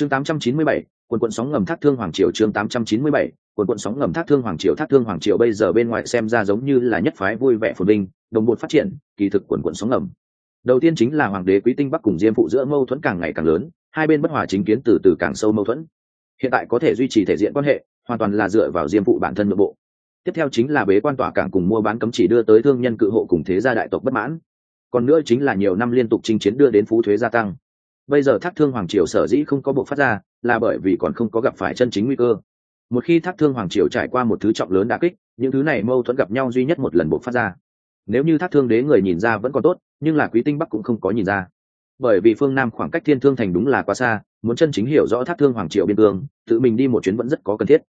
chương 897, quần quận sóng ngầm thác thương hoàng triều chương 897, quần quận sóng ngầm thác thương hoàng triều thác thương hoàng triều bây giờ bên ngoài xem ra giống như là nhất phái vui vẻ phồn vinh đồng bộ phát triển kỳ thực quần quận sóng ngầm. Đầu tiên chính là hoàng đế quý tinh bắc cùng diêm phụ giữa mâu thuẫn càng ngày càng lớn hai bên bất hòa chính kiến từ từ càng sâu mâu thuẫn. Hiện tại có thể duy trì thể diện quan hệ hoàn toàn là dựa vào diêm phụ bản thân nội bộ. Tiếp theo chính là bế quan tỏa cảng cùng mua bán cấm chỉ đưa tới thương nhân cự hộ cùng thế gia đại tộc bất mãn. Còn nữa chính là nhiều năm liên tục chinh chiến đưa đến phú thuế gia tăng bây giờ thác thương hoàng triều sở dĩ không có bộ phát ra, là bởi vì còn không có gặp phải chân chính nguy cơ. Một khi thác thương hoàng triều trải qua một thứ trọng lớn đã kích, những thứ này mâu thuẫn gặp nhau duy nhất một lần bộ phát ra. Nếu như thác thương đế người nhìn ra vẫn còn tốt, nhưng là quý tinh bắc cũng không có nhìn ra. Bởi vì phương nam khoảng cách thiên thương thành đúng là quá xa, muốn chân chính hiểu rõ thác thương hoàng triều biên cương, tự mình đi một chuyến vẫn rất có cần thiết.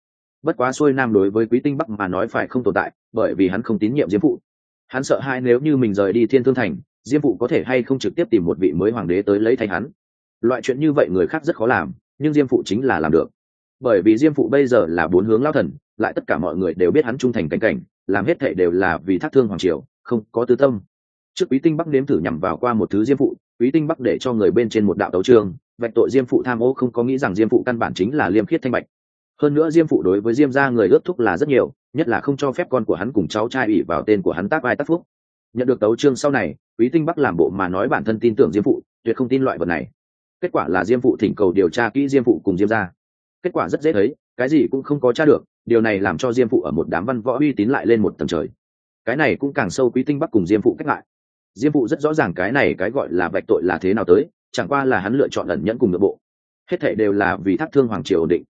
Bất quá xuôi nam đối với quý tinh bắc mà nói phải không tồn tại, bởi vì hắn không tín nhiệm diêm phụ. Hắn sợ hai nếu như mình rời đi thiên thương thành, diêm phụ có thể hay không trực tiếp tìm một vị mới hoàng đế tới lấy thay hắn loại chuyện như vậy người khác rất khó làm, nhưng diêm phụ chính là làm được. Bởi vì diêm phụ bây giờ là bốn hướng lao thần, lại tất cả mọi người đều biết hắn trung thành cảnh cảnh, làm hết thể đều là vì thác thương hoàng triều, không có tư tâm. Trước quý tinh bắc nếm thử nhằm vào qua một thứ diêm phụ, quý tinh bắc để cho người bên trên một đạo đấu trường, vạch tội diêm phụ tham ô không có nghĩ rằng diêm phụ căn bản chính là liêm khiết thanh bạch. Hơn nữa diêm phụ đối với diêm gia người ước thúc là rất nhiều, nhất là không cho phép con của hắn cùng cháu trai ủy vào tên của hắn tác vai tác phúc. Nhận được tấu trương sau này, quý tinh bắc làm bộ mà nói bản thân tin tưởng diêm phụ, tuyệt không tin loại vật này kết quả là diêm phụ thỉnh cầu điều tra kỹ diêm phụ cùng diêm gia. Kết quả rất dễ thấy, cái gì cũng không có tra được, điều này làm cho diêm phụ ở một đám văn võ uy tín lại lên một tầng trời. Cái này cũng càng sâu quý tinh bắc cùng diêm phụ cách lại diêm phụ rất rõ ràng cái này cái gọi là vạch tội là thế nào tới, chẳng qua là hắn lựa chọn ẩn nhẫn cùng nội bộ. Hết thệ đều là vì thác thương hoàng triều ổn định.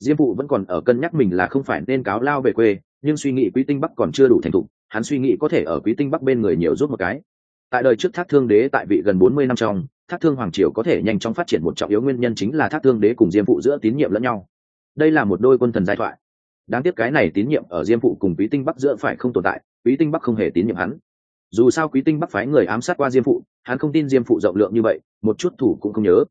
Diêm phụ vẫn còn ở cân nhắc mình là không phải nên cáo lao về quê, nhưng suy nghĩ quý tinh bắc còn chưa đủ thành thục, hắn suy nghĩ có thể ở quý tinh bắc bên người nhiều giúp một cái tại đời trước thác thương đế tại vị gần bốn mươi năm trong, thác thương hoàng triều có thể nhanh chóng phát triển một trọng yếu nguyên nhân chính là thác thương đế cùng diêm phụ giữa tín nhiệm lẫn nhau. Đây là một đôi quân thần giai thoại. Đáng tiếc cái này tín nhiệm ở diêm phụ cùng quý tinh bắc giữa phải không tồn tại, quý tinh bắc không hề tín nhiệm hắn. Dù sao quý tinh bắc phái người ám sát qua diêm phụ, hắn không tin diêm phụ rộng lượng như vậy, một chút thủ cũng không nhớ.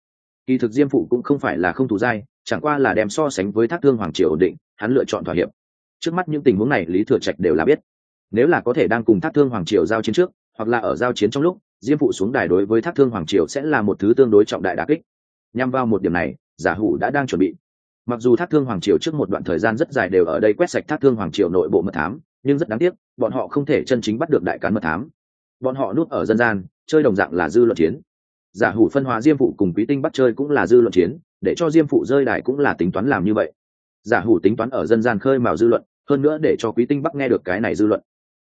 Kỳ thực diêm phụ cũng không phải là không thủ dai chẳng qua là đem so sánh với thác thương hoàng triều ổn định, hắn lựa chọn thỏa hiệp. Trước mắt những tình huống này lý thừa trạch đều là biết. Nếu là có thể đang cùng thác thương hoàng triều giao chiến trước hoặc là ở giao chiến trong lúc, diêm phụ xuống đài đối với thác thương hoàng triều sẽ là một thứ tương đối trọng đại đà kích. Nhằm vào một điểm này, giả hủ đã đang chuẩn bị. Mặc dù thác thương hoàng triều trước một đoạn thời gian rất dài đều ở đây quét sạch thác thương hoàng triều nội bộ mật thám, nhưng rất đáng tiếc, bọn họ không thể chân chính bắt được đại cán mật thám. Bọn họ núp ở dân gian, chơi đồng dạng là dư luận chiến. Giả hủ phân hóa diêm phụ cùng quý tinh bắt chơi cũng là dư luận chiến, để cho diêm phụ rơi đài cũng là tính toán làm như vậy. Giả hủ tính toán ở dân gian khơi mào dư luận, hơn nữa để cho quý tinh bắc nghe được cái này dư luận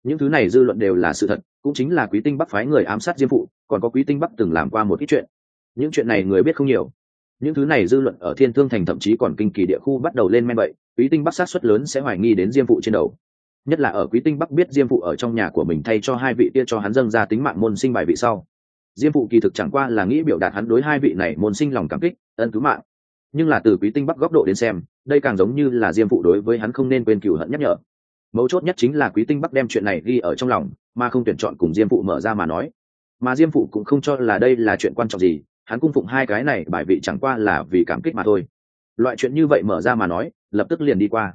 những thứ này dư luận đều là sự thật, cũng chính là quý tinh bắc phái người ám sát diêm phụ, còn có quý tinh bắc từng làm qua một ít chuyện. Những chuyện này người biết không nhiều. Những thứ này dư luận ở thiên thương thành thậm chí còn kinh kỳ địa khu bắt đầu lên men bậy, quý tinh bắc sát xuất lớn sẽ hoài nghi đến diêm phụ trên đầu. Nhất là ở quý tinh bắc biết diêm phụ ở trong nhà của mình thay cho hai vị kia cho hắn dâng ra tính mạng môn sinh bài vị sau. Diêm phụ kỳ thực chẳng qua là nghĩ biểu đạt hắn đối hai vị này môn sinh lòng cảm kích, ân cứu mạng. Nhưng là từ quý tinh bắc góc độ đến xem, đây càng giống như là diêm phụ đối với hắn không nên quên cửu hận nhắc nhở mấu chốt nhất chính là quý tinh bắc đem chuyện này ghi ở trong lòng, mà không tuyển chọn cùng diêm phụ mở ra mà nói. Mà diêm phụ cũng không cho là đây là chuyện quan trọng gì, hắn cung phụng hai cái này bài vị chẳng qua là vì cảm kích mà thôi. Loại chuyện như vậy mở ra mà nói, lập tức liền đi qua.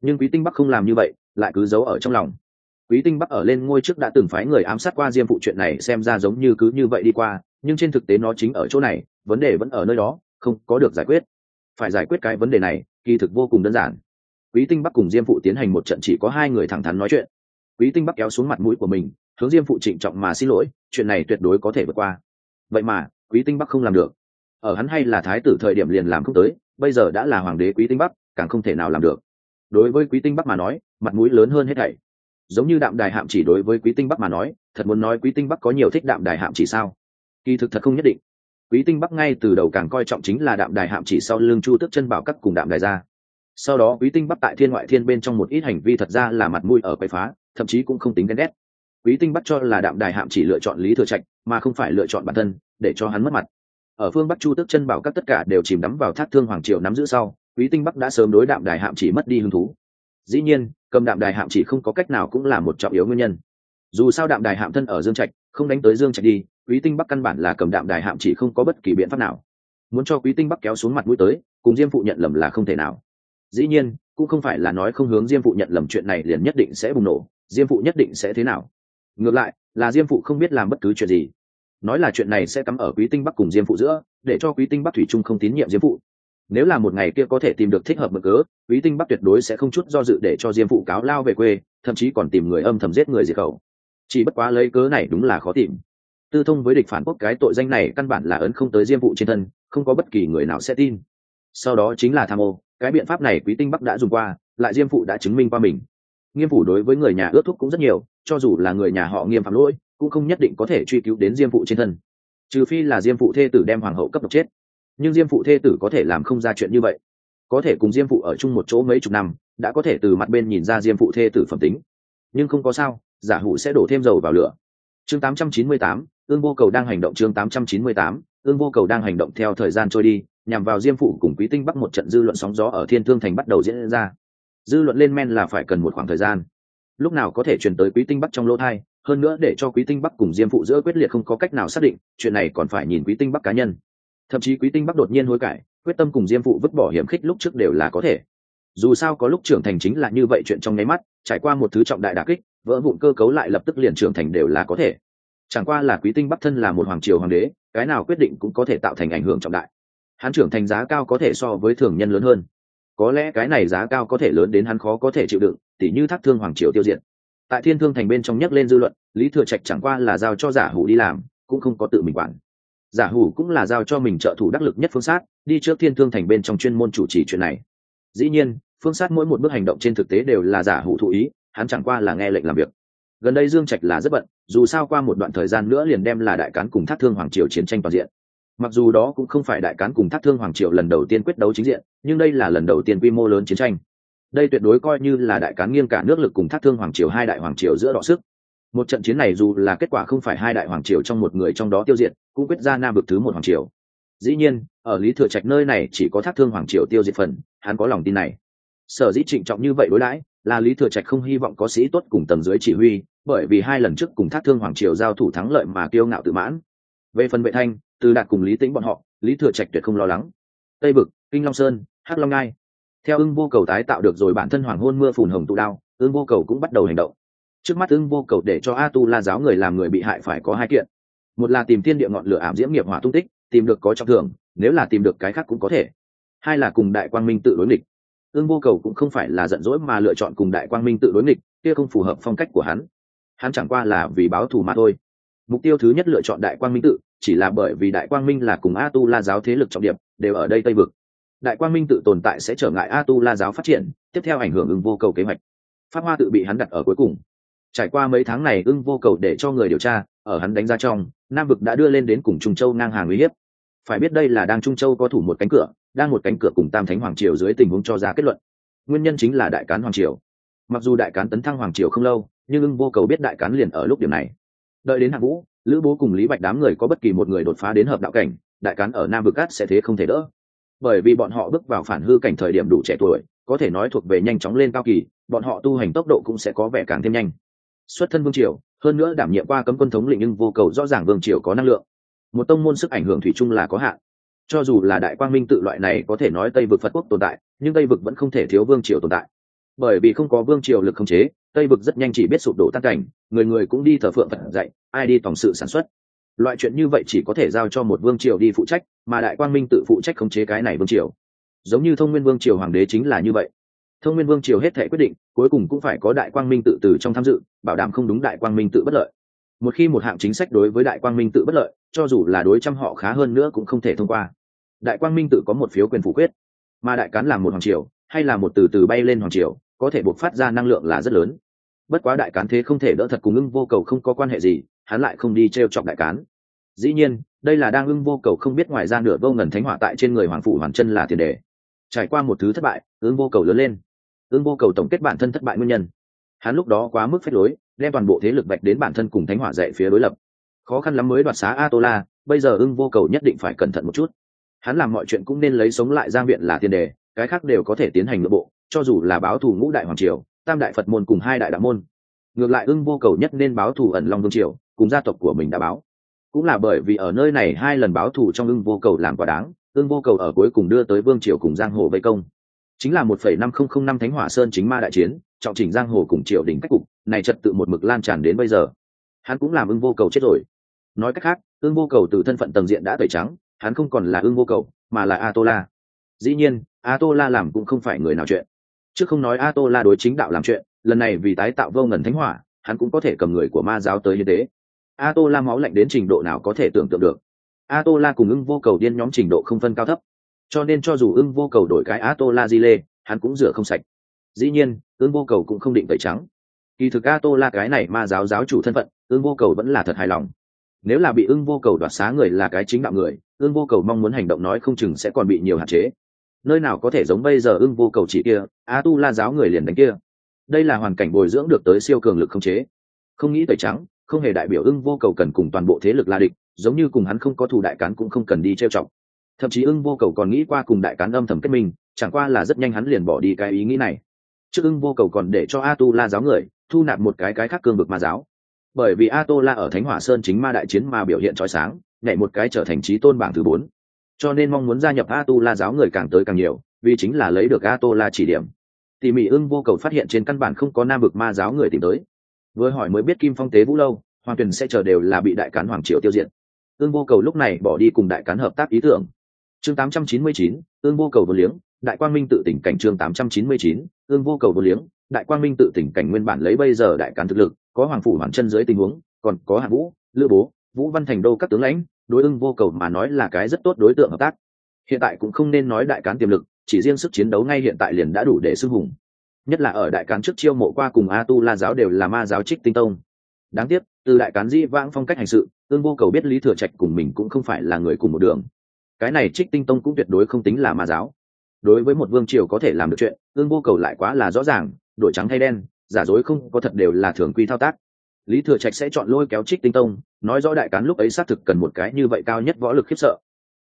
Nhưng quý tinh bắc không làm như vậy, lại cứ giấu ở trong lòng. Quý tinh bắc ở lên ngôi trước đã từng phái người ám sát qua diêm phụ chuyện này xem ra giống như cứ như vậy đi qua, nhưng trên thực tế nó chính ở chỗ này, vấn đề vẫn ở nơi đó, không có được giải quyết. Phải giải quyết cái vấn đề này, kỳ thực vô cùng đơn giản quý tinh bắc cùng diêm phụ tiến hành một trận chỉ có hai người thẳng thắn nói chuyện. Quý tinh bắc kéo xuống mặt mũi của mình, hướng diêm phụ trịnh trọng mà xin lỗi, chuyện này tuyệt đối có thể vượt qua. Vậy mà, quý tinh bắc không làm được. Ở hắn hay là thái tử thời điểm liền làm không tới, bây giờ đã là hoàng đế quý tinh bắc, càng không thể nào làm được. Đối với quý tinh bắc mà nói, mặt mũi lớn hơn hết thảy. Giống như đạm đài hạm chỉ đối với quý tinh bắc mà nói, thật muốn nói quý tinh bắc có nhiều thích đạm đài hạm chỉ sao? Kỳ thực thật không nhất định. Quý tinh bắc ngay từ đầu càng coi trọng chính là đạm đài hạm chỉ sau lương chu tức chân bảo cắt cùng đạm đài ra sau đó quý tinh bắc tại thiên ngoại thiên bên trong một ít hành vi thật ra là mặt mũi ở quậy phá, thậm chí cũng không tính ghen ghét. Quý tinh bắc cho là đạm đài hạm chỉ lựa chọn lý thừa trạch, mà không phải lựa chọn bản thân, để cho hắn mất mặt. Ở phương bắc chu tức chân bảo các tất cả đều chìm đắm vào thác thương hoàng triều nắm giữ sau, quý tinh bắc đã sớm đối đạm đài hạm chỉ mất đi hứng thú. Dĩ nhiên, cầm đạm đài hạm chỉ không có cách nào cũng là một trọng yếu nguyên nhân. Dù sao đạm đài hạm thân ở dương trạch, không đánh tới dương trạch đi, quý tinh bắc căn bản là cầm đạm đài hạm chỉ không có bất kỳ biện pháp nào. Muốn cho quý tinh bắc kéo xuống mặt mũi tới, cùng diêm phụ nhận lầm là không thể nào dĩ nhiên, cũng không phải là nói không hướng diêm phụ nhận lầm chuyện này liền nhất định sẽ bùng nổ. Diêm phụ nhất định sẽ thế nào? Ngược lại, là diêm phụ không biết làm bất cứ chuyện gì. Nói là chuyện này sẽ cắm ở quý tinh bắc cùng diêm phụ giữa, để cho quý tinh bắc thủy trung không tín nhiệm diêm phụ. Nếu là một ngày kia có thể tìm được thích hợp mực cớ, quý tinh bắc tuyệt đối sẽ không chút do dự để cho diêm phụ cáo lao về quê, thậm chí còn tìm người âm thầm giết người diệt khẩu. Chỉ bất quá lấy cớ này đúng là khó tìm. Tư thông với địch phản quốc cái tội danh này căn bản là ấn không tới diêm phụ trên thân, không có bất kỳ người nào sẽ tin. Sau đó chính là tham ô cái biện pháp này quý tinh bắc đã dùng qua lại diêm phụ đã chứng minh qua mình. Nghiêm phủ đối với người nhà ước thúc cũng rất nhiều cho dù là người nhà họ nghiêm phạm lỗi cũng không nhất định có thể truy cứu đến diêm phụ trên thân. Trừ phi là diêm phụ thê tử đem hoàng hậu cấp độc chết. Nhưng diêm phụ thê tử có thể làm không ra chuyện như vậy. Có thể cùng diêm phụ ở chung một chỗ mấy chục năm đã có thể từ mặt bên nhìn ra diêm phụ thê tử phẩm tính. Nhưng không có sao giả hủ sẽ đổ thêm dầu vào lửa. Chương 898, ương vô cầu đang hành động chương 898, ương vô cầu đang hành động theo thời gian trôi đi nhằm vào diêm phụ cùng quý tinh bắc một trận dư luận sóng gió ở thiên thương thành bắt đầu diễn ra. Dư luận lên men là phải cần một khoảng thời gian. Lúc nào có thể truyền tới quý tinh bắc trong lỗ thai, hơn nữa để cho quý tinh bắc cùng diêm phụ giữa quyết liệt không có cách nào xác định, chuyện này còn phải nhìn quý tinh bắc cá nhân. Thậm chí quý tinh bắc đột nhiên hối cải, quyết tâm cùng diêm phụ vứt bỏ hiểm khích lúc trước đều là có thể. Dù sao có lúc trưởng thành chính là như vậy chuyện trong nháy mắt, trải qua một thứ trọng đại đà kích, vỡ vụn cơ cấu lại lập tức liền trưởng thành đều là có thể. Chẳng qua là quý tinh bắc thân là một hoàng triều hoàng đế, cái nào quyết định cũng có thể tạo thành ảnh hưởng trọng đại hắn trưởng thành giá cao có thể so với thường nhân lớn hơn. Có lẽ cái này giá cao có thể lớn đến hắn khó có thể chịu đựng, tỉ như thác thương hoàng triều tiêu diệt. Tại thiên thương thành bên trong nhắc lên dư luận, lý thừa trạch chẳng qua là giao cho giả hủ đi làm, cũng không có tự mình quản. Giả hủ cũng là giao cho mình trợ thủ đắc lực nhất phương sát, đi trước thiên thương thành bên trong chuyên môn chủ trì chuyện này. Dĩ nhiên, phương sát mỗi một bước hành động trên thực tế đều là giả hủ thụ ý, hắn chẳng qua là nghe lệnh làm việc. Gần đây dương trạch là rất bận, dù sao qua một đoạn thời gian nữa liền đem là đại cán cùng thác thương hoàng triều chiến tranh toàn diện mặc dù đó cũng không phải đại cán cùng thác thương hoàng triều lần đầu tiên quyết đấu chính diện, nhưng đây là lần đầu tiên quy mô lớn chiến tranh. Đây tuyệt đối coi như là đại cán nghiêng cả nước lực cùng thác thương hoàng triều hai đại hoàng triều giữa đọ sức. Một trận chiến này dù là kết quả không phải hai đại hoàng triều trong một người trong đó tiêu diệt, cũng quyết ra nam vực thứ một hoàng triều. Dĩ nhiên, ở lý thừa trạch nơi này chỉ có thác thương hoàng triều tiêu diệt phần, hắn có lòng tin này. Sở dĩ trịnh trọng như vậy đối đãi, là lý thừa trạch không hy vọng có sĩ tốt cùng tầng dưới chỉ huy, bởi vì hai lần trước cùng thác thương hoàng triều giao thủ thắng lợi mà kiêu ngạo tự mãn. Về phần vệ thanh từ đạt cùng lý tĩnh bọn họ, lý thừa trạch tuyệt không lo lắng. Tây vực, kinh long sơn, hắc long ngai. Theo ưng vô cầu tái tạo được rồi bản thân hoàng hôn mưa phùn hồng tụ đao, ưng vô cầu cũng bắt đầu hành động. Trước mắt ưng vô cầu để cho a tu la giáo người làm người bị hại phải có hai kiện. Một là tìm thiên địa ngọn lửa ảm diễm nghiệp hỏa tung tích, tìm được có trọng thưởng, nếu là tìm được cái khác cũng có thể. Hai là cùng đại quang minh tự đối nghịch. Ưng vô cầu cũng không phải là giận dỗi mà lựa chọn cùng đại quang minh tự đối nghịch, kia không phù hợp phong cách của hắn. Hắn chẳng qua là vì báo thù mà thôi mục tiêu thứ nhất lựa chọn đại quang minh tự, chỉ là bởi vì đại quang minh là cùng a tu la giáo thế lực trọng điểm, đều ở đây tây vực. Đại quang minh tự tồn tại sẽ trở ngại a tu la giáo phát triển, tiếp theo ảnh hưởng ưng vô cầu kế hoạch. Pháp hoa tự bị hắn đặt ở cuối cùng. Trải qua mấy tháng này ưng vô cầu để cho người điều tra, ở hắn đánh ra trong, nam vực đã đưa lên đến cùng trung châu ngang hàng uy hiếp. Phải biết đây là đang trung châu có thủ một cánh cửa, đang một cánh cửa cùng tam thánh hoàng triều dưới tình huống cho ra kết luận. Nguyên nhân chính là đại cán hoàng triều. Mặc dù đại cán tấn thăng hoàng triều không lâu, nhưng ưng vô cầu biết đại cán liền ở lúc điểm này đợi đến hạng vũ, lữ bố cùng lý bạch đám người có bất kỳ một người đột phá đến hợp đạo cảnh, đại cán ở nam vực cát sẽ thế không thể đỡ. Bởi vì bọn họ bước vào phản hư cảnh thời điểm đủ trẻ tuổi, có thể nói thuộc về nhanh chóng lên cao kỳ, bọn họ tu hành tốc độ cũng sẽ có vẻ càng thêm nhanh. Xuất thân vương triều, hơn nữa đảm nhiệm qua cấm quân thống lĩnh nhưng vô cầu rõ ràng vương triều có năng lượng. Một tông môn sức ảnh hưởng thủy chung là có hạn. Cho dù là đại quang minh tự loại này có thể nói tây vực phật quốc tồn tại, nhưng tây vực vẫn không thể thiếu vương triều tồn tại bởi vì không có vương triều lực khống chế, tây vực rất nhanh chỉ biết sụp đổ tan cảnh, người người cũng đi thờ phượng phật dạy, ai đi tổng sự sản xuất. Loại chuyện như vậy chỉ có thể giao cho một vương triều đi phụ trách, mà đại quang minh tự phụ trách khống chế cái này vương triều. Giống như thông nguyên vương triều hoàng đế chính là như vậy. Thông nguyên vương triều hết thể quyết định, cuối cùng cũng phải có đại quang minh tự từ trong tham dự, bảo đảm không đúng đại quang minh tự bất lợi. Một khi một hạng chính sách đối với đại quang minh tự bất lợi, cho dù là đối trăm họ khá hơn nữa cũng không thể thông qua. Đại quang minh tự có một phiếu quyền phủ quyết, mà đại cán là một hoàng triều, hay là một từ từ bay lên hoàng triều có thể buộc phát ra năng lượng là rất lớn. Bất quá đại cán thế không thể đỡ thật cùng ưng vô cầu không có quan hệ gì, hắn lại không đi t r e o chọc đại cán. Dĩ nhiên, đây là đang ưng vô cầu không biết ngoài ra nửa vô ngần thánh hỏa tại trên người hoàng phủ hoàn chân là tiền đề. Trải qua một thứ thất bại, ưng vô cầu lớn lên. Ưng vô cầu tổng kết bản thân thất bại nguyên nhân. Hắn lúc đó quá mức phép lối, đem toàn bộ thế lực bạch đến bản thân cùng thánh hỏa dạy phía đối lập. Khó khăn lắm mới đoạt xá a tô la bây giờ ưng vô cầu nhất định phải cẩn thận một chút. Hắn làm mọi chuyện cũng nên lấy sống lại giang viện là tiền đề, cái khác đều có thể tiến hành nội bộ cho dù là báo thù ngũ đại hoàng triều, tam đại phật môn cùng hai đại đạo môn, ngược lại ưng vô cầu nhất nên báo thù ẩn long vương triều, cùng gia tộc của mình đã báo. Cũng là bởi vì ở nơi này hai lần báo thù trong ưng vô cầu làm quá đáng, ưng vô cầu ở cuối cùng đưa tới vương triều cùng giang hồ vây công. Chính là một phẩy năm không không năm thánh hỏa sơn chính ma đại chiến, trọng chỉnh giang hồ cùng triều đình cách cục, này trật tự một mực lan tràn đến bây giờ. Hắn cũng làm ưng vô cầu chết rồi. Nói cách khác, ưng vô cầu từ thân phận tầng diện đã tẩy trắng, hắn không còn là ưng vô cầu, mà là a tô la dĩ nhiên a tô la làm cũng không phải người nào chuyện chứ không nói a tô la đối chính đạo làm chuyện, lần này vì tái tạo vô ngần thánh hỏa, hắn cũng có thể cầm người của ma giáo tới như thế. A tô la máu lạnh đến trình độ nào có thể tưởng tượng được. A tô la cùng ưng vô cầu điên nhóm trình độ không phân cao thấp. Cho nên cho dù ưng vô cầu đổi cái a tô la di lê, hắn cũng rửa không sạch. Dĩ nhiên, ưng vô cầu cũng không định tẩy trắng. Kỳ thực a tô la cái này ma giáo giáo chủ thân phận, ưng vô cầu vẫn là thật hài lòng. Nếu là bị ưng vô cầu đoạt xá người là cái chính đạo người, ưng vô cầu mong muốn hành động nói không chừng sẽ còn bị nhiều hạn chế nơi nào có thể giống bây giờ ưng vô cầu chỉ kia a tu la giáo người liền đánh kia. Đây là hoàn cảnh bồi dưỡng được tới siêu cường lực không chế. Không nghĩ tẩy trắng, không hề đại biểu ưng vô cầu cần cùng toàn bộ thế lực la địch, giống như cùng hắn không có thù đại cán cũng không cần đi trêu chọc. Thậm chí ưng vô cầu còn nghĩ qua cùng đại cán âm thầm kết minh, chẳng qua là rất nhanh hắn liền bỏ đi cái ý nghĩ này. Trước ưng vô cầu còn để cho a tu la giáo người, thu nạp một cái cái khác cương vực ma giáo. Bởi vì a tô la ở thánh hỏa sơn chính ma đại chiến mà biểu hiện trói sáng, nhảy một cái trở thành trí tôn bảng thứ bốn cho nên mong muốn gia nhập a tu la giáo người càng tới càng nhiều vì chính là lấy được a tô la chỉ điểm. Tỉ mỉ ưng vô cầu phát hiện trên căn bản không có nam vực ma giáo người tìm tới. Vừa hỏi mới biết kim phong tế vũ lâu hoàng tuyền sẽ chờ đều là bị đại cán hoàng triều tiêu diệt. Ương vô cầu lúc này bỏ đi cùng đại cán hợp tác ý tưởng. Chương 899, ương vô cầu vô liếng đại quang minh tự tỉnh cảnh chương 899, ương vô cầu vô liếng đại quang minh tự tỉnh cảnh nguyên bản lấy bây giờ đại cán thực lực có hoàng phủ hoàn chân dưới tình huống còn có hạng vũ lữ bố vũ văn thành đô các tướng lãnh đối ưng vô cầu mà nói là cái rất tốt đối tượng hợp tác. Hiện tại cũng không nên nói đại cán tiềm lực, chỉ riêng sức chiến đấu ngay hiện tại liền đã đủ để xưng hùng. Nhất là ở đại cán trước chiêu mộ qua cùng a tu la giáo đều là ma giáo trích tinh tông. Đáng tiếc, từ đại cán di vãng phong cách hành sự ương vô cầu biết lý thừa trạch cùng mình cũng không phải là người cùng một đường. Cái này trích tinh tông cũng tuyệt đối không tính là ma giáo. Đối với một vương triều có thể làm được chuyện ương vô cầu lại quá là rõ ràng đổi trắng hay đen, giả dối không có thật đều là thường quy thao tác. Lý thừa trạch sẽ chọn lôi kéo trích tinh tông nói rõ đại cán lúc ấy xác thực cần một cái như vậy cao nhất võ lực khiếp sợ.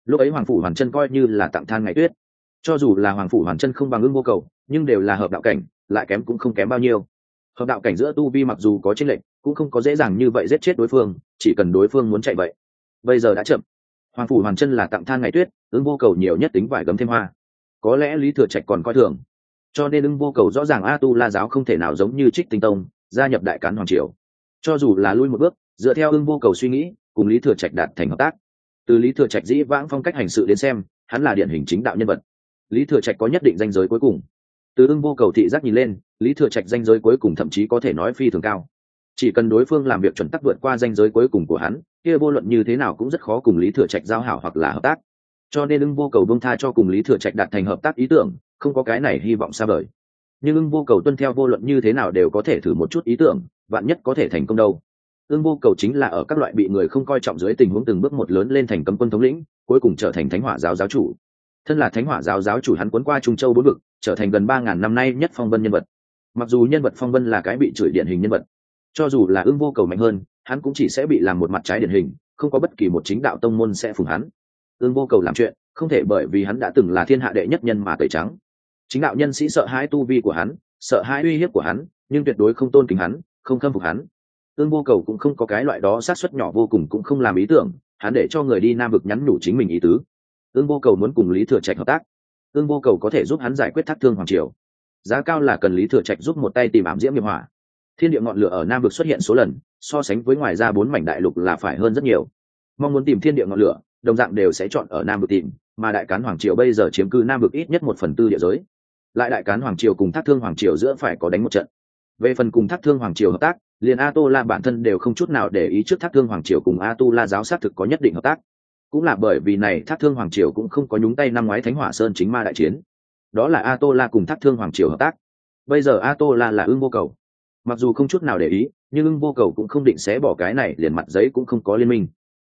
Lúc ấy hoàng phủ hoàn chân coi như là tặng than ngày tuyết. Cho dù là hoàng phủ hoàn chân không bằng ưng vô cầu, nhưng đều là hợp đạo cảnh, lại kém cũng không kém bao nhiêu. Hợp đạo cảnh giữa tu vi mặc dù có tranh lệch, cũng không có dễ dàng như vậy giết chết đối phương, chỉ cần đối phương muốn chạy vậy. Bây giờ đã chậm. Hoàng phủ hoàn chân là tặng than ngày tuyết, ưng vô cầu nhiều nhất tính vải gấm thêm hoa. Có lẽ lý thừa trạch còn coi thường. Cho nên ưng vô cầu rõ ràng a tu la giáo không thể nào giống như trích tinh tông, gia nhập đại cán hoàng triều. Cho dù là lui một bước dựa theo ưng vô cầu suy nghĩ, cùng lý thừa trạch đạt thành hợp tác. Từ lý thừa trạch dĩ vãng phong cách hành sự đến xem, hắn là điển hình chính đạo nhân vật. Lý thừa trạch có nhất định danh giới cuối cùng. Từ ưng vô cầu thị giác nhìn lên, lý thừa trạch danh giới cuối cùng thậm chí có thể nói phi thường cao. Chỉ cần đối phương làm việc chuẩn tắc vượt qua danh giới cuối cùng của hắn, kia vô luận như thế nào cũng rất khó cùng lý thừa trạch giao hảo hoặc là hợp tác. Cho nên ưng vô cầu bông tha cho cùng lý thừa trạch đạt thành hợp tác ý tưởng, không có cái này hy vọng xa vời. Nhưng ưng vô cầu tuân theo vô luận như thế nào đều có thể thử một chút ý tưởng, vạn nhất có thể thành công đâu. Ương vô cầu chính là ở các loại bị người không coi trọng dưới tình huống từng bước một lớn lên thành cấm quân thống lĩnh, cuối cùng trở thành thánh hỏa giáo giáo chủ. Thân là thánh hỏa giáo giáo chủ hắn quấn qua trung châu bốn vực, trở thành gần ba ngàn năm nay nhất phong vân nhân vật. Mặc dù nhân vật phong vân là cái bị chửi điển hình nhân vật, cho dù là Ương vô cầu mạnh hơn, hắn cũng chỉ sẽ bị làm một mặt trái điển hình, không có bất kỳ một chính đạo tông môn sẽ phùng hắn. Ương vô cầu làm chuyện, không thể bởi vì hắn đã từng là thiên hạ đệ nhất nhân mà tẩy trắng. Chính đạo nhân sĩ sợ hãi tu vi của hắn, sợ hãi uy hiếp của hắn, nhưng tuyệt đối không tôn kính hắn, không khâm phục hắn ương vô cầu cũng không có cái loại đó sát xuất nhỏ vô cùng cũng không làm ý tưởng, hắn để cho người đi nam vực nhắn nhủ chính mình ý tứ. Ương vô cầu muốn cùng lý thừa trạch hợp tác. Ương vô cầu có thể giúp hắn giải quyết thác thương hoàng triều. Giá cao là cần lý thừa trạch giúp một tay tìm ám diễm nghiệp hỏa. Thiên địa ngọn lửa ở nam vực xuất hiện số lần, so sánh với ngoài ra bốn mảnh đại lục là phải hơn rất nhiều. Mong muốn tìm thiên địa ngọn lửa, đồng dạng đều sẽ chọn ở nam vực tìm, mà đại cán hoàng triều bây giờ chiếm cư nam vực ít nhất một phần tư địa giới. Lại đại cán hoàng triều cùng thác thương hoàng triều giữa phải có đánh một trận về phần cùng thác thương hoàng triều hợp tác, liền a tô la bản thân đều không chút nào để ý trước thác thương hoàng triều cùng a tu la giáo xác thực có nhất định hợp tác. Cũng là bởi vì này thác thương hoàng triều cũng không có nhúng tay năm ngoái thánh hỏa sơn chính ma đại chiến. Đó là a tô la cùng thác thương hoàng triều hợp tác. Bây giờ a tô la là ưng vô cầu. Mặc dù không chút nào để ý, nhưng ưng vô cầu cũng không định xé bỏ cái này, liền mặt giấy cũng không có liên minh.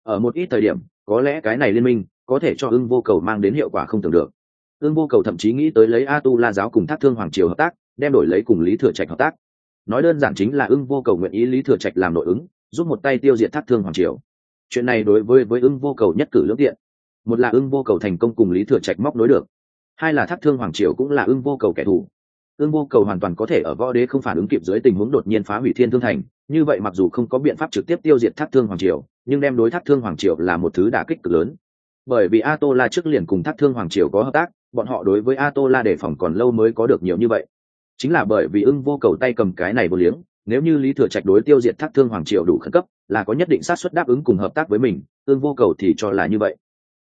Ở một ít thời điểm, có lẽ cái này liên minh có thể cho ưng vô cầu mang đến hiệu quả không tưởng được. Ưng vô cầu thậm chí nghĩ tới lấy a tu la giáo cùng thác thương hoàng triều hợp tác, đem đổi lấy cùng lý thừa trạch hợp tác nói đơn giản chính là ưng vô cầu nguyện ý lý thừa trạch làm nội ứng, giúp một tay tiêu diệt thác thương hoàng triều. Chuyện này đối với với ưng vô cầu nhất cử lưỡng tiện. Một là ưng vô cầu thành công cùng lý thừa trạch móc nối được. Hai là thác thương hoàng triều cũng là ưng vô cầu kẻ thù. Ưng vô cầu hoàn toàn có thể ở võ đế không phản ứng kịp dưới tình huống đột nhiên phá hủy thiên thương thành, như vậy mặc dù không có biện pháp trực tiếp tiêu diệt thác thương hoàng triều, nhưng đem đối thác thương hoàng triều là một thứ đả kích cực lớn. Bởi vì a tô la trước liền cùng thác thương hoàng triều có hợp tác, bọn họ đối với a tô la đề phòng còn lâu mới có được nhiều như vậy chính là bởi vì ưng vô cầu tay cầm cái này vô liếng, nếu như lý thừa trạch đối tiêu diệt thác thương hoàng triều đủ khẩn cấp, là có nhất định sát xuất đáp ứng cùng hợp tác với mình, ưng vô cầu thì cho là như vậy.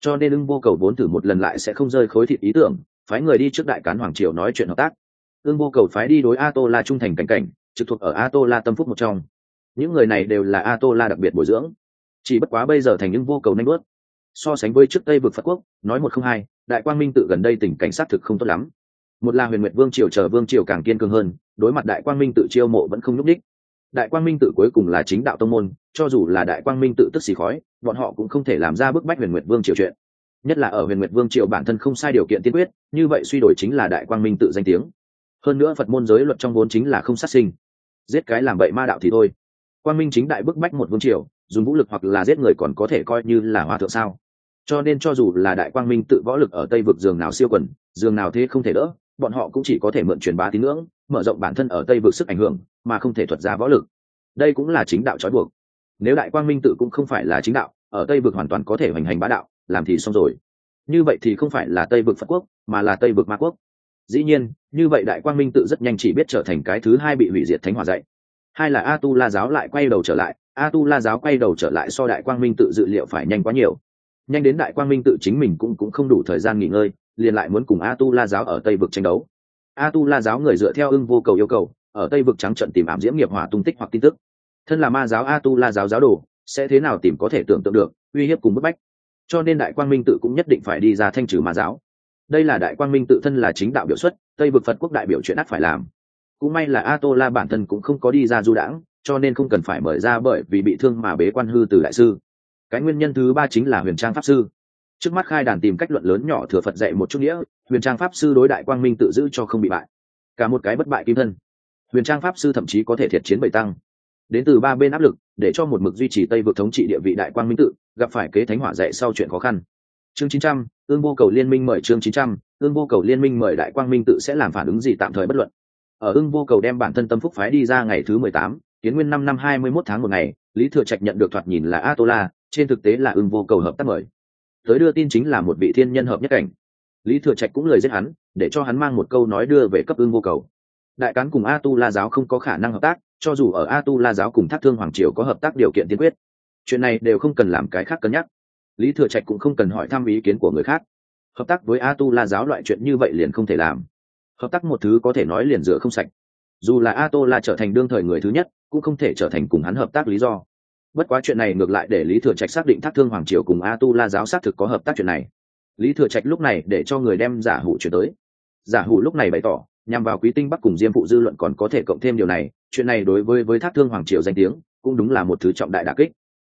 Cho nên ưng vô cầu vốn thử một lần lại sẽ không rơi khối thịt ý tưởng, phái người đi trước đại cán hoàng triều nói chuyện hợp tác. Ưng vô cầu phái đi đối a tô la trung thành cảnh cảnh, trực thuộc ở a tô la tâm phúc một trong. Những người này đều là a tô la đặc biệt bồi dưỡng. Chỉ bất quá bây giờ thành những vô cầu nanh bớt so sánh với trước tây vực phật quốc, nói một không hai, đại quang minh tự gần đây tình cảnh sát thực không tốt lắm một là huyền nguyệt vương triều chờ vương triều càng kiên cường hơn, đối mặt đại quang minh tự chiêu mộ vẫn không nhúc đích đại quang minh tự cuối cùng là chính đạo tông môn, cho dù là đại quang minh tự tức xì khói, bọn họ cũng không thể làm ra bức bách huyền nguyệt vương triều chuyện. Nhất là ở huyền nguyệt vương triều bản thân không sai điều kiện tiên quyết, như vậy suy đổi chính là đại quang minh tự danh tiếng. Hơn nữa phật môn giới luật trong vốn chính là không sát sinh. Giết cái làm bậy ma đạo thì thôi. Quang minh chính đại bức bách một vương triều, dùng vũ lực hoặc là giết người còn có thể coi như là hòa thượng sao? Cho nên cho dù là đại quang minh tự võ lực ở tây vực giường nào siêu quần, giường nào thế không thể đỡ bọn họ cũng chỉ có thể mượn truyền bá tín ngưỡng, mở rộng bản thân ở tây vực sức ảnh hưởng, mà không thể thuật ra võ lực. Đây cũng là chính đạo trói buộc. Nếu đại quang minh tự cũng không phải là chính đạo, ở tây vực hoàn toàn có thể hoành hành bá đạo, làm thì xong rồi. Như vậy thì không phải là tây vực phật quốc, mà là tây vực ma quốc. Dĩ nhiên, như vậy đại quang minh tự rất nhanh chỉ biết trở thành cái thứ hai bị hủy diệt thánh hòa dạy. Hai là a tu la giáo lại quay đầu trở lại a tu la giáo quay đầu trở lại so đại quang minh tự dự liệu phải nhanh quá nhiều. Nhanh đến đại quang minh tự chính mình cũng cũng không đủ thời gian nghỉ ngơi liền lại muốn cùng a tu la giáo ở tây vực tranh đấu. A tu la giáo người dựa theo ưng vô cầu yêu cầu, ở tây vực trắng trận tìm ảm diễm nghiệp hỏa tung tích hoặc tin tức. Thân là ma giáo a tu la giáo giáo đồ, sẽ thế nào tìm có thể tưởng tượng được, uy hiếp cùng bức bách. Cho nên đại quang minh tự cũng nhất định phải đi ra thanh trừ ma giáo. Đây là đại quang minh tự thân là chính đạo biểu xuất, tây vực phật quốc đại biểu chuyện ắt phải làm. Cũng may là a tô la bản thân cũng không có đi ra du đãng, cho nên không cần phải mời ra bởi vì bị thương mà bế quan hư từ đại sư. Cái nguyên nhân thứ ba chính là huyền trang pháp sư trước mắt khai đàn tìm cách luận lớn nhỏ thừa phật dạy một chút nghĩa, huyền trang pháp sư đối đại quang minh tự giữ cho không bị bại. Cả một cái bất bại kim thân. Huyền trang pháp sư thậm chí có thể thiệt chiến bày tăng. Đến từ ba bên áp lực, để cho một mực duy trì tây vực thống trị địa vị đại quang minh tự, gặp phải kế thánh hỏa dạy sau chuyện khó khăn. Chương chín trăm, ương vô cầu liên minh mời chương chín trăm, ương vô cầu liên minh mời đại quang minh tự sẽ làm phản ứng gì tạm thời bất luận. Ở ưng vô cầu đem bản thân tâm phúc phái đi ra ngày thứ mười tám, kiến nguyên năm năm hai mươi mốt tháng một ngày, lý thừa trạch nhận được thoạt nhìn là a tô la trên thực tế là ưng vô cầu hợp tác mời tới đưa tin chính là một vị thiên nhân hợp nhất cảnh. Lý thừa trạch cũng lời giết hắn, để cho hắn mang một câu nói đưa về cấp Ương vô cầu. Đại cán cùng a tu la giáo không có khả năng hợp tác, cho dù ở a tu la giáo cùng thác thương hoàng triều có hợp tác điều kiện tiên quyết, chuyện này đều không cần làm cái khác cân nhắc. Lý thừa trạch cũng không cần hỏi thăm ý kiến của người khác. Hợp tác với a tu la giáo loại chuyện như vậy liền không thể làm. Hợp tác một thứ có thể nói liền rửa không sạch. Dù là a tô la trở thành đương thời người thứ nhất, cũng không thể trở thành cùng hắn hợp tác lý do bất quá chuyện này ngược lại để lý thừa trạch xác định thác thương hoàng triều cùng a tu la giáo xác thực có hợp tác chuyện này. Lý thừa trạch lúc này để cho người đem giả hủ chuyển tới. Giả hủ lúc này bày tỏ, nhằm vào quý tinh bắc cùng diêm phụ dư luận còn có thể cộng thêm điều này, chuyện này đối với với thác thương hoàng triều danh tiếng cũng đúng là một thứ trọng đại đà kích.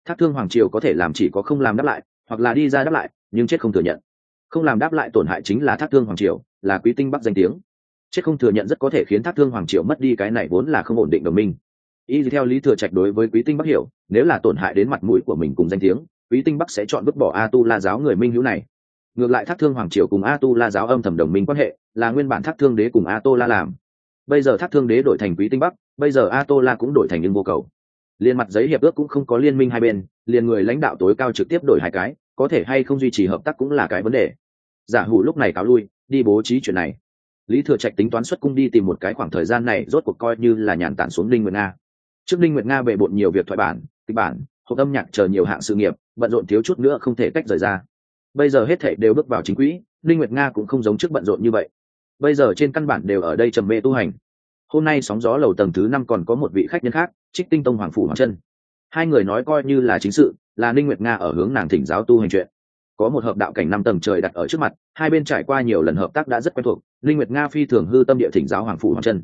Thác thương hoàng triều có thể làm chỉ có không làm đáp lại, hoặc là đi ra đáp lại, nhưng chết không thừa nhận. Không làm đáp lại tổn hại chính là thác thương hoàng triều, là quý tinh bắc danh tiếng. Chết không thừa nhận rất có thể khiến thác thương hoàng triều mất đi cái này vốn là không ổn định đồng minh y theo lý thừa trạch đối với quý tinh bắc hiểu, nếu là tổn hại đến mặt mũi của mình cùng danh tiếng, quý tinh bắc sẽ chọn vứt bỏ a tu la giáo người minh hữu này. Ngược lại thác thương hoàng triều cùng a tu la giáo âm thầm đồng minh quan hệ, là nguyên bản thác thương đế cùng a tô la làm. Bây giờ thác thương đế đổi thành quý tinh bắc, bây giờ a tô la cũng đổi thành những vô cầu. Liên mặt giấy hiệp ước cũng không có liên minh hai bên, liền người lãnh đạo tối cao trực tiếp đổi hai cái, có thể hay không duy trì hợp tác cũng là cái vấn đề. Giả hủ lúc này cáo lui, đi bố trí chuyện này. Lý thừa trạch tính toán xuất cung đi tìm một cái khoảng thời gian này, rốt cuộc coi như là nhàn tản xuống linh nguyện a trước linh nguyệt nga bệ bộn nhiều việc thoại bản, kịch bản, hộp âm nhạc chờ nhiều hạng sự nghiệp, bận rộn thiếu chút nữa không thể tách rời ra. Bây giờ hết thảy đều bước vào chính quỹ linh nguyệt nga cũng không giống trước bận rộn như vậy. Bây giờ trên căn bản đều ở đây trầm mê tu hành. Hôm nay sóng gió lầu tầng thứ năm còn có một vị khách nhân khác, trích tinh tông hoàng phủ hoàng chân. Hai người nói coi như là chính sự, là linh nguyệt nga ở hướng nàng thỉnh giáo tu hành chuyện. Có một hợp đạo cảnh năm tầng trời đặt ở trước mặt, hai bên trải qua nhiều lần hợp tác đã rất quen thuộc linh nguyệt nga phi thường hư tâm địa thỉnh giáo hoàng phủ hoàng chân.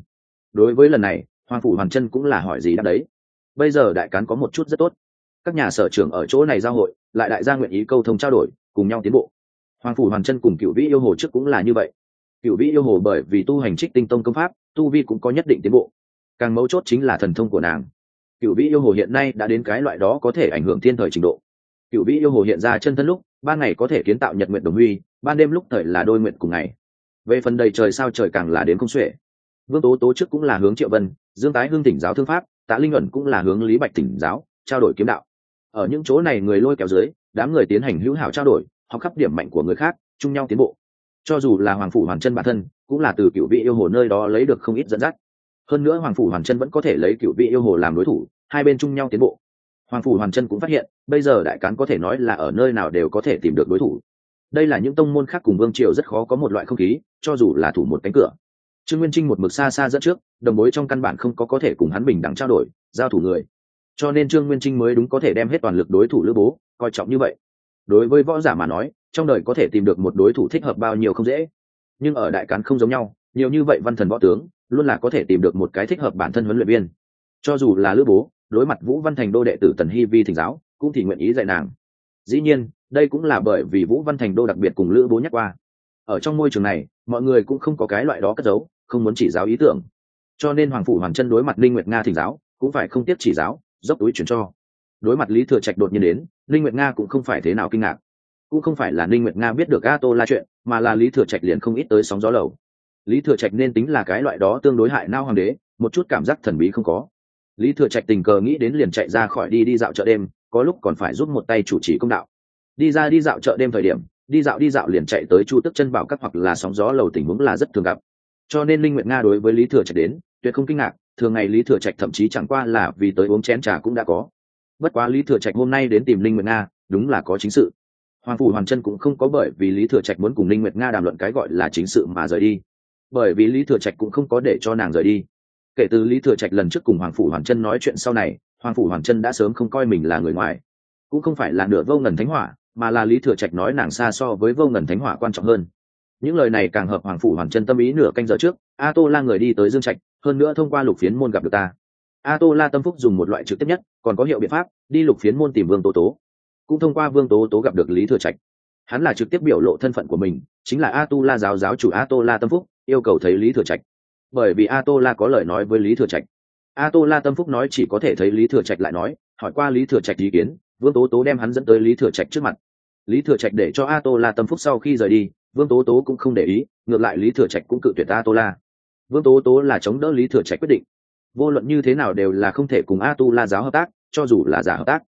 Đối với lần này hoàng phủ hoàn chân cũng là hỏi gì đáp đấy. Bây giờ đại cán có một chút rất tốt. Các nhà sở trưởng ở chỗ này giao hội, lại đại gia nguyện ý câu thông trao đổi, cùng nhau tiến bộ. Hoàng phủ hoàn chân cùng cựu vĩ yêu hồ trước cũng là như vậy. Cựu vĩ yêu hồ bởi vì tu hành trích tinh tông công pháp, tu vi cũng có nhất định tiến bộ. Càng mấu chốt chính là thần thông của nàng. Cựu vĩ yêu hồ hiện nay đã đến cái loại đó có thể ảnh hưởng thiên thời trình độ. Cựu vĩ yêu hồ hiện ra chân thân lúc, ban ngày có thể kiến tạo nhật nguyện đồng huy, ban đêm lúc thời là đôi nguyện cùng ngày. Về phần đầy trời sao trời càng là đến không xuể vương tố tố trước cũng là hướng triệu vân, dương tái hương tỉnh giáo thương pháp, tạ linh luận cũng là hướng lý bạch tỉnh giáo, trao đổi kiếm đạo. Ở những chỗ này người lôi kéo dưới, đám người tiến hành hữu hảo trao đổi, học khắp điểm mạnh của người khác, chung nhau tiến bộ. Cho dù là hoàng phủ hoàn chân bản thân, cũng là từ cựu vị yêu hồ nơi đó lấy được không ít dẫn dắt. Hơn nữa hoàng phủ hoàn chân vẫn có thể lấy cựu vị yêu hồ làm đối thủ, hai bên chung nhau tiến bộ. Hoàng phủ hoàn chân cũng phát hiện, bây giờ đại cán có thể nói là ở nơi nào đều có thể tìm được đối thủ. Đây là những tông môn khác cùng vương triều rất khó có một loại không khí, cho dù là thủ một cánh cửa trương nguyên trinh một mực xa xa dẫn trước, đồng bối trong căn bản không có có thể cùng hắn bình đẳng trao đổi, giao thủ người. Cho nên trương nguyên trinh mới đúng có thể đem hết toàn lực đối thủ lữ bố, coi trọng như vậy. Đối với võ giả mà nói, trong đời có thể tìm được một đối thủ thích hợp bao nhiêu không dễ. Nhưng ở đại cán không giống nhau, nhiều như vậy văn thần võ tướng, luôn là có thể tìm được một cái thích hợp bản thân huấn luyện viên. Cho dù là lữ bố, đối mặt vũ văn thành đô đệ tử tần hy vi thỉnh giáo, cũng thì nguyện ý dạy nàng. Dĩ nhiên, đây cũng là bởi vì vũ văn thành đô đặc biệt cùng lữ bố nhắc qua ở trong môi trường này, mọi người cũng không có cái loại đó cất giấu, không muốn chỉ giáo ý tưởng. Cho nên hoàng phủ hoàn chân đối mặt linh nguyệt nga thỉnh giáo, cũng phải không tiếp chỉ giáo, dốc túi chuyển cho. Đối mặt lý thừa trạch đột nhiên đến, linh nguyệt nga cũng không phải thế nào kinh ngạc. Cũng không phải là linh nguyệt nga biết được a tô la chuyện, mà là lý thừa trạch liền không ít tới sóng gió lầu. Lý thừa trạch nên tính là cái loại đó tương đối hại nao hoàng đế, một chút cảm giác thần bí không có. Lý thừa trạch tình cờ nghĩ đến liền chạy ra khỏi đi đi dạo chợ đêm, có lúc còn phải giúp một tay chủ trì công đạo. Đi ra đi dạo chợ đêm thời điểm đi dạo đi dạo liền chạy tới chu tức chân bảo các hoặc là sóng gió lầu tình huống là rất thường gặp. Cho nên linh nguyện nga đối với lý thừa trạch đến, tuyệt không kinh ngạc, thường ngày lý thừa trạch thậm chí chẳng qua là vì tới uống chén trà cũng đã có. Bất quá lý thừa trạch hôm nay đến tìm linh nguyện nga, đúng là có chính sự. Hoàng phủ hoàn chân cũng không có bởi vì lý thừa trạch muốn cùng linh nguyệt nga đàm luận cái gọi là chính sự mà rời đi. Bởi vì lý thừa trạch cũng không có để cho nàng rời đi. Kể từ lý thừa trạch lần trước cùng hoàng phủ hoàn chân nói chuyện sau này, hoàng phủ hoàn chân đã sớm không coi mình là người ngoài. Cũng không phải là nửa vô ngần thánh hỏa mà là lý thừa trạch nói nàng xa so với vô ngần thánh hỏa quan trọng hơn. Những lời này càng hợp hoàng phủ hoàn chân tâm ý nửa canh giờ trước a tô la người đi tới dương trạch, hơn nữa thông qua lục phiến môn gặp được ta. A tô la tâm phúc dùng một loại trực tiếp nhất, còn có hiệu biện pháp, đi lục phiến môn tìm vương tố tố. Cũng thông qua vương tố tố gặp được lý thừa trạch. Hắn là trực tiếp biểu lộ thân phận của mình, chính là a tu la giáo giáo chủ a tô la tâm phúc, yêu cầu thấy lý thừa trạch. Bởi vì a tô la có lời nói với lý thừa trạch. A tô la tâm phúc nói chỉ có thể thấy lý thừa trạch lại nói, hỏi qua lý thừa trạch ý kiến vương tố tố đem hắn dẫn tới lý thừa trạch trước mặt. Lý thừa trạch để cho a tô la tâm phúc sau khi rời đi, vương tố tố cũng không để ý, ngược lại lý thừa trạch cũng cự tuyệt a tô la vương tố tố là chống đỡ lý thừa trạch quyết định. Vô luận như thế nào đều là không thể cùng a tu la giáo hợp tác, cho dù là giả hợp tác.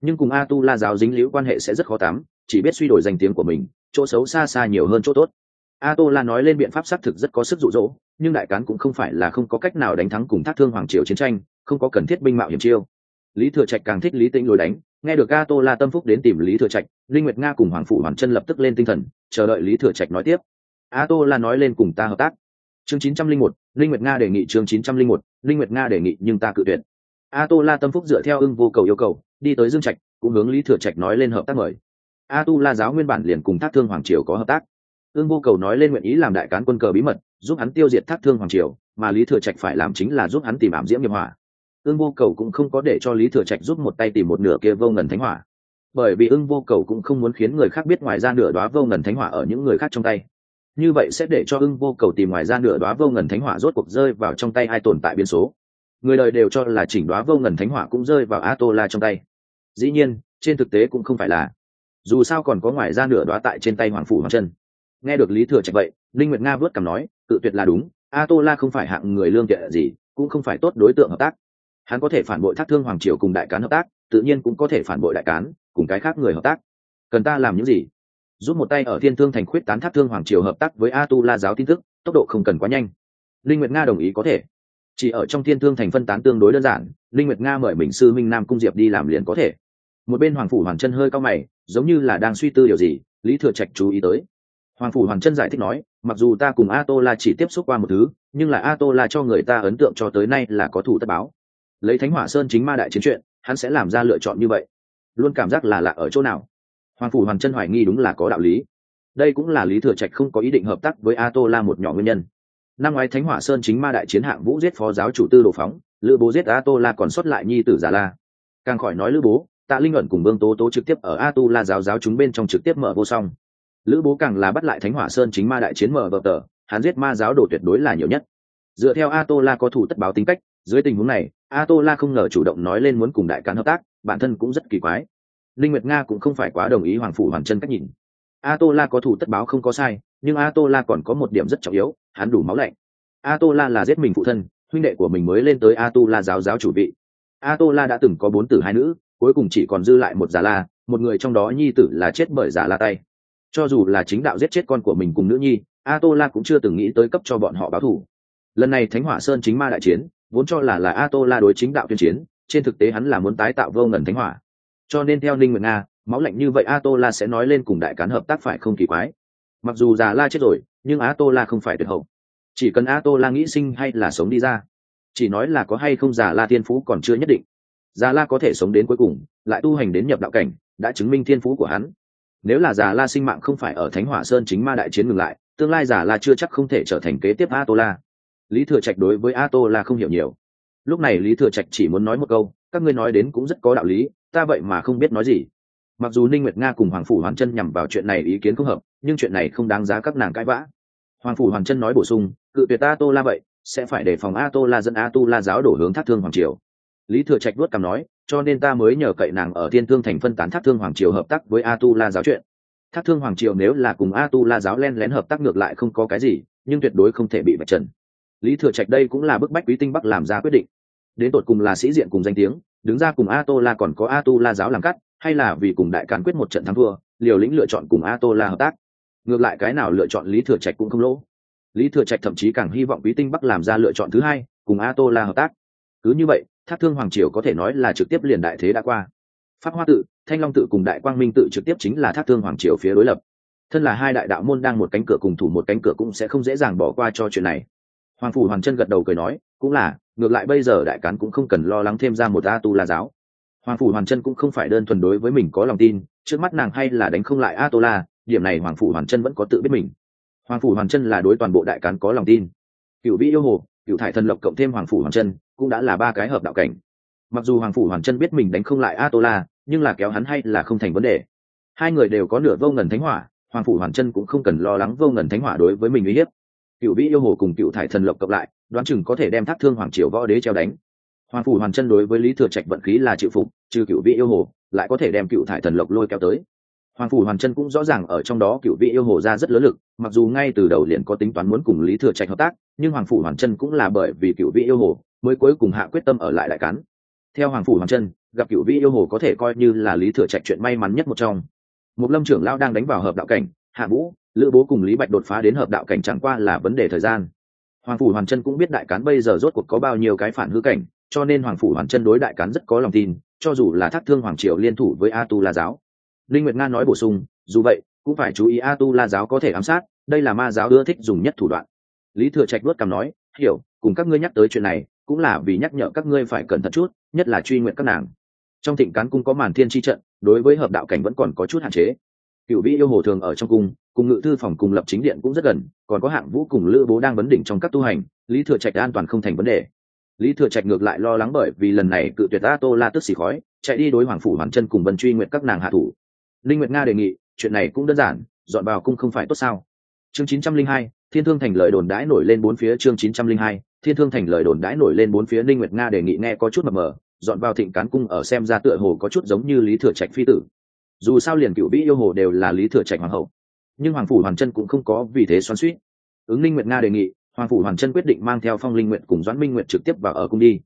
Nhưng cùng a tu la giáo dính liễu quan hệ sẽ rất khó tắm, chỉ biết suy đổi danh tiếng của mình, chỗ xấu xa xa nhiều hơn chỗ tốt. A tô la nói lên biện pháp xác thực rất có sức rụ rỗ nhưng đại cán cũng không phải là không có cách nào đánh thắng cùng thác thương hoàng triều chiến tranh, không có cần thiết binh mạo hiểm chiêu. Lý thừa trạch càng thích lý tĩnh lối đánh nghe được a tô la tâm phúc đến tìm lý thừa trạch linh nguyệt nga cùng hoàng phủ hoàng chân lập tức lên tinh thần chờ đợi lý thừa trạch nói tiếp. A tô la nói lên cùng ta hợp tác. Chương 901, linh nguyệt nga đề nghị chương 901, linh nguyệt nga đề nghị nhưng ta cự tuyệt. A tô la tâm phúc dựa theo ưng vô cầu yêu cầu đi tới dương trạch cũng hướng lý thừa trạch nói lên hợp tác mời. A tu la giáo nguyên bản liền cùng thác thương hoàng triều có hợp tác. Ưng vô cầu nói lên nguyện ý làm đại cán quân cờ bí mật giúp hắn tiêu diệt thác thương hoàng triều mà lý thừa trạch phải làm chính là giúp hắn tìm ảm diễm nghiệp hỏa ương vô cầu cũng không có để cho lý thừa trạch giúp một tay tìm một nửa kia vô ngần thánh hỏa. Bởi vì ưng vô cầu cũng không muốn khiến người khác biết ngoài ra nửa đoá vô ngần thánh hỏa ở những người khác trong tay. Như vậy sẽ để cho ưng vô cầu tìm ngoài ra nửa đoá vô ngần thánh hỏa rốt cuộc rơi vào trong tay ai tồn tại biến số. Người đời đều cho là chỉnh đoá vô ngần thánh hỏa cũng rơi vào a tô la trong tay. Dĩ nhiên, trên thực tế cũng không phải là. Dù sao còn có ngoài ra nửa đoá tại trên tay hoàng phủ hoàng chân. Nghe được lý thừa trạch vậy linh nguyệt nga vớt cằm nói tự tuyệt là đúng a tô la không phải hạng người lương thiện gì, cũng không phải tốt đối tượng hợp tác hắn có thể phản bội thác thương hoàng triều cùng đại cán hợp tác, tự nhiên cũng có thể phản bội đại cán, cùng cái khác người hợp tác. Cần ta làm những gì? Giúp một tay ở thiên thương thành khuyết tán thác thương hoàng triều hợp tác với a tu la giáo tin tức, tốc độ không cần quá nhanh. Linh nguyệt nga đồng ý có thể. Chỉ ở trong thiên thương thành phân tán tương đối đơn giản, linh nguyệt nga mời mình sư minh nam cung diệp đi làm liền có thể. Một bên hoàng phủ hoàng chân hơi cao mày, giống như là đang suy tư điều gì, lý thừa trạch chú ý tới. Hoàng phủ hoàng chân giải thích nói, mặc dù ta cùng a tô la chỉ tiếp xúc qua một thứ, nhưng là a tô la cho người ta ấn tượng cho tới nay là có thủ tất báo lấy thánh hỏa sơn chính ma đại chiến chuyện, hắn sẽ làm ra lựa chọn như vậy. Luôn cảm giác là lạ ở chỗ nào? Hoàng phủ hoàng chân hoài nghi đúng là có đạo lý. Đây cũng là lý thừa trạch không có ý định hợp tác với a tô la một nhỏ nguyên nhân. Năm ngoái thánh hỏa sơn chính ma đại chiến hạng vũ giết phó giáo chủ tư đồ phóng, lữ bố giết a tô la còn xuất lại nhi tử già la. Càng khỏi nói lữ bố, tạ linh ẩn cùng vương tố tố trực tiếp ở a tu la giáo giáo chúng bên trong trực tiếp mở vô song. Lữ bố càng là bắt lại thánh hỏa sơn chính ma đại chiến mở vợ tờ, hắn giết ma giáo đồ tuyệt đối là nhiều nhất. Dựa theo a tô la có thủ tất báo tính cách, dưới tình huống này a tô la không ngờ chủ động nói lên muốn cùng đại cán hợp tác, bản thân cũng rất kỳ quái. Linh nguyệt nga cũng không phải quá đồng ý hoàng phủ hoàng chân cách nhìn. A tô la có thủ tất báo không có sai, nhưng a tô la còn có một điểm rất trọng yếu, hắn đủ máu lạnh. A tô la là giết mình phụ thân, huynh đệ của mình mới lên tới a tu la giáo giáo chủ vị. A tô la đã từng có bốn tử hai nữ, cuối cùng chỉ còn dư lại một giả la, một người trong đó nhi tử là chết bởi giả la tay. Cho dù là chính đạo giết chết con của mình cùng nữ nhi a tô la cũng chưa từng nghĩ tới cấp cho bọn họ báo thù. Lần này thánh hỏa sơn chính ma đại chiến vốn cho là là a tô la đối chính đạo tuyên chiến, trên thực tế hắn là muốn tái tạo vô ngần thánh hỏa. Cho nên theo ninh nguyện nga, máu lạnh như vậy a tô la sẽ nói lên cùng đại cán hợp tác phải không kỳ quái. Mặc dù già la chết rồi, nhưng a tô la không phải tuyệt hậu. Chỉ cần a tô la nghĩ sinh hay là sống đi ra. Chỉ nói là có hay không già la tiên phú còn chưa nhất định. Già la có thể sống đến cuối cùng, lại tu hành đến nhập đạo cảnh, đã chứng minh thiên phú của hắn. Nếu là già la sinh mạng không phải ở thánh hỏa sơn chính ma đại chiến ngừng lại, tương lai già la chưa chắc không thể trở thành kế tiếp a tô la lý thừa trạch đối với a tô là không hiểu nhiều. Lúc này lý thừa trạch chỉ muốn nói một câu, các ngươi nói đến cũng rất có đạo lý, ta vậy mà không biết nói gì. Mặc dù ninh nguyệt nga cùng hoàng phủ hoàn chân nhằm vào chuyện này ý kiến không hợp, nhưng chuyện này không đáng giá các nàng cãi vã. Hoàng phủ hoàn chân nói bổ sung, cự tuyệt a tô la vậy, sẽ phải đề phòng a tô la dẫn a tu la giáo đổ hướng thác thương hoàng triều. Lý thừa trạch vuốt cằm nói, cho nên ta mới nhờ cậy nàng ở thiên thương thành phân tán thác thương hoàng triều hợp tác với a tu la giáo chuyện. Thác thương hoàng triều nếu là cùng a tu la giáo len lén hợp tác ngược lại không có cái gì, nhưng tuyệt đối không thể bị vạch trần lý thừa trạch đây cũng là bức bách quý tinh bắc làm ra quyết định. Đến tột cùng là sĩ diện cùng danh tiếng, đứng ra cùng a tô la còn có a tu la giáo làm cắt, hay là vì cùng đại càn quyết một trận thắng thua, liều lĩnh lựa chọn cùng a tô la hợp tác. Ngược lại cái nào lựa chọn lý thừa trạch cũng không lỗ. Lý thừa trạch thậm chí càng hy vọng quý tinh bắc làm ra lựa chọn thứ hai, cùng a tô la hợp tác. Cứ như vậy, thác thương hoàng triều có thể nói là trực tiếp liền đại thế đã qua. Pháp hoa tự, thanh long tự cùng đại quang minh tự trực tiếp chính là thác thương hoàng triều phía đối lập. Thân là hai đại đạo môn đang một cánh cửa cùng thủ một cánh cửa cũng sẽ không dễ dàng bỏ qua cho chuyện này hoàng phủ hoàng chân gật đầu cười nói, cũng là, ngược lại bây giờ đại cán cũng không cần lo lắng thêm ra một a tu la giáo. Hoàng phủ hoàng chân cũng không phải đơn thuần đối với mình có lòng tin, trước mắt nàng hay là đánh không lại a tô la điểm này hoàng phủ hoàng chân vẫn có tự biết mình. Hoàng phủ hoàng chân là đối toàn bộ đại cán có lòng tin. Cựu vĩ yêu hồ, cựu thải thần lộc cộng thêm hoàng phủ hoàng chân cũng đã là ba cái hợp đạo cảnh. Mặc dù hoàng phủ hoàng chân biết mình đánh không lại a tô la nhưng là kéo hắn hay là không thành vấn đề. Hai người đều có nửa vô ngần thánh hỏa, hoàng phủ hoàng chân cũng không cần lo lắng vô ngần thánh hỏa đối với mình uy hiếp cựu vĩ yêu hồ cùng cựu thải thần lộc cộng lại, đoán chừng có thể đem thác thương hoàng triều võ đế treo đánh. Hoàng phủ hoàn chân đối với lý thừa trạch vận khí là chịu phục, trừ cựu vị yêu hồ, lại có thể đem cựu thải thần lộc lôi kéo tới. Hoàng phủ hoàn chân cũng rõ ràng ở trong đó cựu vị yêu hồ ra rất lớn lực, mặc dù ngay từ đầu liền có tính toán muốn cùng lý thừa trạch hợp tác, nhưng hoàng phủ hoàn chân cũng là bởi vì cựu vị yêu hồ mới cuối cùng hạ quyết tâm ở lại đại cắn theo hoàng phủ hoàn chân, gặp cựu vị yêu hồ có thể coi như là lý thừa trạch chuyện may mắn nhất một trong. Một lâm trưởng lao đang đánh vào hợp đạo cảnh, hạ vũ lữ bố cùng lý bạch đột phá đến hợp đạo cảnh chẳng qua là vấn đề thời gian. Hoàng phủ hoàn chân cũng biết đại cán bây giờ rốt cuộc có bao nhiêu cái phản hư cảnh, cho nên hoàng phủ hoàn chân đối đại cán rất có lòng tin, cho dù là thác thương hoàng triều liên thủ với a tu la giáo. Linh nguyệt nga nói bổ sung, dù vậy, cũng phải chú ý a tu la giáo có thể ám sát, đây là ma giáo ưa thích dùng nhất thủ đoạn. Lý thừa trạch luất cằm nói, hiểu, cùng các ngươi nhắc tới chuyện này, cũng là vì nhắc nhở các ngươi phải cẩn thận chút, nhất là truy nguyện các nàng. Trong thịnh cán cung có màn thiên chi trận, đối với hợp đạo cảnh vẫn còn có chút hạn chế. Cựu vĩ yêu hồ thường ở trong cung cùng ngự thư phòng cùng lập chính điện cũng rất gần còn có hạng vũ cùng lữ bố đang vấn đỉnh trong các tu hành lý thừa trạch an toàn không thành vấn đề. Lý thừa trạch ngược lại lo lắng bởi vì lần này cự tuyệt a tô la tức xì khói chạy đi đối hoàng phủ hoàn chân cùng vân truy nguyện các nàng hạ thủ. Linh nguyệt nga đề nghị chuyện này cũng đơn giản dọn vào cung không phải tốt sao? Chương 902, thiên thương thành lời đồn đãi nổi lên bốn phía chương 902, thiên thương thành lời đồn đãi nổi lên bốn phía linh nguyệt nga đề nghị nghe có chút mập mờ dọn vào thịnh cán cung ở xem ra tựa hồ có chút giống như lý thừa trạch phi tử. Dù sao liền cựu vĩ yêu hồ đều là lý thừa trạch hoàng hậu nhưng hoàng phủ hoàn chân cũng không có vì thế xoắn suýt. Ứng linh nguyệt nga đề nghị, hoàng phủ hoàn chân quyết định mang theo phong linh nguyện cùng doãn minh nguyện trực tiếp vào ở cung đi.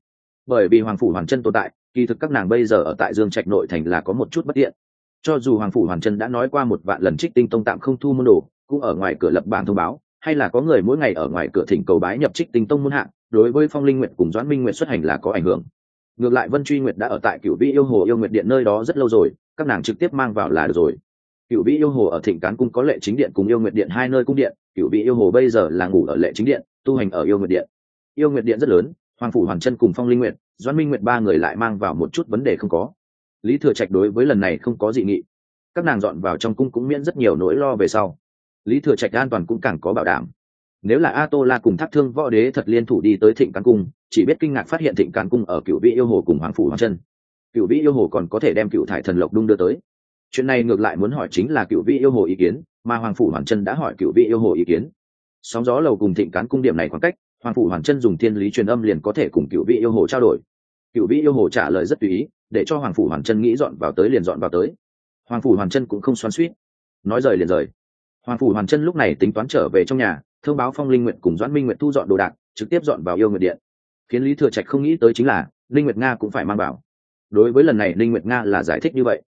Bởi vì hoàng phủ hoàn chân tồn tại, kỳ thực các nàng bây giờ ở tại dương trạch nội thành là có một chút bất tiện. Cho dù hoàng phủ hoàn chân đã nói qua một vạn lần trích tinh tông tạm không thu môn đồ, cũng ở ngoài cửa lập bảng thông báo, hay là có người mỗi ngày ở ngoài cửa thỉnh cầu bái nhập trích tinh tông môn hạng đối với phong linh nguyện cùng doãn minh nguyện xuất hành là có ảnh hưởng. Ngược lại vân truy nguyệt đã ở tại cựu vĩ yêu hồ yêu nguyệt điện nơi đó rất lâu rồi, các nàng trực tiếp mang vào là được rồi cựu vĩ yêu hồ ở thịnh cán cung có lệ chính điện cùng yêu nguyệt điện hai nơi cung điện. Cựu vĩ yêu hồ bây giờ là ngủ ở lệ chính điện, tu hành ở yêu nguyệt điện. Yêu nguyệt điện rất lớn, hoàng phủ hoàn chân cùng phong linh nguyệt, doãn minh nguyệt ba người lại mang vào một chút vấn đề không có. Lý thừa trạch đối với lần này không có dị nghị. Các nàng dọn vào trong cung cũng miễn rất nhiều nỗi lo về sau. Lý thừa trạch an toàn cũng càng có bảo đảm. Nếu là a tô la cùng thác thương võ đế thật liên thủ đi tới thịnh cán cung, chỉ biết kinh ngạc phát hiện thịnh cán cung ở cựu vị yêu hồ cùng hoàng phủ hoàng chân. Cựu vị yêu hồ còn có thể đem cựu thải thần lộc đung đưa tới chuyện này ngược lại muốn hỏi chính là cựu vị yêu hồ ý kiến, mà hoàng phủ hoàng chân đã hỏi cựu vị yêu hồ ý kiến. Sóng gió lầu cùng thịnh cán cung điểm này khoảng cách, hoàng phủ hoàng chân dùng thiên lý truyền âm liền có thể cùng cựu vị yêu hồ trao đổi. Cựu vị yêu hồ trả lời rất tùy ý, để cho hoàng phủ hoàng chân nghĩ dọn vào tới liền dọn vào tới. Hoàng phủ hoàng chân cũng không xoắn suýt nói rời liền rời. Hoàng phủ hoàng chân lúc này tính toán trở về trong nhà, thông báo phong linh nguyện cùng doãn minh nguyện thu dọn đồ đạc, trực tiếp dọn vào yêu nguyện điện. Khiến lý thừa trạch không nghĩ tới chính là, linh nguyệt nga cũng phải mang vào. Đối với lần này, linh nguyệt nga là giải thích như vậy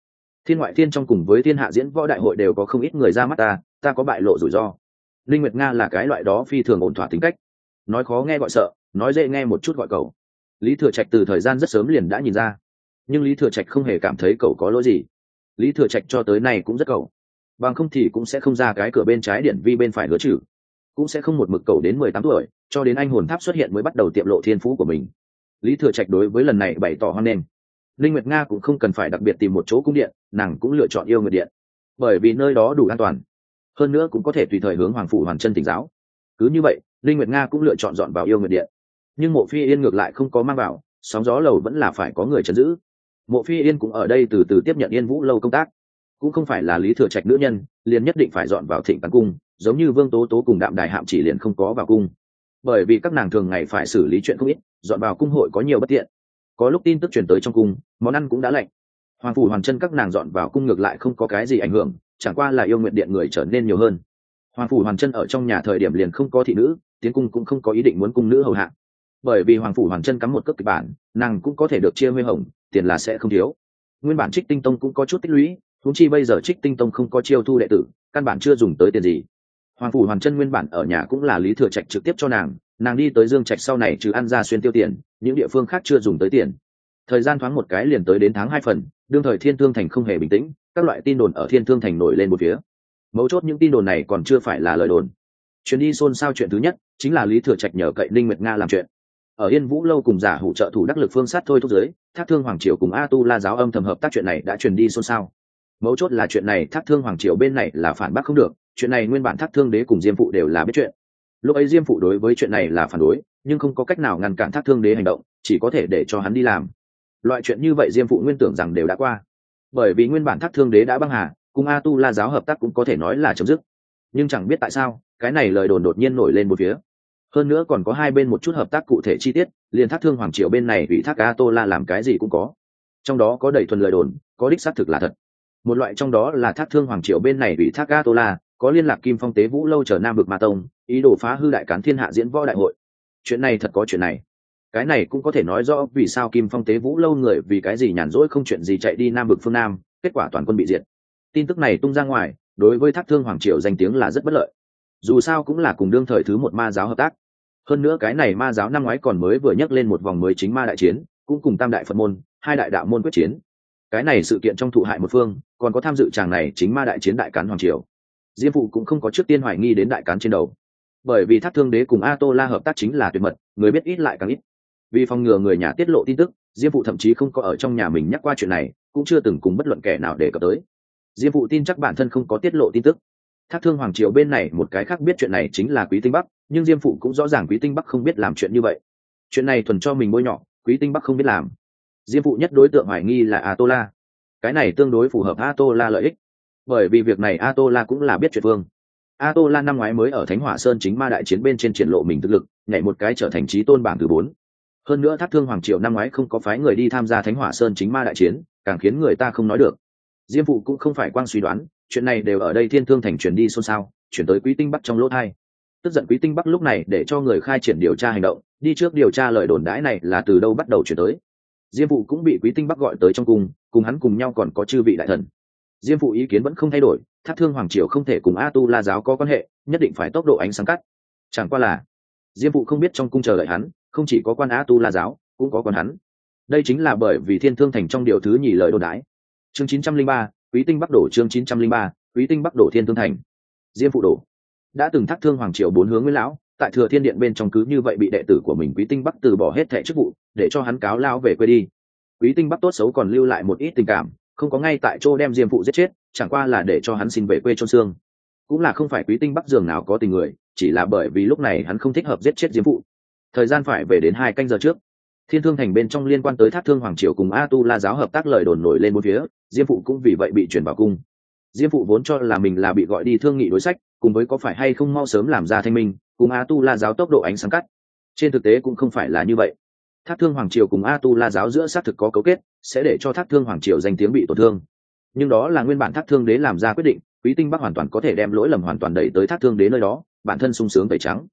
thiên ngoại thiên trong cùng với thiên hạ diễn võ đại hội đều có không ít người ra mắt ta ta có bại lộ rủi ro. Linh nguyệt nga là cái loại đó phi thường ổn thỏa tính cách. Nói khó nghe gọi sợ, nói dễ nghe một chút gọi cầu. Lý thừa trạch từ thời gian rất sớm liền đã nhìn ra. Nhưng lý thừa trạch không hề cảm thấy cậu có lỗi gì. Lý thừa trạch cho tới nay cũng rất cầu. Bằng không thì cũng sẽ không ra cái cửa bên trái điện vi bên phải hứa trừ. Cũng sẽ không một mực cầu đến mười tám tuổi, cho đến anh hồn tháp xuất hiện mới bắt đầu tiệm lộ thiên phú của mình. Lý thừa trạch đối với lần này bày tỏ hoan nghênh linh nguyệt nga cũng không cần phải đặc biệt tìm một chỗ cung điện, nàng cũng lựa chọn yêu nguyệt điện. Bởi vì nơi đó đủ an toàn. Hơn nữa cũng có thể tùy thời hướng hoàng phủ hoàn chân tỉnh giáo. Cứ như vậy, linh nguyệt nga cũng lựa chọn dọn vào yêu nguyệt điện. Nhưng mộ phi yên ngược lại không có mang vào, sóng gió lầu vẫn là phải có người chấn giữ. Mộ phi yên cũng ở đây từ từ tiếp nhận yên vũ lâu công tác. Cũng không phải là lý thừa trạch nữ nhân, liền nhất định phải dọn vào thịnh tán cung, giống như vương tố tố cùng đạm đài hạm chỉ liền không có vào cung. Bởi vì các nàng thường ngày phải xử lý chuyện không ít, dọn vào cung hội có nhiều bất tiện có lúc tin tức truyền tới trong cung, món ăn cũng đã lạnh. Hoàng phủ hoàn chân các nàng dọn vào cung ngược lại không có cái gì ảnh hưởng, chẳng qua là yêu nguyện điện người trở nên nhiều hơn. Hoàng phủ hoàn chân ở trong nhà thời điểm liền không có thị nữ, tiến cung cũng không có ý định muốn cung nữ hầu hạ. Bởi vì hoàng phủ hoàn chân cắm một cước kịch bản, nàng cũng có thể được chia huy hồng, tiền là sẽ không thiếu. Nguyên bản trích tinh tông cũng có chút tích lũy thúng chi bây giờ trích tinh tông không có chiêu thu đệ tử, căn bản chưa dùng tới tiền gì. Hoàng phủ hoàn chân nguyên bản ở nhà cũng là lý thừa trạch trực tiếp cho nàng nàng đi tới dương trạch sau này trừ ăn ra xuyên tiêu tiền, những địa phương khác chưa dùng tới tiền. Thời gian thoáng một cái liền tới đến tháng hai phần, đương thời thiên thương thành không hề bình tĩnh, các loại tin đồn ở thiên thương thành nổi lên một phía. Mấu chốt những tin đồn này còn chưa phải là lời đồn. Chuyến đi xôn xao chuyện thứ nhất, chính là lý thừa trạch nhờ cậy Ninh nguyệt nga làm chuyện. Ở yên vũ lâu cùng giả hủ trợ thủ đắc lực phương sát thôi thúc giới, thác thương hoàng triều cùng a tu la giáo âm thầm hợp tác chuyện này đã truyền đi xôn xao. Mấu chốt là chuyện này thác thương hoàng triều bên này là phản bác không được, chuyện này nguyên bản thác thương đế cùng diêm phụ đều là biết chuyện lúc ấy diêm phụ đối với chuyện này là phản đối, nhưng không có cách nào ngăn cản thác thương đế hành động, chỉ có thể để cho hắn đi làm. Loại chuyện như vậy diêm phụ nguyên tưởng rằng đều đã qua. Bởi vì nguyên bản thác thương đế đã băng hà, cùng a tu la giáo hợp tác cũng có thể nói là chấm dứt. Nhưng chẳng biết tại sao, cái này lời đồn đột nhiên nổi lên một phía. Hơn nữa còn có hai bên một chút hợp tác cụ thể chi tiết, liền thác thương hoàng triều bên này ủy thác a tô la làm cái gì cũng có. Trong đó có đầy thuần lời đồn, có đích xác thực là thật. Một loại trong đó là thác thương hoàng triều bên này ủy thác a tô la có liên lạc kim phong tế vũ lâu chờ nam vực ma tông, ý đồ phá hư đại cán thiên hạ diễn võ đại hội. Chuyện này thật có chuyện này. Cái này cũng có thể nói rõ vì sao kim phong tế vũ lâu người vì cái gì nhàn rỗi không chuyện gì chạy đi nam vực phương nam, kết quả toàn quân bị diệt. Tin tức này tung ra ngoài, đối với thác thương hoàng triều danh tiếng là rất bất lợi. Dù sao cũng là cùng đương thời thứ một ma giáo hợp tác. Hơn nữa cái này ma giáo năm ngoái còn mới vừa nhắc lên một vòng mới chính ma đại chiến, cũng cùng tam đại phật môn, hai đại đạo môn quyết chiến. Cái này sự kiện trong thụ hại một phương, còn có tham dự chàng này chính ma đại chiến đại cán hoàng triều diêm phụ cũng không có trước tiên hoài nghi đến đại cán trên đầu. Bởi vì thác thương đế cùng a tô la hợp tác chính là tuyệt mật, người biết ít lại càng ít. Vì phòng ngừa người nhà tiết lộ tin tức, diêm phụ thậm chí không có ở trong nhà mình nhắc qua chuyện này, cũng chưa từng cùng bất luận kẻ nào để cập tới. Diêm phụ tin chắc bản thân không có tiết lộ tin tức. Thác thương hoàng triều bên này một cái khác biết chuyện này chính là quý tinh bắc, nhưng diêm phụ cũng rõ ràng quý tinh bắc không biết làm chuyện như vậy. Chuyện này thuần cho mình bôi nhọ, quý tinh bắc không biết làm. Diêm phụ nhất đối tượng hoài nghi là a tô la cái này tương đối phù hợp a tô la lợi ích bởi vì việc này a tô la cũng là biết chuyện phương a tô la năm ngoái mới ở thánh hỏa sơn chính ma đại chiến bên trên triển lộ mình thực lực, nhảy một cái trở thành trí tôn bảng thứ bốn. Hơn nữa thác thương hoàng triều năm ngoái không có phái người đi tham gia thánh hỏa sơn chính ma đại chiến, càng khiến người ta không nói được. Diêm phụ cũng không phải quang suy đoán, chuyện này đều ở đây thiên thương thành truyền đi xôn xao, chuyển tới quý tinh bắc trong lỗ thai. Tức giận quý tinh bắc lúc này để cho người khai triển điều tra hành động, đi trước điều tra lời đồn đãi này là từ đâu bắt đầu chuyển tới. Diêm phụ cũng bị quý tinh bắc gọi tới trong cung, cùng hắn cùng nhau còn có chư vị đại thần diêm phụ ý kiến vẫn không thay đổi, thác thương hoàng triều không thể cùng a tu la giáo có quan hệ, nhất định phải tốc độ ánh sáng cắt. Chẳng qua là, diêm phụ không biết trong cung chờ đợi hắn, không chỉ có quan a tu la giáo, cũng có quan hắn. Đây chính là bởi vì thiên thương thành trong điều thứ nhì lời đồn đái. chương chín trăm linh ba, quý tinh bắc đổ chương chín trăm linh ba, quý tinh bắc đổ thiên thương thành. Diêm phụ đổ. Đã từng thác thương hoàng triều bốn hướng với lão, tại thừa thiên điện bên trong cứ như vậy bị đệ tử của mình quý tinh bắc từ bỏ hết thẻ chức vụ, để cho hắn cáo lao về quê đi. Quý tinh bắc tốt xấu còn lưu lại một ít tình cảm không có ngay tại chỗ đem diêm phụ giết chết, chẳng qua là để cho hắn xin về quê trôn xương. Cũng là không phải quý tinh bắc giường nào có tình người, chỉ là bởi vì lúc này hắn không thích hợp giết chết diêm phụ. Thời gian phải về đến hai canh giờ trước. Thiên thương thành bên trong liên quan tới thác thương hoàng triều cùng a tu la giáo hợp tác lời đồn nổi lên một phía, diêm phụ cũng vì vậy bị chuyển vào cung. Diêm phụ vốn cho là mình là bị gọi đi thương nghị đối sách, cùng với có phải hay không mau sớm làm ra thanh minh, cùng a tu la giáo tốc độ ánh sáng cắt. Trên thực tế cũng không phải là như vậy thác thương hoàng triều cùng a tu la giáo giữa xác thực có cấu kết, sẽ để cho thác thương hoàng triều danh tiếng bị tổn thương. Nhưng đó là nguyên bản thác thương đế làm ra quyết định, quý tinh bắc hoàn toàn có thể đem lỗi lầm hoàn toàn đẩy tới thác thương đế nơi đó, bản thân sung sướng tẩy trắng.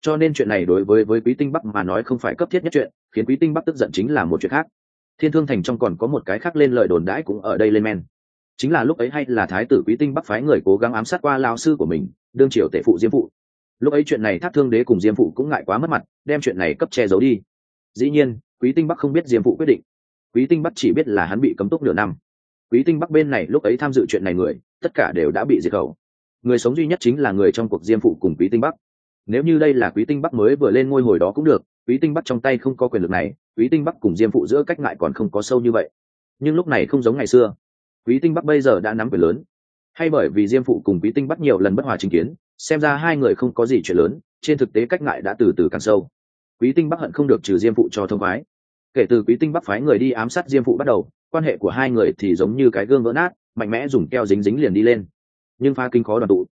Cho nên chuyện này đối với với quý tinh bắc mà nói không phải cấp thiết nhất chuyện, khiến quý tinh bắc tức giận chính là một chuyện khác. Thiên thương thành trong còn có một cái khác lên lời đồn đãi cũng ở đây lên men. Chính là lúc ấy hay là thái tử quý tinh bắc phái người cố gắng ám sát qua lao sư của mình, đương triều tể phụ diêm phụ. Lúc ấy chuyện này thác thương đế cùng diêm phụ cũng ngại quá mất mặt, đem chuyện này cấp che giấu đi dĩ nhiên, quý tinh bắc không biết diêm phụ quyết định. Quý tinh bắc chỉ biết là hắn bị cấm túc nửa năm. Quý tinh bắc bên này lúc ấy tham dự chuyện này người, tất cả đều đã bị diệt khẩu. Người sống duy nhất chính là người trong cuộc diêm phụ cùng quý tinh bắc. Nếu như đây là quý tinh bắc mới vừa lên ngôi hồi đó cũng được, quý tinh bắc trong tay không có quyền lực này, quý tinh bắc cùng diêm phụ giữa cách ngại còn không có sâu như vậy. Nhưng lúc này không giống ngày xưa. Quý tinh bắc bây giờ đã nắm quyền lớn. Hay bởi vì diêm phụ cùng quý tinh bắc nhiều lần bất hòa trình kiến, xem ra hai người không có gì chuyện lớn, trên thực tế cách ngại đã từ từ càng sâu quý tinh bắc hận không được trừ diêm phụ cho thông khoái. Kể từ quý tinh bắc phái người đi ám sát diêm phụ bắt đầu, quan hệ của hai người thì giống như cái gương vỡ nát, mạnh mẽ dùng keo dính dính liền đi lên. Nhưng pha kinh khó đoàn tụ.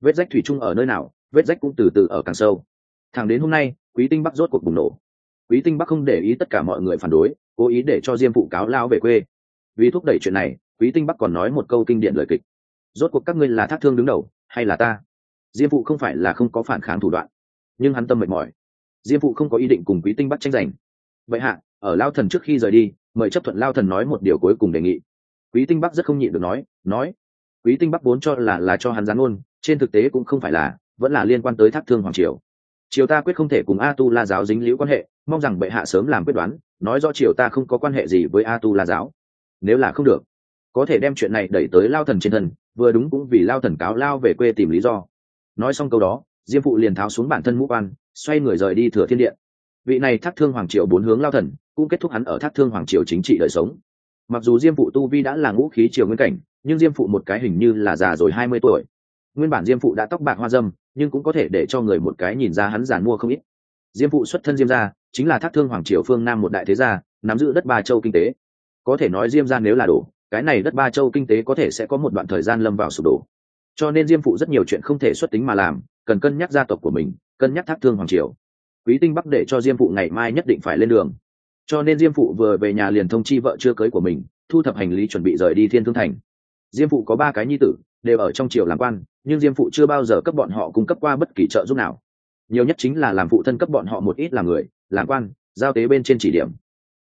Vết rách thủy chung ở nơi nào, vết rách cũng từ từ ở càng sâu. Thẳng đến hôm nay, quý tinh bắc rốt cuộc bùng nổ. Quý tinh bắc không để ý tất cả mọi người phản đối, cố ý để cho diêm phụ cáo lao về quê. Vì thúc đẩy chuyện này, quý tinh bắc còn nói một câu kinh điển lời kịch. Rốt cuộc các ngươi là thác thương đứng đầu, hay là ta? Diêm phụ không phải là không có phản kháng thủ đoạn. Nhưng hắn tâm mệt mỏi diêm phụ không có ý định cùng quý tinh bắt tranh giành. Vậy hạ ở lao thần trước khi rời đi mời chấp thuận lao thần nói một điều cuối cùng đề nghị. Quý tinh bắc rất không nhịn được nói nói quý tinh bắc vốn cho là là cho hắn gián ôn trên thực tế cũng không phải là vẫn là liên quan tới thác thương hoàng triều. Triều ta quyết không thể cùng a tu la giáo dính liễu quan hệ mong rằng bệ hạ sớm làm quyết đoán nói rõ triều ta không có quan hệ gì với a tu la giáo. Nếu là không được có thể đem chuyện này đẩy tới lao thần trên thần, vừa đúng cũng vì lao thần cáo lao về quê tìm lý do. Nói xong câu đó diêm phụ liền tháo xuống bản thân mũ quan xoay người rời đi thừa thiên điện. Vị này thác thương hoàng triều bốn hướng lao thần cũng kết thúc hắn ở thác thương hoàng triều chính trị đời sống. Mặc dù diêm phụ tu vi đã là ngũ khí triều nguyên cảnh nhưng diêm phụ một cái hình như là già rồi hai mươi tuổi. Nguyên bản diêm phụ đã tóc bạc hoa dâm nhưng cũng có thể để cho người một cái nhìn ra hắn giàn mua không ít. Diêm phụ xuất thân diêm gia chính là thác thương hoàng triều phương nam một đại thế gia nắm giữ đất ba châu kinh tế. Có thể nói diêm gia nếu là đủ, cái này đất ba châu kinh tế có thể sẽ có một đoạn thời gian lâm vào sụp đổ. Cho nên diêm phụ rất nhiều chuyện không thể xuất tính mà làm cần cân nhắc gia tộc của mình, cân nhắc thác thương hoàng triều. Quý tinh bắc để cho diêm phụ ngày mai nhất định phải lên đường. Cho nên diêm phụ vừa về nhà liền thông chi vợ chưa cưới của mình, thu thập hành lý chuẩn bị rời đi thiên thương thành. Diêm phụ có ba cái nhi tử, đều ở trong triều làm quan, nhưng diêm phụ chưa bao giờ cấp bọn họ cung cấp qua bất kỳ trợ giúp nào. Nhiều nhất chính là làm phụ thân cấp bọn họ một ít làm người, làm quan, giao tế bên trên chỉ điểm.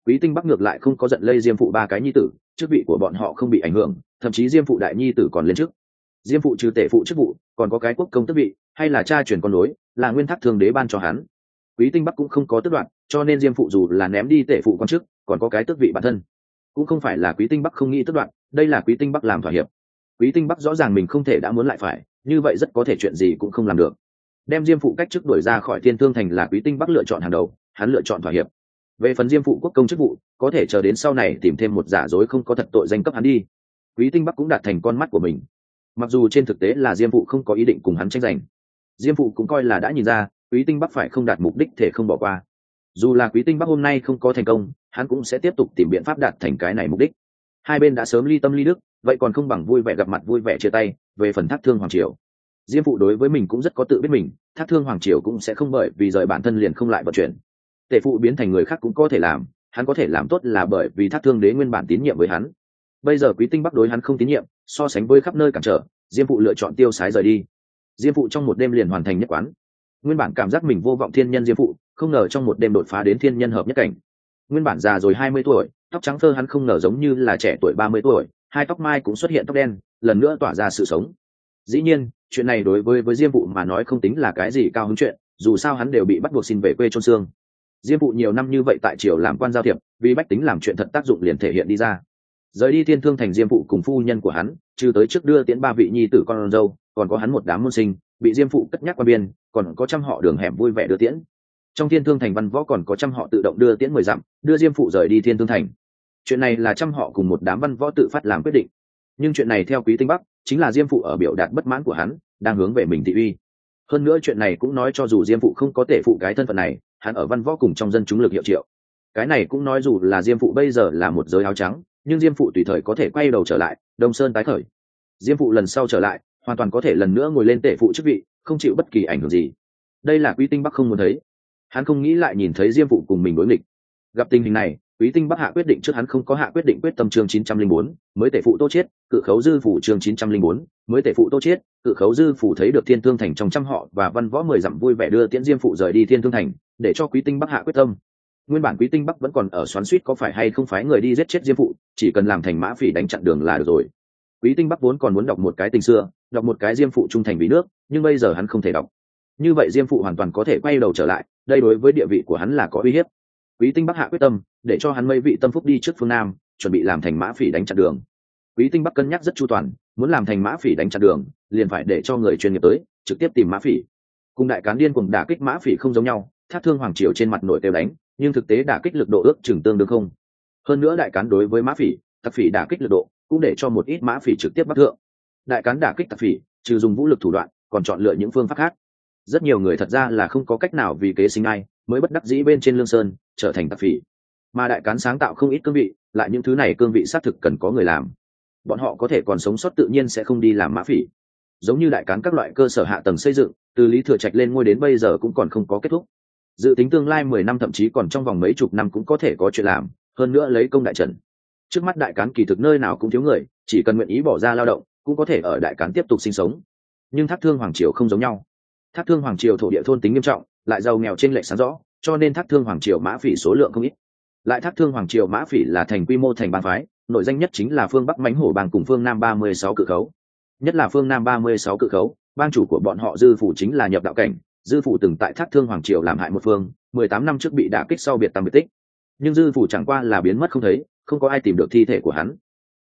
Quý tinh bắc ngược lại không có giận lây diêm phụ ba cái nhi tử, chức vị của bọn họ không bị ảnh hưởng, thậm chí diêm phụ đại nhi tử còn lên trước. Diêm phụ trừ tể phụ chức vụ, còn có cái quốc công tước vị hay là cha truyền con nối, là nguyên thác thương đế ban cho hắn. Quý tinh bắc cũng không có tước đoạn cho nên diêm phụ dù là ném đi tể phụ quan chức, còn có cái tước vị bản thân. Cũng không phải là quý tinh bắc không nghĩ tước đoạn đây là quý tinh bắc làm thỏa hiệp. Quý tinh bắc rõ ràng mình không thể đã muốn lại phải, như vậy rất có thể chuyện gì cũng không làm được. Đem diêm phụ cách chức đuổi ra khỏi thiên thương thành là quý tinh bắc lựa chọn hàng đầu, hắn lựa chọn thỏa hiệp. Về phần diêm phụ quốc công chức vụ, có thể chờ đến sau này tìm thêm một giả dối không có thật tội danh cấp hắn đi. Quý tinh bắc cũng đạt thành con mắt của mình. Mặc dù trên thực tế là diêm phụ không có ý định cùng hắn tranh giành diêm phụ cũng coi là đã nhìn ra, quý tinh bắc phải không đạt mục đích thể không bỏ qua. Dù là quý tinh bắc hôm nay không có thành công, hắn cũng sẽ tiếp tục tìm biện pháp đạt thành cái này mục đích. Hai bên đã sớm ly tâm ly đức, vậy còn không bằng vui vẻ gặp mặt, vui vẻ chia tay, về phần thác thương hoàng triều. Diêm phụ đối với mình cũng rất có tự biết mình, thác thương hoàng triều cũng sẽ không bởi vì rời bản thân liền không lại vận chuyển. Tể phụ biến thành người khác cũng có thể làm, hắn có thể làm tốt là bởi vì thác thương đế nguyên bản tín nhiệm với hắn. Bây giờ quý tinh bắc đối hắn không tín nhiệm, so sánh với khắp nơi cản trở, diêm phụ lựa chọn tiêu sái rời đi diêm phụ trong một đêm liền hoàn thành nhất quán. Nguyên bản cảm giác mình vô vọng thiên nhân diêm phụ, không ngờ trong một đêm đột phá đến thiên nhân hợp nhất cảnh. Nguyên bản già rồi hai mươi tuổi, tóc trắng thơ hắn không ngờ giống như là trẻ tuổi ba mươi tuổi, hai tóc mai cũng xuất hiện tóc đen, lần nữa tỏa ra sự sống. Dĩ nhiên, chuyện này đối với với diêm vụ mà nói không tính là cái gì cao hứng chuyện, dù sao hắn đều bị bắt buộc xin về quê trôn xương. Diêm vụ nhiều năm như vậy tại triều làm quan giao thiệp, vì bách tính làm chuyện thật tác dụng liền thể hiện đi ra. Rời đi thiên thương thành diêm vụ cùng phu nhân của hắn, trừ tới trước đưa tiễn ba vị nhi tử con dâu còn có hắn một đám môn sinh, bị diêm phụ cất nhắc qua biên, còn có trăm họ đường hẻm vui vẻ đưa tiễn. Trong thiên thương thành văn võ còn có trăm họ tự động đưa tiễn mười dặm, đưa diêm phụ rời đi thiên thương thành. Chuyện này là trăm họ cùng một đám văn võ tự phát làm quyết định. Nhưng chuyện này theo quý tinh bắc, chính là diêm phụ ở biểu đạt bất mãn của hắn, đang hướng về mình thị uy. Hơn nữa chuyện này cũng nói cho dù diêm phụ không có thể phụ cái thân phận này, hắn ở văn võ cùng trong dân chúng lực hiệu triệu. Cái này cũng nói dù là diêm phụ bây giờ là một giới áo trắng, nhưng diêm phụ tùy thời có thể quay đầu trở lại, đông sơn tái khởi. Diêm phụ lần sau trở lại hoàn toàn có thể lần nữa ngồi lên tể phụ chức vị không chịu bất kỳ ảnh hưởng gì. Đây là quý tinh bắc không muốn thấy. Hắn không nghĩ lại nhìn thấy diêm phụ cùng mình đối nghịch. Gặp tình hình này quý tinh bắc hạ quyết định trước hắn không có hạ quyết định quyết tâm chương 904, mới tể phụ tô chết cự khấu dư phủ chương 904, mới tể phụ tô chết cự khấu dư phủ thấy được thiên thương thành trong trăm họ và văn võ mười dặm vui vẻ đưa tiễn diêm phụ rời đi thiên thương thành để cho quý tinh bắc hạ quyết tâm. Nguyên bản quý tinh bắc vẫn còn ở xoắn suýt có phải hay không phải người đi giết chết diêm phụ chỉ cần làm thành mã phỉ đánh chặn đường là được rồi. Quý tinh bắc vốn còn muốn đọc một cái tình xưa đọc một cái diêm phụ trung thành vì nước, nhưng bây giờ hắn không thể đọc. Như vậy diêm phụ hoàn toàn có thể quay đầu trở lại, đây đối với địa vị của hắn là có uy hiếp. Quý tinh bắc hạ quyết tâm, để cho hắn mây vị tâm phúc đi trước phương nam, chuẩn bị làm thành mã phỉ đánh chặn đường. Quý tinh bắc cân nhắc rất chu toàn, muốn làm thành mã phỉ đánh chặn đường, liền phải để cho người chuyên nghiệp tới, trực tiếp tìm mã phỉ. Cùng đại cán điên cùng đả kích mã phỉ không giống nhau, thác thương hoàng triều trên mặt nội tiêu đánh, nhưng thực tế đả kích lực độ ước chừng tương đương không. Hơn nữa đại cán đối với mã phỉ, tặc phỉ đả kích lực độ, cũng để cho một ít mã phỉ trực tiếp bắt thượng đại cán đả kích tặc phỉ, trừ dùng vũ lực thủ đoạn, còn chọn lựa những phương pháp khác. Rất nhiều người thật ra là không có cách nào vì kế sinh ai, mới bất đắc dĩ bên trên lương sơn, trở thành tặc phỉ. Mà đại cán sáng tạo không ít cương vị, lại những thứ này cương vị xác thực cần có người làm. Bọn họ có thể còn sống sót tự nhiên sẽ không đi làm mã phỉ. Giống như đại cán các loại cơ sở hạ tầng xây dựng, từ lý thừa trạch lên ngôi đến bây giờ cũng còn không có kết thúc. Dự tính tương lai mười năm thậm chí còn trong vòng mấy chục năm cũng có thể có chuyện làm, hơn nữa lấy công đại trần trước mắt đại cán kỳ thực nơi nào cũng thiếu người, chỉ cần nguyện ý bỏ ra lao động cũng có thể ở đại cán tiếp tục sinh sống. Nhưng thác thương hoàng triều không giống nhau. Thác thương hoàng triều thổ địa thôn tính nghiêm trọng, lại giàu nghèo trên lệch sáng rõ, cho nên thác thương hoàng triều mã phỉ số lượng không ít. Lại thác thương hoàng triều mã phỉ là thành quy mô thành bang phái, nội danh nhất chính là phương bắc mánh hổ bang cùng phương nam ba mươi sáu cự khấu. Nhất là phương nam ba mươi sáu cự khấu, bang chủ của bọn họ dư phủ chính là nhập đạo cảnh, dư phủ từng tại thác thương hoàng triều làm hại một phương, mười tám năm trước bị đả kích sau biệt tam biệt tích. Nhưng dư phủ chẳng qua là biến mất không thấy, không có ai tìm được thi thể của hắn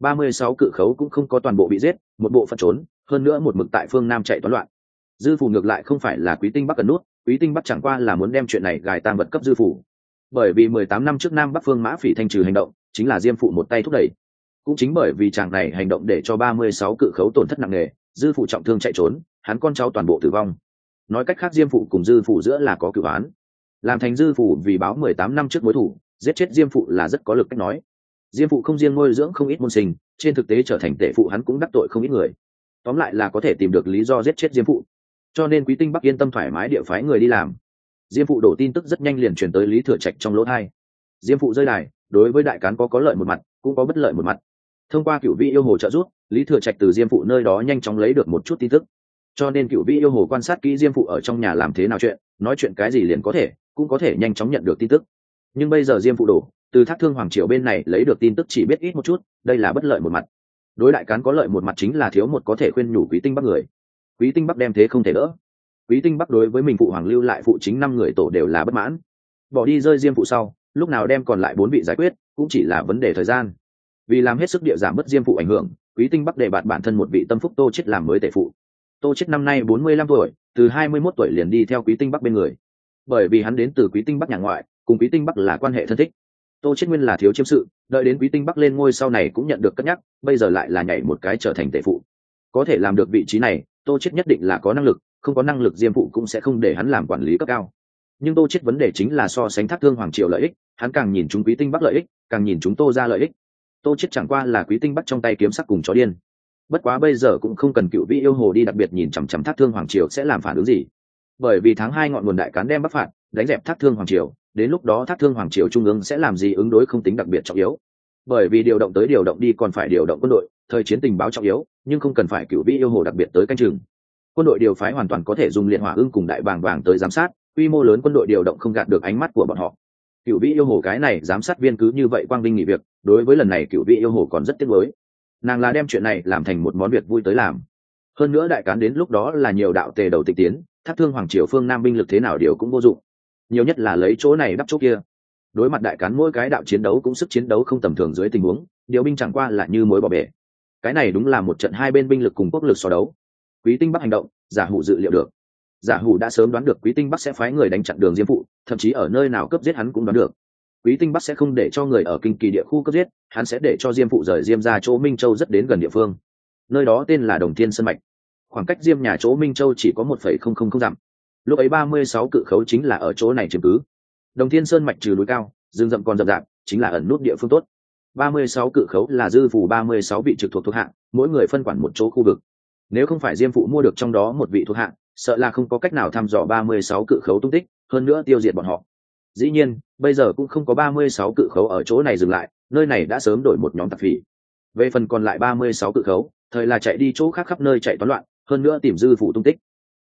ba mươi sáu cự khấu cũng không có toàn bộ bị giết, một bộ phận trốn, hơn nữa một mực tại phương nam chạy toán loạn. Dư phủ ngược lại không phải là quý tinh bắc cần nút, quý tinh bắc chẳng qua là muốn đem chuyện này gài tăng vật cấp dư phủ. Bởi vì mười tám năm trước nam bắc phương mã phỉ thanh trừ hành động, chính là diêm phụ một tay thúc đẩy. Cũng chính bởi vì chàng này hành động để cho ba mươi sáu cự khấu tổn thất nặng nề, dư phụ trọng thương chạy trốn, hắn con cháu toàn bộ tử vong. Nói cách khác diêm phụ cùng dư phụ giữa là có cử án. Làm thành dư phụ vì báo mười tám năm trước mối thủ, giết chết diêm phụ là rất có lực cách nói diêm phụ không riêng ngôi dưỡng không ít môn sinh, trên thực tế trở thành tể phụ hắn cũng đắc tội không ít người. Tóm lại là có thể tìm được lý do giết chết diêm phụ. Cho nên quý tinh bắc yên tâm thoải mái địa phái người đi làm. Diêm phụ đổ tin tức rất nhanh liền truyền tới lý thừa trạch trong lỗ thai. Diêm phụ rơi đài, đối với đại cán có có lợi một mặt, cũng có bất lợi một mặt. Thông qua cựu vị yêu hồ trợ giúp, lý thừa trạch từ diêm phụ nơi đó nhanh chóng lấy được một chút tin tức. Cho nên cựu vị yêu hồ quan sát kỹ diêm phụ ở trong nhà làm thế nào chuyện, nói chuyện cái gì liền có thể, cũng có thể nhanh chóng nhận được tin tức. Nhưng bây giờ diêm phụ đổ từ thác thương hoàng triều bên này lấy được tin tức chỉ biết ít một chút, đây là bất lợi một mặt. Đối đại cán có lợi một mặt chính là thiếu một có thể khuyên nhủ quý tinh bắc người. Quý tinh bắc đem thế không thể đỡ. Quý tinh bắc đối với mình phụ hoàng lưu lại phụ chính năm người tổ đều là bất mãn. Bỏ đi rơi diêm phụ sau, lúc nào đem còn lại bốn vị giải quyết, cũng chỉ là vấn đề thời gian. Vì làm hết sức địa giảm bớt diêm phụ ảnh hưởng, quý tinh bắc đề bạt bản thân một vị tâm phúc tô chết làm mới tể phụ. Tô chết năm nay bốn mươi lăm tuổi, từ hai mươi 21 tuổi liền đi theo quý tinh bắc bên người. Bởi vì hắn đến từ quý tinh bắc nhà ngoại, cùng quý tinh bắc là quan hệ thân thích tô chết nguyên là thiếu chiêm sự, đợi đến quý tinh bắc lên ngôi sau này cũng nhận được cất nhắc, bây giờ lại là nhảy một cái trở thành tể phụ. Có thể làm được vị trí này, tô chết nhất định là có năng lực, không có năng lực diêm phụ cũng sẽ không để hắn làm quản lý cấp cao. Nhưng tô chết vấn đề chính là so sánh thác thương hoàng triều lợi ích, hắn càng nhìn chúng quý tinh bắc lợi ích, càng nhìn chúng tô ra lợi ích. Tô chết chẳng qua là quý tinh bắc trong tay kiếm sắc cùng chó điên. Bất quá bây giờ cũng không cần cựu vị yêu hồ đi đặc biệt nhìn chằm chằm thác thương hoàng triều sẽ làm phản ứng gì. Bởi vì tháng hai ngọn nguồn đại cán đem bắc phạt, đánh dẹp thác thương hoàng triều đến lúc đó thác thương hoàng triều trung ương sẽ làm gì ứng đối không tính đặc biệt trọng yếu. Bởi vì điều động tới điều động đi còn phải điều động quân đội, thời chiến tình báo trọng yếu, nhưng không cần phải cựu vị yêu hồ đặc biệt tới canh chừng. Quân đội điều phái hoàn toàn có thể dùng liệt hỏa ưng cùng đại bàng vàng tới giám sát, quy mô lớn quân đội điều động không gạt được ánh mắt của bọn họ. Cựu vị yêu hồ cái này giám sát viên cứ như vậy quang vinh nghỉ việc, đối với lần này cựu vị yêu hồ còn rất tiếc nuối. Nàng là đem chuyện này làm thành một món việc vui tới làm. Hơn nữa đại cán đến lúc đó là nhiều đạo tề đầu tịch tiến, thác thương hoàng triều phương nam binh lực thế nào điều cũng vô dụng nhiều nhất là lấy chỗ này đắp chỗ kia. Đối mặt đại cán mỗi cái đạo chiến đấu cũng sức chiến đấu không tầm thường dưới tình huống, điều binh chẳng qua là như mối bỏ bể. Cái này đúng là một trận hai bên binh lực cùng quốc lực so đấu. Quý tinh bắc hành động, giả hủ dự liệu được. Giả hủ đã sớm đoán được quý tinh bắc sẽ phái người đánh chặn đường diêm phụ, thậm chí ở nơi nào cướp giết hắn cũng đoán được. Quý tinh bắc sẽ không để cho người ở kinh kỳ địa khu cướp giết, hắn sẽ để cho diêm phụ rời diêm ra chỗ minh châu rất đến gần địa phương. Nơi đó tên là đồng thiên sân mạch. Khoảng cách diêm nhà chỗ minh châu chỉ có một phẩy không không không dặm lúc ấy ba mươi sáu cự khấu chính là ở chỗ này chứng cứ. Đồng thiên sơn mạch trừ núi cao, rừng rậm còn rậm rạp, chính là ẩn nút địa phương tốt. ba mươi sáu cự khấu là dư phủ ba mươi sáu vị trực thuộc thuộc hạng, mỗi người phân quản một chỗ khu vực. Nếu không phải diêm phụ mua được trong đó một vị thuộc hạng, sợ là không có cách nào thăm dò ba mươi sáu cự khấu tung tích, hơn nữa tiêu diệt bọn họ. Dĩ nhiên, bây giờ cũng không có ba mươi sáu cự khấu ở chỗ này dừng lại, nơi này đã sớm đổi một nhóm tạp phỉ. Về phần còn lại ba mươi sáu cự khấu, thời là chạy đi chỗ khác khắp nơi chạy toán loạn, hơn nữa tìm dư phụ tung tích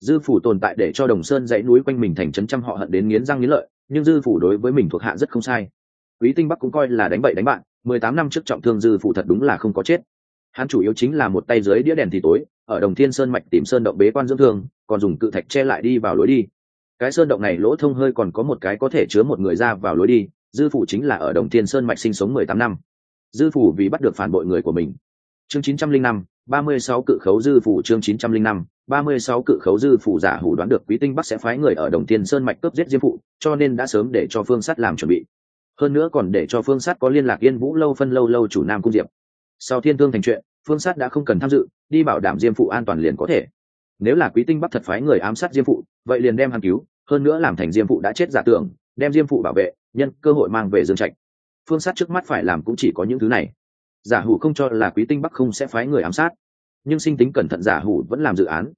dư phủ tồn tại để cho đồng sơn dãy núi quanh mình thành trấn trăm họ hận đến nghiến răng nghiến lợi, nhưng dư phủ đối với mình thuộc hạ rất không sai. Quý tinh bắc cũng coi là đánh bậy đánh bạn, mười tám năm trước trọng thương dư phủ thật đúng là không có chết. Hắn chủ yếu chính là một tay dưới đĩa đèn thì tối, ở đồng thiên sơn mạch tìm sơn động bế quan dưỡng thương, còn dùng cự thạch che lại đi vào lối đi. Cái sơn động này lỗ thông hơi còn có một cái có thể chứa một người ra vào lối đi, dư phủ chính là ở đồng thiên sơn mạch sinh sống mười tám năm. Dư phủ vì bắt được phản bội người của mình. Chương chín trăm linh năm, ba mươi sáu cự khấu dư phủ chương chín trăm linh năm ba mươi sáu cự khấu dư phụ giả hủ đoán được quý tinh bắc sẽ phái người ở đồng tiên sơn mạch cướp giết diêm phụ, cho nên đã sớm để cho phương sắt làm chuẩn bị. Hơn nữa còn để cho phương sắt có liên lạc yên vũ lâu phân lâu lâu chủ nam cung diệp. Sau thiên thương thành chuyện, phương sắt đã không cần tham dự, đi bảo đảm diêm phụ an toàn liền có thể. Nếu là quý tinh bắc thật phái người ám sát diêm phụ, vậy liền đem hắn cứu, hơn nữa làm thành diêm phụ đã chết giả tưởng, đem diêm phụ bảo vệ, nhân cơ hội mang về dương trạch. Phương sát trước mắt phải làm cũng chỉ có những thứ này. Giả hủ không cho là quý tinh bắc không sẽ phái người ám sát. Nhưng sinh tính cẩn thận giả hủ vẫn làm dự án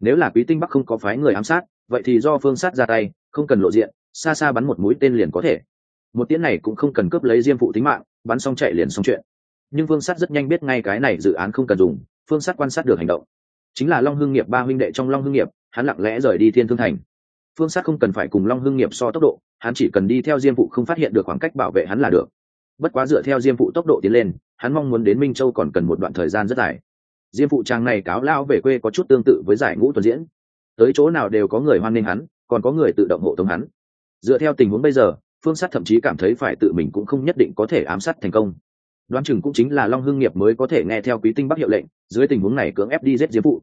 nếu là quý tinh bắc không có phái người ám sát, vậy thì do phương sát ra tay, không cần lộ diện, xa xa bắn một mũi tên liền có thể. Một tiễn này cũng không cần cướp lấy diêm phụ tính mạng, bắn xong chạy liền xong chuyện. Nhưng phương sát rất nhanh biết ngay cái này dự án không cần dùng, phương sát quan sát được hành động. Chính là long hưng nghiệp ba huynh đệ trong long hưng nghiệp, hắn lặng lẽ rời đi thiên thương thành. Phương sát không cần phải cùng long hưng nghiệp so tốc độ, hắn chỉ cần đi theo diêm phụ không phát hiện được khoảng cách bảo vệ hắn là được. Bất quá dựa theo diêm phụ tốc độ tiến lên, hắn mong muốn đến minh châu còn cần một đoạn thời gian rất dài diêm phụ trang này cáo lao về quê có chút tương tự với giải ngũ tuần diễn. Tới chỗ nào đều có người hoan nghênh hắn, còn có người tự động hộ tống hắn. Dựa theo tình huống bây giờ, phương sát thậm chí cảm thấy phải tự mình cũng không nhất định có thể ám sát thành công. Đoán chừng cũng chính là long hưng nghiệp mới có thể nghe theo quý tinh bắc hiệu lệnh, dưới tình huống này cưỡng ép đi giết diêm phụ.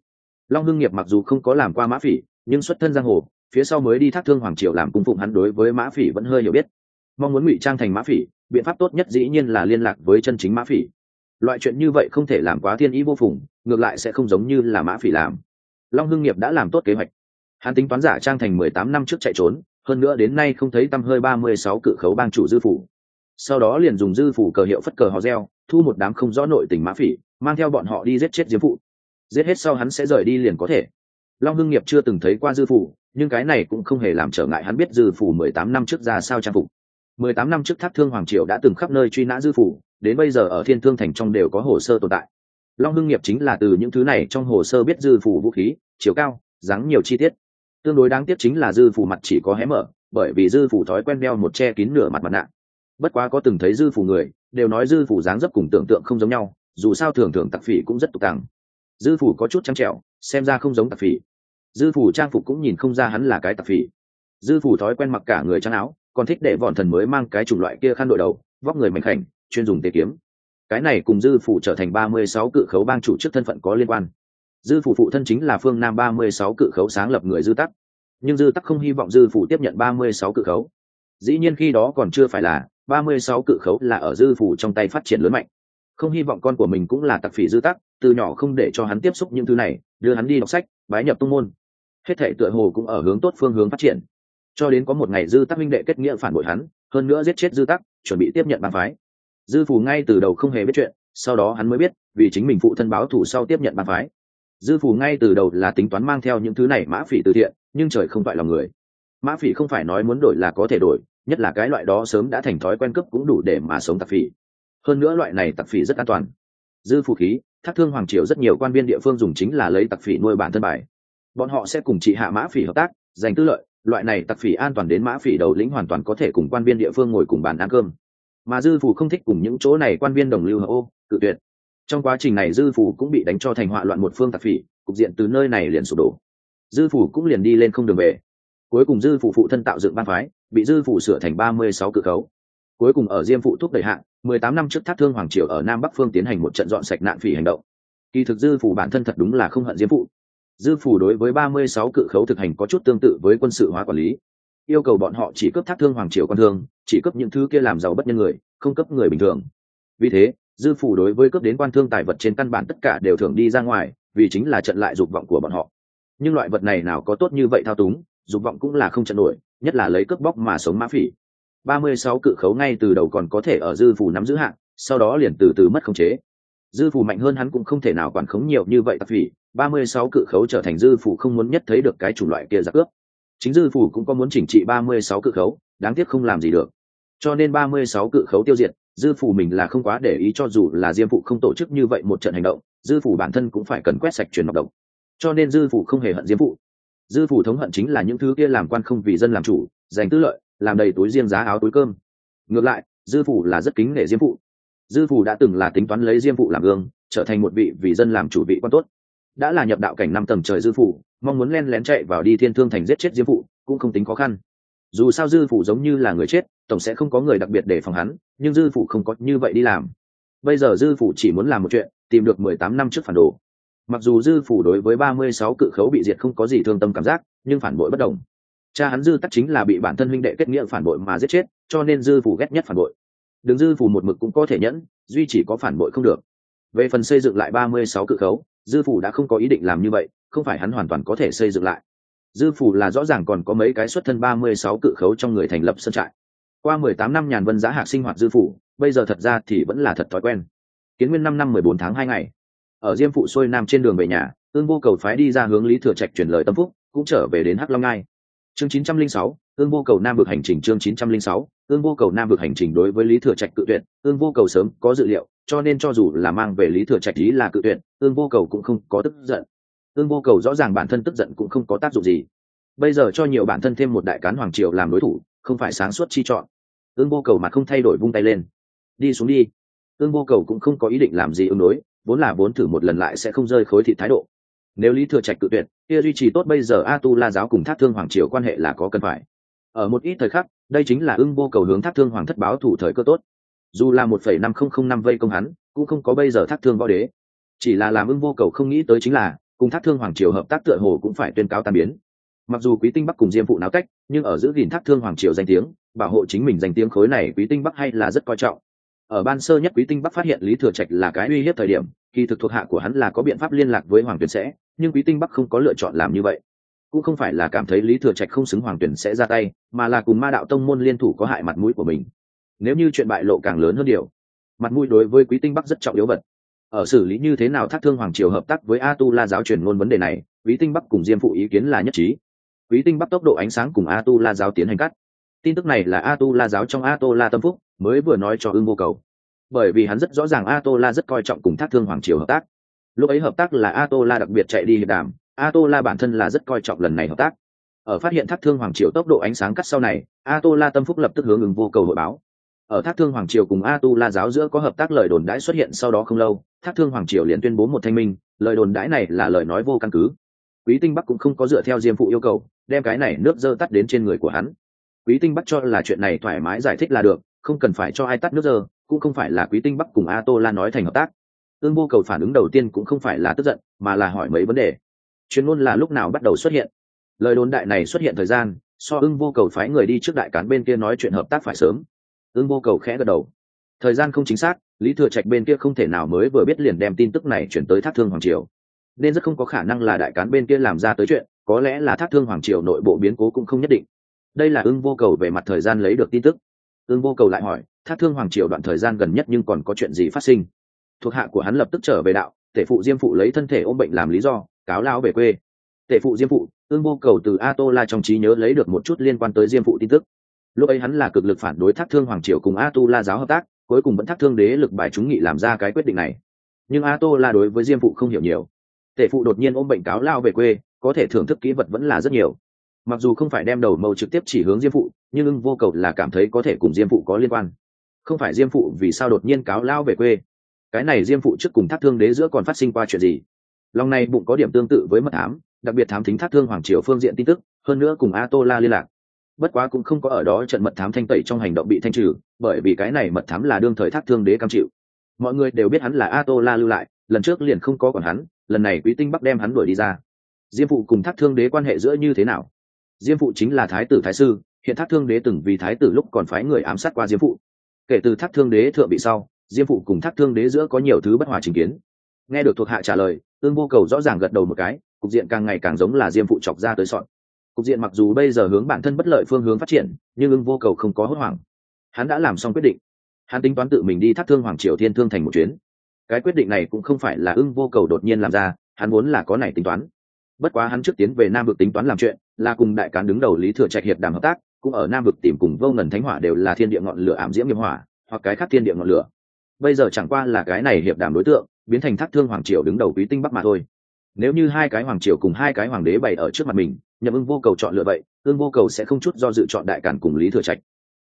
Long hưng nghiệp mặc dù không có làm qua mã phỉ, nhưng xuất thân giang hồ, phía sau mới đi thác thương hoàng triều làm cung phụng hắn đối với mã phỉ vẫn hơi hiểu biết. Mong muốn ngụy trang thành mã phỉ, biện pháp tốt nhất dĩ nhiên là liên lạc với chân chính mã phỉ loại chuyện như vậy không thể làm quá thiên ý vô phùng, ngược lại sẽ không giống như là mã phỉ làm. Long hưng nghiệp đã làm tốt kế hoạch. Hắn tính toán giả trang thành mười tám năm trước chạy trốn, hơn nữa đến nay không thấy tăm hơi ba mươi sáu cự khấu bang chủ dư phủ. Sau đó liền dùng dư phủ cờ hiệu phất cờ hò reo thu một đám không rõ nội tình mã phỉ, mang theo bọn họ đi giết chết diếm phụ. Giết hết sau hắn sẽ rời đi liền có thể. Long hưng nghiệp chưa từng thấy qua dư phủ, nhưng cái này cũng không hề làm trở ngại hắn biết dư phủ mười tám năm trước ra sao trang phục. Mười tám năm trước thác thương hoàng triều đã từng khắp nơi truy nã dư phủ đến bây giờ ở thiên thương thành trong đều có hồ sơ tồn tại. Long hưng nghiệp chính là từ những thứ này trong hồ sơ biết dư phủ vũ khí, chiều cao, dáng nhiều chi tiết. Tương đối đáng tiếc chính là dư phủ mặt chỉ có hé mở, bởi vì dư phủ thói quen đeo một che kín nửa mặt mặt nạ. Bất quá có từng thấy dư phủ người, đều nói dư phủ dáng dấp cùng tưởng tượng không giống nhau, dù sao thường thường tặc phỉ cũng rất tục tàng dư phủ có chút trắng trẻo, xem ra không giống tặc phỉ. Dư phủ trang phục cũng nhìn không ra hắn là cái tặc phỉ. Dư phủ thói quen mặc cả người trắng áo, còn thích để vòn thần mới mang cái chủng loại kia khăn đội đầu, vóc người mảnh khảnh chuyên dùng tế kiếm. Cái này cùng dư phủ trở thành ba mươi sáu cự khấu bang chủ chức thân phận có liên quan. Dư phủ phụ thân chính là phương nam ba mươi sáu cự khấu sáng lập người dư tắc. Nhưng dư tắc không hy vọng dư phủ tiếp nhận ba mươi sáu cự khấu. Dĩ nhiên khi đó còn chưa phải là, ba mươi sáu cự khấu là ở dư phủ trong tay phát triển lớn mạnh. Không hy vọng con của mình cũng là tặc phỉ dư tắc, từ nhỏ không để cho hắn tiếp xúc những thứ này, đưa hắn đi đọc sách, bái nhập tung môn. Hết thể tựa hồ cũng ở hướng tốt phương hướng phát triển. Cho đến có một ngày dư tắc minh đệ kết nghĩa phản bội hắn, hơn nữa giết chết dư tắc, chuẩn bị tiếp nhận bang phái dư phủ ngay từ đầu không hề biết chuyện, sau đó hắn mới biết, vì chính mình phụ thân báo thù sau tiếp nhận bàn phái. Dư phủ ngay từ đầu là tính toán mang theo những thứ này mã phỉ từ thiện, nhưng trời không phải lòng người. Mã phỉ không phải nói muốn đổi là có thể đổi, nhất là cái loại đó sớm đã thành thói quen cướp cũng đủ để mà sống tặc phỉ. Hơn nữa loại này tặc phỉ rất an toàn. Dư phủ khí, thác thương hoàng triều rất nhiều quan viên địa phương dùng chính là lấy tặc phỉ nuôi bản thân bài. Bọn họ sẽ cùng trị hạ mã phỉ hợp tác, giành tư lợi, loại này tặc phỉ an toàn đến mã phỉ đầu lĩnh hoàn toàn có thể cùng quan viên địa phương ngồi cùng bàn ăn cơm mà dư phủ không thích cùng những chỗ này quan viên đồng lưu hợp ô, cự tuyệt. Trong quá trình này dư phủ cũng bị đánh cho thành họa loạn một phương tạp phỉ, cục diện từ nơi này liền sụp đổ. Dư phủ cũng liền đi lên không đường về. Cuối cùng dư phủ phụ thân tạo dựng ban phái, bị dư phủ sửa thành ba mươi sáu cự khấu. Cuối cùng ở diêm phụ thúc đẩy hạng, mười tám năm trước thác thương hoàng triều ở nam bắc phương tiến hành một trận dọn sạch nạn phỉ hành động. Kỳ thực dư phủ bản thân thật đúng là không hận diêm phụ. Dư phủ đối với ba mươi sáu cự khấu thực hành có chút tương tự với quân sự hóa quản lý yêu cầu bọn họ chỉ cấp thác thương hoàng triều quan thương, chỉ cấp những thứ kia làm giàu bất nhân người, không cấp người bình thường. Vì thế, dư phủ đối với cấp đến quan thương tài vật trên căn bản tất cả đều thường đi ra ngoài, vì chính là trận lại dục vọng của bọn họ. Nhưng loại vật này nào có tốt như vậy thao túng, dục vọng cũng là không trận nổi, nhất là lấy cướp bóc mà sống mã phỉ. Ba mươi sáu cự khấu ngay từ đầu còn có thể ở dư phủ nắm giữ hạng, sau đó liền từ từ mất khống chế. Dư phủ mạnh hơn hắn cũng không thể nào quản khống nhiều như vậy tạp phỉ, ba mươi sáu cự khấu trở thành dư phủ không muốn nhất thấy được cái chủng loại kia giặc cướp chính dư phủ cũng có muốn chỉnh trị ba mươi sáu cự khấu, đáng tiếc không làm gì được. Cho nên ba mươi sáu cự khấu tiêu diệt, dư phủ mình là không quá để ý cho dù là diêm phụ không tổ chức như vậy một trận hành động, dư phủ bản thân cũng phải cần quét sạch truyền độc độc. Cho nên dư phủ không hề hận diêm phụ. Dư phủ thống hận chính là những thứ kia làm quan không vì dân làm chủ, giành tư lợi, làm đầy túi riêng giá áo túi cơm. Ngược lại, dư phủ là rất kính nể diêm phụ. Dư phủ đã từng là tính toán lấy diêm phụ làm gương, trở thành một vị vì dân làm chủ vị quan tốt đã là nhập đạo cảnh năm tầng trời dư phụ mong muốn len lén chạy vào đi thiên thương thành giết chết diêm phụ, cũng không tính khó khăn. Dù sao dư phụ giống như là người chết, tổng sẽ không có người đặc biệt để phòng hắn, nhưng dư phụ không có như vậy đi làm. Bây giờ dư phụ chỉ muốn làm một chuyện, tìm được mười tám năm trước phản đồ. Mặc dù dư phủ đối với ba mươi sáu cự khấu bị diệt không có gì thương tâm cảm giác, nhưng phản bội bất đồng. Cha hắn dư tắc chính là bị bản thân huynh đệ kết nghĩa phản bội mà giết chết, cho nên dư phủ ghét nhất phản bội. Đường dư phủ một mực cũng có thể nhẫn, duy chỉ có phản bội không được. Về phần xây dựng lại ba mươi sáu cự khấu dư phủ đã không có ý định làm như vậy, không phải hắn hoàn toàn có thể xây dựng lại. Dư phủ là rõ ràng còn có mấy cái xuất thân ba mươi sáu cự khấu trong người thành lập sân trại. Qua mười tám năm nhàn vân giá hạc sinh hoạt dư phủ bây giờ thật ra thì vẫn là thật thói quen. Kiến nguyên năm năm mười bốn tháng hai ngày, ở diêm phụ xuôi nam trên đường về nhà, ương vô cầu phái đi ra hướng lý thừa trạch chuyển lời tâm phúc, cũng trở về đến hắc long ngai. Chương chín trăm linh sáu, ương vô cầu nam vực hành trình chương chín trăm linh sáu, ương vô cầu nam vực hành trình đối với lý thừa trạch cự tuyệt, ương vô cầu sớm có dự liệu cho nên cho dù là mang về lý thừa trạch lý là cự tuyệt, ương vô cầu cũng không có tức giận. Ương vô cầu rõ ràng bản thân tức giận cũng không có tác dụng gì. Bây giờ cho nhiều bản thân thêm một đại cán hoàng triều làm đối thủ, không phải sáng suốt chi chọn. Ương vô cầu mà không thay đổi vung tay lên. Đi xuống đi. Ương vô cầu cũng không có ý định làm gì ứng đối, vốn là vốn thử một lần lại sẽ không rơi khối thị thái độ. Nếu lý thừa trạch cự tuyệt, kia duy trì tốt bây giờ a tu la giáo cùng thác thương hoàng triều quan hệ là có cần phải. Ở một ít thời khắc, đây chính là ưng vô cầu hướng thác thương hoàng thất báo thủ thời cơ tốt dù là một phẩy năm không không năm vây công hắn, cũng không có bây giờ thác thương võ đế. Chỉ là làm ưng vô cầu không nghĩ tới chính là, cùng thác thương hoàng triều hợp tác tựa hồ cũng phải tuyên cáo tan biến. Mặc dù quý tinh bắc cùng diêm phụ náo cách nhưng ở giữ gìn thác thương hoàng triều danh tiếng, bảo hộ chính mình danh tiếng khối này quý tinh bắc hay là rất coi trọng. Ở ban sơ nhất quý tinh bắc phát hiện lý thừa trạch là cái uy hiếp thời điểm khi thực thuộc hạ của hắn là có biện pháp liên lạc với hoàng tuyển sẽ, nhưng quý tinh bắc không có lựa chọn làm như vậy. Cũng không phải là cảm thấy lý thừa trạch không xứng hoàng tuyển sẽ ra tay, mà là cùng ma đạo tông môn liên thủ có hại mặt mũi của mình nếu như chuyện bại lộ càng lớn hơn điều. Mặt mũi đối với quý tinh bắc rất trọng yếu vật. Ở xử lý như thế nào thác thương hoàng triều hợp tác với a tu la giáo truyền ngôn vấn đề này, quý tinh bắc cùng diêm phụ ý kiến là nhất trí. Quý tinh bắc tốc độ ánh sáng cùng a tu la giáo tiến hành cắt. Tin tức này là a tu la giáo trong a tô la tâm phúc, mới vừa nói cho ưng vô cầu. Bởi vì hắn rất rõ ràng a tô la rất coi trọng cùng thác thương hoàng triều hợp tác. Lúc ấy hợp tác là a tô la đặc biệt chạy đi hiệp đàm, a tô la bản thân là rất coi trọng lần này hợp tác. Ở phát hiện thác thương hoàng triều tốc độ ánh sáng cắt sau này, a tô la tâm phúc lập tức hướng ứng vô cầu hội báo ở thác thương hoàng triều cùng a tu la giáo giữa có hợp tác lời đồn đãi xuất hiện sau đó không lâu, thác thương hoàng triều liền tuyên bố một thanh minh, lời đồn đãi này là lời nói vô căn cứ. Quý tinh bắc cũng không có dựa theo diêm phụ yêu cầu, đem cái này nước dơ tắt đến trên người của hắn. Quý tinh bắc cho là chuyện này thoải mái giải thích là được, không cần phải cho ai tắt nước dơ, cũng không phải là quý tinh bắc cùng a tô la nói thành hợp tác. Ương vô cầu phản ứng đầu tiên cũng không phải là tức giận, mà là hỏi mấy vấn đề. Chuyên môn là lúc nào bắt đầu xuất hiện? Lời đồn đại này xuất hiện thời gian, so ưng vô cầu phái người đi trước đại cán bên kia nói chuyện hợp tác phải sớm ưng vô cầu khẽ gật đầu. Thời gian không chính xác, lý thừa trạch bên kia không thể nào mới vừa biết liền đem tin tức này chuyển tới thác thương hoàng triều. Nên rất không có khả năng là đại cán bên kia làm ra tới chuyện, có lẽ là thác thương hoàng triều nội bộ biến cố cũng không nhất định. Đây là ưng vô cầu về mặt thời gian lấy được tin tức. Ưng vô cầu lại hỏi, thác thương hoàng triều đoạn thời gian gần nhất nhưng còn có chuyện gì phát sinh? Thuộc hạ của hắn lập tức trở về đạo, tể phụ diêm phụ lấy thân thể ôm bệnh làm lý do, cáo lao về quê. Tể phụ diêm phụ, Ưng vô cầu từ a tô la trong trí nhớ lấy được một chút liên quan tới diêm phụ tin tức lúc ấy hắn là cực lực phản đối thác thương hoàng triều cùng a tu la giáo hợp tác, cuối cùng vẫn thác thương đế lực bài chúng nghị làm ra cái quyết định này. Nhưng a tô la đối với diêm phụ không hiểu nhiều. Tể phụ đột nhiên ôm bệnh cáo lao về quê, có thể thưởng thức kỹ vật vẫn là rất nhiều. Mặc dù không phải đem đầu mâu trực tiếp chỉ hướng diêm phụ, nhưng ưng vô cầu là cảm thấy có thể cùng diêm phụ có liên quan. Không phải diêm phụ vì sao đột nhiên cáo lao về quê? Cái này diêm phụ trước cùng thác thương đế giữa còn phát sinh qua chuyện gì? Lòng này bụng có điểm tương tự với mật thám, đặc biệt thám thính thác thương hoàng triều phương diện tin tức, hơn nữa cùng a tô la liên lạc bất quá cũng không có ở đó trận mật thám thanh tẩy trong hành động bị thanh trừ, bởi vì cái này mật thám là đương thời thác thương đế cam chịu. Mọi người đều biết hắn là a tô la lưu lại, lần trước liền không có còn hắn, lần này quý tinh bắc đem hắn đuổi đi ra. Diêm phụ cùng thác thương đế quan hệ giữa như thế nào? Diêm phụ chính là thái tử thái sư, hiện thác thương đế từng vì thái tử lúc còn phái người ám sát qua diêm phụ. Kể từ thác thương đế thượng bị sau, diêm phụ cùng thác thương đế giữa có nhiều thứ bất hòa trình kiến. Nghe được thuộc hạ trả lời tương vô cầu rõ ràng gật đầu một cái, cục diện càng ngày càng giống là diêm phụ chọc ra tới sọn cục diện mặc dù bây giờ hướng bản thân bất lợi phương hướng phát triển, nhưng ưng vô cầu không có hốt hoảng. Hắn đã làm xong quyết định. Hắn tính toán tự mình đi thác thương hoàng triều thiên thương thành một chuyến. Cái quyết định này cũng không phải là ưng vô cầu đột nhiên làm ra, hắn muốn là có này tính toán. Bất quá hắn trước tiến về nam vực tính toán làm chuyện, là cùng đại cán đứng đầu lý thừa trạch hiệp đàm hợp tác, cũng ở nam vực tìm cùng vô ngần thánh hỏa đều là thiên địa ngọn lửa ảm diễm nghiệp hỏa, hoặc cái khác thiên địa ngọn lửa. Bây giờ chẳng qua là cái này hiệp đàm đối tượng, biến thành thác thương hoàng triều đứng đầu quý tinh bắc mà thôi. Nếu như hai cái hoàng triều cùng hai cái hoàng đế bày ở trước mặt mình nhậm ưng vô cầu chọn lựa vậy, ưng vô cầu sẽ không chút do dự chọn đại cản cùng lý thừa trạch.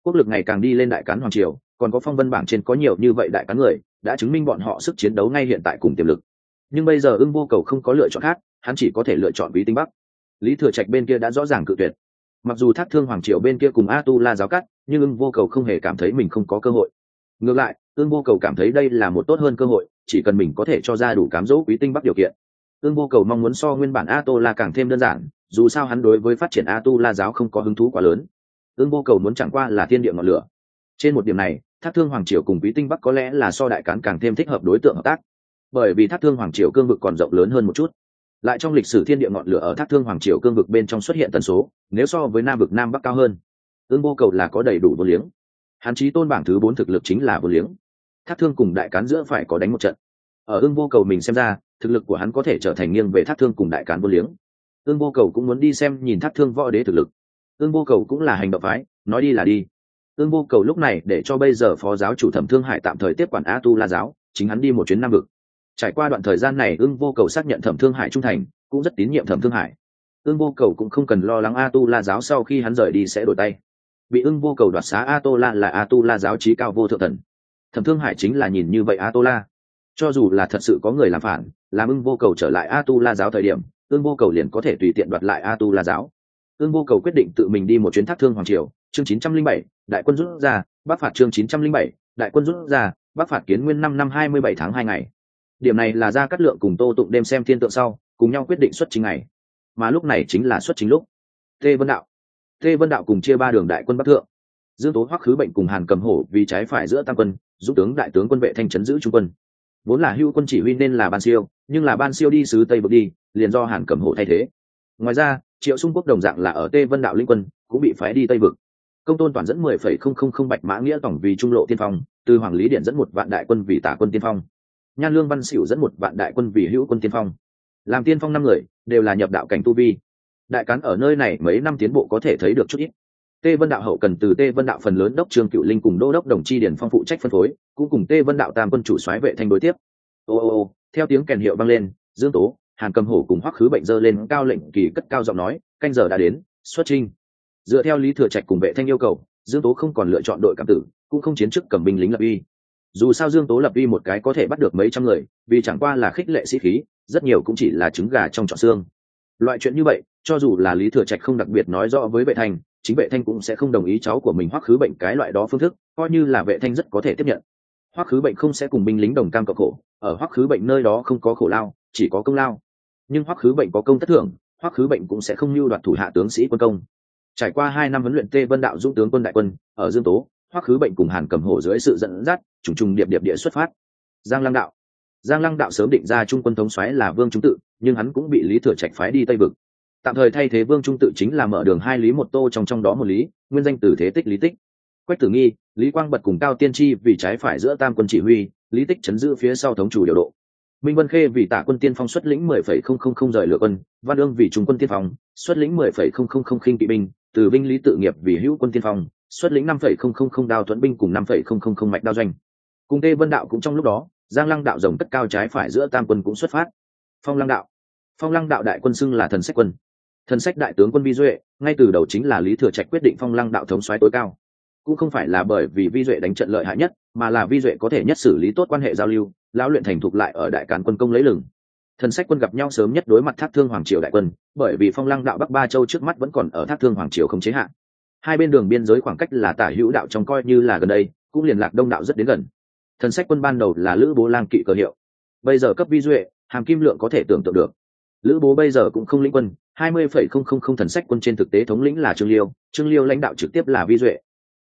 Quốc lực ngày càng đi lên đại cán hoàng triều, còn có phong vân bảng trên có nhiều như vậy đại cán người, đã chứng minh bọn họ sức chiến đấu ngay hiện tại cùng tiềm lực. Nhưng bây giờ ưng vô cầu không có lựa chọn khác, hắn chỉ có thể lựa chọn quý tinh bắc. Lý thừa trạch bên kia đã rõ ràng cự tuyệt. Mặc dù thác thương hoàng triều bên kia cùng a tu la giáo cắt, nhưng ưng vô cầu không hề cảm thấy mình không có cơ hội. Ngược lại, ưng vô cầu cảm thấy đây là một tốt hơn cơ hội, chỉ cần mình có thể cho ra đủ cám dỗ quý tinh bắc điều kiện. Ưng vô cầu mong muốn so nguyên bản a tô la càng thêm đơn giản dù sao hắn đối với phát triển a tu la giáo không có hứng thú quá lớn. Ương vô cầu muốn chẳng qua là thiên địa ngọn lửa. Trên một điểm này, thác thương hoàng triều cùng quý tinh bắc có lẽ là so đại cán càng thêm thích hợp đối tượng hợp tác. Bởi vì thác thương hoàng triều cương vực còn rộng lớn hơn một chút. Lại trong lịch sử thiên địa ngọn lửa ở thác thương hoàng triều cương vực bên trong xuất hiện tần số, nếu so với nam vực nam bắc cao hơn. Ương vô cầu là có đầy đủ vô liếng. Hắn chí tôn bảng thứ bốn thực lực chính là vô liếng. Thác thương cùng đại cán giữa phải có đánh một trận. Ở ương vô cầu mình xem ra, thực lực của hắn có thể trở thành nghiêng về thác thương cùng đại cán vô liếng ương vô cầu cũng muốn đi xem nhìn thác thương võ đế thực lực. Ương vô cầu cũng là hành động phái, nói đi là đi. Ương vô cầu lúc này để cho bây giờ phó giáo chủ thẩm thương hải tạm thời tiếp quản a tu la giáo, chính hắn đi một chuyến nam vực. Trải qua đoạn thời gian này ương vô cầu xác nhận thẩm thương hải trung thành, cũng rất tín nhiệm thẩm thương hải. Ương vô cầu cũng không cần lo lắng a tu la giáo sau khi hắn rời đi sẽ đổi tay. Bị ưng vô cầu đoạt xá a tô la là a tu la giáo trí cao vô thượng thần. Thẩm thương hải chính là nhìn như vậy a tô la cho dù là thật sự có người làm phản, làm ưng vô cầu trở lại a tu la giáo thời điểm ương vô cầu liền có thể tùy tiện đoạt lại a tu la giáo. Ương vô cầu quyết định tự mình đi một chuyến thác thương hoàng triều. Chương chín trăm linh bảy, đại quân rút ra. Bắc phạt chương chín trăm linh bảy, đại quân rút ra. Bắc phạt kiến nguyên năm năm hai mươi bảy tháng hai ngày. Điểm này là ra cắt lượng cùng tô tụng đêm xem thiên tượng sau, cùng nhau quyết định xuất chính ngày. Mà lúc này chính là xuất chính lúc. Tê vân đạo. Tê vân đạo cùng chia ba đường đại quân bắc thượng. Dương tố hoắc khứ bệnh cùng hàn cầm hổ vì trái phải giữa tam quân, giúp tướng đại tướng quân vệ thanh trấn giữ trung quân vốn là hưu quân chỉ huy nên là ban siêu, nhưng là ban siêu đi sứ tây bực đi, liền do hàn cầm hổ thay thế. Ngoài ra, triệu xung quốc đồng dạng là ở tê vân đạo linh quân, cũng bị phái đi tây vực. Công tôn toàn dẫn mười phẩy không không không bạch mã nghĩa tổng vì trung lộ tiên phong, từ hoàng lý điện dẫn một vạn đại quân vì tả quân tiên phong. Nhan lương văn xỉu dẫn một vạn đại quân vì hữu quân tiên phong. Làm tiên phong năm người, đều là nhập đạo cảnh tu vi. Đại cán ở nơi này mấy năm tiến bộ có thể thấy được chút ít tê vân đạo hậu cần từ tê vân đạo phần lớn đốc trương cựu linh cùng đô đốc đồng chi điển phong phụ trách phân phối, cũng cùng tê vân đạo tam quân chủ soái vệ thanh đối tiếp. Ô ô ô, theo tiếng kèn hiệu vang lên, dương tố, hàn cầm hổ cùng hoắc khứ bệnh dơ lên cao lệnh kỳ cất cao giọng nói, canh giờ đã đến, xuất trinh dựa theo lý thừa trạch cùng vệ thanh yêu cầu, dương tố không còn lựa chọn đội cảm tử, cũng không chiến chức cầm binh lính lập uy. Dù sao dương tố lập uy một cái có thể bắt được mấy trăm người, vì chẳng qua là khích lệ sĩ khí, rất nhiều cũng chỉ là trứng gà trong trọn xương. Loại chuyện như vậy, cho dù là lý thừa trạch không đặc biệt nói rõ với vệ thành chính vệ thanh cũng sẽ không đồng ý cháu của mình hoắc khứ bệnh cái loại đó phương thức, coi như là vệ thanh rất có thể tiếp nhận. Hoắc khứ bệnh không sẽ cùng binh lính đồng cam cộng khổ, ở hoắc khứ bệnh nơi đó không có khổ lao, chỉ có công lao. Nhưng hoắc khứ bệnh có công tất thưởng, hoắc khứ bệnh cũng sẽ không lưu đoạt thủ hạ tướng sĩ quân công. Trải qua hai năm huấn luyện tê vân đạo dũng tướng quân đại quân, ở dương tố, hoắc khứ bệnh cùng hàn cầm hổ dưới sự dẫn dắt, trùng trùng điệp điệp địa xuất phát. Giang lăng đạo. Giang lăng đạo sớm định ra trung quân thống xoáy là vương trung tự, nhưng hắn cũng bị lý thừa trạch phái đi tây vực tạm thời thay thế vương trung tự chính là mở đường hai lý một tô trong trong đó một lý, nguyên danh từ thế tích lý tích. Quách tử nghi, lý quang bật cùng cao tiên tri vì trái phải giữa tam quân chỉ huy, lý tích chấn giữ phía sau thống chủ điều độ. Minh vân khê vì tả quân tiên phong xuất lĩnh mười phẩy không không không rời lựa quân, văn ương vì trung quân tiên phong, xuất lĩnh mười phẩy không không không khinh kỵ binh, từ binh lý tự nghiệp vì hữu quân tiên phong, xuất lĩnh năm phẩy không không không đao thuẫn binh cùng năm phẩy không không không mạch đao doanh. Cùng tê vân đạo cũng trong lúc đó, giang lăng đạo rồng cất cao trái phải giữa tam quân cũng xuất phát. Phong lăng đạo. Phong lăng đạo đại quân xưng là thần sách quân thần sách đại tướng quân vi duệ, ngay từ đầu chính là lý thừa trạch quyết định phong lăng đạo thống xoáy tối cao. Cũng không phải là bởi vì vi duệ đánh trận lợi hại nhất, mà là vi duệ có thể nhất xử lý tốt quan hệ giao lưu, lão luyện thành thục lại ở đại cán quân công lấy lừng. Thần sách quân gặp nhau sớm nhất đối mặt thác thương hoàng triều đại quân, bởi vì phong lăng đạo bắc ba châu trước mắt vẫn còn ở thác thương hoàng triều không chế hạn hai bên đường biên giới khoảng cách là tả hữu đạo trong coi như là gần đây, cũng liên lạc đông đạo rất đến gần. Thần sách quân ban đầu là lữ bố lang kỵ cờ hiệu. Bây giờ cấp vi duệ, hàm kim lượng có thể tưởng tượng được. Lữ bố bây giờ cũng không lĩnh quân hai mươi phẩy không không không thần sách quân trên thực tế thống lĩnh là trương liêu trương liêu lãnh đạo trực tiếp là vi duệ.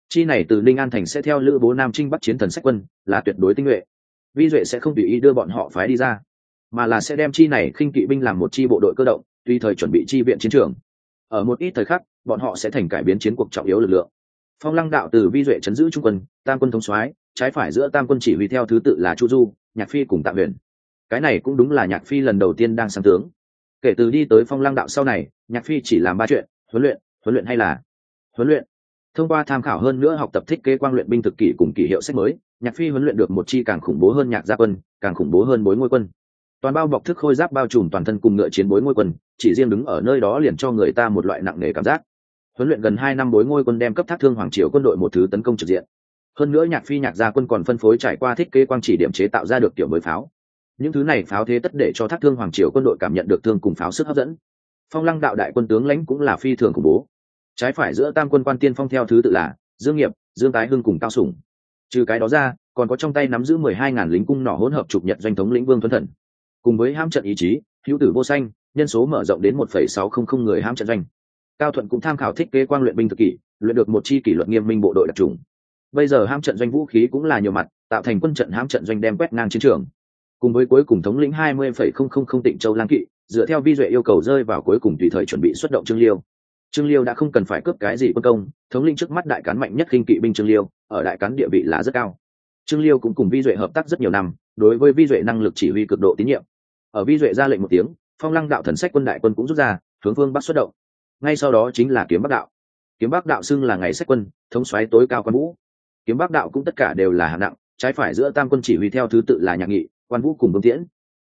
Chi này từ ninh an thành sẽ theo lữ bố nam trinh bắc chiến thần sách quân, là tuyệt đối tinh nhuệ. Vi duệ sẽ không tùy ý đưa bọn họ phái đi ra, mà là sẽ đem chi này khinh kỵ binh làm một chi bộ đội cơ động, tùy thời chuẩn bị chi viện chiến trường. Ở một ít thời khắc, bọn họ sẽ thành cải biến chiến cuộc trọng yếu lực lượng. Phong lăng đạo từ vi duệ chấn giữ trung quân, tam quân thống soái, trái phải giữa tam quân chỉ huy theo thứ tự là chu du, nhạc phi cùng tạ huyền. Cái này cũng đúng là nhạc phi lần đầu tiên đang sáng tướng kể từ đi tới phong lăng đạo sau này, nhạc phi chỉ làm ba chuyện, huấn luyện huấn luyện hay là huấn luyện. Thông qua tham khảo hơn nữa học tập thích kế quang luyện binh thực kỷ cùng kỷ hiệu sách mới, nhạc phi huấn luyện được một chi càng khủng bố hơn nhạc gia quân, càng khủng bố hơn bối ngôi quân. Toàn bao bọc thức khôi giáp bao trùm toàn thân cùng ngựa chiến bối ngôi quân, chỉ riêng đứng ở nơi đó liền cho người ta một loại nặng nề cảm giác. Huấn luyện gần hai năm bối ngôi quân đem cấp thác thương hoàng triều quân đội một thứ tấn công trực diện. Hơn nữa nhạc phi nhạc gia quân còn phân phối trải qua thiết kế quang chỉ điểm chế tạo ra được kiểu mới pháo những thứ này pháo thế tất để cho thác thương hoàng triều quân đội cảm nhận được thương cùng pháo sức hấp dẫn. Phong lăng đạo đại quân tướng lãnh cũng là phi thường khủng bố. Trái phải giữa tam quân quan tiên phong theo thứ tự là dương nghiệp, dương tái hưng cùng cao sủng. Trừ cái đó ra, còn có trong tay nắm giữ mười hai ngàn lính cung nỏ hỗn hợp chụp nhận doanh thống lĩnh vương thuấn thần. Cùng với ham trận ý chí, hữu tử vô xanh nhân số mở rộng đến một phẩy sáu không không người ham trận doanh. Cao thuận cũng tham khảo thiết kế quang luyện binh thực kỷ, luyện được một chi kỷ luật nghiêm minh bộ đội đặc trùng. Bây giờ ham trận doanh vũ khí cũng là nhiều mặt, tạo thành quân trận ham trận doanh đem quét ngang chiến trường cùng với cuối cùng thống lĩnh hai mươi phẩy không không không tịnh châu lang kỵ, dựa theo vi duệ yêu cầu rơi vào cuối cùng tùy thời chuẩn bị xuất động trương liêu. Trương liêu đã không cần phải cướp cái gì quân công, thống lĩnh trước mắt đại cán mạnh nhất khinh kỵ binh trương liêu, ở đại cán địa vị là rất cao. Trương liêu cũng cùng vi duệ hợp tác rất nhiều năm, đối với vi duệ năng lực chỉ huy cực độ tín nhiệm. Ở vi duệ ra lệnh một tiếng, phong lăng đạo thần sách quân đại quân cũng rút ra, hướng phương bắc xuất động. Ngay sau đó chính là kiếm bắc đạo. Kiếm bắc đạo xưng là ngày sách quân, thống xoáy tối cao quan vũ. Kiếm bắc đạo cũng tất cả đều là hạng nặng, trái phải giữa tam quân chỉ huy theo thứ tự là nhạc nghị quan vũ cùng vương tiễn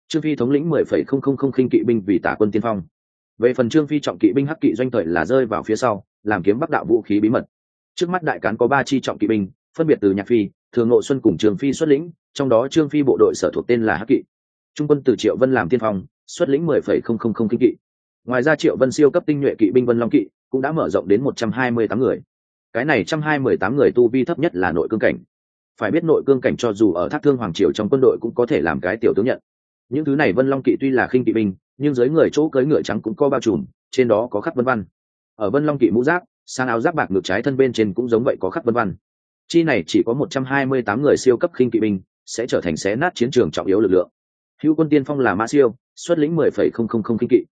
trương phi thống lĩnh mười phẩy không không không khinh kỵ binh vì tả quân tiên phong về phần trương phi trọng kỵ binh hắc kỵ doanh thời là rơi vào phía sau làm kiếm bắc đạo vũ khí bí mật trước mắt đại cán có ba chi trọng kỵ binh phân biệt từ nhạc phi thường nội xuân cùng Trương phi xuất lĩnh trong đó trương phi bộ đội sở thuộc tên là hắc kỵ trung quân từ triệu vân làm tiên phong xuất lĩnh mười phẩy không không không kinh kỵ ngoài ra triệu vân siêu cấp tinh nhuệ kỵ binh vân long kỵ cũng đã mở rộng đến một trăm hai mươi tám người cái này trăm hai mươi tám người tu vi thấp nhất là nội cương cảnh phải biết nội cương cảnh cho dù ở thác thương hoàng triều trong quân đội cũng có thể làm cái tiểu tướng nhận. Những thứ này vân long kỵ tuy là khinh kỵ binh, nhưng dưới người chỗ cưới ngựa trắng cũng có bao trùm, trên đó có khắc vân văn. Ở vân long kỵ mũ giáp, sang áo giáp bạc ngược trái thân bên trên cũng giống vậy có khắc vân văn. Chi này chỉ có một trăm hai mươi tám người siêu cấp khinh kỵ binh, sẽ trở thành xé nát chiến trường trọng yếu lực lượng. Hữu quân tiên phong là mã siêu, xuất lĩnh mười phẩy không không không khinh kỵ.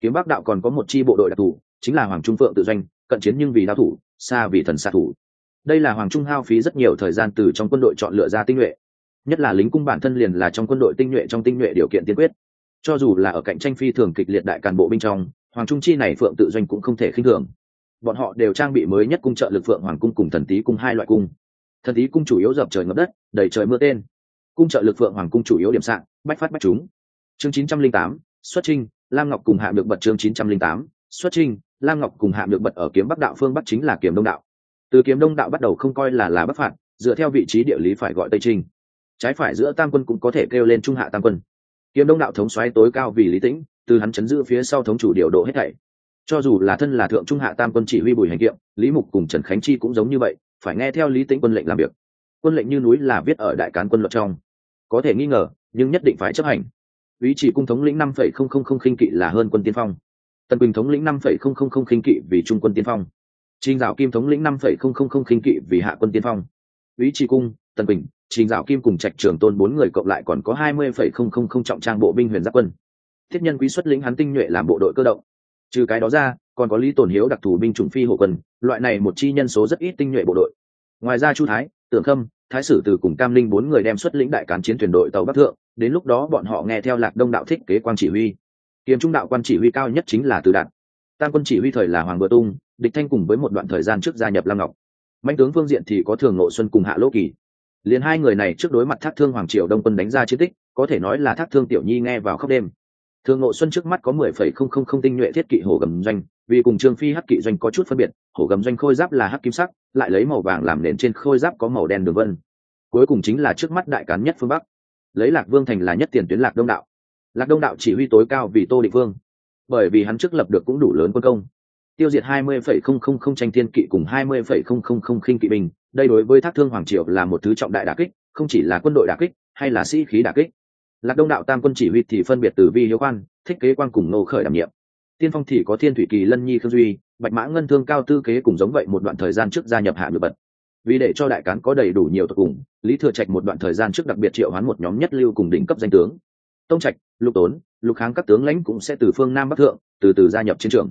Kiếm bắc đạo còn có một chi bộ đội đặc thù chính là hoàng trung phượng tự doanh, cận chiến nhưng vì đao thủ, xa vì thần xạ thủ đây là hoàng trung hao phí rất nhiều thời gian từ trong quân đội chọn lựa ra tinh nhuệ. Nhất là lính cung bản thân liền là trong quân đội tinh nhuệ trong tinh nhuệ điều kiện tiên quyết. Cho dù là ở cạnh tranh phi thường kịch liệt đại cán bộ binh trong, hoàng trung chi này phượng tự doanh cũng không thể khinh thường. Bọn họ đều trang bị mới nhất cung trợ lực phượng hoàng cung cùng thần tý cung hai loại cung. Thần tý cung chủ yếu dập trời ngập đất, đầy trời mưa tên. Cung trợ lực phượng hoàng cung chủ yếu điểm sạn bách phát bách chúng. Chương chín trăm linh tám, xuất trinh lam ngọc cùng hạ được bật chương chín trăm linh tám, xuất trinh lam ngọc cùng hạ được bật ở kiếm bắc đạo phương bắc chính là kiếm đông đạo từ kiếm đông đạo bắt đầu không coi là là bắc phạt, dựa theo vị trí địa lý phải gọi tây trinh. Trái phải giữa tam quân cũng có thể kêu lên trung hạ tam quân. Kiếm đông đạo thống xoáy tối cao vì lý tĩnh, từ hắn chấn giữ phía sau thống chủ điều độ hết thảy. Cho dù là thân là thượng trung hạ tam quân chỉ huy bùi hành kiệm, lý mục cùng trần khánh chi cũng giống như vậy, phải nghe theo lý tĩnh quân lệnh làm việc. Quân lệnh như núi là viết ở đại cán quân luật trong. Có thể nghi ngờ, nhưng nhất định phải chấp hành. Ý chỉ cung thống lĩnh năm phẩy không không không khinh kỵ là hơn quân tiên phong. Tần quỳnh thống lĩnh năm phẩy không không không khinh kỵ vì trung quân tiên phong trình dạo kim thống lĩnh năm phẩy không không không khinh kỵ vì hạ quân tiên phong. Úy Trì cung tần Bình, trình dạo kim cùng trạch trường tôn bốn người cộng lại còn có hai mươi phẩy không không không trọng trang bộ binh huyền giáp quân. Thiết nhân quý xuất lĩnh hắn tinh nhuệ làm bộ đội cơ động. Trừ cái đó ra còn có lý Tồn hiếu đặc thù binh chủng phi hộ quân loại này một chi nhân số rất ít tinh nhuệ bộ đội. Ngoài ra chu thái tưởng khâm thái sử từ cùng cam linh bốn người đem xuất lĩnh đại cán chiến thuyền đội tàu bắc thượng đến lúc đó bọn họ nghe theo lạc đông đạo thích kế quan chỉ huy. Kiếm trung đạo quan chỉ huy cao nhất chính là từ đạt. Tam quân chỉ huy thời là hoàng bờ tung địch thanh cùng với một đoạn thời gian trước gia nhập lam ngọc. Mạnh tướng phương diện thì có thường nội xuân cùng hạ lỗ kỳ. Liền hai người này trước đối mặt thác thương hoàng triều đông quân đánh ra chiến tích, có thể nói là thác thương tiểu nhi nghe vào khóc đêm. Thường nội xuân trước mắt có mười phẩy không không không tinh nhuệ thiết kỵ hổ gầm doanh, vì cùng trương phi hắc kỵ doanh có chút phân biệt, hổ gầm doanh khôi giáp là hắc kim sắc, lại lấy màu vàng làm nền trên khôi giáp có màu đen đường vân. Cuối cùng chính là trước mắt đại cán nhất phương bắc. Lấy lạc vương thành là nhất tiền tuyến lạc đông đạo. Lạc đông đạo chỉ huy tối cao vì tô định vương. Bởi vì hắn trước lập được cũng đủ lớn quân công tiêu diệt hai mươi phẩy không không không tranh thiên kỵ cùng hai mươi phẩy không không không khinh kỵ binh, đây đối với thác thương hoàng triều là một thứ trọng đại đả kích, không chỉ là quân đội đả kích, hay là sĩ khí đả kích. Lạc đông đạo tam quân chỉ huy thì phân biệt từ vi hiếu quan, thích kế quan cùng nô khởi đảm nhiệm. Tiên phong thì có thiên thủy kỳ, lân nhi khương duy, bạch mã ngân thương cao tư kế cùng giống vậy một đoạn thời gian trước gia nhập hạ ngự bật. Vì để cho đại cán có đầy đủ nhiều tộc cùng, lý thừa trạch một đoạn thời gian trước đặc biệt triệu hoán một nhóm nhất lưu cùng đỉnh cấp danh tướng. Tông trạch, lục tốn, lục kháng các tướng lãnh cũng sẽ từ phương nam bắc thượng, từ từ gia nhập chiến trường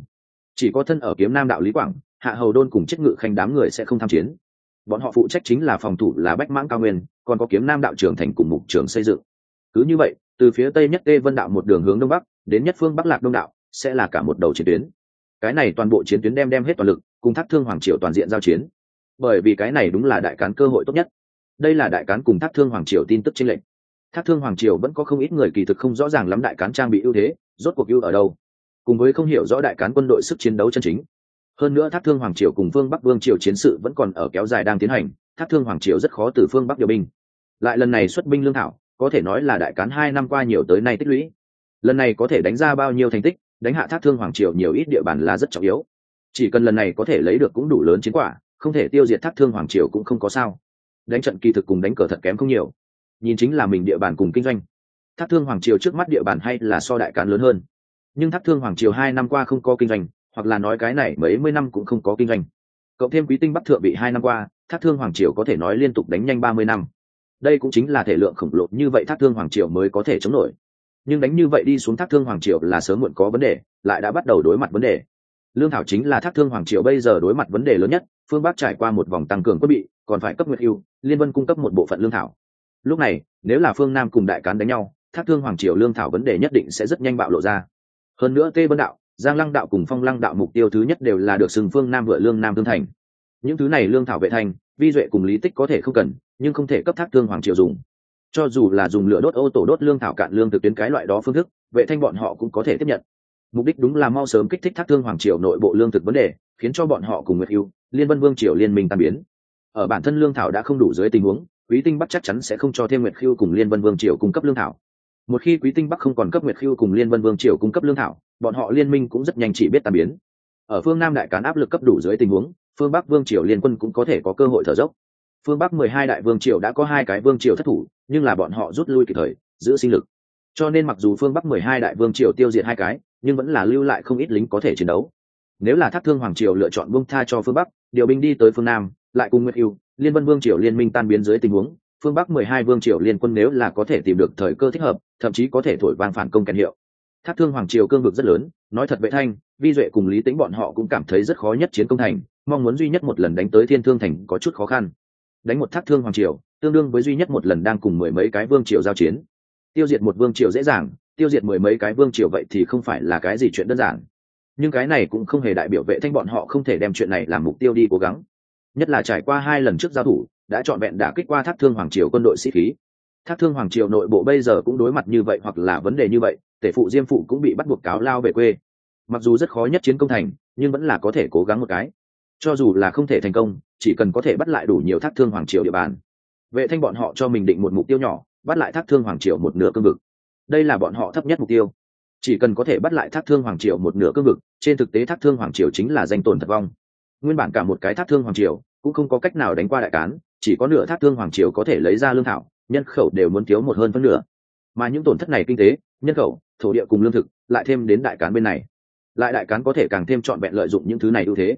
chỉ có thân ở kiếm nam đạo lý quảng, hạ hầu đôn cùng chết ngự khanh đám người sẽ không tham chiến. Bọn họ phụ trách chính là phòng thủ là bách mãng cao nguyên, còn có kiếm nam đạo trưởng thành cùng mục trường xây dựng. Cứ như vậy, từ phía tây nhất tê vân đạo một đường hướng đông bắc, đến nhất phương bắc lạc đông đạo, sẽ là cả một đầu chiến tuyến. Cái này toàn bộ chiến tuyến đem đem hết toàn lực, cùng thác thương hoàng triều toàn diện giao chiến. Bởi vì cái này đúng là đại cán cơ hội tốt nhất. Đây là đại cán cùng thác thương hoàng triều tin tức chính lệnh thác thương hoàng triều vẫn có không ít người kỳ thực không rõ ràng lắm đại cán trang bị ưu thế, rốt cuộc ưu ở đâu cùng với không hiểu rõ đại cán quân đội sức chiến đấu chân chính. Hơn nữa thác thương hoàng triều cùng phương bắc vương triều chiến sự vẫn còn ở kéo dài đang tiến hành, thác thương hoàng triều rất khó từ phương bắc điều binh. Lại lần này xuất binh lương thảo, có thể nói là đại cán hai năm qua nhiều tới nay tích lũy. Lần này có thể đánh ra bao nhiêu thành tích, đánh hạ thác thương hoàng triều nhiều ít địa bàn là rất trọng yếu. Chỉ cần lần này có thể lấy được cũng đủ lớn chiến quả, không thể tiêu diệt thác thương hoàng triều cũng không có sao. Đánh trận kỳ thực cùng đánh cờ thật kém không nhiều. Nhìn chính là mình địa bàn cùng kinh doanh. Thác thương hoàng triều trước mắt địa bàn hay là so đại cán lớn hơn nhưng thác thương hoàng triều hai năm qua không có kinh doanh, hoặc là nói cái này mấy mươi năm cũng không có kinh doanh. Cộng thêm quý tinh bắc thượng bị hai năm qua, thác thương hoàng triều có thể nói liên tục đánh nhanh ba mươi năm. Đây cũng chính là thể lượng khổng lồ như vậy thác thương hoàng triều mới có thể chống nổi. Nhưng đánh như vậy đi xuống thác thương hoàng triều là sớm muộn có vấn đề, lại đã bắt đầu đối mặt vấn đề. Lương thảo chính là thác thương hoàng triều bây giờ đối mặt vấn đề lớn nhất, phương bắc trải qua một vòng tăng cường quân bị, còn phải cấp nguyệt yêu, liên vân cung cấp một bộ phận lương thảo. Lúc này, nếu là phương nam cùng đại cán đánh nhau, thác thương hoàng triều lương thảo vấn đề nhất định sẽ rất nhanh bạo lộ ra hơn nữa tê vân đạo, giang lăng đạo cùng phong lăng đạo mục tiêu thứ nhất đều là được sừng phương nam vựa lương nam thương thành. Những thứ này lương thảo vệ thành, vi duệ cùng lý tích có thể không cần, nhưng không thể cấp thác thương hoàng triều dùng. Cho dù là dùng lửa đốt ô tổ đốt lương thảo cạn lương từ tuyến cái loại đó phương thức, vệ thanh bọn họ cũng có thể tiếp nhận. Mục đích đúng là mau sớm kích thích thác thương hoàng triều nội bộ lương thực vấn đề, khiến cho bọn họ cùng nguyệt yêu, liên vân vương triều liên minh tan biến. Ở bản thân lương thảo đã không đủ dưới tình huống, quý tinh bắt chắc chắn sẽ không cho thêm nguyệt hưu cùng liên vân vương triều cung cấp lương thảo một khi quý tinh bắc không còn cấp nguyệt khiêu cùng liên vân vương triều cung cấp lương thảo, bọn họ liên minh cũng rất nhanh chỉ biết tan biến. Ở phương nam đại cán áp lực cấp đủ dưới tình huống, phương bắc vương triều liên quân cũng có thể có cơ hội thở dốc. Phương bắc mười hai đại vương triều đã có hai cái vương triều thất thủ, nhưng là bọn họ rút lui kịp thời, giữ sinh lực. Cho nên mặc dù phương bắc mười hai đại vương triều tiêu diệt hai cái, nhưng vẫn là lưu lại không ít lính có thể chiến đấu. Nếu là thác thương hoàng triều lựa chọn vương tha cho phương bắc, điều binh đi tới phương nam, lại cùng nguyệt yêu liên vân vương triều liên minh tan biến dưới tình huống, phương bắc mười hai vương triều liên quân nếu là có thể tìm được thời cơ thích hợp thậm chí có thể thổi vang phản công kèn hiệu. Thác thương hoàng triều cương vực rất lớn, nói thật vệ thanh, vi duệ cùng lý tính bọn họ cũng cảm thấy rất khó nhất chiến công thành, mong muốn duy nhất một lần đánh tới thiên thương thành có chút khó khăn. Đánh một thác thương hoàng triều, tương đương với duy nhất một lần đang cùng mười mấy cái vương triều giao chiến. Tiêu diệt một vương triều dễ dàng, tiêu diệt mười mấy cái vương triều vậy thì không phải là cái gì chuyện đơn giản. Nhưng cái này cũng không hề đại biểu vệ thanh bọn họ không thể đem chuyện này làm mục tiêu đi cố gắng. Nhất là trải qua hai lần trước giao thủ, đã trọn vẹn đả kích qua thác thương hoàng triều quân đội sĩ khí thác thương hoàng triều nội bộ bây giờ cũng đối mặt như vậy hoặc là vấn đề như vậy, tể phụ diêm phụ cũng bị bắt buộc cáo lao về quê. Mặc dù rất khó nhất chiến công thành, nhưng vẫn là có thể cố gắng một cái. Cho dù là không thể thành công, chỉ cần có thể bắt lại đủ nhiều thác thương hoàng triều địa bàn. Vệ thanh bọn họ cho mình định một mục tiêu nhỏ, bắt lại thác thương hoàng triều một nửa cương vực. Đây là bọn họ thấp nhất mục tiêu. Chỉ cần có thể bắt lại thác thương hoàng triều một nửa cương vực, trên thực tế thác thương hoàng triều chính là danh tồn thật vong. Nguyên bản cả một cái thác thương hoàng triều cũng không có cách nào đánh qua đại cán, chỉ có nửa thác thương hoàng triều có thể lấy ra lương thảo nhân khẩu đều muốn thiếu một hơn phân nửa. Mà những tổn thất này kinh tế, nhân khẩu, thổ địa cùng lương thực lại thêm đến đại cán bên này. Lại đại cán có thể càng thêm trọn vẹn lợi dụng những thứ này ưu thế.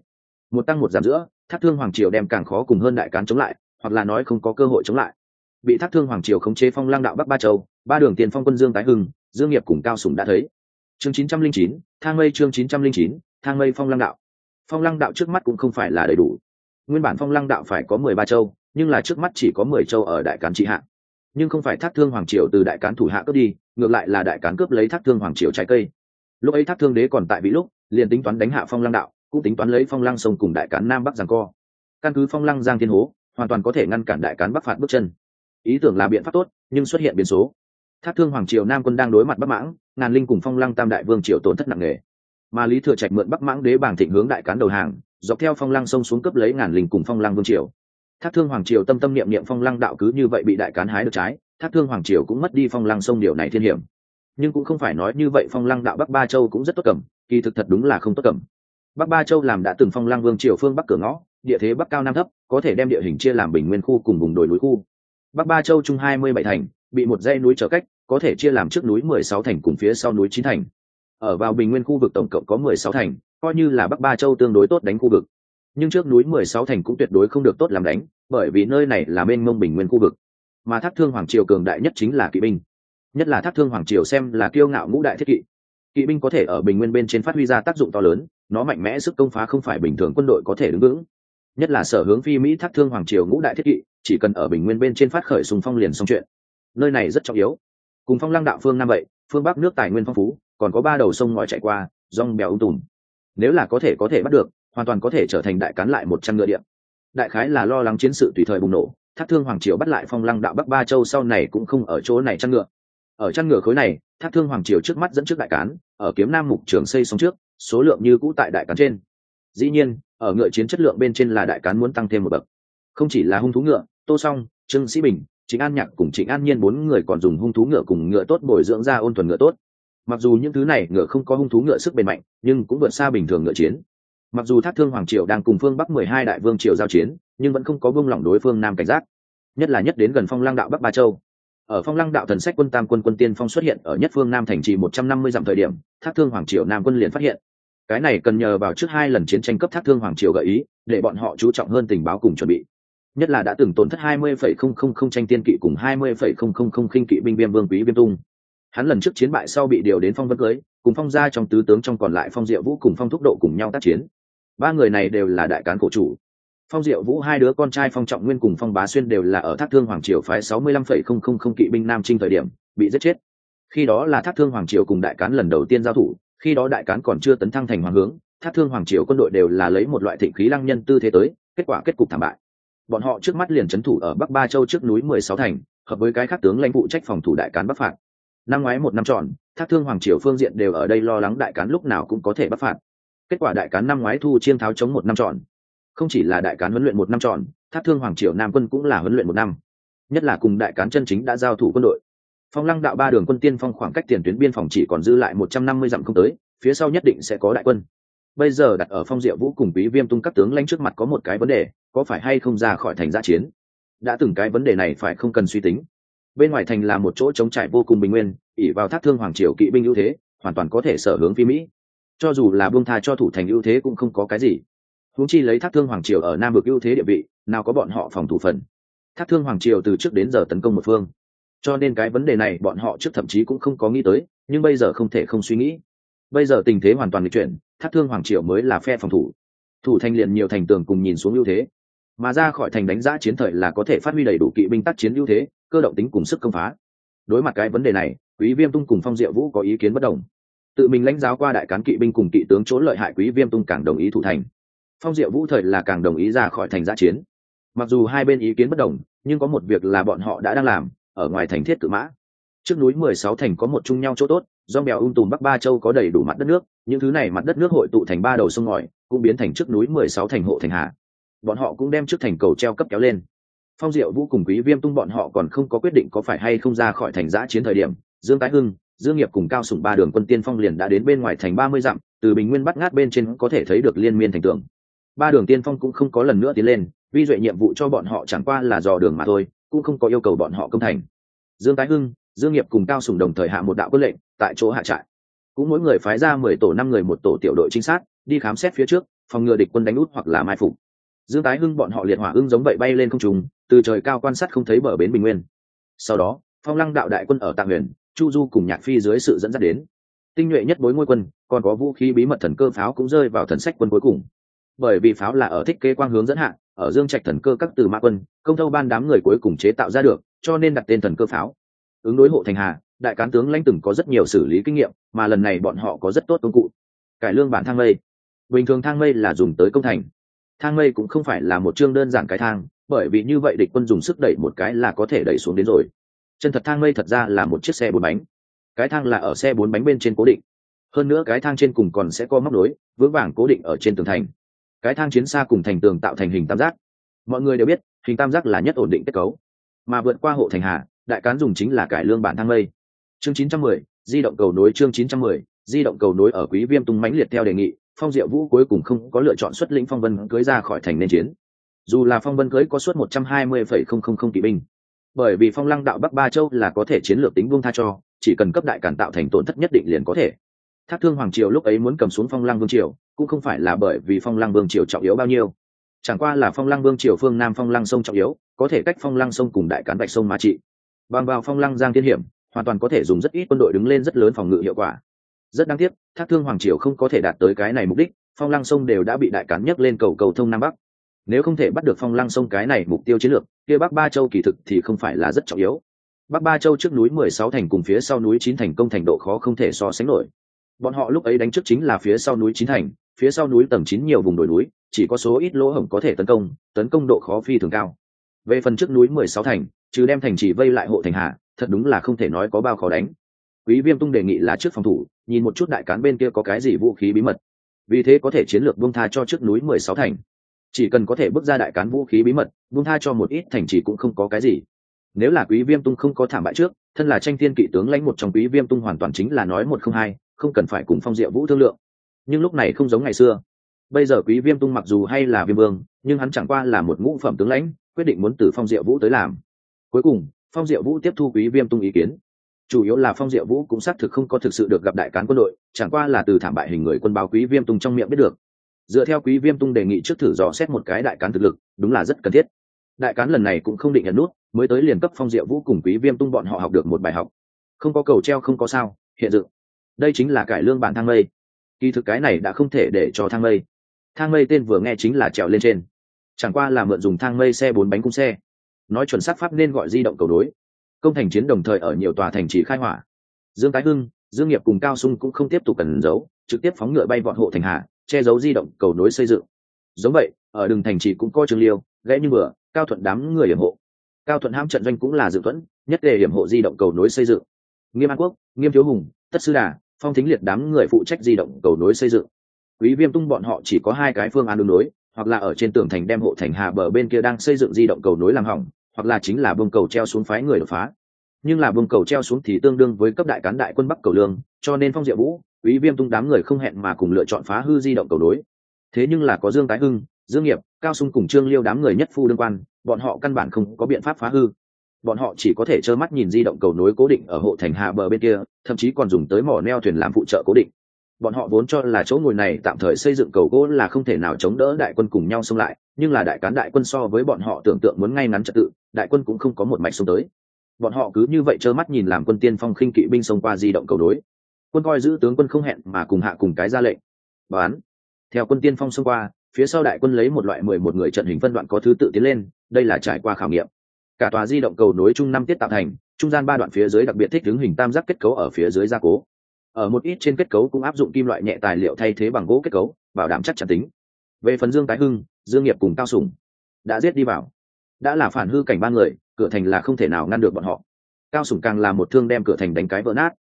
Một tăng một giảm giữa, thác thương hoàng triều đem càng khó cùng hơn đại cán chống lại, hoặc là nói không có cơ hội chống lại. Bị thác thương hoàng triều khống chế phong lang đạo bắc ba châu, ba đường tiền phong quân dương tái hưng, dương nghiệp cùng cao sùng đã thấy. Chương chín trăm linh chín, thang mây chương chín trăm linh chín, thang mây phong lang đạo. Phong lăng đạo trước mắt cũng không phải là đầy đủ. Nguyên bản phong lăng đạo phải có mười ba châu, nhưng là trước mắt chỉ có mười châu ở đại cán trị hạ nhưng không phải thác thương hoàng triều từ đại cán thủ hạ cướp đi, ngược lại là đại cán cướp lấy thác thương hoàng triều trái cây. Lúc ấy thác thương đế còn tại bị lúc, liền tính toán đánh hạ phong lăng đạo, cũng tính toán lấy phong lăng sông cùng đại cán nam bắc giằng co. Căn cứ phong lăng giang thiên hố, hoàn toàn có thể ngăn cản đại cán bắc phạt bước chân. Ý tưởng là biện pháp tốt, nhưng xuất hiện biến số. Thác thương hoàng triều nam quân đang đối mặt bắc mãng, ngàn linh cùng phong lăng tam đại vương triều tổn thất nặng nề. Mà lý thừa trạch mượn bắc mãng đế bảng thịnh hướng đại cán đầu hàng, dọc theo phong lăng sông xuống cấp lấy ngàn linh cùng phong lăng vương triều thác thương hoàng triều tâm tâm niệm niệm phong lăng đạo cứ như vậy bị đại cán hái được trái, thác thương hoàng triều cũng mất đi phong lăng sông điều này thiên hiểm. Nhưng cũng không phải nói như vậy phong lăng đạo bắc ba châu cũng rất tốt cầm, kỳ thực thật đúng là không tốt cầm. Bắc ba châu làm đã từng phong lăng vương triều phương bắc cửa ngõ, địa thế bắc cao nam thấp, có thể đem địa hình chia làm bình nguyên khu cùng vùng đồi núi khu. Bắc ba châu chung hai mươi bảy thành, bị một dãy núi trở cách, có thể chia làm trước núi mười sáu thành cùng phía sau núi chín thành. Ở vào bình nguyên khu vực tổng cộng có mười sáu thành, coi như là bắc ba châu tương đối tốt đánh khu vực. Nhưng trước núi mười sáu thành cũng tuyệt đối không được tốt làm đánh bởi vì nơi này là bên mông bình nguyên khu vực. Mà thác thương hoàng triều cường đại nhất chính là kỵ binh. Nhất là thác thương hoàng triều xem là kiêu ngạo ngũ đại thiết kỵ. Kỵ binh có thể ở bình nguyên bên trên phát huy ra tác dụng to lớn, nó mạnh mẽ sức công phá không phải bình thường quân đội có thể đứng vững. Nhất là sở hướng phi mỹ thác thương hoàng triều ngũ đại thiết kỵ, chỉ cần ở bình nguyên bên trên phát khởi sùng phong liền xong chuyện. Nơi này rất trọng yếu. Cùng phong lăng đạo phương nam vậy, phương bắc nước tài nguyên phong phú, còn có ba đầu sông ngòi chạy qua, rong bèo ung tùm. Nếu là có thể có thể bắt được, hoàn toàn có thể trở thành đại cán lại một trăm ngựa điện đại khái là lo lắng chiến sự tùy thời bùng nổ, thác thương hoàng triều bắt lại phong lăng đạo bắc ba châu sau này cũng không ở chỗ này chăn ngựa. Ở chăn ngựa khối này, thác thương hoàng triều trước mắt dẫn trước đại cán, ở kiếm nam mục trường xây xong trước, số lượng như cũ tại đại cán trên. Dĩ nhiên, ở ngựa chiến chất lượng bên trên là đại cán muốn tăng thêm một bậc. Không chỉ là hung thú ngựa, tô song, trương sĩ bình chính an nhạc cùng chính an nhiên bốn người còn dùng hung thú ngựa cùng ngựa tốt bồi dưỡng ra ôn thuần ngựa tốt. Mặc dù những thứ này ngựa không có hung thú ngựa sức bền mạnh, nhưng cũng vượt xa bình thường ngựa chiến mặc dù thác thương hoàng triều đang cùng phương bắc mười hai đại vương triều giao chiến, nhưng vẫn không có vương lỏng đối phương nam cảnh giác, nhất là nhất đến gần phong lăng đạo bắc ba châu. Ở phong lăng đạo thần sách quân tam quân quân tiên phong xuất hiện ở nhất phương nam thành trì một trăm năm mươi dặm thời điểm, thác thương hoàng triều nam quân liền phát hiện. Cái này cần nhờ vào trước hai lần chiến tranh cấp thác thương hoàng triều gợi ý, để bọn họ chú trọng hơn tình báo cùng chuẩn bị. Nhất là đã từng tổn thất hai mươi phẩy không không không tranh tiên kỵ cùng hai mươi phẩy không không không khinh kỵ binh viêm vương quý viêm tung. Hắn lần trước chiến bại sau bị điều đến phong vân cưới, cùng phong gia trong tứ tướng trong còn lại phong diệu vũ cùng phong thúc độ cùng nhau tác chiến ba người này đều là đại cán cổ chủ. Phong diệu vũ hai đứa con trai phong trọng nguyên cùng phong bá xuyên đều là ở thác thương hoàng triều phái sáu mươi lăm phẩy không không không kỵ binh nam trinh thời điểm, bị giết chết. Khi đó là thác thương hoàng triều cùng đại cán lần đầu tiên giao thủ, khi đó đại cán còn chưa tấn thăng thành hoàng hướng, thác thương hoàng triều quân đội đều là lấy một loại thịnh khí lăng nhân tư thế tới, kết quả kết cục thảm bại. Bọn họ trước mắt liền trấn thủ ở bắc ba châu trước núi mười sáu thành, hợp với cái khác tướng lãnh vụ trách phòng thủ đại cán bắc phạt. Năm ngoái một năm tròn, thác thương hoàng triều phương diện đều ở đây lo lắng đại cán lúc nào cũng có thể bắc phạt kết quả đại cán năm ngoái thu chiêm tháo chống một năm tròn không chỉ là đại cán huấn luyện một năm tròn tháp thương hoàng triều nam quân cũng là huấn luyện một năm. Nhất là cùng đại cán chân chính đã giao thủ quân đội. Phong lăng đạo ba đường quân tiên phong khoảng cách tiền tuyến biên phòng chỉ còn dư lại một trăm năm mươi dặm không tới, phía sau nhất định sẽ có đại quân. Bây giờ đặt ở phong diệu vũ cùng quý viêm tung các tướng lãnh trước mặt có một cái vấn đề, có phải hay không ra khỏi thành giã chiến? Đã từng cái vấn đề này phải không cần suy tính. Bên ngoài thành là một chỗ trống trải vô cùng bình nguyên ỉ vào thác thương hoàng triều kỵ binh ưu thế, hoàn toàn có thể sở hướng phi mỹ cho dù là buông tha cho thủ thành ưu thế cũng không có cái gì. Huống chi lấy thác thương hoàng triều ở nam vực ưu thế địa vị, nào có bọn họ phòng thủ phần. Thác thương hoàng triều từ trước đến giờ tấn công một phương. Cho nên cái vấn đề này bọn họ trước thậm chí cũng không có nghĩ tới, nhưng bây giờ không thể không suy nghĩ. Bây giờ tình thế hoàn toàn lịch chuyển, thác thương hoàng triều mới là phe phòng thủ. Thủ thành liền nhiều thành tường cùng nhìn xuống ưu thế. Mà ra khỏi thành đánh giá chiến thời là có thể phát huy đầy đủ kỵ binh tác chiến ưu thế, cơ động tính cùng sức công phá. Đối mặt cái vấn đề này, quý viêm tung cùng phong diệu vũ có ý kiến bất đồng tự mình lãnh giáo qua đại cán kỵ binh cùng kỵ tướng chỗ lợi hại quý viêm tung càng đồng ý thủ thành. Phong diệu vũ thời là càng đồng ý ra khỏi thành giã chiến. Mặc dù hai bên ý kiến bất đồng, nhưng có một việc là bọn họ đã đang làm, ở ngoài thành thiết cự mã. Trước núi mười sáu thành có một chung nhau chỗ tốt, do mèo ung tùm bắc ba châu có đầy đủ mặt đất nước, những thứ này mặt đất nước hội tụ thành ba đầu sông ngòi, cũng biến thành trước núi mười sáu thành hộ thành hạ. Bọn họ cũng đem trước thành cầu treo cấp kéo lên. Phong diệu vũ cùng quý viêm tung bọn họ còn không có quyết định có phải hay không ra khỏi thành giã chiến thời điểm, dương tái hưng dương nghiệp cùng cao sủng ba đường quân tiên phong liền đã đến bên ngoài thành ba mươi dặm, từ bình nguyên bắt ngát bên trên có thể thấy được liên miên thành tường. Ba đường tiên phong cũng không có lần nữa tiến lên, vi duệ nhiệm vụ cho bọn họ chẳng qua là dò đường mà thôi, cũng không có yêu cầu bọn họ công thành. Dương tái hưng, dương nghiệp cùng cao sủng đồng thời hạ một đạo quân lệnh, tại chỗ hạ trại. Cũng mỗi người phái ra mười tổ, năm người một tổ tiểu đội trinh sát, đi khám xét phía trước, phòng ngừa địch quân đánh út hoặc là mai phục. Dương tái hưng bọn họ liệt hỏa ưng giống vậy bay lên không trùng từ trời cao quan sát không thấy bờ bến bình nguyên. Sau đó, phong lăng đạo đại quân ở tạng huyền chu du cùng nhạc phi dưới sự dẫn dắt đến. Tinh nhuệ nhất bối ngôi quân, còn có vũ khí bí mật thần cơ pháo cũng rơi vào thần sách quân cuối cùng. Bởi vì pháo là ở thích kế quang hướng dẫn hạ, ở dương trạch thần cơ các từ mã quân, công thâu ban đám người cuối cùng chế tạo ra được, cho nên đặt tên thần cơ pháo. Ứng đối hộ thành hà, đại cán tướng lãnh từng có rất nhiều xử lý kinh nghiệm, mà lần này bọn họ có rất tốt công cụ. Cải lương bản thang mây. Bình thường thang mây là dùng tới công thành. Thang mây cũng không phải là một chương đơn giản cái thang, bởi vì như vậy địch quân dùng sức đẩy một cái là có thể đẩy xuống đến rồi chân thật thang mây thật ra là một chiếc xe bốn bánh. Cái thang là ở xe bốn bánh bên trên cố định. Hơn nữa cái thang trên cùng còn sẽ có móc nối vững vàng cố định ở trên tường thành. Cái thang chiến xa cùng thành tường tạo thành hình tam giác. Mọi người đều biết hình tam giác là nhất ổn định kết cấu. Mà vượt qua hộ thành hà đại cán dùng chính là cải lương bản thang mây. Chương 910, di động cầu nối chương 910, di động cầu nối ở quý viêm tung mãnh liệt theo đề nghị phong diệu vũ cuối cùng không có lựa chọn xuất lĩnh phong vân cưới ra khỏi thành nên chiến. Dù là phong vân cưới có suốt một trăm hai mươi phẩy không không không kỵ binh bởi vì phong lăng đạo bắc ba châu là có thể chiến lược tính buông tha cho, chỉ cần cấp đại cản tạo thành tổn thất nhất định liền có thể. Thác thương hoàng triều lúc ấy muốn cầm xuống phong lăng vương triều, cũng không phải là bởi vì phong lăng vương triều trọng yếu bao nhiêu. Chẳng qua là phong lăng vương triều phương nam phong lăng sông trọng yếu, có thể cách phong lăng sông cùng đại cán bạch sông mà trị. Bằng vào phong lăng giang thiên hiểm, hoàn toàn có thể dùng rất ít quân đội đứng lên rất lớn phòng ngự hiệu quả. Rất đáng tiếc, thác thương hoàng triều không có thể đạt tới cái này mục đích, phong lăng sông đều đã bị đại cán nhấc lên cầu cầu thông nam bắc nếu không thể bắt được phong lăng sông cái này mục tiêu chiến lược, kia bắc ba châu kỳ thực thì không phải là rất trọng yếu. Bắc ba châu trước núi mười sáu thành cùng phía sau núi chín thành công thành độ khó không thể so sánh nổi. Bọn họ lúc ấy đánh trước chính là phía sau núi chín thành, phía sau núi tầng chín nhiều vùng đồi núi, chỉ có số ít lỗ hổng có thể tấn công tấn công độ khó phi thường cao. Về phần trước núi mười sáu thành, trừ đem thành chỉ vây lại hộ thành hạ, thật đúng là không thể nói có bao khó đánh. Quý viêm tung đề nghị là trước phòng thủ, nhìn một chút đại cán bên kia có cái gì vũ khí bí mật. Vì thế có thể chiến lược buông tha cho trước núi mười sáu thành chỉ cần có thể bước ra đại cán vũ khí bí mật buông tha cho một ít thành trì cũng không có cái gì. Nếu là quý viêm tung không có thảm bại trước, thân là tranh thiên kỵ tướng lãnh một trong quý viêm tung hoàn toàn chính là nói một không hai, không cần phải cùng phong diệu vũ thương lượng. Nhưng lúc này không giống ngày xưa. Bây giờ quý viêm tung mặc dù hay là viêm vương, nhưng hắn chẳng qua là một ngũ phẩm tướng lãnh, quyết định muốn từ phong diệu vũ tới làm. Cuối cùng, phong diệu vũ tiếp thu quý viêm tung ý kiến. Chủ yếu là phong diệu vũ cũng xác thực không có thực sự được gặp đại cán quân đội, chẳng qua là từ thảm bại hình người quân báo quý viêm tung trong miệng biết được dựa theo quý viêm tung đề nghị trước thử dò xét một cái đại cán thực lực, đúng là rất cần thiết. Đại cán lần này cũng không định nhận nút, mới tới liền cấp phong diệu vũ cùng quý viêm tung bọn họ học được một bài học. Không có cầu treo không có sao, hiện dự. đây chính là cải lương bản thang mây. Kỳ thực cái này đã không thể để cho thang mây. Thang mây tên vừa nghe chính là trèo lên trên. Chẳng qua là mượn dùng thang mây xe bốn bánh cung xe. Nói chuẩn xác pháp nên gọi di động cầu đối công thành chiến đồng thời ở nhiều tòa thành trì khai hỏa. Dương tái hưng, dương nghiệp cùng cao sung cũng không tiếp tục cần giấu, trực tiếp phóng ngựa bay vọt hộ thành hạ che giấu di động cầu nối xây dựng. Giống vậy ở đường thành trì cũng có trường liêu gãy như vừa, cao thuận đám người hiểm hộ. Cao thuận ham trận doanh cũng là dự thuẫn nhất để hiểm hộ di động cầu nối xây dựng. Nghiêm an quốc nghiêm thiếu hùng tất sư đà phong thính liệt đám người phụ trách di động cầu nối xây dựng. Quý viêm tung bọn họ chỉ có hai cái phương án đường nối hoặc là ở trên tường thành đem hộ thành hà bờ bên kia đang xây dựng di động cầu nối làm hỏng hoặc là chính là bông cầu treo xuống phái người đột phá. Nhưng là bông cầu treo xuống thì tương đương với cấp đại cán đại quân bắc cầu lương cho nên phong diệu vũ quý viêm tung đám người không hẹn mà cùng lựa chọn phá hư di động cầu nối. Thế nhưng là có dương tái hưng, dương nghiệp, cao sung cùng trương liêu đám người nhất phu đương quan, bọn họ căn bản không có biện pháp phá hư. Bọn họ chỉ có thể trơ mắt nhìn di động cầu nối cố định ở hộ thành hạ bờ bên kia, thậm chí còn dùng tới mỏ neo thuyền làm phụ trợ cố định. Bọn họ vốn cho là chỗ ngồi này tạm thời xây dựng cầu gỗ là không thể nào chống đỡ đại quân cùng nhau xông lại, nhưng là đại cán đại quân so với bọn họ tưởng tượng muốn ngay ngắn trật tự, đại quân cũng không có một mạch xông tới. Bọn họ cứ như vậy trơ mắt nhìn làm quân tiên phong khinh kỵ binh xông qua di động cầu đối quân coi giữ tướng quân không hẹn mà cùng hạ cùng cái ra lệnh. Bán. Theo quân tiên phong xông qua, phía sau đại quân lấy một loại mười một người trận hình phân đoạn có thứ tự tiến lên, đây là trải qua khảo nghiệm. Cả tòa di động cầu nối chung năm tiết tạo thành, trung gian ba đoạn phía dưới đặc biệt thích ứng hình tam giác kết cấu ở phía dưới gia cố. Ở một ít trên kết cấu cũng áp dụng kim loại nhẹ tài liệu thay thế bằng gỗ kết cấu, bảo đảm chắc chắn tính. Về phần dương tái hưng, dương nghiệp cùng cao sùng, đã giết đi vào. Đã là phản hư cảnh ba người, cửa thành là không thể nào ngăn được bọn họ. Cao sùng càng là một thương đem cửa thành đánh cái vỡ nát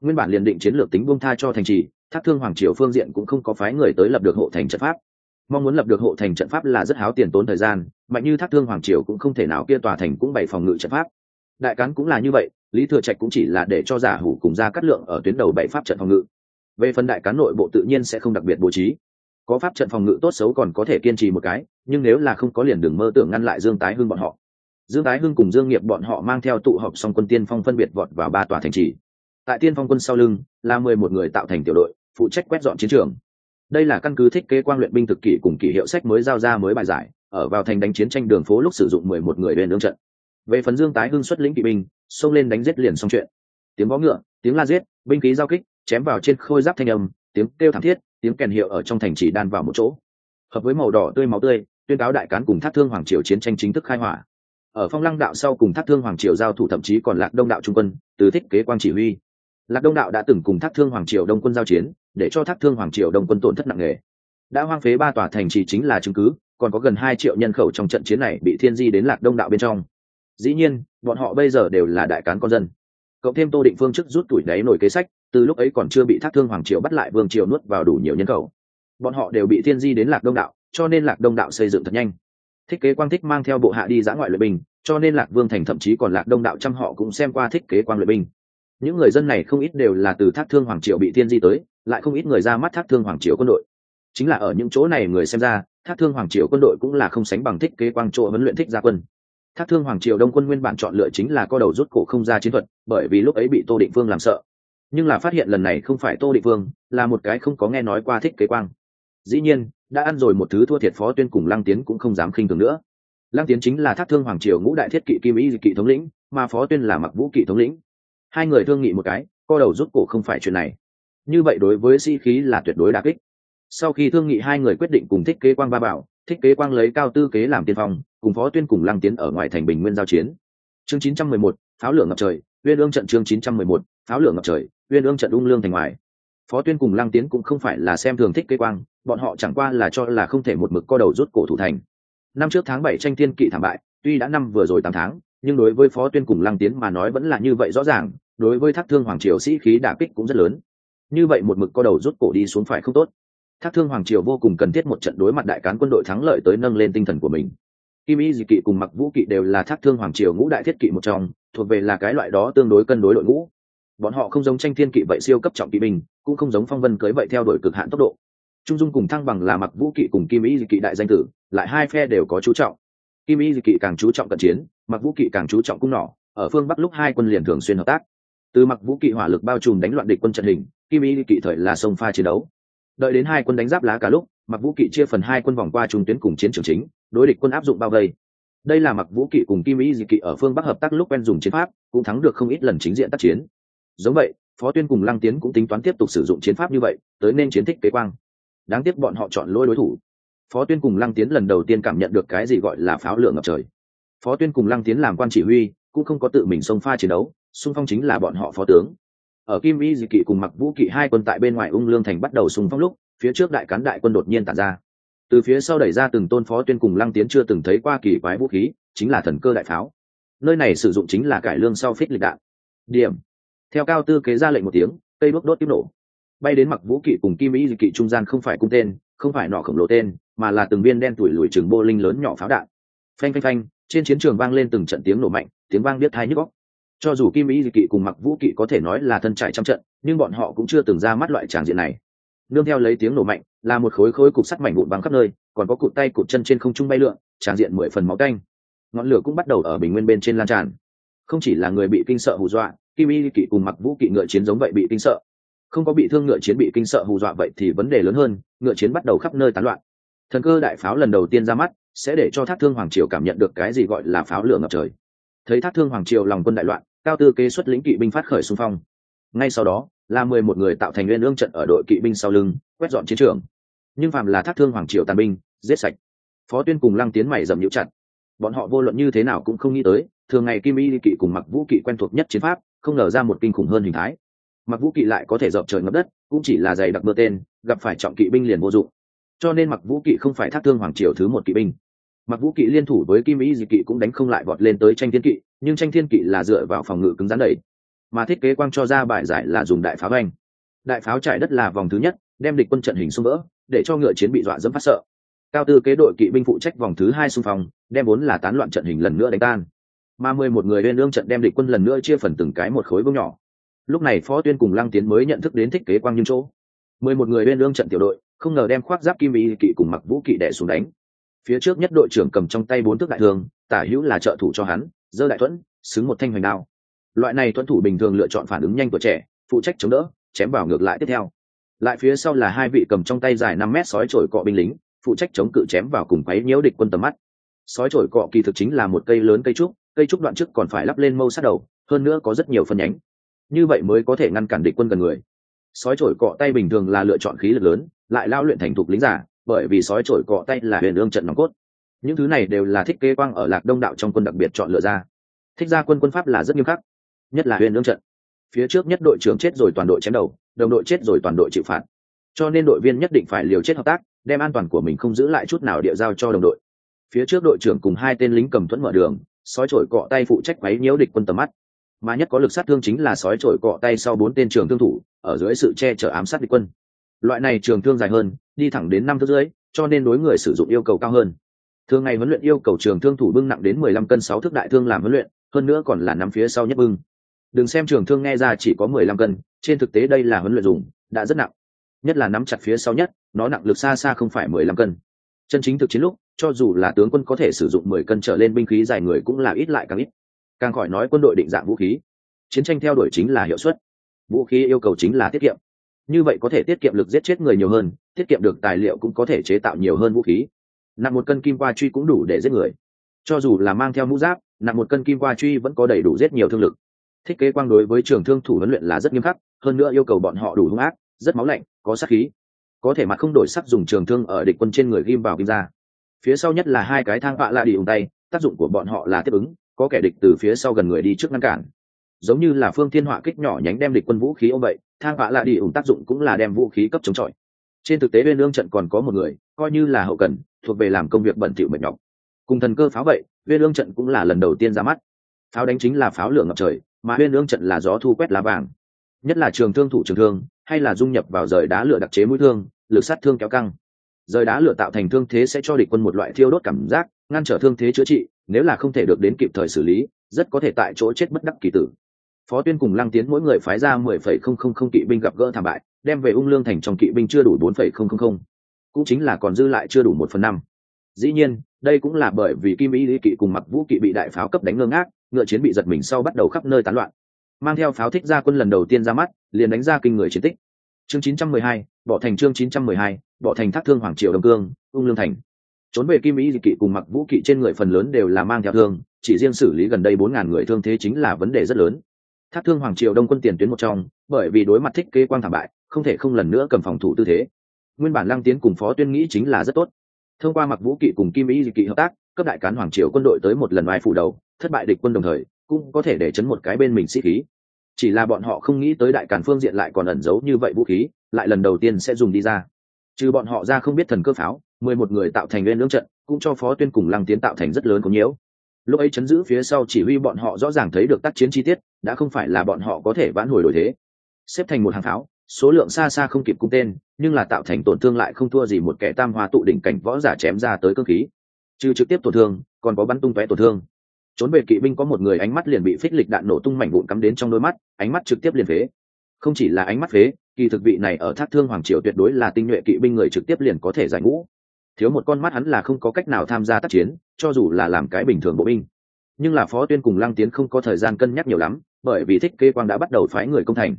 nguyên bản liền định chiến lược tính buông tha cho thành trì, thác thương hoàng triều phương diện cũng không có phái người tới lập được hộ thành trận pháp. Mong muốn lập được hộ thành trận pháp là rất háo tiền tốn thời gian, mạnh như thác thương hoàng triều cũng không thể nào kia tòa thành cũng bày phòng ngự trận pháp. Đại cán cũng là như vậy, lý thừa trạch cũng chỉ là để cho giả hủ cùng ra cắt lượng ở tuyến đầu bảy pháp trận phòng ngự. Về phần đại cán nội bộ tự nhiên sẽ không đặc biệt bố trí. Có pháp trận phòng ngự tốt xấu còn có thể kiên trì một cái, nhưng nếu là không có liền đường mơ tưởng ngăn lại dương tái hưng bọn họ. Dương tái hưng cùng dương nghiệp bọn họ mang theo tụ họp xong quân tiên phong phân biệt vọt vào ba tòa thành trì tại tiên phong quân sau lưng, là mười một người tạo thành tiểu đội, phụ trách quét dọn chiến trường. Đây là căn cứ thiết kế quang luyện binh thực kỷ cùng kỷ hiệu sách mới giao ra mới bài giải, ở vào thành đánh chiến tranh đường phố lúc sử dụng mười một người bên lương trận. Về phần dương tái hưng xuất lĩnh kỵ binh, xông lên đánh giết liền xong chuyện. Tiếng vó ngựa, tiếng la giết, binh khí giao kích, chém vào trên khôi giáp thanh âm, tiếng kêu thảm thiết, tiếng kèn hiệu ở trong thành chỉ đan vào một chỗ. Hợp với màu đỏ tươi máu tươi, tuyên cáo đại cán cùng thác thương hoàng triều chiến tranh chính thức khai hỏa. Ở phong lăng đạo sau cùng thác thương hoàng triều giao thủ thậm chí còn lạc đông đạo trung quân, từ thích kế quang chỉ huy lạc đông đạo đã từng cùng thác thương hoàng triều đông quân giao chiến, để cho thác thương hoàng triều đông quân tổn thất nặng nề. Đã hoang phế ba tòa thành trì chính là chứng cứ, còn có gần hai triệu nhân khẩu trong trận chiến này bị thiên di đến lạc đông đạo bên trong. Dĩ nhiên, bọn họ bây giờ đều là đại cán con dân. Cộng thêm tô định phương chức rút tuổi đáy nổi kế sách, từ lúc ấy còn chưa bị thác thương hoàng triều bắt lại vương triều nuốt vào đủ nhiều nhân khẩu. Bọn họ đều bị thiên di đến lạc đông đạo, cho nên lạc đông đạo xây dựng thật nhanh. Thiết kế quang thích mang theo bộ hạ đi giã ngoại luyện binh, cho nên lạc vương thành thậm chí còn lạc đông đạo trăm họ cũng xem qua thiết kế quang luyện binh những người dân này không ít đều là từ thác thương hoàng triều bị thiên di tới, lại không ít người ra mắt thác thương hoàng triều quân đội. Chính là ở những chỗ này người xem ra, thác thương hoàng triều quân đội cũng là không sánh bằng Thích kế quang chỗ huấn luyện thích gia quân. Thác thương hoàng triều đông quân nguyên bản chọn lựa chính là co đầu rút cổ không ra chiến thuật, bởi vì lúc ấy bị tô định phương làm sợ. Nhưng là phát hiện lần này không phải tô định phương là một cái không có nghe nói qua thích kế quang. Dĩ nhiên, đã ăn rồi một thứ thua thiệt phó tuyên cùng lăng tiến cũng không dám khinh thường nữa. Lăng tiến chính là thác thương hoàng triều ngũ đại thiết kỵ kim ý kỵ thống lĩnh, mà phó tuyên là mặc vũ kỵ thống lĩnh hai người thương nghị một cái co đầu rút cổ không phải chuyện này. Như vậy đối với sĩ khí là tuyệt đối đà kích. Sau khi thương nghị hai người quyết định cùng thích kế quang ba bảo thích kế quang lấy cao tư kế làm tiên phong cùng phó tuyên cùng lăng tiến ở ngoài thành bình nguyên giao chiến. Chương 911, pháo lửa ngập trời uyên ương trận chương 911, pháo lửa ngập trời uyên ương trận ung lương thành ngoài. Phó tuyên cùng lăng tiến cũng không phải là xem thường thích kế quang bọn họ chẳng qua là cho là không thể một mực co đầu rút cổ thủ thành. Năm trước tháng bảy tranh thiên kỵ thảm bại tuy đã năm vừa rồi tám tháng nhưng đối với phó tuyên cùng lăng tiến mà nói vẫn là như vậy rõ ràng, đối với thác thương hoàng triều sĩ khí đả kích cũng rất lớn. Như vậy một mực co đầu rút cổ đi xuống phải không tốt. Thác thương hoàng triều vô cùng cần thiết một trận đối mặt đại cán quân đội thắng lợi tới nâng lên tinh thần của mình. Kim y dị kỵ cùng mặc vũ kỵ đều là thác thương hoàng triều ngũ đại thiết kỵ một trong, thuộc về là cái loại đó tương đối cân đối đội ngũ. Bọn họ không giống tranh thiên kỵ vậy siêu cấp trọng kỵ binh, cũng không giống phong vân cưới vậy theo đuổi cực hạn tốc độ. Trung dung cùng thăng bằng là mặc vũ kỵ cùng kim y kỵ đại danh tử, lại hai phe đều có chú trọng. Kim y kỵ càng chú trọng cận chiến mặc vũ kỵ càng chú trọng cung nỏ, ở phương bắc lúc hai quân liền thường xuyên hợp tác. Từ mặc vũ kỵ hỏa lực bao trùm đánh loạn địch quân trận hình, kim y kỵ thời là sông pha chiến đấu. Đợi đến hai quân đánh giáp lá cả lúc mặc vũ kỵ chia phần hai quân vòng qua trung tuyến cùng chiến trường chính, đối địch quân áp dụng bao vây. Đây là mặc vũ kỵ cùng kim y dị kỵ ở phương bắc hợp tác lúc quen dùng chiến pháp, cũng thắng được không ít lần chính diện tác chiến. Giống vậy, phó tuyên cùng lăng tiến cũng tính toán tiếp tục sử dụng chiến pháp như vậy, tới nên chiến thích kế quang. Đáng tiếc bọn họ chọn lỗi đối thủ. Phó tuyên cùng lăng tiến lần đầu tiên cảm nhận được cái gì gọi là pháo lượng ngập trời phó tuyên cùng lăng tiến làm quan chỉ huy, cũng không có tự mình xông pha chiến đấu, xung phong chính là bọn họ phó tướng. Ở kim y dị kỵ cùng mặc vũ kỵ hai quân tại bên ngoài ung lương thành bắt đầu xung phong lúc, phía trước đại cán đại quân đột nhiên tản ra. Từ phía sau đẩy ra từng tôn phó tuyên cùng lăng tiến chưa từng thấy qua kỳ quái vũ khí, chính là thần cơ đại pháo. Nơi này sử dụng chính là cải lương sau phích lịch đạn. Điểm. Theo cao tư kế ra lệnh một tiếng, cây bước đốt tiếp nổ. Bay đến mặc vũ kỵ cùng kim y dị kỵ trung gian không phải cung tên, không phải nọ khổng lồ tên, mà là từng viên đen tuổi lùi trường bô linh lớn nhỏ pháo đạn. Phanh phanh phanh trên chiến trường vang lên từng trận tiếng nổ mạnh, tiếng vang biết thai nhức góc cho dù kim y kỵ cùng mặc vũ kỵ có thể nói là thân trại trăm trận, nhưng bọn họ cũng chưa từng ra mắt loại tràng diện này. Nương theo lấy tiếng nổ mạnh, là một khối khối cục sắt mảnh vụn văng khắp nơi, còn có cụt tay cụt chân trên không trung bay lượn, tràng diện mười phần máu canh. Ngọn lửa cũng bắt đầu ở bình nguyên bên trên lan tràn. Không chỉ là người bị kinh sợ hù dọa, kim y kỵ cùng mặc vũ kỵ ngựa chiến giống vậy bị kinh sợ. Không có bị thương ngựa chiến bị kinh sợ hù dọa vậy thì vấn đề lớn hơn, ngựa chiến bắt đầu khắp nơi tán loạn. Thần cơ đại pháo lần đầu tiên ra mắt sẽ để cho thác thương hoàng triều cảm nhận được cái gì gọi là pháo lửa ngập trời. Thấy thác thương hoàng triều lòng quân đại loạn, cao tư kế xuất lĩnh kỵ binh phát khởi xung phong. Ngay sau đó, là mười một người tạo thành nguyên ương trận ở đội kỵ binh sau lưng, quét dọn chiến trường. Nhưng phạm là thác thương hoàng triều tàn binh, giết sạch. Phó tuyên cùng lăng tiến mày dầm nhũ chặt. Bọn họ vô luận như thế nào cũng không nghĩ tới, thường ngày kim y kỵ cùng mặc vũ kỵ quen thuộc nhất chiến pháp, không ngờ ra một kinh khủng hơn hình thái. Mặc vũ kỵ lại có thể dọc trời ngập đất, cũng chỉ là giày đặc mưa tên, gặp phải trọng kỵ binh liền vô dụng. Cho nên mặc vũ kỵ không phải thác thương hoàng triều thứ một kỵ binh mặc vũ kỵ liên thủ với kim ý dị kỵ cũng đánh không lại vọt lên tới tranh thiên kỵ, nhưng tranh thiên kỵ là dựa vào phòng ngự cứng rắn đẩy mà thiết kế quang cho ra bài giải là dùng đại pháo anh đại pháo trải đất là vòng thứ nhất, đem địch quân trận hình xung vỡ, để cho ngựa chiến bị dọa dẫm phát sợ. Cao tư kế đội kỵ binh phụ trách vòng thứ hai xung phong, đem vốn là tán loạn trận hình lần nữa đánh tan. Mà mười một người lên lương trận đem địch quân lần nữa chia phần từng cái một khối vương nhỏ. Lúc này phó tuyên cùng lăng tiến mới nhận thức đến thiết kế quang nhưng chỗ. mười một người lên lương trận tiểu đội, không ngờ đem khoác giáp kim y kỵ cùng mặc vũ kỵ đẻ xuống đánh phía trước nhất đội trưởng cầm trong tay bốn thước đại thương, tả hữu là trợ thủ cho hắn dơ đại thuẫn, xứng một thanh hoành đao. Loại này thuẫn thủ bình thường lựa chọn phản ứng nhanh của trẻ, phụ trách chống đỡ, chém vào ngược lại tiếp theo. Lại phía sau là hai vị cầm trong tay dài năm mét sói trổi cọ binh lính, phụ trách chống cự chém vào cùng quấy nhiễu địch quân tầm mắt. Sói trổi cọ kỳ thực chính là một cây lớn cây trúc cây trúc đoạn trước còn phải lắp lên mâu sát đầu, hơn nữa có rất nhiều phân nhánh. Như vậy mới có thể ngăn cản địch quân gần người. Sói trổi cọ tay bình thường là lựa chọn khí lực lớn, lại lao luyện thành thục lính giả bởi vì sói trổi cọ tay là huyền ương trận nòng cốt. Những thứ này đều là thích kế quang ở lạc đông đạo trong quân đặc biệt chọn lựa ra. Thích ra quân quân pháp là rất nghiêm khắc, nhất là huyền ương trận. Phía trước nhất đội trưởng chết rồi toàn đội chém đầu, đồng đội chết rồi toàn đội chịu phạt. Cho nên đội viên nhất định phải liều chết hợp tác, đem an toàn của mình không giữ lại chút nào địa giao cho đồng đội. Phía trước đội trưởng cùng hai tên lính cầm thuẫn mở đường, sói trổi cọ tay phụ trách quấy nhiễu địch quân tầm mắt. Mà nhất có lực sát thương chính là sói trổi cọ tay sau bốn tên trường thương thủ, ở dưới sự che chở ám sát địch quân loại này trường thương dài hơn, đi thẳng đến năm thước dưới cho nên đối người sử dụng yêu cầu cao hơn. Thường ngày huấn luyện yêu cầu trường thương thủ bưng nặng đến mười lăm cân sáu thước đại thương làm huấn luyện, hơn nữa còn là nắm phía sau nhất bưng. Đừng xem trường thương nghe ra chỉ có mười lăm cân, trên thực tế đây là huấn luyện dùng, đã rất nặng. Nhất là nắm chặt phía sau nhất, nó nặng lực xa xa không phải mười lăm cân. Chân chính thực chiến lúc, cho dù là tướng quân có thể sử dụng mười cân trở lên binh khí dài người cũng là ít lại càng ít. Càng khỏi nói quân đội định dạng vũ khí. Chiến tranh theo đuổi chính là hiệu suất. Vũ khí yêu cầu chính là tiết kiệm như vậy có thể tiết kiệm lực giết chết người nhiều hơn, tiết kiệm được tài liệu cũng có thể chế tạo nhiều hơn vũ khí. Nặng một cân kim qua truy cũng đủ để giết người. Cho dù là mang theo mũ giáp, nặng một cân kim qua truy vẫn có đầy đủ giết nhiều thương lực. Thiết kế quang đối với trường thương thủ huấn luyện là rất nghiêm khắc, hơn nữa yêu cầu bọn họ đủ hung ác, rất máu lạnh, có sát khí. Có thể mặt không đổi sắc dùng trường thương ở địch quân trên người ghim vào kim ra. Phía sau nhất là hai cái thang vạ lạ đi ủng tay, tác dụng của bọn họ là tiếp ứng, có kẻ địch từ phía sau gần người đi trước ngăn cản. Giống như là phương thiên họa kích nhỏ nhánh đem địch quân vũ khí ôm vậy thang vạ lạ đi ủng tác dụng cũng là đem vũ khí cấp chống chọi. Trên thực tế bên lương trận còn có một người, coi như là hậu cần, thuộc về làm công việc bẩn thỉu mệt nhọc. Cùng thần cơ pháo vậy viên lương trận cũng là lần đầu tiên ra mắt. Pháo đánh chính là pháo lửa ngập trời, mà viên lương trận là gió thu quét lá vàng. Nhất là trường thương thủ trường thương, hay là dung nhập vào rời đá lửa đặc chế mũi thương, lực sát thương kéo căng. Rời đá lửa tạo thành thương thế sẽ cho địch quân một loại thiêu đốt cảm giác, ngăn trở thương thế chữa trị, nếu là không thể được đến kịp thời xử lý, rất có thể tại chỗ chết bất đắc kỳ tử phó tuyên cùng lăng tiến mỗi người phái ra mười phẩy không không không kỵ binh gặp gỡ thảm bại đem về ung lương thành trong kỵ binh chưa đủ bốn phẩy không không không. Cũng chính là còn dư lại chưa đủ một phần năm. Dĩ nhiên đây cũng là bởi vì kim ý lý kỵ cùng mặc vũ kỵ bị đại pháo cấp đánh ngơ ngác ngựa chiến bị giật mình sau bắt đầu khắp nơi tán loạn. Mang theo pháo thích ra quân lần đầu tiên ra mắt liền đánh ra kinh người chiến tích. Chương 912, bỏ thành chương 912, bỏ thành thác thương hoàng triều đông cương ung lương thành. Trốn về kim ý kỵ cùng mặc vũ kỵ trên người phần lớn đều là mang theo thương chỉ riêng xử lý gần đây bốn ngàn người thương thế chính là vấn đề rất lớn thác thương hoàng triều đông quân tiền tuyến một trong, bởi vì đối mặt thích kế quang thảm bại, không thể không lần nữa cầm phòng thủ tư thế. Nguyên bản lăng tiến cùng phó tuyên nghĩ chính là rất tốt. Thông qua mặc vũ kỵ cùng kim ý kỵ hợp tác, cấp đại cán hoàng triều quân đội tới một lần vai phủ đầu, thất bại địch quân đồng thời, cũng có thể để chấn một cái bên mình sĩ khí. Chỉ là bọn họ không nghĩ tới đại càn phương diện lại còn ẩn giấu như vậy vũ khí, lại lần đầu tiên sẽ dùng đi ra. Trừ bọn họ ra không biết thần cơ pháo, mười một người tạo thành lên lưỡng trận, cũng cho phó tuyên cùng lăng tiến tạo thành rất lớn có nhiễu. Lúc ấy chấn giữ phía sau chỉ huy bọn họ rõ ràng thấy được tác chiến chi tiết đã không phải là bọn họ có thể vãn hồi đổi thế. Xếp thành một hàng pháo, số lượng xa xa không kịp cung tên, nhưng là tạo thành tổn thương lại không thua gì một kẻ tam hoa tụ đỉnh cảnh võ giả chém ra tới cơ khí. Trừ trực tiếp tổn thương, còn có bắn tung tóe tổn thương. Trốn về kỵ binh có một người ánh mắt liền bị phích lịch đạn nổ tung mảnh vụn cắm đến trong đôi mắt, ánh mắt trực tiếp liền phế. Không chỉ là ánh mắt phế, kỳ thực vị này ở thác thương hoàng triều tuyệt đối là tinh nhuệ kỵ binh người trực tiếp liền có thể giải ngũ. Thiếu một con mắt hắn là không có cách nào tham gia tác chiến, cho dù là làm cái bình thường bộ binh. Nhưng là phó tuyên cùng lăng tiến không có thời gian cân nhắc nhiều lắm bởi vì thích kê quang đã bắt đầu phái người công thành.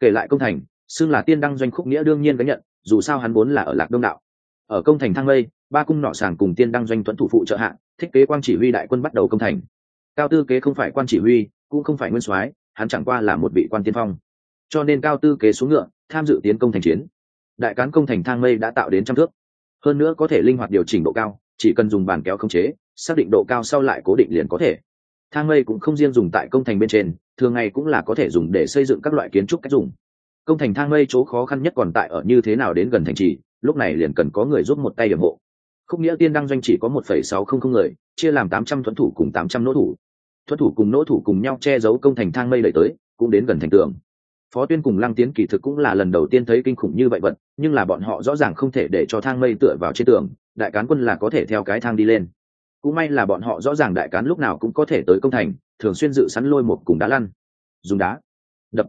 Kể lại công thành, xưng là tiên đăng doanh khúc nghĩa đương nhiên gánh nhận, dù sao hắn vốn là ở lạc đông đạo. Ở công thành thang lây, ba cung nọ sàng cùng tiên đăng doanh thuẫn thủ phụ trợ hạng thích kế quang chỉ huy đại quân bắt đầu công thành. Cao tư kế không phải quan chỉ huy, cũng không phải nguyên soái, hắn chẳng qua là một vị quan tiên phong. Cho nên cao tư kế xuống ngựa, tham dự tiến công thành chiến. Đại cán công thành thang mây đã tạo đến trăm thước. Hơn nữa có thể linh hoạt điều chỉnh độ cao, chỉ cần dùng bàn kéo khống chế, xác định độ cao sau lại cố định liền có thể thang mây cũng không riêng dùng tại công thành bên trên, thường ngày cũng là có thể dùng để xây dựng các loại kiến trúc cách dùng. Công thành thang mây chỗ khó khăn nhất còn tại ở như thế nào đến gần thành trì, lúc này liền cần có người giúp một tay điểm hộ. Không nghĩa tiên đăng doanh chỉ có một phẩy sáu không không người, chia làm tám trăm thuẫn thủ cùng tám trăm nỗ thủ. Thuẫn thủ cùng nỗ thủ cùng nhau che giấu công thành thang mây đẩy tới, cũng đến gần thành tường. Phó tuyên cùng lăng tiến kỳ thực cũng là lần đầu tiên thấy kinh khủng như vậy vật nhưng là bọn họ rõ ràng không thể để cho thang mây tựa vào trên tường, đại cán quân là có thể theo cái thang đi lên cũng may là bọn họ rõ ràng đại cán lúc nào cũng có thể tới công thành, thường xuyên dự sẵn lôi một cùng đá lăn. Dùng đá. Đập.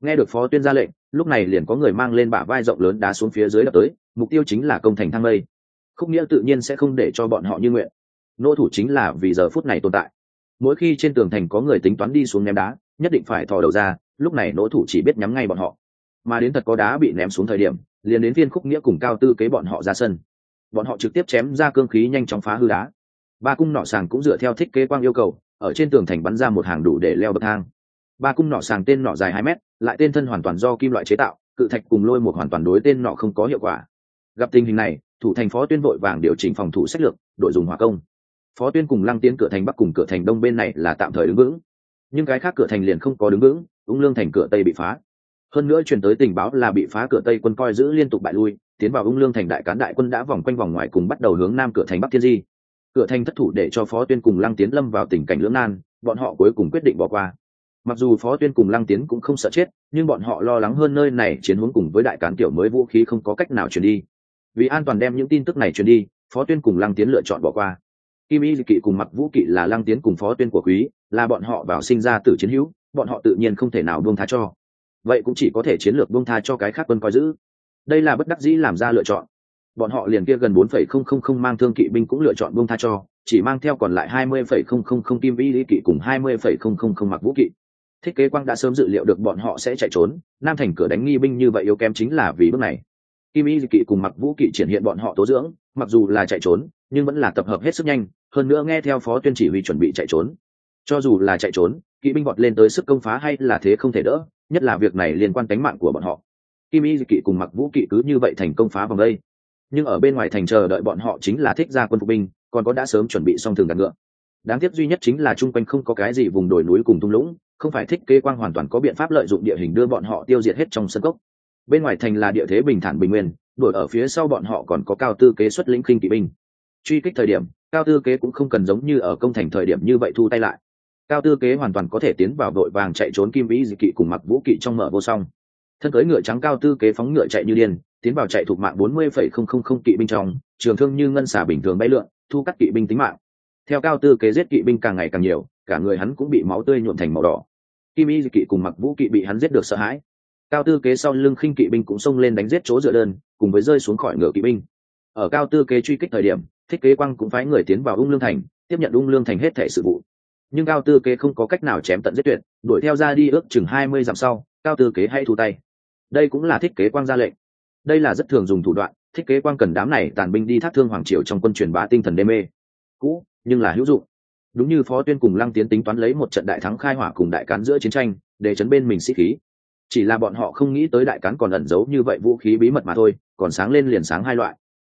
Nghe được phó tuyên ra lệnh, lúc này liền có người mang lên bả vai rộng lớn đá xuống phía dưới đập tới, mục tiêu chính là công thành thang mây. Khúc nghĩa tự nhiên sẽ không để cho bọn họ như nguyện. Nỗ thủ chính là vì giờ phút này tồn tại. Mỗi khi trên tường thành có người tính toán đi xuống ném đá, nhất định phải thò đầu ra, lúc này nỗ thủ chỉ biết nhắm ngay bọn họ. Mà đến thật có đá bị ném xuống thời điểm, liền đến viên khúc nghĩa cùng cao tư kế bọn họ ra sân. Bọn họ trực tiếp chém ra cương khí nhanh chóng phá hư đá ba cung nọ sàng cũng dựa theo thiết kế quang yêu cầu, ở trên tường thành bắn ra một hàng đủ để leo bậc thang. Ba cung nọ sàng tên nọ dài hai mét, lại tên thân hoàn toàn do kim loại chế tạo, cự thạch cùng lôi một hoàn toàn đối tên nọ không có hiệu quả. Gặp tình hình này, thủ thành phó tuyên vội vàng điều chỉnh phòng thủ sách lược, đội dùng hỏa công. Phó tuyên cùng lăng tiến cửa thành bắc cùng cửa thành đông bên này là tạm thời đứng vững. Nhưng cái khác cửa thành liền không có đứng vững ung lương thành cửa tây bị phá. Hơn nữa truyền tới tình báo là bị phá cửa tây quân coi giữ liên tục bại lui, tiến vào ung lương thành đại cán đại quân đã vòng quanh vòng ngoài cùng bắt đầu hướng nam cửa thành bắc thiên di cửa thành thất thủ để cho phó tuyên cùng lăng tiến lâm vào tình cảnh lưỡng nan, bọn họ cuối cùng quyết định bỏ qua. Mặc dù phó tuyên cùng lăng tiến cũng không sợ chết, nhưng bọn họ lo lắng hơn nơi này chiến hướng cùng với đại cán tiểu mới vũ khí không có cách nào truyền đi. Vì an toàn đem những tin tức này truyền đi, phó tuyên cùng lăng tiến lựa chọn bỏ qua. Kim y kỵ cùng mặc vũ kỵ là lăng tiến cùng phó tuyên của quý, là bọn họ vào sinh ra từ chiến hữu, bọn họ tự nhiên không thể nào buông tha cho. Vậy cũng chỉ có thể chiến lược buông tha cho cái khác quân coi giữ. Đây là bất đắc dĩ làm ra lựa chọn bọn họ liền kia gần bốn phẩy không không không mang thương kỵ binh cũng lựa chọn buông tha cho, chỉ mang theo còn lại hai mươi phẩy không không không kim vĩ lý kỵ cùng hai mươi phẩy không không không mặc vũ kỵ. Thiết kế quang đã sớm dự liệu được bọn họ sẽ chạy trốn, nam thành cửa đánh nghi binh như vậy yếu kém chính là vì bước này. Kim y kỵ cùng mặc vũ kỵ triển hiện bọn họ tố dưỡng, mặc dù là chạy trốn, nhưng vẫn là tập hợp hết sức nhanh, hơn nữa nghe theo phó tuyên chỉ huy chuẩn bị chạy trốn. Cho dù là chạy trốn, kỵ binh vọt lên tới sức công phá hay là thế không thể đỡ, nhất là việc này liên quan tính mạng của bọn họ. Kim y kỵ cùng mặc vũ kỵ cứ như vậy thành công phá vòng đây nhưng ở bên ngoài thành chờ đợi bọn họ chính là thích gia quân phục binh, còn có đã sớm chuẩn bị xong thường đặt ngựa. Đáng tiếc duy nhất chính là chung quanh không có cái gì vùng đồi núi cùng thung lũng, không phải thích kê quang hoàn toàn có biện pháp lợi dụng địa hình đưa bọn họ tiêu diệt hết trong sân cốc. Bên ngoài thành là địa thế bình thản bình nguyên, đuổi ở phía sau bọn họ còn có cao tư kế xuất lĩnh khinh kỵ binh. Truy kích thời điểm, cao tư kế cũng không cần giống như ở công thành thời điểm như vậy thu tay lại. Cao tư kế hoàn toàn có thể tiến vào đội vàng chạy trốn kim vĩ dị kỵ cùng mặc vũ kỵ trong mở vô song. Thân cưới ngựa trắng cao tư kế phóng ngựa chạy như điên tiến vào chạy thuộc mạng bốn mươi phẩy không không không kỵ binh trong, trường thương như ngân xả bình thường bay lượn, thu cắt kỵ binh tính mạng. Theo cao tư kế giết kỵ binh càng ngày càng nhiều, cả người hắn cũng bị máu tươi nhuộm thành màu đỏ. Kim y kỵ cùng mặc vũ kỵ bị hắn giết được sợ hãi. Cao tư kế sau lưng khinh kỵ binh cũng xông lên đánh giết chỗ dựa đơn, cùng với rơi xuống khỏi ngựa kỵ binh. Ở cao tư kế truy kích thời điểm, thích kế quang cũng phái người tiến vào ung lương thành, tiếp nhận ung lương thành hết thể sự vụ. Nhưng cao tư kế không có cách nào chém tận giết tuyệt, đuổi theo ra đi ước chừng hai mươi dặm sau, cao tư kế hay thu tay. Đây cũng là thích kế quang ra lệnh đây là rất thường dùng thủ đoạn, thiết kế quang cần đám này tàn binh đi thác thương hoàng triều trong quân truyền bá tinh thần đê mê. Cũ, nhưng là hữu dụng. Đúng như phó tuyên cùng lăng tiến tính toán lấy một trận đại thắng khai hỏa cùng đại cán giữa chiến tranh, để chấn bên mình sĩ khí. Chỉ là bọn họ không nghĩ tới đại cán còn ẩn giấu như vậy vũ khí bí mật mà thôi, còn sáng lên liền sáng hai loại.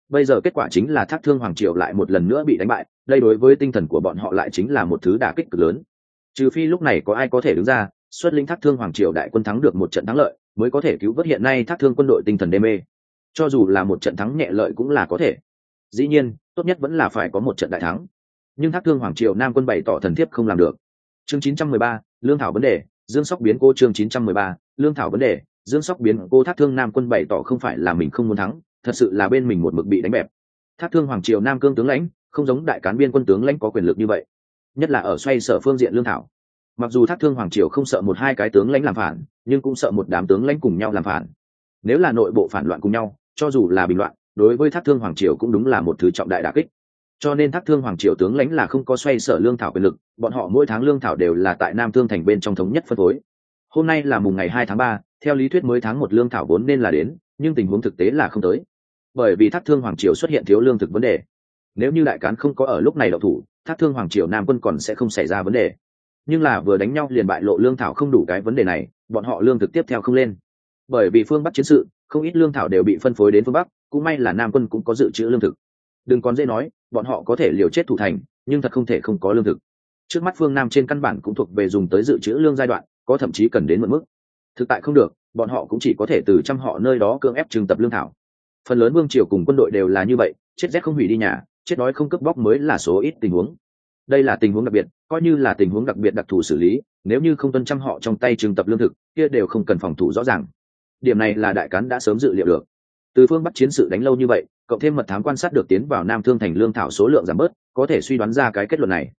Bây giờ kết quả chính là thác thương hoàng triều lại một lần nữa bị đánh bại, đây đối với tinh thần của bọn họ lại chính là một thứ đả kích cực lớn. Trừ phi lúc này có ai có thể đứng ra, xuất linh thác thương hoàng triều đại quân thắng được một trận thắng lợi mới có thể cứu vớt hiện nay thác thương quân đội tinh thần đê mê. Cho dù là một trận thắng nhẹ lợi cũng là có thể. Dĩ nhiên tốt nhất vẫn là phải có một trận đại thắng. Nhưng thác thương hoàng triều nam quân bày tỏ thần thiếp không làm được. Chương 913, lương thảo vấn đề dương sóc biến cô chương 913, lương thảo vấn đề dương sóc biến cô thác thương nam quân bày tỏ không phải là mình không muốn thắng thật sự là bên mình một mực bị đánh bẹp. Thác thương hoàng triều nam cương tướng lãnh không giống đại cán biên quân tướng lãnh có quyền lực như vậy. Nhất là ở xoay sở phương diện lương thảo mặc dù thác thương hoàng triều không sợ một hai cái tướng lãnh làm phản, nhưng cũng sợ một đám tướng lãnh cùng nhau làm phản. Nếu là nội bộ phản loạn cùng nhau, cho dù là bình loạn, đối với thác thương hoàng triều cũng đúng là một thứ trọng đại đà kích. Cho nên thác thương hoàng triều tướng lãnh là không có xoay sở lương thảo quyền lực, bọn họ mỗi tháng lương thảo đều là tại nam thương thành bên trong thống nhất phân phối. Hôm nay là mùng ngày hai tháng ba, theo lý thuyết mới tháng một lương thảo vốn nên là đến, nhưng tình huống thực tế là không tới. Bởi vì thác thương hoàng triều xuất hiện thiếu lương thực vấn đề. Nếu như đại cán không có ở lúc này đậu thủ, thác thương hoàng triều nam quân còn sẽ không xảy ra vấn đề nhưng là vừa đánh nhau liền bại lộ lương thảo không đủ cái vấn đề này, bọn họ lương thực tiếp theo không lên. Bởi vì phương bắc chiến sự, không ít lương thảo đều bị phân phối đến phương bắc, cũng may là nam quân cũng có dự trữ lương thực. Đừng còn dễ nói, bọn họ có thể liều chết thủ thành, nhưng thật không thể không có lương thực. Trước mắt phương nam trên căn bản cũng thuộc về dùng tới dự trữ lương giai đoạn, có thậm chí cần đến mượn mức. Thực tại không được, bọn họ cũng chỉ có thể từ trăm họ nơi đó cưỡng ép trừng tập lương thảo. Phần lớn vương triều cùng quân đội đều là như vậy, chết rét không hủy đi nhà, chết đói không cướp bóc mới là số ít tình huống. Đây là tình huống đặc biệt coi như là tình huống đặc biệt đặc thù xử lý, nếu như không tuân trăm họ trong tay trường tập lương thực, kia đều không cần phòng thủ rõ ràng. Điểm này là đại cán đã sớm dự liệu được. Từ phương bắt chiến sự đánh lâu như vậy, cộng thêm mật thám quan sát được tiến vào nam thương thành lương thảo số lượng giảm bớt, có thể suy đoán ra cái kết luận này.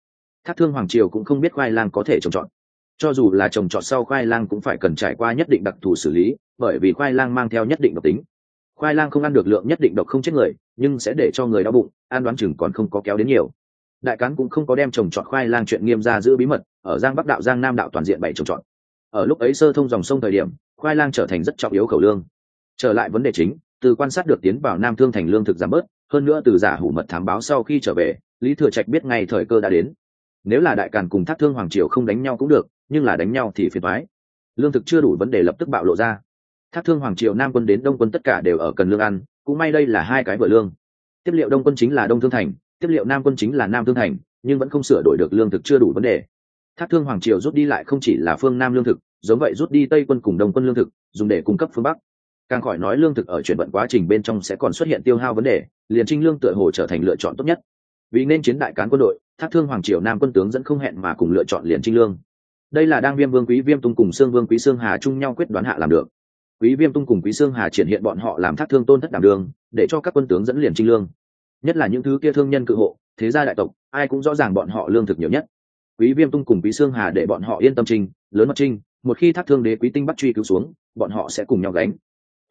Thác thương hoàng triều cũng không biết khoai lang có thể trồng trọt. Cho dù là trồng trọt sau khoai lang cũng phải cần trải qua nhất định đặc thù xử lý, bởi vì khoai lang mang theo nhất định độc tính. Khoai lang không ăn được lượng nhất định độc không chết người, nhưng sẽ để cho người đau bụng, an đoán chừng còn không có kéo đến nhiều đại cán cũng không có đem trồng trọt khoai lang chuyện nghiêm ra giữ bí mật, ở giang bắc đạo, giang nam đạo toàn diện bảy trồng trọt. Ở lúc ấy sơ thông dòng sông thời điểm, khoai lang trở thành rất trọng yếu khẩu lương. Trở lại vấn đề chính, từ quan sát được tiến vào nam thương thành lương thực giảm bớt, hơn nữa từ giả hủ mật thám báo sau khi trở về, lý thừa trạch biết ngay thời cơ đã đến. Nếu là đại càn cùng thác thương hoàng triều không đánh nhau cũng được, nhưng là đánh nhau thì phiền thoái lương thực chưa đủ vấn đề lập tức bạo lộ ra. Thác thương hoàng triều nam quân đến đông quân tất cả đều ở cần lương ăn, cũng may đây là hai cái vợ lương. Tiếp liệu đông quân chính là đông thương thành tiếp liệu nam quân chính là nam thương thành, nhưng vẫn không sửa đổi được lương thực chưa đủ vấn đề. Thác thương hoàng triều rút đi lại không chỉ là phương nam lương thực, giống vậy rút đi tây quân cùng đông quân lương thực, dùng để cung cấp phương bắc. Càng khỏi nói lương thực ở chuyển vận quá trình bên trong sẽ còn xuất hiện tiêu hao vấn đề, liền trinh lương tựa hồ trở thành lựa chọn tốt nhất. Vì nên chiến đại cán quân đội, thác thương hoàng triều nam quân tướng dẫn không hẹn mà cùng lựa chọn liền trinh lương. Đây là đang viêm vương quý viêm tung cùng xương vương quý xương hà chung nhau quyết đoán hạ làm được. Quý viêm tung cùng quý xương hà triển hiện bọn họ làm thác thương tôn thất đảm đường, để cho các quân tướng dẫn liền trinh lương nhất là những thứ kia thương nhân cự hộ, thế gia đại tộc, ai cũng rõ ràng bọn họ lương thực nhiều nhất. Quý viêm tung cùng quý xương hà để bọn họ yên tâm trinh lớn mật trinh một khi thác thương đế quý tinh bắt truy cứu xuống, bọn họ sẽ cùng nhau gánh.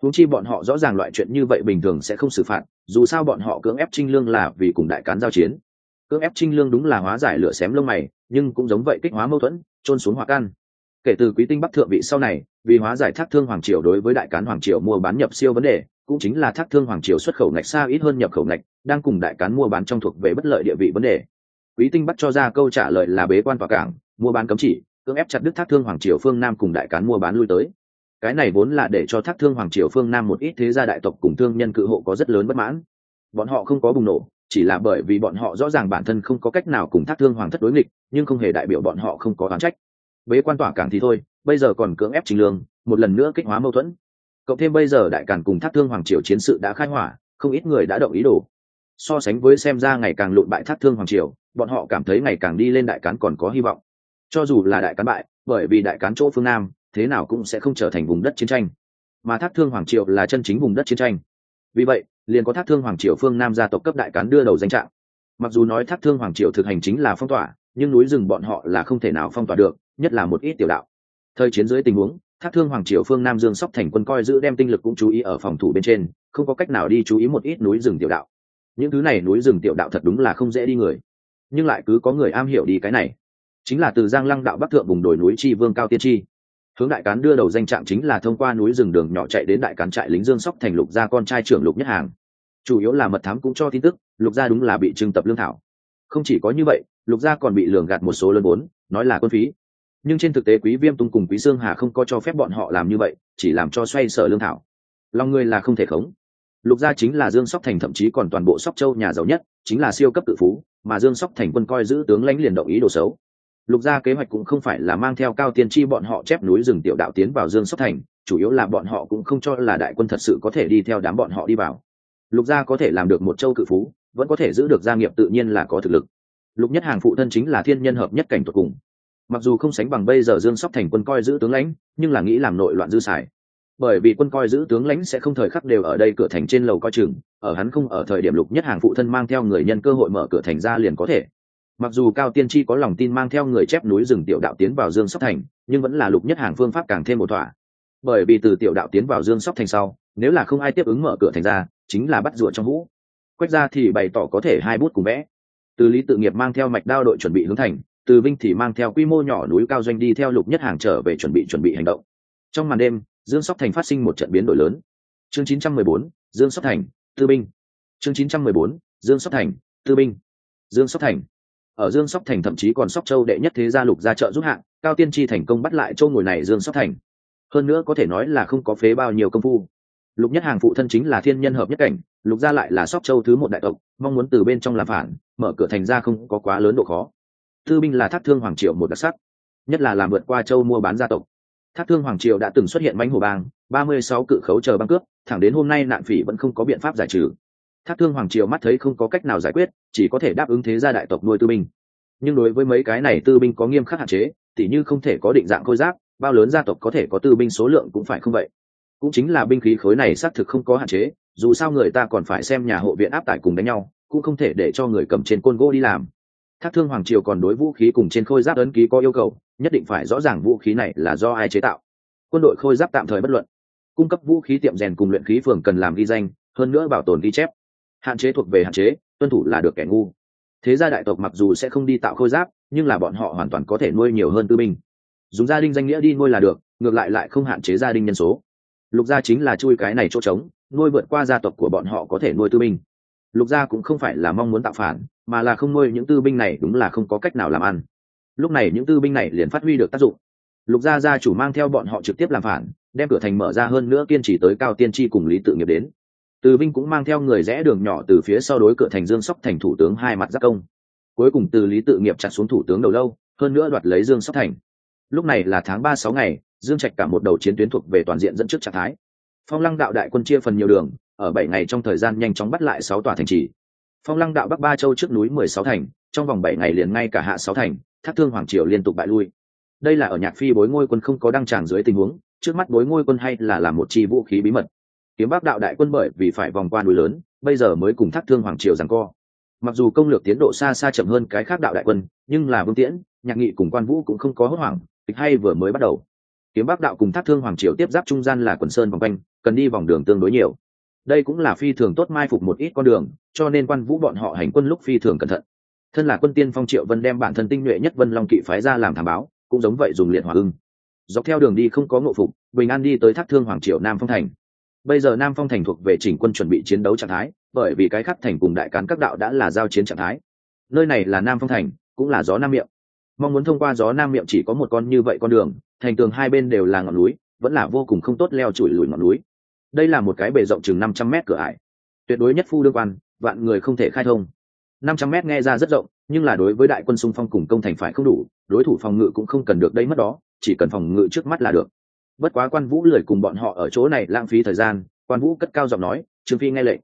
Huống chi bọn họ rõ ràng loại chuyện như vậy bình thường sẽ không xử phạt, dù sao bọn họ cưỡng ép trinh lương là vì cùng đại cán giao chiến. Cưỡng ép trinh lương đúng là hóa giải lửa xém lông mày, nhưng cũng giống vậy kích hóa mâu thuẫn trôn xuống hỏa can kể từ quý tinh bắc thượng vị sau này, vì hóa giải thác thương hoàng triều đối với đại cán hoàng triều mua bán nhập siêu vấn đề cũng chính là thác thương hoàng triều xuất khẩu ngạch xa ít hơn nhập khẩu ngạch, đang cùng đại cán mua bán trong thuộc về bất lợi địa vị vấn đề. Quý tinh bắt cho ra câu trả lời là bế quan tòa cảng, mua bán cấm chỉ, cưỡng ép chặt đứt thác thương hoàng triều phương nam cùng đại cán mua bán lui tới. Cái này vốn là để cho thác thương hoàng triều phương nam một ít thế gia đại tộc cùng thương nhân cự hộ có rất lớn bất mãn. Bọn họ không có bùng nổ, chỉ là bởi vì bọn họ rõ ràng bản thân không có cách nào cùng thác thương hoàng thất đối nghịch, nhưng không hề đại biểu bọn họ không có đoán trách. Bế quan tỏa cảng thì thôi, bây giờ còn cưỡng ép trình lương, một lần nữa kích hóa mâu thuẫn cộng thêm bây giờ đại càn cùng thác thương hoàng triều chiến sự đã khai hỏa, không ít người đã động ý đồ. So sánh với xem ra ngày càng lụn bại thác thương hoàng triều, bọn họ cảm thấy ngày càng đi lên đại cán còn có hy vọng. Cho dù là đại cán bại, bởi vì đại cán chỗ phương nam, thế nào cũng sẽ không trở thành vùng đất chiến tranh. Mà thác thương hoàng triều là chân chính vùng đất chiến tranh. Vì vậy, liền có thác thương hoàng triều phương nam gia tộc cấp đại cán đưa đầu danh trạng. Mặc dù nói thác thương hoàng triều thực hành chính là phong tỏa, nhưng núi rừng bọn họ là không thể nào phong tỏa được, nhất là một ít tiểu đạo. Thời chiến dưới tình huống thác thương hoàng triều phương nam dương sóc thành quân coi giữ đem tinh lực cũng chú ý ở phòng thủ bên trên, không có cách nào đi chú ý một ít núi rừng tiểu đạo. Những thứ này núi rừng tiểu đạo thật đúng là không dễ đi người. Nhưng lại cứ có người am hiểu đi cái này. Chính là từ giang lăng đạo bắc thượng vùng đồi núi chi vương cao tiên chi. Hướng đại cán đưa đầu danh trạng chính là thông qua núi rừng đường nhỏ chạy đến đại cán trại lính dương sóc thành lục gia con trai trưởng lục nhất hàng. Chủ yếu là mật thám cũng cho tin tức, lục gia đúng là bị trưng tập lương thảo. Không chỉ có như vậy, lục gia còn bị lường gạt một số lớn vốn, nói là quân phí nhưng trên thực tế quý viêm tung cùng quý sương hà không có cho phép bọn họ làm như vậy, chỉ làm cho xoay sở lương thảo. Lòng người là không thể khống. Lục gia chính là dương sóc thành thậm chí còn toàn bộ sóc châu nhà giàu nhất, chính là siêu cấp tự phú, mà dương sóc thành quân coi giữ tướng lãnh liền động ý đồ xấu. Lục gia kế hoạch cũng không phải là mang theo cao tiên tri bọn họ chép núi rừng tiểu đạo tiến vào dương sóc thành, chủ yếu là bọn họ cũng không cho là đại quân thật sự có thể đi theo đám bọn họ đi vào. Lục gia có thể làm được một châu cự phú, vẫn có thể giữ được gia nghiệp tự nhiên là có thực lực. Lục nhất hàng phụ thân chính là thiên nhân hợp nhất cảnh tột cùng mặc dù không sánh bằng bây giờ dương sóc thành quân coi giữ tướng lãnh, nhưng là nghĩ làm nội loạn dư xài. Bởi vì quân coi giữ tướng lãnh sẽ không thời khắc đều ở đây cửa thành trên lầu coi chừng, ở hắn không ở thời điểm lục nhất hàng phụ thân mang theo người nhân cơ hội mở cửa thành ra liền có thể. Mặc dù cao tiên tri có lòng tin mang theo người chép núi rừng tiểu đạo tiến vào dương sóc thành, nhưng vẫn là lục nhất hàng phương pháp càng thêm một thỏa. Bởi vì từ tiểu đạo tiến vào dương sóc thành sau, nếu là không ai tiếp ứng mở cửa thành ra, chính là bắt rùa trong hũ. Quét ra thì bày tỏ có thể hai bút cùng vẽ. Từ lý tự nghiệp mang theo mạch đao đội chuẩn bị hướng thành từ vinh thì mang theo quy mô nhỏ núi cao doanh đi theo lục nhất hàng trở về chuẩn bị chuẩn bị hành động. Trong màn đêm dương sóc thành phát sinh một trận biến đổi lớn. Chương 914, dương sóc thành tư binh. Chương 914, dương sóc thành tư binh. Dương sóc thành. Ở dương sóc thành thậm chí còn sóc châu đệ nhất thế gia lục ra chợ giúp hạng cao tiên tri thành công bắt lại châu ngồi này dương sóc thành. Hơn nữa có thể nói là không có phế bao nhiêu công phu. Lục nhất hàng phụ thân chính là thiên nhân hợp nhất cảnh lục gia lại là sóc châu thứ một đại tộc mong muốn từ bên trong làm phản mở cửa thành ra không có quá lớn độ khó tư binh là thác thương hoàng triều một đặc sắc, nhất là làm vượt qua châu mua bán gia tộc. Thác thương hoàng triều đã từng xuất hiện mánh hồ bang, ba mươi sáu cự khấu chờ băng cướp, thẳng đến hôm nay nạn phỉ vẫn không có biện pháp giải trừ. Thác thương hoàng triều mắt thấy không có cách nào giải quyết, chỉ có thể đáp ứng thế gia đại tộc nuôi tư binh. Nhưng đối với mấy cái này tư binh có nghiêm khắc hạn chế, tỉ như không thể có định dạng khôi giáp, bao lớn gia tộc có thể có tư binh số lượng cũng phải không vậy. Cũng chính là binh khí khối này xác thực không có hạn chế, dù sao người ta còn phải xem nhà hộ viện áp tải cùng đánh nhau, cũng không thể để cho người cầm trên côn gỗ đi làm thác thương hoàng triều còn đối vũ khí cùng trên khôi giáp ấn ký có yêu cầu, nhất định phải rõ ràng vũ khí này là do ai chế tạo. Quân đội khôi giáp tạm thời bất luận. Cung cấp vũ khí tiệm rèn cùng luyện khí phường cần làm ghi danh, hơn nữa bảo tồn ghi chép. Hạn chế thuộc về hạn chế, tuân thủ là được kẻ ngu. Thế gia đại tộc mặc dù sẽ không đi tạo khôi giáp, nhưng là bọn họ hoàn toàn có thể nuôi nhiều hơn tư binh. Dùng gia đình danh nghĩa đi nuôi là được, ngược lại lại không hạn chế gia đình nhân số. Lục gia chính là chui cái này chỗ trống, nuôi vượt qua gia tộc của bọn họ có thể nuôi tư binh lục gia cũng không phải là mong muốn tạo phản, mà là không nuôi những tư binh này đúng là không có cách nào làm ăn. Lúc này những tư binh này liền phát huy được tác dụng. Lục gia gia chủ mang theo bọn họ trực tiếp làm phản, đem cửa thành mở ra hơn nữa kiên trì tới cao tiên tri cùng lý tự nghiệp đến. Từ binh cũng mang theo người rẽ đường nhỏ từ phía sau đối cửa thành dương sóc thành thủ tướng hai mặt giác công. Cuối cùng từ lý tự nghiệp chặt xuống thủ tướng đầu lâu, hơn nữa đoạt lấy dương sóc thành. Lúc này là tháng ba sáu ngày, dương trạch cả một đầu chiến tuyến thuộc về toàn diện dẫn trước trạng thái. Phong lăng đạo đại quân chia phần nhiều đường ở bảy ngày trong thời gian nhanh chóng bắt lại sáu tòa thành trì. Phong lăng đạo bắc ba châu trước núi mười sáu thành, trong vòng bảy ngày liền ngay cả hạ sáu thành, thác thương hoàng triều liên tục bại lui. Đây là ở nhạc phi bối ngôi quân không có đăng tràng dưới tình huống, trước mắt bối ngôi quân hay là làm một chi vũ khí bí mật. Kiếm bắc đạo đại quân bởi vì phải vòng qua núi lớn, bây giờ mới cùng thác thương hoàng triều rằng co. Mặc dù công lược tiến độ xa xa chậm hơn cái khác đạo đại quân, nhưng là vương tiễn, nhạc nghị cùng quan vũ cũng không có hốt hoảng, kịch hay vừa mới bắt đầu. Kiếm bắc đạo cùng thác thương hoàng triều tiếp giáp trung gian là quần sơn vòng quanh, cần đi vòng đường tương đối nhiều đây cũng là phi thường tốt mai phục một ít con đường, cho nên quan vũ bọn họ hành quân lúc phi thường cẩn thận. Thân là quân tiên phong triệu vân đem bản thân tinh nhuệ nhất vân long kỵ phái ra làm thảm báo, cũng giống vậy dùng liệt hỏa ưng. Dọc theo đường đi không có ngộ phục, bình an đi tới thác thương hoàng triều nam phong thành. Bây giờ nam phong thành thuộc về chỉnh quân chuẩn bị chiến đấu trạng thái, bởi vì cái khắc thành cùng đại cán các đạo đã là giao chiến trạng thái. Nơi này là nam phong thành, cũng là gió nam miệng. Mong muốn thông qua gió nam miệng chỉ có một con như vậy con đường, thành tường hai bên đều là ngọn núi, vẫn là vô cùng không tốt leo trụi lùi ngọn núi đây là một cái bề rộng chừng năm trăm mét cửa ải. Tuyệt đối nhất phu đương quan, vạn người không thể khai thông. Năm trăm mét nghe ra rất rộng, nhưng là đối với đại quân xung phong cùng công thành phải không đủ, đối thủ phòng ngự cũng không cần được đây mất đó, chỉ cần phòng ngự trước mắt là được. Bất quá quan vũ lười cùng bọn họ ở chỗ này lãng phí thời gian, quan vũ cất cao giọng nói, trương phi nghe lệnh.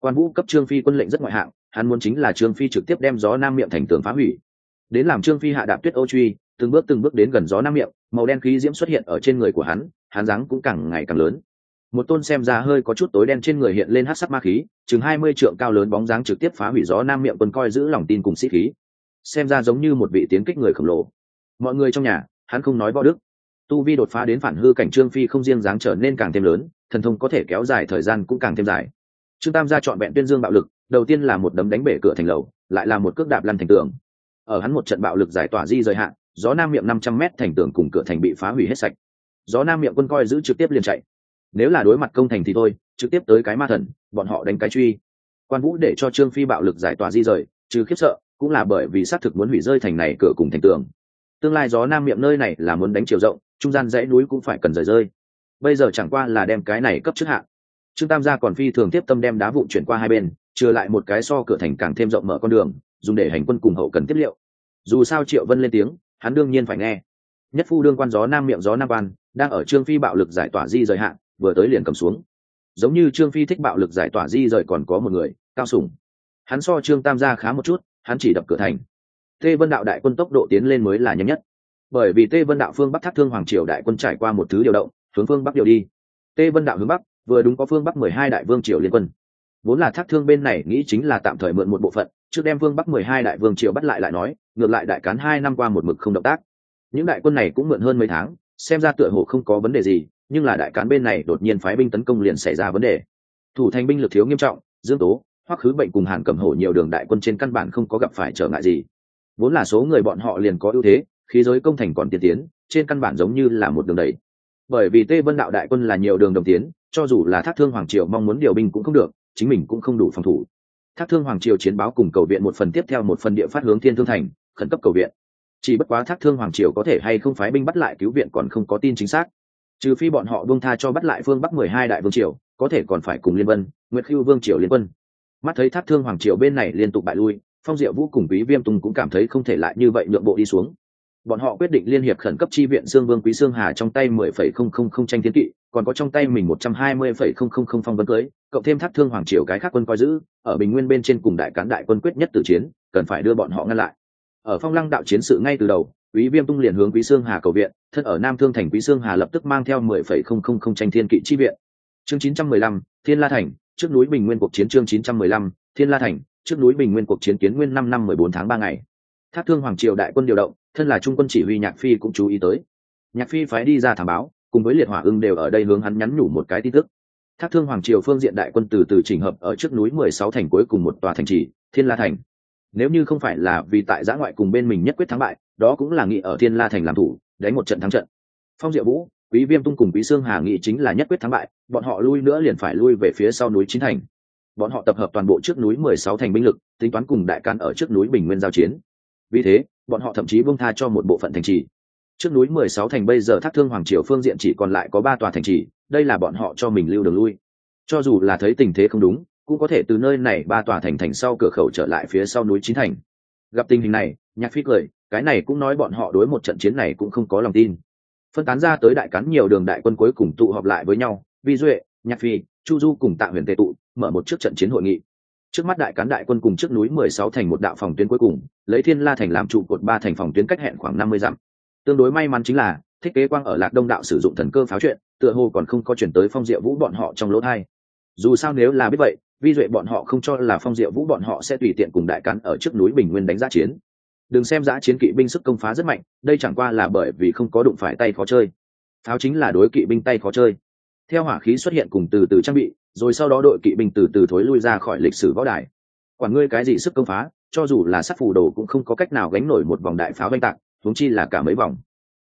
Quan vũ cấp trương phi quân lệnh rất ngoại hạng, hắn muốn chính là trương phi trực tiếp đem gió nam miệng thành tường phá hủy. Đến làm trương phi hạ đạp tuyết ô truy, từng bước từng bước đến gần gió nam miệng, màu đen khí diễm xuất hiện ở trên người của hắn hắn dáng cũng càng ngày càng lớn một tôn xem ra hơi có chút tối đen trên người hiện lên hát sắc ma khí, chừng hai mươi trượng cao lớn bóng dáng trực tiếp phá hủy gió nam miệng quân coi giữ lòng tin cùng sĩ khí. Xem ra giống như một vị tiến kích người khổng lồ. Mọi người trong nhà, hắn không nói võ đức. Tu vi đột phá đến phản hư cảnh trương phi không riêng dáng trở nên càng thêm lớn, thần thông có thể kéo dài thời gian cũng càng thêm dài. Trương tam gia chọn vẹn tuyên dương bạo lực, đầu tiên là một đấm đánh bể cửa thành lầu, lại là một cước đạp lăn thành tường. Ở hắn một trận bạo lực giải tỏa di rời hạn gió nam miệng năm trăm mét thành tường cùng cửa thành bị phá hủy hết sạch. Gió nam miệng quân coi giữ trực tiếp liền chạy nếu là đối mặt công thành thì thôi, trực tiếp tới cái ma thần, bọn họ đánh cái truy. Quan vũ để cho trương phi bạo lực giải tỏa di rời, trừ khiếp sợ, cũng là bởi vì xác thực muốn hủy rơi thành này cửa cùng thành tường. Tương lai gió nam miệng nơi này là muốn đánh chiều rộng, trung gian dãy núi cũng phải cần rời rơi. Bây giờ chẳng qua là đem cái này cấp trước hạn trương tam gia còn phi thường tiếp tâm đem đá vụn chuyển qua hai bên, trừ lại một cái so cửa thành càng thêm rộng mở con đường, dùng để hành quân cùng hậu cần tiếp liệu. Dù sao triệu vân lên tiếng, hắn đương nhiên phải nghe. Nhất phu đương quan gió nam miệng gió nam quan, đang ở trương phi bạo lực giải tỏa di rời hạn vừa tới liền cầm xuống. Giống như trương phi thích bạo lực giải tỏa di rời còn có một người, cao sùng. Hắn so trương tam gia khá một chút, hắn chỉ đập cửa thành. Tê vân đạo đại quân tốc độ tiến lên mới là nhanh nhất. Bởi vì tê vân đạo phương bắc thác thương hoàng triều đại quân trải qua một thứ điều động, hướng phương bắc điều đi. Tê vân đạo hướng bắc, vừa đúng có phương bắc mười hai đại vương triều liên quân. Vốn là thác thương bên này nghĩ chính là tạm thời mượn một bộ phận, trước đem vương bắc mười hai đại vương triều bắt lại lại nói, ngược lại đại cán hai năm qua một mực không động tác. Những đại quân này cũng mượn hơn mấy tháng, xem ra tựa hồ không có vấn đề gì nhưng là đại cán bên này đột nhiên phái binh tấn công liền xảy ra vấn đề. Thủ thành binh lực thiếu nghiêm trọng, dương tố, hoắc khứ bệnh cùng hàn cầm hổ nhiều đường đại quân trên căn bản không có gặp phải trở ngại gì. Vốn là số người bọn họ liền có ưu thế, khí giới công thành còn tiên tiến, trên căn bản giống như là một đường đầy. Bởi vì tê vân đạo đại quân là nhiều đường đồng tiến, cho dù là thác thương hoàng triều mong muốn điều binh cũng không được, chính mình cũng không đủ phòng thủ. Thác thương hoàng triều chiến báo cùng cầu viện một phần tiếp theo một phần địa phát hướng thiên thương thành, khẩn cấp cầu viện. Chỉ bất quá thác thương hoàng triều có thể hay không phái binh bắt lại cứu viện còn không có tin chính xác trừ phi bọn họ buông tha cho bắt lại phương bắc mười hai đại vương triều, có thể còn phải cùng liên vân, nguyệt khiêu vương triều liên quân. Mắt thấy thác thương hoàng triều bên này liên tục bại lui, phong diệu vũ cùng quý viêm tùng cũng cảm thấy không thể lại như vậy nhượng bộ đi xuống. Bọn họ quyết định liên hiệp khẩn cấp chi viện dương vương quý sương hà trong tay mười phẩy không không không tranh tiến kỵ, còn có trong tay mình một trăm hai mươi phẩy không không không phong vấn cưới, cộng thêm thác thương hoàng triều cái khác quân coi giữ, ở bình nguyên bên trên cùng đại cán đại quân quyết nhất tử chiến, cần phải đưa bọn họ ngăn lại. Ở phong lăng đạo chiến sự ngay từ đầu quý viêm tung liền hướng quý sương hà cầu viện thân ở nam thương thành quý sương hà lập tức mang theo mười phẩy không không không tranh thiên kỵ chi viện. Chương chín trăm mười lăm, thiên la thành, trước núi bình nguyên cuộc chiến chương chín trăm mười lăm, thiên la thành, trước núi bình nguyên cuộc chiến kiến nguyên năm năm mười bốn tháng ba ngày. Thác thương hoàng triều đại quân điều động, thân là trung quân chỉ huy nhạc phi cũng chú ý tới. Nhạc phi phái đi ra thảm báo, cùng với liệt hỏa ưng đều ở đây hướng hắn nhắn nhủ một cái tin tức. Thác thương hoàng triều phương diện đại quân từ từ chỉnh hợp ở trước núi mười sáu thành cuối cùng một tòa thành trì, thiên la thành. Nếu như không phải là vì tại giã ngoại cùng bên mình nhất quyết thắng bại đó cũng là nghị ở thiên la thành làm thủ, đánh một trận thắng trận. Phong diệu vũ, quý viêm tung cùng quý sương hà nghị chính là nhất quyết thắng bại, bọn họ lui nữa liền phải lui về phía sau núi chín thành. Bọn họ tập hợp toàn bộ trước núi mười sáu thành binh lực, tính toán cùng đại cán ở trước núi bình nguyên giao chiến. Vì thế, bọn họ thậm chí buông tha cho một bộ phận thành trì. Trước núi mười sáu thành bây giờ thác thương hoàng triều phương diện chỉ còn lại có ba tòa thành trì, đây là bọn họ cho mình lưu đường lui. Cho dù là thấy tình thế không đúng, cũng có thể từ nơi này ba tòa thành thành sau cửa khẩu trở lại phía sau núi chín thành. Gặp tình hình này nhạc phi cười, cái này cũng nói bọn họ đối một trận chiến này cũng không có lòng tin. Phân tán ra tới đại cắn nhiều đường đại quân cuối cùng tụ họp lại với nhau, vi duệ, nhạc phi, chu du cùng tạ huyền tề tụ, mở một trước trận chiến hội nghị. Trước mắt đại cán đại quân cùng trước núi mười sáu thành một đạo phòng tuyến cuối cùng, lấy thiên la thành làm trụ cột ba thành phòng tuyến cách hẹn khoảng năm mươi dặm. Tương đối may mắn chính là thiết kế quang ở lạc đông đạo sử dụng thần cơ pháo chuyện tựa hồ còn không có chuyển tới phong diệu vũ bọn họ trong lỗ thai. Dù sao nếu là biết vậy, vi duệ bọn họ không cho là phong diệu vũ bọn họ sẽ tùy tiện cùng đại cán ở trước núi bình nguyên đánh giá chiến đừng xem giã chiến kỵ binh sức công phá rất mạnh, đây chẳng qua là bởi vì không có đụng phải tay khó chơi. Pháo chính là đối kỵ binh tay khó chơi. Theo hỏa khí xuất hiện cùng từ từ trang bị, rồi sau đó đội kỵ binh từ từ thối lui ra khỏi lịch sử võ đài. Quản ngươi cái gì sức công phá, cho dù là sắc phù đồ cũng không có cách nào gánh nổi một vòng đại pháo oanh tạc thúng chi là cả mấy vòng.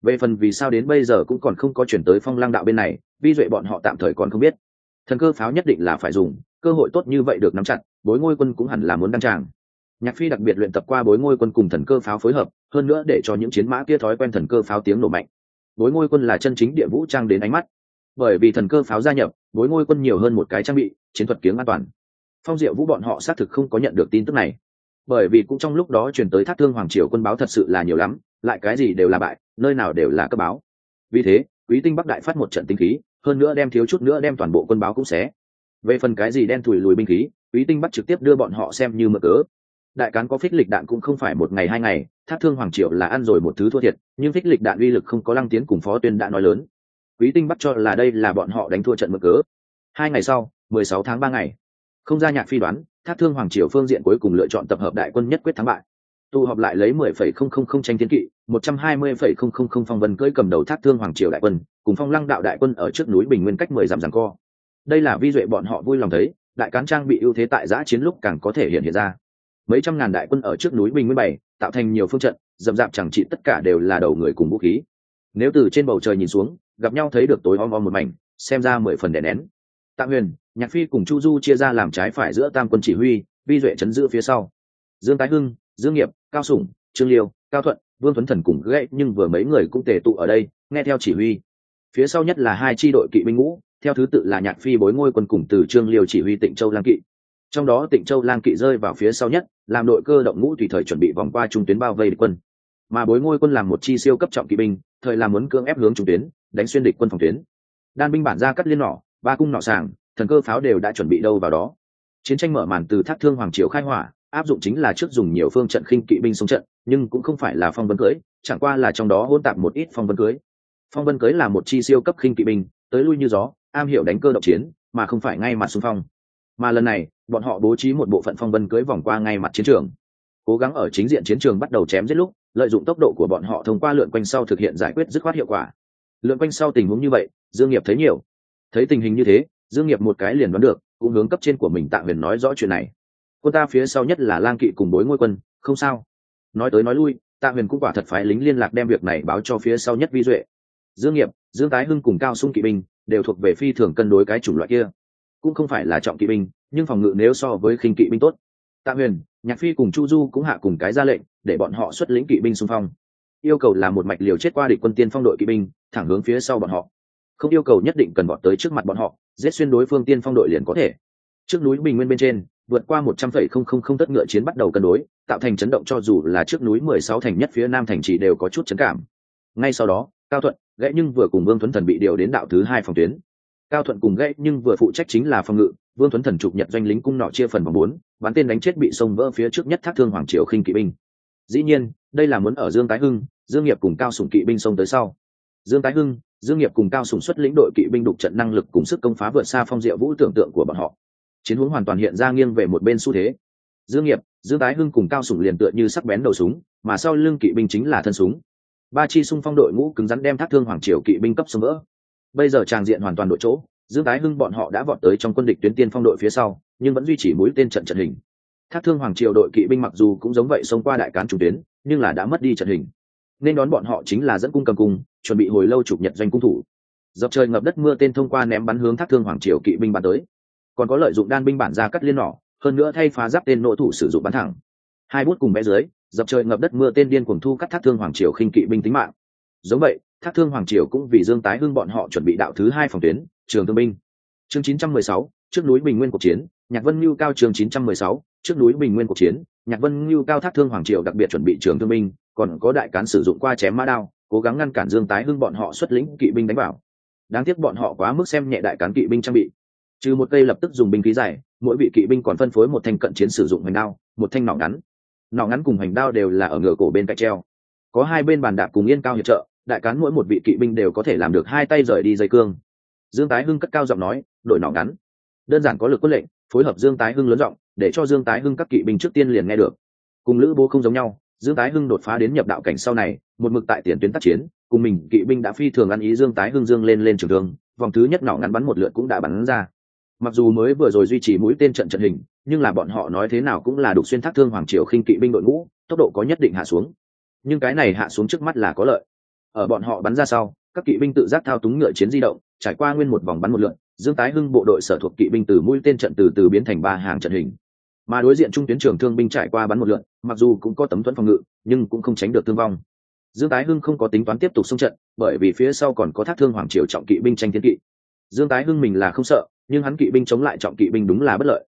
Về phần vì sao đến bây giờ cũng còn không có chuyển tới phong lang đạo bên này, vi duệ bọn họ tạm thời còn không biết. Thần cơ pháo nhất định là phải dùng, cơ hội tốt như vậy được nắm chặt, bối ngôi quân cũng hẳn là muốn đăng tràng nhạc phi đặc biệt luyện tập qua bối ngôi quân cùng thần cơ pháo phối hợp, hơn nữa để cho những chiến mã kia thói quen thần cơ pháo tiếng nổ mạnh. Bối ngôi quân là chân chính địa vũ trang đến ánh mắt. Bởi vì thần cơ pháo gia nhập, bối ngôi quân nhiều hơn một cái trang bị, chiến thuật kiếng an toàn. Phong diệu vũ bọn họ xác thực không có nhận được tin tức này. Bởi vì cũng trong lúc đó chuyển tới thác thương hoàng triều quân báo thật sự là nhiều lắm, lại cái gì đều là bại, nơi nào đều là cấp báo. Vì thế, quý tinh bắc đại phát một trận tinh khí, hơn nữa đem thiếu chút nữa đem toàn bộ quân báo cũng xé. Về phần cái gì đen thùi lùi binh khí, quý tinh bắc trực tiếp đưa bọn họ xem như mở cớ đại cán có phích lịch đạn cũng không phải một ngày hai ngày thác thương hoàng Triệu là ăn rồi một thứ thua thiệt, nhưng phích lịch đạn uy lực không có lăng tiến cùng phó tuyên đã nói lớn. Quý tinh bắt cho là đây là bọn họ đánh thua trận mở cớ. Hai ngày sau, mười sáu tháng ba ngày, không ra nhạc phi đoán thác thương hoàng triều phương diện cuối cùng lựa chọn tập hợp đại quân nhất quyết thắng bại. Tụ họp lại lấy mười phẩy không không không tranh thiên kỵ, một trăm hai mươi phẩy không không không phong vân cưỡi cầm đầu thác thương hoàng triều đại quân, cùng phong lăng đạo đại quân ở trước núi bình nguyên cách mười dặm rằng co. Đây là vi duệ bọn họ vui lòng thấy, đại cán trang bị ưu thế tại giã chiến lúc càng có thể hiện hiện ra mấy trăm ngàn đại quân ở trước núi bình nguyên bảy, tạo thành nhiều phương trận, dậm dạp chẳng trị tất cả đều là đầu người cùng vũ khí. Nếu từ trên bầu trời nhìn xuống, gặp nhau thấy được tối om om một mảnh, xem ra mười phần đè nén. Tạ huyền, nhạc phi cùng chu du chia ra làm trái phải giữa tam quân chỉ huy, vi duệ chấn giữ phía sau. Dương tái hưng, dương nghiệp, cao sủng, trương liêu, cao thuận, vương tuấn thần cùng gãy nhưng vừa mấy người cũng tề tụ ở đây, nghe theo chỉ huy. Phía sau nhất là hai tri đội kỵ binh ngũ, theo thứ tự là nhạc phi bối ngôi quân cùng từ trương liêu chỉ huy tịnh châu lang kỵ trong đó tịnh châu lang kỵ rơi vào phía sau nhất, làm đội cơ động ngũ tùy thời chuẩn bị vòng qua trung tuyến bao vây địch quân. Mà bối ngôi quân làm một chi siêu cấp trọng kỵ binh, thời làm muốn cưỡng ép hướng trung tuyến, đánh xuyên địch quân phòng tuyến. Đan binh bản ra cắt liên nỏ, ba cung nỏ sàng, thần cơ pháo đều đã chuẩn bị đâu vào đó. Chiến tranh mở màn từ thác thương hoàng triều khai hỏa, áp dụng chính là trước dùng nhiều phương trận khinh kỵ binh xuống trận, nhưng cũng không phải là phong vân cưới, chẳng qua là trong đó hôn tạp một ít phong vân cưới. Phong vân cưới là một chi siêu cấp khinh kỵ binh, tới lui như gió, am hiểu đánh cơ động chiến, mà không phải ngay mặt xung phong. Mà lần này bọn họ bố trí một bộ phận phong vân cưới vòng qua ngay mặt chiến trường. Cố gắng ở chính diện chiến trường bắt đầu chém giết lúc, lợi dụng tốc độ của bọn họ thông qua lượn quanh sau thực hiện giải quyết dứt khoát hiệu quả. Lượn quanh sau tình huống như vậy, dương nghiệp thấy nhiều. Thấy tình hình như thế, dương nghiệp một cái liền đoán được, cũng hướng cấp trên của mình tạ huyền nói rõ chuyện này. Quân ta phía sau nhất là lang kỵ cùng bối ngôi quân, không sao. Nói tới nói lui, tạ huyền cũng quả thật phải lính liên lạc đem việc này báo cho phía sau nhất vi duệ. Dương nghiệp, dương tái hưng cùng cao sung kỵ binh, đều thuộc về phi thường cân đối cái chủng loại kia. Cũng không phải là trọng kỵ binh nhưng phòng ngự nếu so với khinh kỵ binh tốt. Tạ huyền, nhạc phi cùng chu du cũng hạ cùng cái ra lệnh, để bọn họ xuất lĩnh kỵ binh xung phong. Yêu cầu là một mạch liều chết qua địch quân tiên phong đội kỵ binh, thẳng hướng phía sau bọn họ. Không yêu cầu nhất định cần bọn tới trước mặt bọn họ, giết xuyên đối phương tiên phong đội liền có thể. Trước núi bình nguyên bên trên, vượt qua một trăm phẩy không không không tất ngựa chiến bắt đầu cân đối, tạo thành chấn động cho dù là trước núi mười sáu thành nhất phía nam thành chỉ đều có chút chấn cảm. Ngay sau đó, cao thuận gãy nhưng vừa cùng vương tuấn thần bị điều đến đạo thứ hai phòng tuyến. Cao thuận cùng gãy nhưng vừa phụ trách chính là phòng ngự vương tuấn thần chụp nhật doanh lính cung nọ chia phần vòng bốn, bắn tên đánh chết bị sông vỡ phía trước nhất thác thương hoàng triều khinh kỵ binh. Dĩ nhiên, đây là muốn ở dương tái hưng, dương nghiệp cùng cao sủng kỵ binh sông tới sau. Dương tái hưng, dương nghiệp cùng cao sủng xuất lĩnh đội kỵ binh đục trận năng lực cùng sức công phá vượt xa phong diệu vũ tưởng tượng của bọn họ. Chiến hướng hoàn toàn hiện ra nghiêng về một bên xu thế. Dương nghiệp, dương tái hưng cùng cao sủng liền tựa như sắc bén đầu súng, mà sau lưng kỵ binh chính là thân súng. Ba chi xung phong đội ngũ cứng rắn đem thác thương hoàng triều kỵ binh cấp sông vỡ. Bây giờ tràng diện hoàn toàn đội chỗ dương tái hưng bọn họ đã vọt tới trong quân địch tuyến tiên phong đội phía sau, nhưng vẫn duy trì mũi tên trận trận hình. Thác thương hoàng triều đội kỵ binh mặc dù cũng giống vậy xông qua đại cán chủ tuyến, nhưng là đã mất đi trận hình. Nên đón bọn họ chính là dẫn cung cầm cung, chuẩn bị hồi lâu chụp nhật doanh cung thủ. Dọc trời ngập đất mưa tên thông qua ném bắn hướng thác thương hoàng triều kỵ binh bắn tới. Còn có lợi dụng đan binh bản ra cắt liên nỏ, hơn nữa thay phá giáp tên nội thủ sử dụng bắn thẳng. Hai bút cùng bé dưới dập trời ngập đất mưa tên điên cuồng thu cắt thác thương hoàng triều khinh kỵ binh tính mạng. Giống vậy, thác thương hoàng triều cũng vì dương tái hưng bọn họ chuẩn bị đạo thứ hai phòng tuyến trường thương binh. Chương 916, trước núi bình nguyên cuộc chiến nhạc vân lưu cao trường 916, trước núi bình nguyên cuộc chiến nhạc vân lưu cao thác thương hoàng triều đặc biệt chuẩn bị trường thương binh còn có đại cán sử dụng qua chém mã đao cố gắng ngăn cản dương tái hưng bọn họ xuất lĩnh kỵ binh đánh vào. Đáng tiếc bọn họ quá mức xem nhẹ đại cán kỵ binh trang bị. Trừ một cây lập tức dùng binh khí dài mỗi vị kỵ binh còn phân phối một thanh cận chiến sử dụng hành đao một thanh nỏ ngắn. Nỏ ngắn cùng hành đao đều là ở ngựa cổ bên cạnh treo. Có hai bên bàn đạp cùng yên cao hiệp trợ đại cán mỗi một vị kỵ binh đều có thể làm được hai tay rời đi dây cương dương tái hưng cất cao giọng nói, đội nỏ ngắn. Đơn giản có lực quân lệnh, phối hợp dương tái hưng lớn giọng, để cho dương tái hưng các kỵ binh trước tiên liền nghe được. Cùng lữ bố không giống nhau, dương tái hưng đột phá đến nhập đạo cảnh sau này, một mực tại tiền tuyến tác chiến, cùng mình kỵ binh đã phi thường ăn ý dương tái hưng dương lên lên trường thương, vòng thứ nhất nỏ ngắn bắn một lượt cũng đã bắn ra. Mặc dù mới vừa rồi duy trì mũi tên trận trận hình, nhưng là bọn họ nói thế nào cũng là đục xuyên thác thương hoàng triều khinh kỵ binh đội ngũ, tốc độ có nhất định hạ xuống. Nhưng cái này hạ xuống trước mắt là có lợi. Ở bọn họ bắn ra sau, các kỵ binh tự giác thao túng ngựa chiến di động trải qua nguyên một vòng bắn một lượn, dương tái hưng bộ đội sở thuộc kỵ binh từ mũi tên trận từ từ biến thành ba hàng trận hình. Mà đối diện trung tuyến trường thương binh trải qua bắn một lượn, mặc dù cũng có tấm thuẫn phòng ngự, nhưng cũng không tránh được thương vong. Dương tái hưng không có tính toán tiếp tục xung trận, bởi vì phía sau còn có thác thương hoàng triều trọng kỵ binh tranh thiên kỵ. Dương tái hưng mình là không sợ, nhưng hắn kỵ binh chống lại trọng kỵ binh đúng là bất lợi.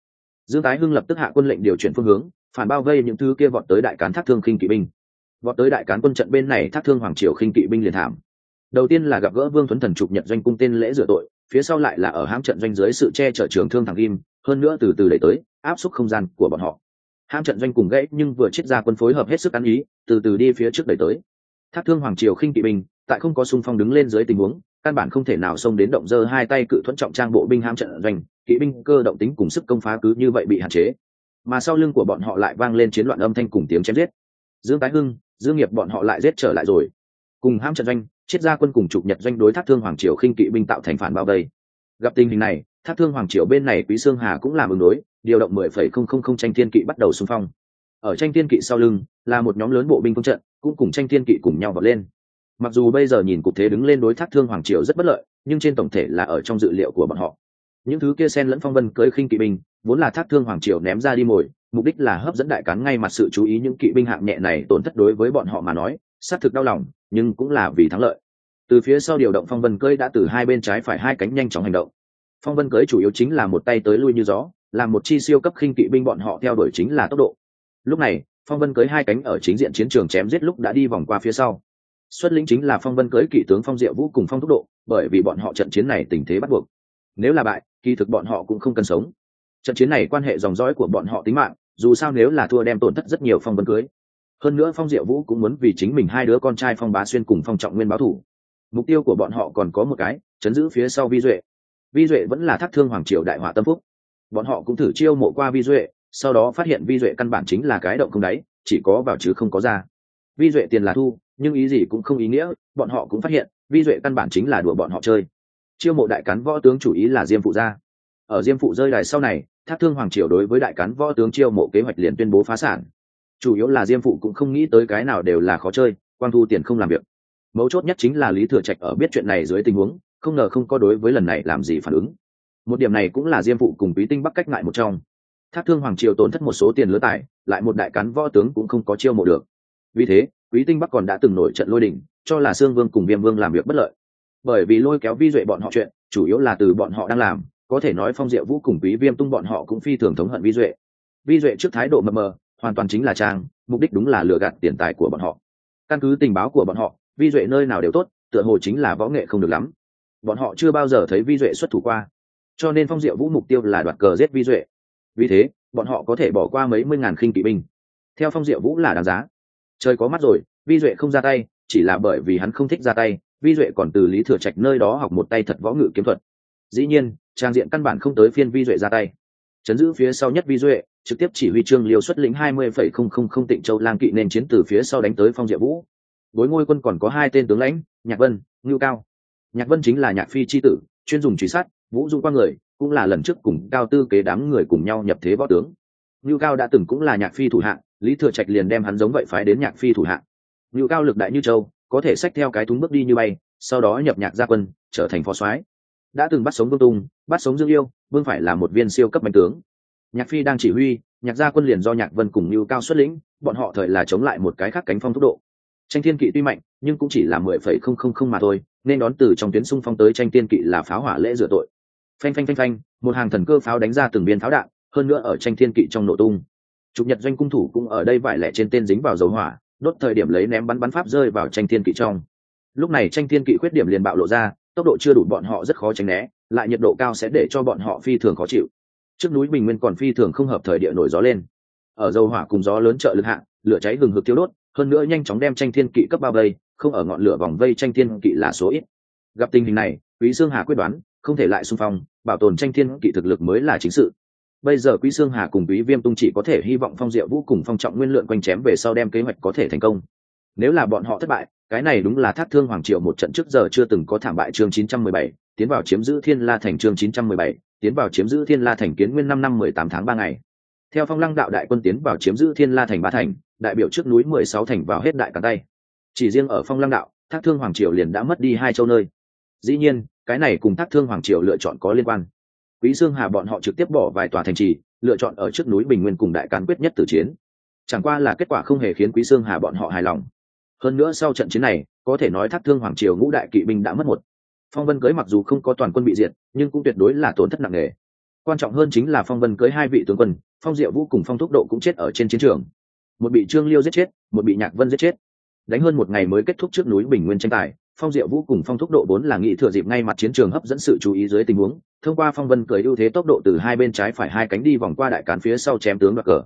Dương tái hưng lập tức hạ quân lệnh điều chuyển phương hướng, phản bao vây những thứ kia vọt tới đại cán thác thương khinh kỵ binh. Vọt tới đại cán quân trận bên này thác thương hoàng triều khinh kỵ binh liền thảm đầu tiên là gặp gỡ vương tuấn thần trục nhận doanh cung tên lễ rửa tội, phía sau lại là ở hãm trận doanh dưới sự che chở trường thương thẳng kim, hơn nữa từ từ đẩy tới, áp suất không gian của bọn họ. Hãm trận doanh cùng gãy nhưng vừa chết ra quân phối hợp hết sức ăn ý, từ từ đi phía trước đẩy tới. Thác thương hoàng triều khinh kỵ binh, tại không có xung phong đứng lên dưới tình huống, căn bản không thể nào xông đến động dơ hai tay cự thuẫn trọng trang bộ binh hãm trận doanh, kỵ binh cơ động tính cùng sức công phá cứ như vậy bị hạn chế. Mà sau lưng của bọn họ lại vang lên chiến loạn âm thanh cùng tiếng chém giết. Dương tái hưng, dương nghiệp bọn họ lại giết trở lại rồi. Cùng ham trận doanh triết gia quân cùng chụp nhật doanh đối thác thương hoàng triều khinh kỵ binh tạo thành phản bao vây. Gặp tình hình này, thác thương hoàng triều bên này quý sương hà cũng làm ứng đối, điều động mười phẩy không không không tranh thiên kỵ bắt đầu xung phong. Ở tranh thiên kỵ sau lưng, là một nhóm lớn bộ binh công trận, cũng cùng tranh thiên kỵ cùng nhau vọt lên. Mặc dù bây giờ nhìn cục thế đứng lên đối thác thương hoàng triều rất bất lợi, nhưng trên tổng thể là ở trong dự liệu của bọn họ. Những thứ kia sen lẫn phong vân cưới khinh kỵ binh, vốn là thác thương hoàng triều ném ra đi mồi, mục đích là hấp dẫn đại cán ngay mặt sự chú ý những kỵ binh hạng nhẹ này tổn thất đối với bọn họ mà nói xác thực đau lòng, nhưng cũng là vì thắng lợi. Từ phía sau điều động phong vân cưỡi đã từ hai bên trái phải hai cánh nhanh chóng hành động. Phong vân cưỡi chủ yếu chính là một tay tới lui như gió làm một chi siêu cấp khinh kỵ binh bọn họ theo đuổi chính là tốc độ. Lúc này, phong vân cưới hai cánh ở chính diện chiến trường chém giết lúc đã đi vòng qua phía sau. Xuất lĩnh chính là phong vân cưới kỵ tướng phong diệu vũ cùng phong tốc độ, bởi vì bọn họ trận chiến này tình thế bắt buộc. Nếu là bại, kỳ thực bọn họ cũng không cần sống. Trận chiến này quan hệ dòng dõi của bọn họ tính mạng, dù sao nếu là thua đem tổn thất rất nhiều phong vân cưới hơn nữa phong diệu vũ cũng muốn vì chính mình hai đứa con trai phong bá xuyên cùng phong trọng nguyên báo thủ. Mục tiêu của bọn họ còn có một cái, chấn giữ phía sau vi duệ. Vi duệ vẫn là thác thương hoàng triều đại họa tâm phúc. Bọn họ cũng thử chiêu mộ qua vi duệ, sau đó phát hiện vi duệ căn bản chính là cái động không đáy, chỉ có vào chứ không có ra. Vi duệ tiền là thu, nhưng ý gì cũng không ý nghĩa, bọn họ cũng phát hiện, vi duệ căn bản chính là đùa bọn họ chơi. Chiêu mộ đại cán võ tướng chủ ý là diêm phụ gia. Ở diêm phụ rơi đài sau này, thác thương hoàng triều đối với đại cán võ tướng chiêu mộ kế hoạch liền tuyên bố phá sản chủ yếu là diêm phụ cũng không nghĩ tới cái nào đều là khó chơi quan thu tiền không làm việc. Mấu chốt nhất chính là lý thừa trạch ở biết chuyện này dưới tình huống, không ngờ không có đối với lần này làm gì phản ứng. Một điểm này cũng là diêm phụ cùng quý tinh bắc cách ngại một trong. Thác thương hoàng triều tổn thất một số tiền lứa tài, lại một đại cán võ tướng cũng không có chiêu mộ được. Vì thế, quý tinh bắc còn đã từng nổi trận lôi đỉnh cho là sương vương cùng viêm vương làm việc bất lợi. Bởi vì lôi kéo vi duệ bọn họ chuyện, chủ yếu là từ bọn họ đang làm, có thể nói phong diệu vũ cùng quý viêm tung bọn họ cũng phi thường thống hận vi duệ. Vi duệ trước thái độ mờ mờ hoàn toàn chính là trang, mục đích đúng là lừa gạt tiền tài của bọn họ. Căn cứ tình báo của bọn họ, vi duệ nơi nào đều tốt, tựa hồ chính là võ nghệ không được lắm. Bọn họ chưa bao giờ thấy vi duệ xuất thủ qua. Cho nên phong diệu vũ mục tiêu là đoạt cờ giết vi duệ. Vì thế, bọn họ có thể bỏ qua mấy mươi ngàn khinh kỵ binh. Theo phong diệu vũ là đáng giá. Trời có mắt rồi, vi duệ không ra tay, chỉ là bởi vì hắn không thích ra tay, vi duệ còn từ lý thừa trạch nơi đó học một tay thật võ ngự kiếm thuật. Dĩ nhiên, trang diện căn bản không tới phiên vi duệ ra tay. Chấn giữ phía sau nhất vi duệ trực tiếp chỉ huy trương liêu xuất lĩnh hai mươi phẩy không không không tịnh châu lang kỵ nên chiến từ phía sau đánh tới phong diệ vũ. Bối ngôi quân còn có hai tên tướng lãnh, nhạc vân, ngưu cao. Nhạc vân chính là nhạc phi c h i tử, chuyên dùng truy sát, vũ dung qua người, cũng là lần trước cùng cao tư kế đám người cùng nhau nhập thế võ tướng. Ngưu cao đã từng cũng là nhạc phi thủ hạng lý thừa trạch liền đem hắn giống vậy phái đến nhạc phi thủ hạng ngưu cao lực đại như châu, có thể xách theo cái thúng bước đi như bay, sau đó nhập nhạc gia quân, trở thành phó soái. Đã từng bắt sống vương tung, bắt sống dương yêu vương phải là một viên siêu cấp mạnh tướng nhạc phi đang chỉ huy, nhạc gia quân liền do nhạc vân cùng ngưu cao xuất lĩnh, bọn họ thời là chống lại một cái khác cánh phong tốc độ. Tranh thiên kỵ tuy mạnh, nhưng cũng chỉ là mười phẩy không không không mà thôi, nên đón từ trong tuyến xung phong tới tranh thiên kỵ là pháo hỏa lễ rửa tội. Phanh phanh phanh phanh, một hàng thần cơ pháo đánh ra từng viên pháo đạn, hơn nữa ở tranh thiên kỵ trong nổ tung. Chụp nhật doanh cung thủ cũng ở đây vải lẻ trên tên dính vào dầu hỏa, đốt thời điểm lấy ném bắn bắn pháp rơi vào tranh thiên kỵ trong. Lúc này tranh thiên kỵ khuyết điểm liền bạo lộ ra, tốc độ chưa đủ bọn họ rất khó tránh né, lại nhiệt độ cao sẽ để cho bọn họ phi thường khó chịu trước núi bình nguyên còn phi thường không hợp thời địa nổi gió lên. Ở dầu hỏa cùng gió lớn trợ lực hạ lửa cháy gừng hực tiêu đốt hơn nữa nhanh chóng đem tranh thiên kỵ cấp bao vây không ở ngọn lửa vòng vây tranh thiên kỵ là số ít. Gặp tình hình này quý sương hà quyết đoán không thể lại xung phong bảo tồn tranh thiên kỵ thực lực mới là chính sự. Bây giờ quý sương hà cùng quý viêm tung chỉ có thể hy vọng phong diệu vũ cùng phong trọng nguyên lượng quanh chém về sau đem kế hoạch có thể thành công. Nếu là bọn họ thất bại cái này đúng là thác thương hoàng triệu một trận trước giờ chưa từng có thảm bại chương 917, tiến vào chiếm giữ thiên la thành chương 917, tiến vào chiếm giữ thiên la thành kiến nguyên năm năm mười tám tháng ba ngày. Theo phong lăng đạo đại quân tiến vào chiếm giữ thiên la thành ba thành, đại biểu trước núi mười sáu thành vào hết đại cắn tay. Chỉ riêng ở phong lăng đạo, thác thương hoàng triều liền đã mất đi hai châu nơi. Dĩ nhiên, cái này cùng thác thương hoàng triều lựa chọn có liên quan. Quý dương hà bọn họ trực tiếp bỏ vài tòa thành trì, lựa chọn ở trước núi bình nguyên cùng đại cán quyết nhất tử chiến. Chẳng qua là kết quả không hề khiến quý dương hà bọn họ hài lòng. Hơn nữa sau trận chiến này, có thể nói thác thương hoàng triều ngũ đại kỵ binh đã mất một phong vân cưới mặc dù không có toàn quân bị diệt, nhưng cũng tuyệt đối là tổn thất nặng nề. Quan trọng hơn chính là phong vân cưới hai vị tướng quân, phong diệu vũ cùng phong thúc độ cũng chết ở trên chiến trường. Một bị trương liêu giết chết, một bị nhạc vân giết chết. Đánh hơn một ngày mới kết thúc trước núi bình nguyên tranh tài, phong diệu vũ cùng phong thúc độ vốn là nghị thừa dịp ngay mặt chiến trường hấp dẫn sự chú ý dưới tình huống, thông qua phong vân cưới ưu thế tốc độ từ hai bên trái phải hai cánh đi vòng qua đại cán phía sau chém tướng đoạt cờ.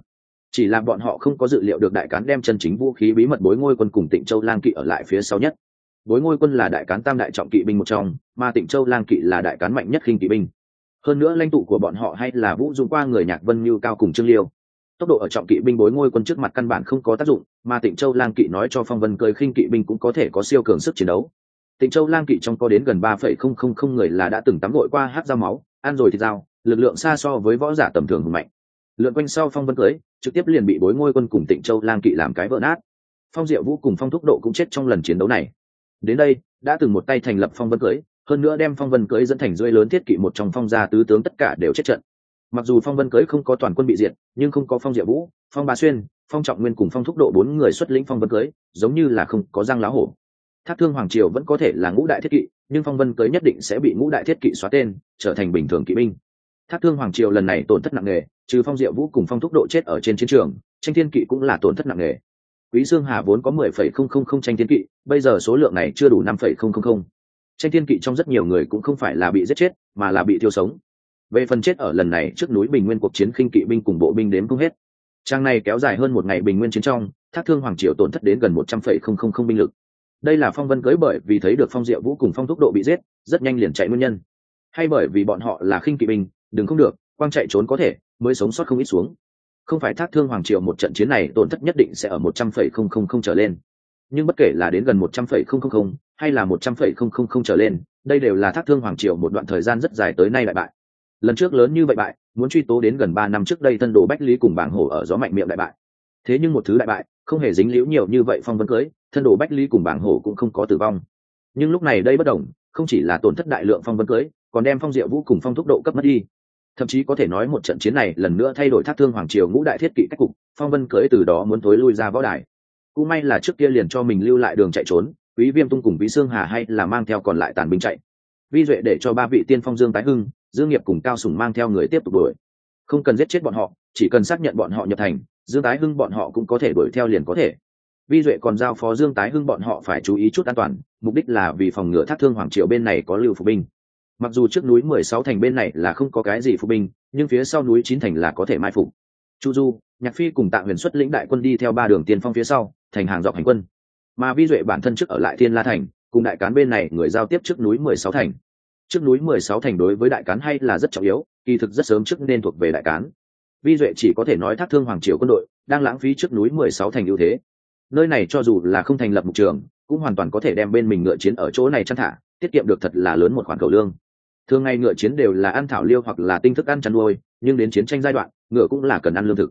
Chỉ là bọn họ không có dự liệu được đại cán đem chân chính vũ khí bí mật bối ngôi quân cùng tịnh châu lang kỵ ở lại phía sau nhất bối ngôi quân là đại cán tam đại trọng kỵ binh một trong, mà tịnh châu lang kỵ là đại cán mạnh nhất khinh kỵ binh. Hơn nữa lãnh tụ của bọn họ hay là vũ dung qua, người nhạc vân như, cao cùng trương liêu. Tốc độ ở trọng kỵ binh bối ngôi quân trước mặt căn bản không có tác dụng, mà tịnh châu lang kỵ nói cho phong vân cười khinh kỵ binh cũng có thể có siêu cường sức chiến đấu. Tịnh châu lang kỵ trong có đến gần ba phẩy không không không người là đã từng tắm gội qua hát dao máu, ăn rồi thì dao, lực lượng xa so với võ giả tầm thường hùng mạnh. Lượn quanh sau phong vân cưới trực tiếp liền bị bối ngôi quân cùng tịnh châu lang kỵ làm cái vỡ nát. Phong diệu vũ cùng phong thúc độ cũng chết trong lần chiến đấu này đến đây, đã từng một tay thành lập phong vân cưới, hơn nữa đem phong vân cưới dẫn thành rơi lớn thiết kỵ một trong phong gia tứ tướng tất cả đều chết trận. Mặc dù phong vân cưới không có toàn quân bị diệt, nhưng không có phong diệu vũ, phong bà xuyên, phong trọng nguyên cùng phong thúc độ bốn người xuất lĩnh phong vân cưới, giống như là không có răng lá hổ. Thác thương hoàng triều vẫn có thể là ngũ đại thiết kỵ, nhưng phong vân cưới nhất định sẽ bị ngũ đại thiết kỵ xóa tên, trở thành bình thường kỵ binh. Thác thương hoàng triều lần này tổn thất nặng nề, trừ phong diệu vũ cùng phong thúc độ chết ở trên chiến trường, tranh thiên kỵ cũng là tổn thất nặng nề quý dương hà vốn có mười phẩy không không không tranh thiên kỵ, bây giờ số lượng này chưa đủ năm phẩy không không không. Tranh thiên kỵ trong rất nhiều người cũng không phải là bị giết chết, mà là bị thiêu sống. Về phần chết ở lần này, trước núi bình nguyên cuộc chiến khinh kỵ binh cùng bộ binh đếm không hết. Trang này kéo dài hơn một ngày bình nguyên chiến trong, thác thương hoàng triều tổn thất đến gần một trăm phẩy không không không binh lực. Đây là phong vân cưới bởi vì thấy được phong diệu vũ cùng phong thúc độ bị giết, rất nhanh liền chạy nguyên nhân. Hay bởi vì bọn họ là khinh kỵ binh, đừng không được, quang chạy trốn có thể, mới sống sót không ít xuống không phải thác thương hoàng triều một trận chiến này tổn thất nhất định sẽ ở một trăm phẩy không không không trở lên. Nhưng bất kể là đến gần một trăm phẩy không không không, hay là một trăm phẩy không không không trở lên, đây đều là thác thương hoàng triều một đoạn thời gian rất dài tới nay đại bại. Lần trước lớn như vậy bại, muốn truy tố đến gần ba năm trước đây thân đồ bách lý cùng bảng hổ ở gió mạnh miệng đại bại. Thế nhưng một thứ đại bại, không hề dính liễu nhiều như vậy phong vân cưới, thân đồ bách lý cùng bảng hổ cũng không có tử vong. Nhưng lúc này đây bất đồng, không chỉ là tổn thất đại lượng phong vân cưới, còn đem phong diệu vũ cùng phong thúc độ cấp mất đi thậm chí có thể nói một trận chiến này lần nữa thay đổi thác thương hoàng triều ngũ đại thiết kỵ cách cục, phong vân cưỡi từ đó muốn tối lui ra võ đài. Cũng may là trước kia liền cho mình lưu lại đường chạy trốn, quý viêm tung cùng quý xương hà hay là mang theo còn lại tàn binh chạy. Vi duệ để cho ba vị tiên phong dương tái hưng, dương nghiệp cùng cao sùng mang theo người tiếp tục đuổi. Không cần giết chết bọn họ, chỉ cần xác nhận bọn họ nhập thành, dương tái hưng bọn họ cũng có thể đuổi theo liền có thể. Vi duệ còn giao phó dương tái hưng bọn họ phải chú ý chút an toàn, mục đích là vì phòng ngừa thác thương hoàng triều bên này có lưu phục binh mặc dù trước núi mười sáu thành bên này là không có cái gì phục binh, nhưng phía sau núi chín thành là có thể mai phục. Chu du, nhạc phi cùng tạ huyền xuất lĩnh đại quân đi theo ba đường tiên phong phía sau, thành hàng dọc hành quân. Mà vi duệ bản thân trước ở lại thiên la thành, cùng đại cán bên này người giao tiếp trước núi mười sáu thành. Trước núi mười sáu thành đối với đại cán hay là rất trọng yếu, kỳ thực rất sớm trước nên thuộc về đại cán. Vi duệ chỉ có thể nói thác thương hoàng triều quân đội, đang lãng phí trước núi mười sáu thành ưu thế. Nơi này cho dù là không thành lập mục trường, cũng hoàn toàn có thể đem bên mình ngựa chiến ở chỗ này chăn thả, tiết kiệm được thật là lớn một khoản cầu lương thường ngày ngựa chiến đều là ăn thảo liêu hoặc là tinh thức ăn chăn nuôi, nhưng đến chiến tranh giai đoạn, ngựa cũng là cần ăn lương thực.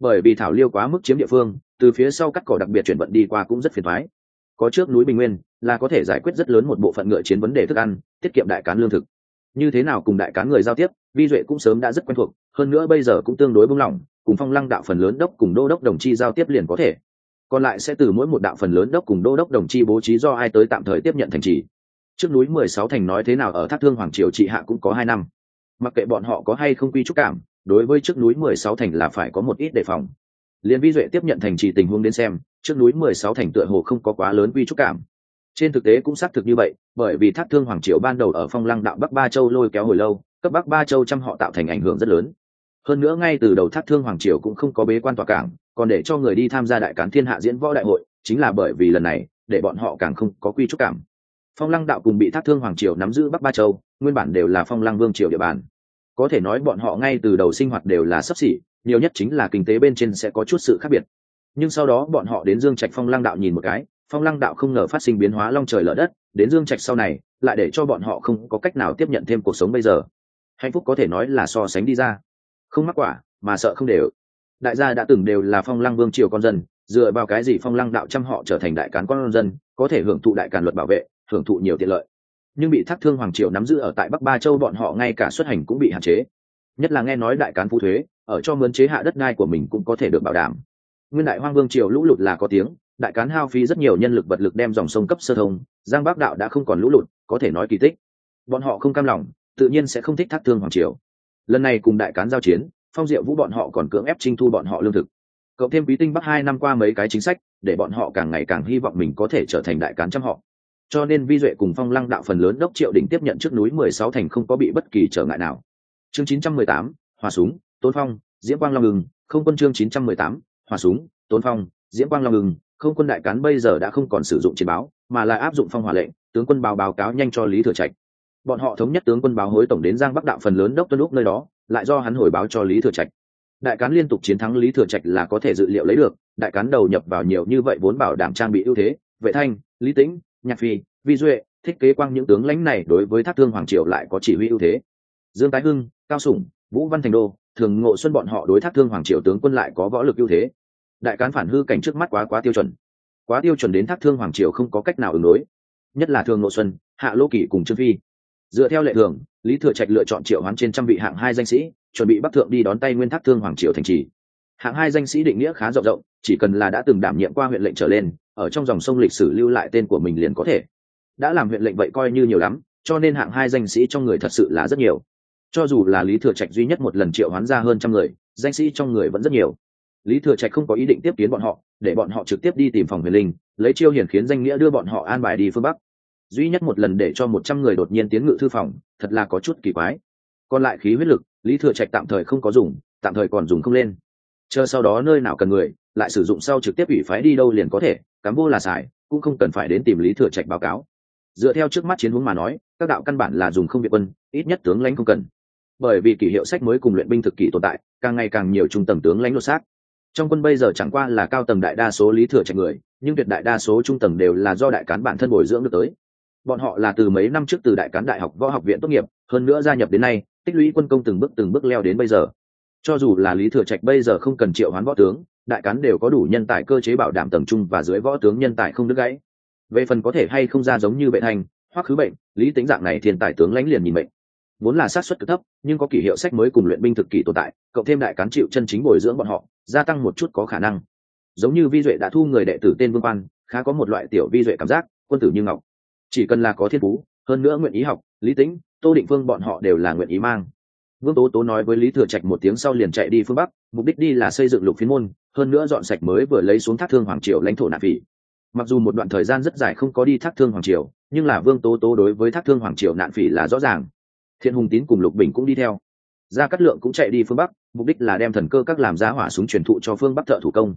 Bởi vì thảo liêu quá mức chiếm địa phương, từ phía sau cắt cỏ đặc biệt chuyển vận đi qua cũng rất phiền thoái có trước núi bình nguyên, là có thể giải quyết rất lớn một bộ phận ngựa chiến vấn đề thức ăn, tiết kiệm đại cán lương thực. Như thế nào cùng đại cán người giao tiếp, vi duệ cũng sớm đã rất quen thuộc, hơn nữa bây giờ cũng tương đối bung lỏng, cùng phong lăng đạo phần lớn đốc cùng đô đốc đồng chi giao tiếp liền có thể. Còn lại sẽ từ mỗi một đạo phần lớn đốc cùng đô đốc đồng chi bố trí do ai tới tạm thời tiếp nhận thành trì trước núi mười sáu thành nói thế nào, ở thác thương hoàng triều trị hạ cũng có hai năm. Mặc kệ bọn họ có hay không quy trúc cảm, đối với trước núi mười sáu thành là phải có một ít đề phòng. Liên vi duệ tiếp nhận thành trì tình huống đến xem, trước núi mười sáu thành tựa hồ không có quá lớn quy trúc cảm. Trên thực tế cũng xác thực như vậy, bởi vì thác thương hoàng triều ban đầu ở phong lăng đạo bắc ba châu lôi kéo hồi lâu, cấp bắc ba châu trăm họ tạo thành ảnh hưởng rất lớn. Hơn nữa ngay từ đầu thác thương hoàng triều cũng không có bế quan tòa cảng, còn để cho người đi tham gia đại cán thiên hạ diễn võ đại hội, chính là bởi vì lần này, để bọn họ càng không có quy trúc cảm phong lăng đạo cùng bị thác thương hoàng triều nắm giữ bắc ba châu, nguyên bản đều là phong lăng vương triều địa bàn. Có thể nói bọn họ ngay từ đầu sinh hoạt đều là sấp xỉ, nhiều nhất chính là kinh tế bên trên sẽ có chút sự khác biệt. Nhưng sau đó bọn họ đến dương trạch phong lăng đạo nhìn một cái, phong lăng đạo không ngờ phát sinh biến hóa long trời lở đất, đến dương trạch sau này, lại để cho bọn họ không có cách nào tiếp nhận thêm cuộc sống bây giờ. Hạnh phúc có thể nói là so sánh đi ra. Không mắc quả, mà sợ không đều. Đại gia đã từng đều là phong lăng vương triều con dân, dựa vào cái gì phong lăng đạo trăm họ trở thành đại cán con dân, có thể hưởng thụ đại càn luật bảo vệ hưởng thụ nhiều tiện lợi. Nhưng bị thác thương hoàng triều nắm giữ ở tại bắc ba châu bọn họ ngay cả xuất hành cũng bị hạn chế. Nhất là nghe nói đại cán phú thuế, ở cho mướn chế hạ đất đai của mình cũng có thể được bảo đảm. Nguyên đại hoang vương triều lũ lụt là có tiếng, đại cán hao phí rất nhiều nhân lực vật lực đem dòng sông cấp sơ thông, giang bắc đạo đã không còn lũ lụt, có thể nói kỳ tích. Bọn họ không cam lòng, tự nhiên sẽ không thích thác thương hoàng triều. Lần này cùng đại cán giao chiến, phong diệu vũ bọn họ còn cưỡng ép trinh thu bọn họ lương thực. Cộng thêm quý tinh bắc hai năm qua mấy cái chính sách, để bọn họ càng ngày càng hy vọng mình có thể trở thành đại cán trăm họ cho nên vi duệ cùng phong lăng đạo phần lớn đốc triệu đỉnh tiếp nhận trước núi mười sáu thành không có bị bất kỳ trở ngại nào. Chương chín trăm mười tám hòa súng, tôn phong, diễm quang long ngừng, không quân chương chín trăm mười tám hòa súng, tôn phong, diễm quang long ngừng, không quân đại cán bây giờ đã không còn sử dụng chiến báo, mà là áp dụng phong hỏa lệnh, tướng quân báo báo cáo nhanh cho lý thừa trạch. Bọn họ thống nhất tướng quân báo hối tổng đến giang bắc đạo phần lớn đốc tuân lúc nơi đó, lại do hắn hồi báo cho lý thừa trạch. Đại cán liên tục chiến thắng lý thừa trạch là có thể dự liệu lấy được, đại cán đầu nhập vào nhiều như vậy vốn bảo đảm trang bị ưu thế, vệ thanh, lý tĩnh nhạc phi, vi duệ thiết kế quang những tướng lãnh này đối với thác thương hoàng triều lại có chỉ huy ưu thế. Dương tái hưng, cao sủng, vũ văn thành đô, thường ngộ xuân bọn họ đối thác thương hoàng triều tướng quân lại có võ lực ưu thế. Đại cán phản hư cảnh trước mắt quá quá tiêu chuẩn. Quá tiêu chuẩn đến thác thương hoàng triều không có cách nào ứng đối. Nhất là thường ngộ xuân, hạ lô kỷ cùng trương phi. Dựa theo lệ thường, lý thừa trạch lựa chọn triệu hoán trên trăm vị hạng hai danh sĩ, chuẩn bị bắc thượng đi đón tay nguyên thác thương hoàng triều thành trì. Hạng hai danh sĩ định nghĩa khá rộng rộng, chỉ cần là đã từng đảm nhiệm qua huyện lệnh trở lên ở trong dòng sông lịch sử lưu lại tên của mình liền có thể. Đã làm huyện lệnh vậy coi như nhiều lắm, cho nên hạng hai danh sĩ trong người thật sự là rất nhiều. Cho dù là lý thừa trạch duy nhất một lần triệu hoán ra hơn trăm người, danh sĩ trong người vẫn rất nhiều. Lý thừa trạch không có ý định tiếp kiến bọn họ, để bọn họ trực tiếp đi tìm phòng huyền linh, lấy chiêu hiển khiến danh nghĩa đưa bọn họ an bài đi phương bắc. Duy nhất một lần để cho một trăm người đột nhiên tiến ngự thư phòng, thật là có chút kỳ quái. Còn lại khí huyết lực, lý thừa trạch tạm thời không có dùng, tạm thời còn dùng không lên. Chờ sau đó nơi nào cần người lại sử dụng sau trực tiếp ủy phái đi đâu liền có thể, cám vô là xài, cũng không cần phải đến tìm lý thừa trạch báo cáo. Dựa theo trước mắt chiến hướng mà nói, các đạo căn bản là dùng không việt quân, ít nhất tướng lãnh không cần. Bởi vì kỷ hiệu sách mới cùng luyện binh thực kỷ tồn tại, càng ngày càng nhiều trung tầng tướng lãnh lột xác. Trong quân bây giờ chẳng qua là cao tầng đại đa số lý thừa trạch người, nhưng tuyệt đại đa số trung tầng đều là do đại cán bản thân bồi dưỡng được tới. Bọn họ là từ mấy năm trước từ đại cán đại học võ học viện tốt nghiệp, hơn nữa gia nhập đến nay, tích lũy quân công từng bước từng bước leo đến bây giờ. Cho dù là lý thừa trạch bây giờ không cần triệu hoán võ tướng đại cán đều có đủ nhân tài cơ chế bảo đảm tầng trung và dưới võ tướng nhân tài không đứt gãy. Về phần có thể hay không ra giống như bệnh thành, hoặc khứ bệnh, lý tính dạng này thiên tài tướng lãnh liền nhìn bệnh vốn là sát xuất cực thấp, nhưng có kỷ hiệu sách mới cùng luyện binh thực kỷ tồn tại, cộng thêm đại cán chịu chân chính bồi dưỡng bọn họ, gia tăng một chút có khả năng. Giống như vi duệ đã thu người đệ tử tên vương quan, khá có một loại tiểu vi duệ cảm giác, quân tử như ngọc. Chỉ cần là có thiên phú, hơn nữa nguyện ý học, lý tính, tô định phương bọn họ đều là nguyện ý mang. Vương tố tố nói với lý thừa trạch một tiếng sau liền chạy đi phương bắc, mục đích đi là xây dựng lục phiên môn hơn nữa dọn sạch mới vừa lấy xuống thác thương hoàng triều lãnh thổ nạp phỉ. Mặc dù một đoạn thời gian rất dài không có đi thác thương hoàng triều, nhưng là vương tố tố đối với thác thương hoàng triều nạn phỉ là rõ ràng. Thiện hùng tín cùng lục bình cũng đi theo. Gia cát lượng cũng chạy đi phương bắc, mục đích là đem thần cơ các làm giá hỏa súng truyền thụ cho phương bắc thợ thủ công.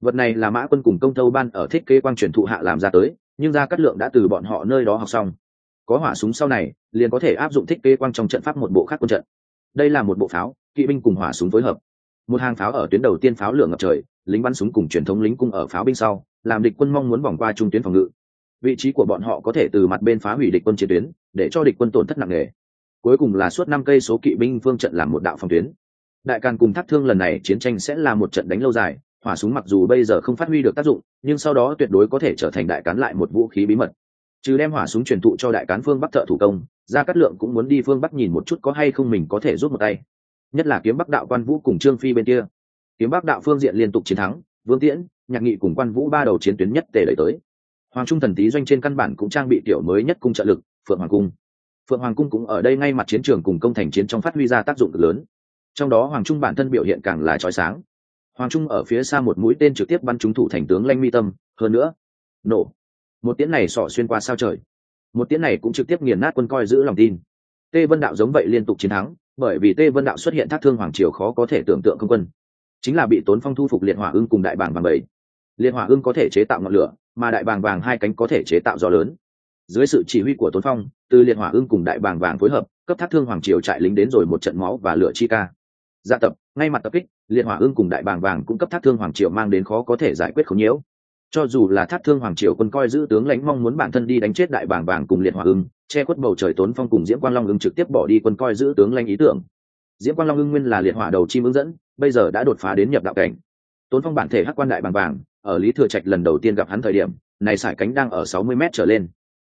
Vật này là mã quân cùng công thâu ban ở thiết kế quang truyền thụ hạ làm ra tới, nhưng gia cát lượng đã từ bọn họ nơi đó học xong. Có hỏa súng sau này, liền có thể áp dụng thiết kế quang trong trận pháp một bộ khác quân trận. Đây là một bộ pháo, kỵ binh cùng hỏa súng phối hợp một hàng pháo ở tuyến đầu tiên pháo lửa ngập trời, lính bắn súng cùng truyền thống lính cung ở pháo binh sau, làm địch quân mong muốn vòng qua trung tuyến phòng ngự. Vị trí của bọn họ có thể từ mặt bên phá hủy địch quân chiến tuyến, để cho địch quân tổn thất nặng nề. Cuối cùng là suốt năm cây số kỵ binh phương trận làm một đạo phòng tuyến. Đại càn cùng thác thương lần này chiến tranh sẽ là một trận đánh lâu dài, hỏa súng mặc dù bây giờ không phát huy được tác dụng, nhưng sau đó tuyệt đối có thể trở thành đại cán lại một vũ khí bí mật. Trừ đem hỏa súng truyền thụ cho đại cán phương bắc thợ thủ công, gia cát lượng cũng muốn đi phương bắc nhìn một chút có hay không mình có thể rút một tay nhất là kiếm bắc đạo quan vũ cùng trương phi bên kia. Kiếm bắc đạo phương diện liên tục chiến thắng, vương tiễn, nhạc nghị cùng quan vũ ba đầu chiến tuyến nhất tề đẩy tới. Hoàng trung thần tý doanh trên căn bản cũng trang bị tiểu mới nhất cung trợ lực, phượng hoàng cung. Phượng hoàng cung cũng ở đây ngay mặt chiến trường cùng công thành chiến trong phát huy ra tác dụng cực lớn. Trong đó hoàng trung bản thân biểu hiện càng là trói sáng. Hoàng trung ở phía xa một mũi tên trực tiếp bắn trúng thủ thành tướng lanh mi tâm, hơn nữa, nổ. Một tiễn này sỏ xuyên qua sao trời. Một tiễn này cũng trực tiếp nghiền nát quân coi giữ lòng tin. Tê vân đạo giống vậy liên tục chiến thắng bởi vì tê vân đạo xuất hiện thác thương hoàng triều khó có thể tưởng tượng không quân. Chính là bị tốn phong thu phục liệt hỏa ưng cùng đại bàng vàng bảy liệt hỏa ưng có thể chế tạo ngọn lửa, mà đại bàng vàng hai cánh có thể chế tạo gió lớn. Dưới sự chỉ huy của tốn phong, từ liệt hỏa ưng cùng đại bàng vàng phối hợp, cấp thác thương hoàng triều trại lính đến rồi một trận máu và lửa chi ca. Dạ tập, ngay mặt tập kích, liệt hỏa ưng cùng đại bàng vàng cũng cấp thác thương hoàng triều mang đến khó có thể giải quyết không nhiễu cho dù là thác thương hoàng triều quân coi giữ tướng lãnh mong muốn bản thân đi đánh chết đại bàng vàng cùng liệt hỏa ưng, che khuất bầu trời tốn phong cùng diễm quang long ưng trực tiếp bỏ đi quân coi giữ tướng lãnh ý tưởng. Diễm quang long ưng nguyên là liệt hỏa đầu chim ứng dẫn, bây giờ đã đột phá đến nhập đạo cảnh. Tốn phong bản thể hắc quan đại bàng vàng ở lý thừa trạch lần đầu tiên gặp hắn thời điểm, này sải cánh đang ở sáu mươi m trở lên.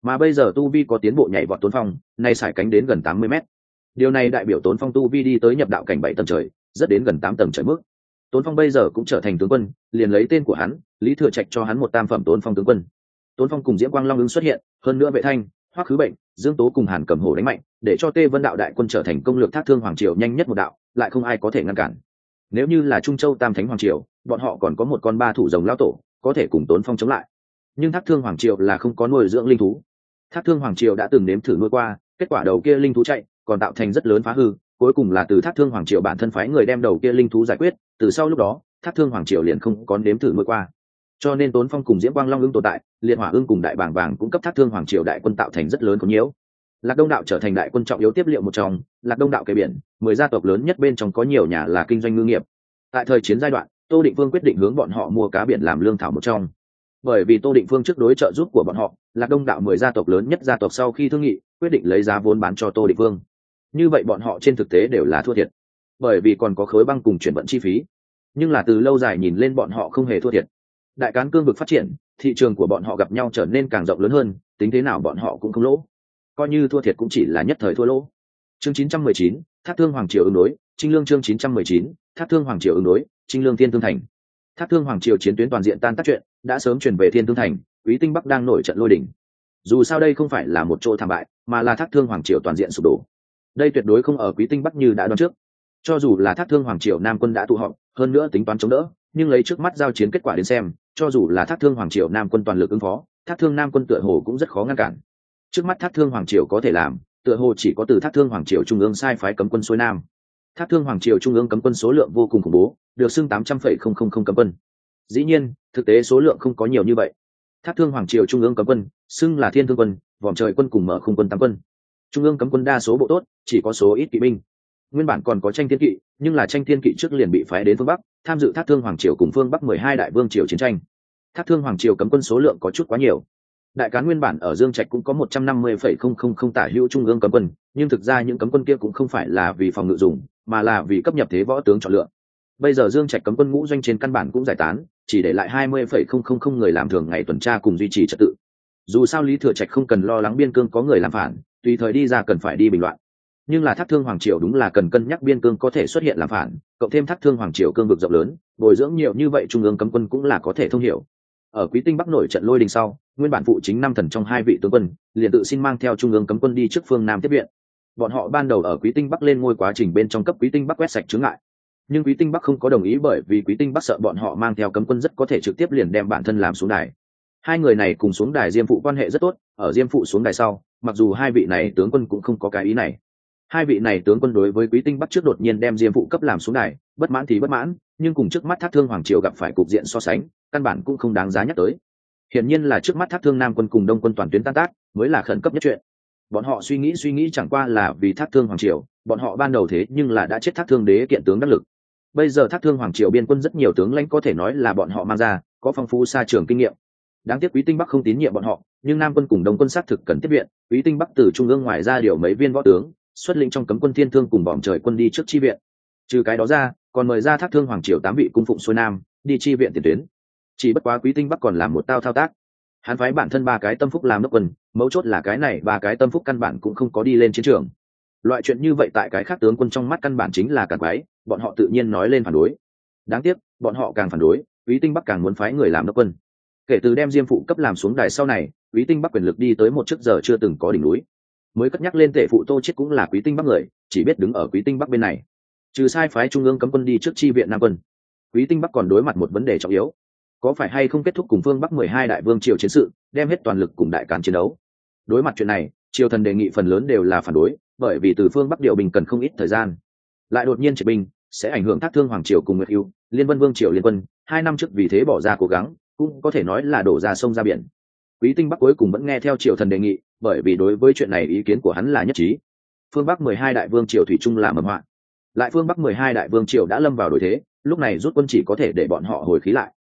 Mà bây giờ tu vi có tiến bộ nhảy vọt tốn phong, này sải cánh đến gần tám mươi m điều này đại biểu tốn phong tu vi đi tới nhập đạo cảnh bảy tầng trời, rất đến gần tám tầng trời mức tốn phong bây giờ cũng trở thành tướng quân, liền lấy tên của hắn, lý thừa trạch cho hắn một tam phẩm tốn phong tướng quân. Tốn phong cùng diễm quang long ứng xuất hiện, hơn nữa vệ thanh, hoắc khứ bệnh, dương tố cùng hàn cầm hổ đánh mạnh, để cho tê vân đạo đại quân trở thành công lược thác thương hoàng triều nhanh nhất một đạo, lại không ai có thể ngăn cản. Nếu như là trung châu tam thánh hoàng triều, bọn họ còn có một con ba thủ rồng lao tổ, có thể cùng tốn phong chống lại. Nhưng thác thương hoàng triều là không có nuôi dưỡng linh thú. Thác thương hoàng triều đã từng nếm thử nuôi qua, kết quả đầu kia linh thú chạy, còn tạo thành rất lớn phá hư cuối cùng là từ thác thương hoàng triều bản thân phái người đem đầu kia linh thú giải quyết, từ sau lúc đó, thác thương hoàng triều liền không có nếm thử nuôi qua. Cho nên tốn phong cùng diễm quang long ưng tồn tại liệt hỏa ưng cùng đại bàng vàng cũng cấp thác thương hoàng triều đại quân tạo thành rất lớn có nhiễu. Lạc đông đạo trở thành đại quân trọng yếu tiếp liệu một trong, lạc đông đạo kề biển, mười gia tộc lớn nhất bên trong có nhiều nhà là kinh doanh ngư nghiệp. Tại thời chiến giai đoạn, tô định vương quyết định hướng bọn họ mua cá biển làm lương thảo một trong. Bởi vì tô định Vương trước đối trợ giúp của bọn họ, Lạc đông đạo mười gia tộc lớn nhất gia tộc sau khi thương nghị, quyết định lấy giá vốn bán cho tô định Vương như vậy bọn họ trên thực tế đều là thua thiệt. Bởi vì còn có khối băng cùng chuyển vận chi phí. Nhưng là từ lâu dài nhìn lên bọn họ không hề thua thiệt. Đại cán cương vực phát triển thị trường của bọn họ gặp nhau trở nên càng rộng lớn hơn tính thế nào bọn họ cũng không lỗ. Coi như thua thiệt cũng chỉ là nhất thời thua lỗ. Chương 919, thác thương hoàng triều ứng đối trinh lương chương 919, thác thương hoàng triều ứng đối trinh lương thiên thương thành. Thác thương hoàng triều chiến tuyến toàn diện tan tác chuyện đã sớm chuyển về thiên thương thành quý tinh bắc đang nổi trận lôi đỉnh dù sao đây không phải là một chỗ thảm bại mà là thác thương hoàng triều toàn diện sụp đổ đây tuyệt đối không ở quý tinh bắc như đã đoán trước. Cho dù là thác thương hoàng triều nam quân đã tụ họp, hơn nữa tính toán chống đỡ, nhưng lấy trước mắt giao chiến kết quả đến xem, cho dù là thác thương hoàng triều nam quân toàn lực ứng phó, thác thương nam quân tựa hồ cũng rất khó ngăn cản. Trước mắt thác thương hoàng triều có thể làm, tựa hồ chỉ có từ thác thương hoàng triều trung ương sai phái cấm quân xuôi nam. Thác thương hoàng triều trung ương cấm quân số lượng vô cùng khủng bố, được xưng tám trăm phẩy không không không cấm quân. Dĩ nhiên, thực tế số lượng không có nhiều như vậy. Thác thương hoàng triều trung ương cấm quân, xưng là thiên thương quân vòm trời quân cùng mở khung quân tám quân trung ương cấm quân đa số bộ tốt, chỉ có số ít kỵ binh. Nguyên bản còn có tranh thiên kỵ, nhưng là tranh thiên kỵ trước liền bị phái đến phương bắc, tham dự thác thương hoàng triều cùng phương bắc mười hai đại vương triều chiến tranh. Thác thương hoàng triều cấm quân số lượng có chút quá nhiều. Đại cán nguyên bản ở dương trạch cũng có một trăm năm mươi phẩy không không không tả hữu trung ương cấm quân, nhưng thực ra những cấm quân kia cũng không phải là vì phòng ngự dùng, mà là vì cấp nhập thế võ tướng chọn lựa. Bây giờ dương trạch cấm quân ngũ doanh trên căn bản cũng giải tán, chỉ để lại hai mươi phẩy không không không người làm thường ngày tuần tra cùng duy trì trật tự. Dù sao lý thừa trạch không cần lo lắng biên cương có người làm phản tùy thời đi ra cần phải đi bình loạn. Nhưng là thác thương hoàng triều đúng là cần cân nhắc biên cương có thể xuất hiện làm phản, cộng thêm thác thương hoàng triều cương vực rộng lớn, bồi dưỡng nhiều như vậy trung ương cấm quân cũng là có thể thông hiểu. Ở quý tinh bắc nổi trận lôi đình sau, nguyên bản phụ chính năm thần trong hai vị tướng quân, liền tự xin mang theo trung ương cấm quân đi trước phương nam tiếp viện. Bọn họ ban đầu ở quý tinh bắc lên ngôi quá trình bên trong cấp quý tinh bắc quét sạch chướng ngại. Nhưng quý tinh bắc không có đồng ý bởi vì quý tinh bắc sợ bọn họ mang theo cấm quân rất có thể trực tiếp liền đem bản thân làm xuống đài. Hai người này cùng xuống đài diêm phụ quan hệ rất tốt, ở diêm phụ xuống đài sau mặc dù hai vị này tướng quân cũng không có cái ý này. Hai vị này tướng quân đối với quý tinh bắc trước đột nhiên đem diêm phụ cấp làm xuống này, bất mãn thì bất mãn nhưng cùng trước mắt thác thương hoàng triều gặp phải cục diện so sánh căn bản cũng không đáng giá nhắc tới. Hiển nhiên là trước mắt thác thương nam quân cùng đông quân toàn tuyến tan tác mới là khẩn cấp nhất chuyện. Bọn họ suy nghĩ suy nghĩ chẳng qua là vì thác thương hoàng triều bọn họ ban đầu thế nhưng là đã chết thác thương đế kiện tướng đắc lực. Bây giờ thác thương hoàng triều biên quân rất nhiều tướng lãnh có thể nói là bọn họ mang ra có phong phú xa trường kinh nghiệm. Đáng tiếc quý tinh bắc không tín nhiệm bọn họ nhưng nam quân cùng đông quân xác thực cần tiếp viện, quý tinh bắc từ trung ương ngoài ra điều mấy viên võ tướng, xuất lĩnh trong cấm quân thiên thương cùng bỏm trời quân đi trước chi viện. Trừ cái đó ra, còn mời ra thác thương hoàng triều tám vị cung phụng xuôi nam, đi chi viện tiền tuyến. Chỉ bất quá quý tinh bắc còn làm một tao thao tác. Hắn phái bản thân ba cái tâm phúc làm đốc quân, mấu chốt là cái này ba cái tâm phúc căn bản cũng không có đi lên chiến trường. Loại chuyện như vậy tại cái khác tướng quân trong mắt căn bản chính là càng quái, bọn họ tự nhiên nói lên phản đối. Đáng tiếc, bọn họ càng phản đối, quý tinh bắc càng muốn phái người làm đốc quân kể từ đem diêm phụ cấp làm xuống đài sau này, quý tinh bắc quyền lực đi tới một chức giờ chưa từng có đỉnh núi. Mới cất nhắc lên tể phụ tô chết cũng là quý tinh bắc người, chỉ biết đứng ở quý tinh bắc bên này. Trừ sai phái trung ương cấm quân đi trước chi viện nam quân, quý tinh bắc còn đối mặt một vấn đề trọng yếu. Có phải hay không kết thúc cùng phương bắc mười hai đại vương triều chiến sự, đem hết toàn lực cùng đại càn chiến đấu? Đối mặt chuyện này, triều thần đề nghị phần lớn đều là phản đối, bởi vì từ phương bắc điều bình cần không ít thời gian. Lại đột nhiên triệt binh, sẽ ảnh hưởng thác thương hoàng triều cùng nguyệt hưu liên vân vương triều liên quân, hai năm trước vì thế bỏ ra cố gắng cũng có thể nói là đổ ra sông ra biển. Quý tinh bắc cuối cùng vẫn nghe theo triều thần đề nghị, bởi vì đối với chuyện này ý kiến của hắn là nhất trí. Phương bắc mười hai đại vương triều thủy trung là mầm họa. Lại phương bắc mười hai đại vương triều đã lâm vào đổi thế, lúc này rút quân chỉ có thể để bọn họ hồi khí lại.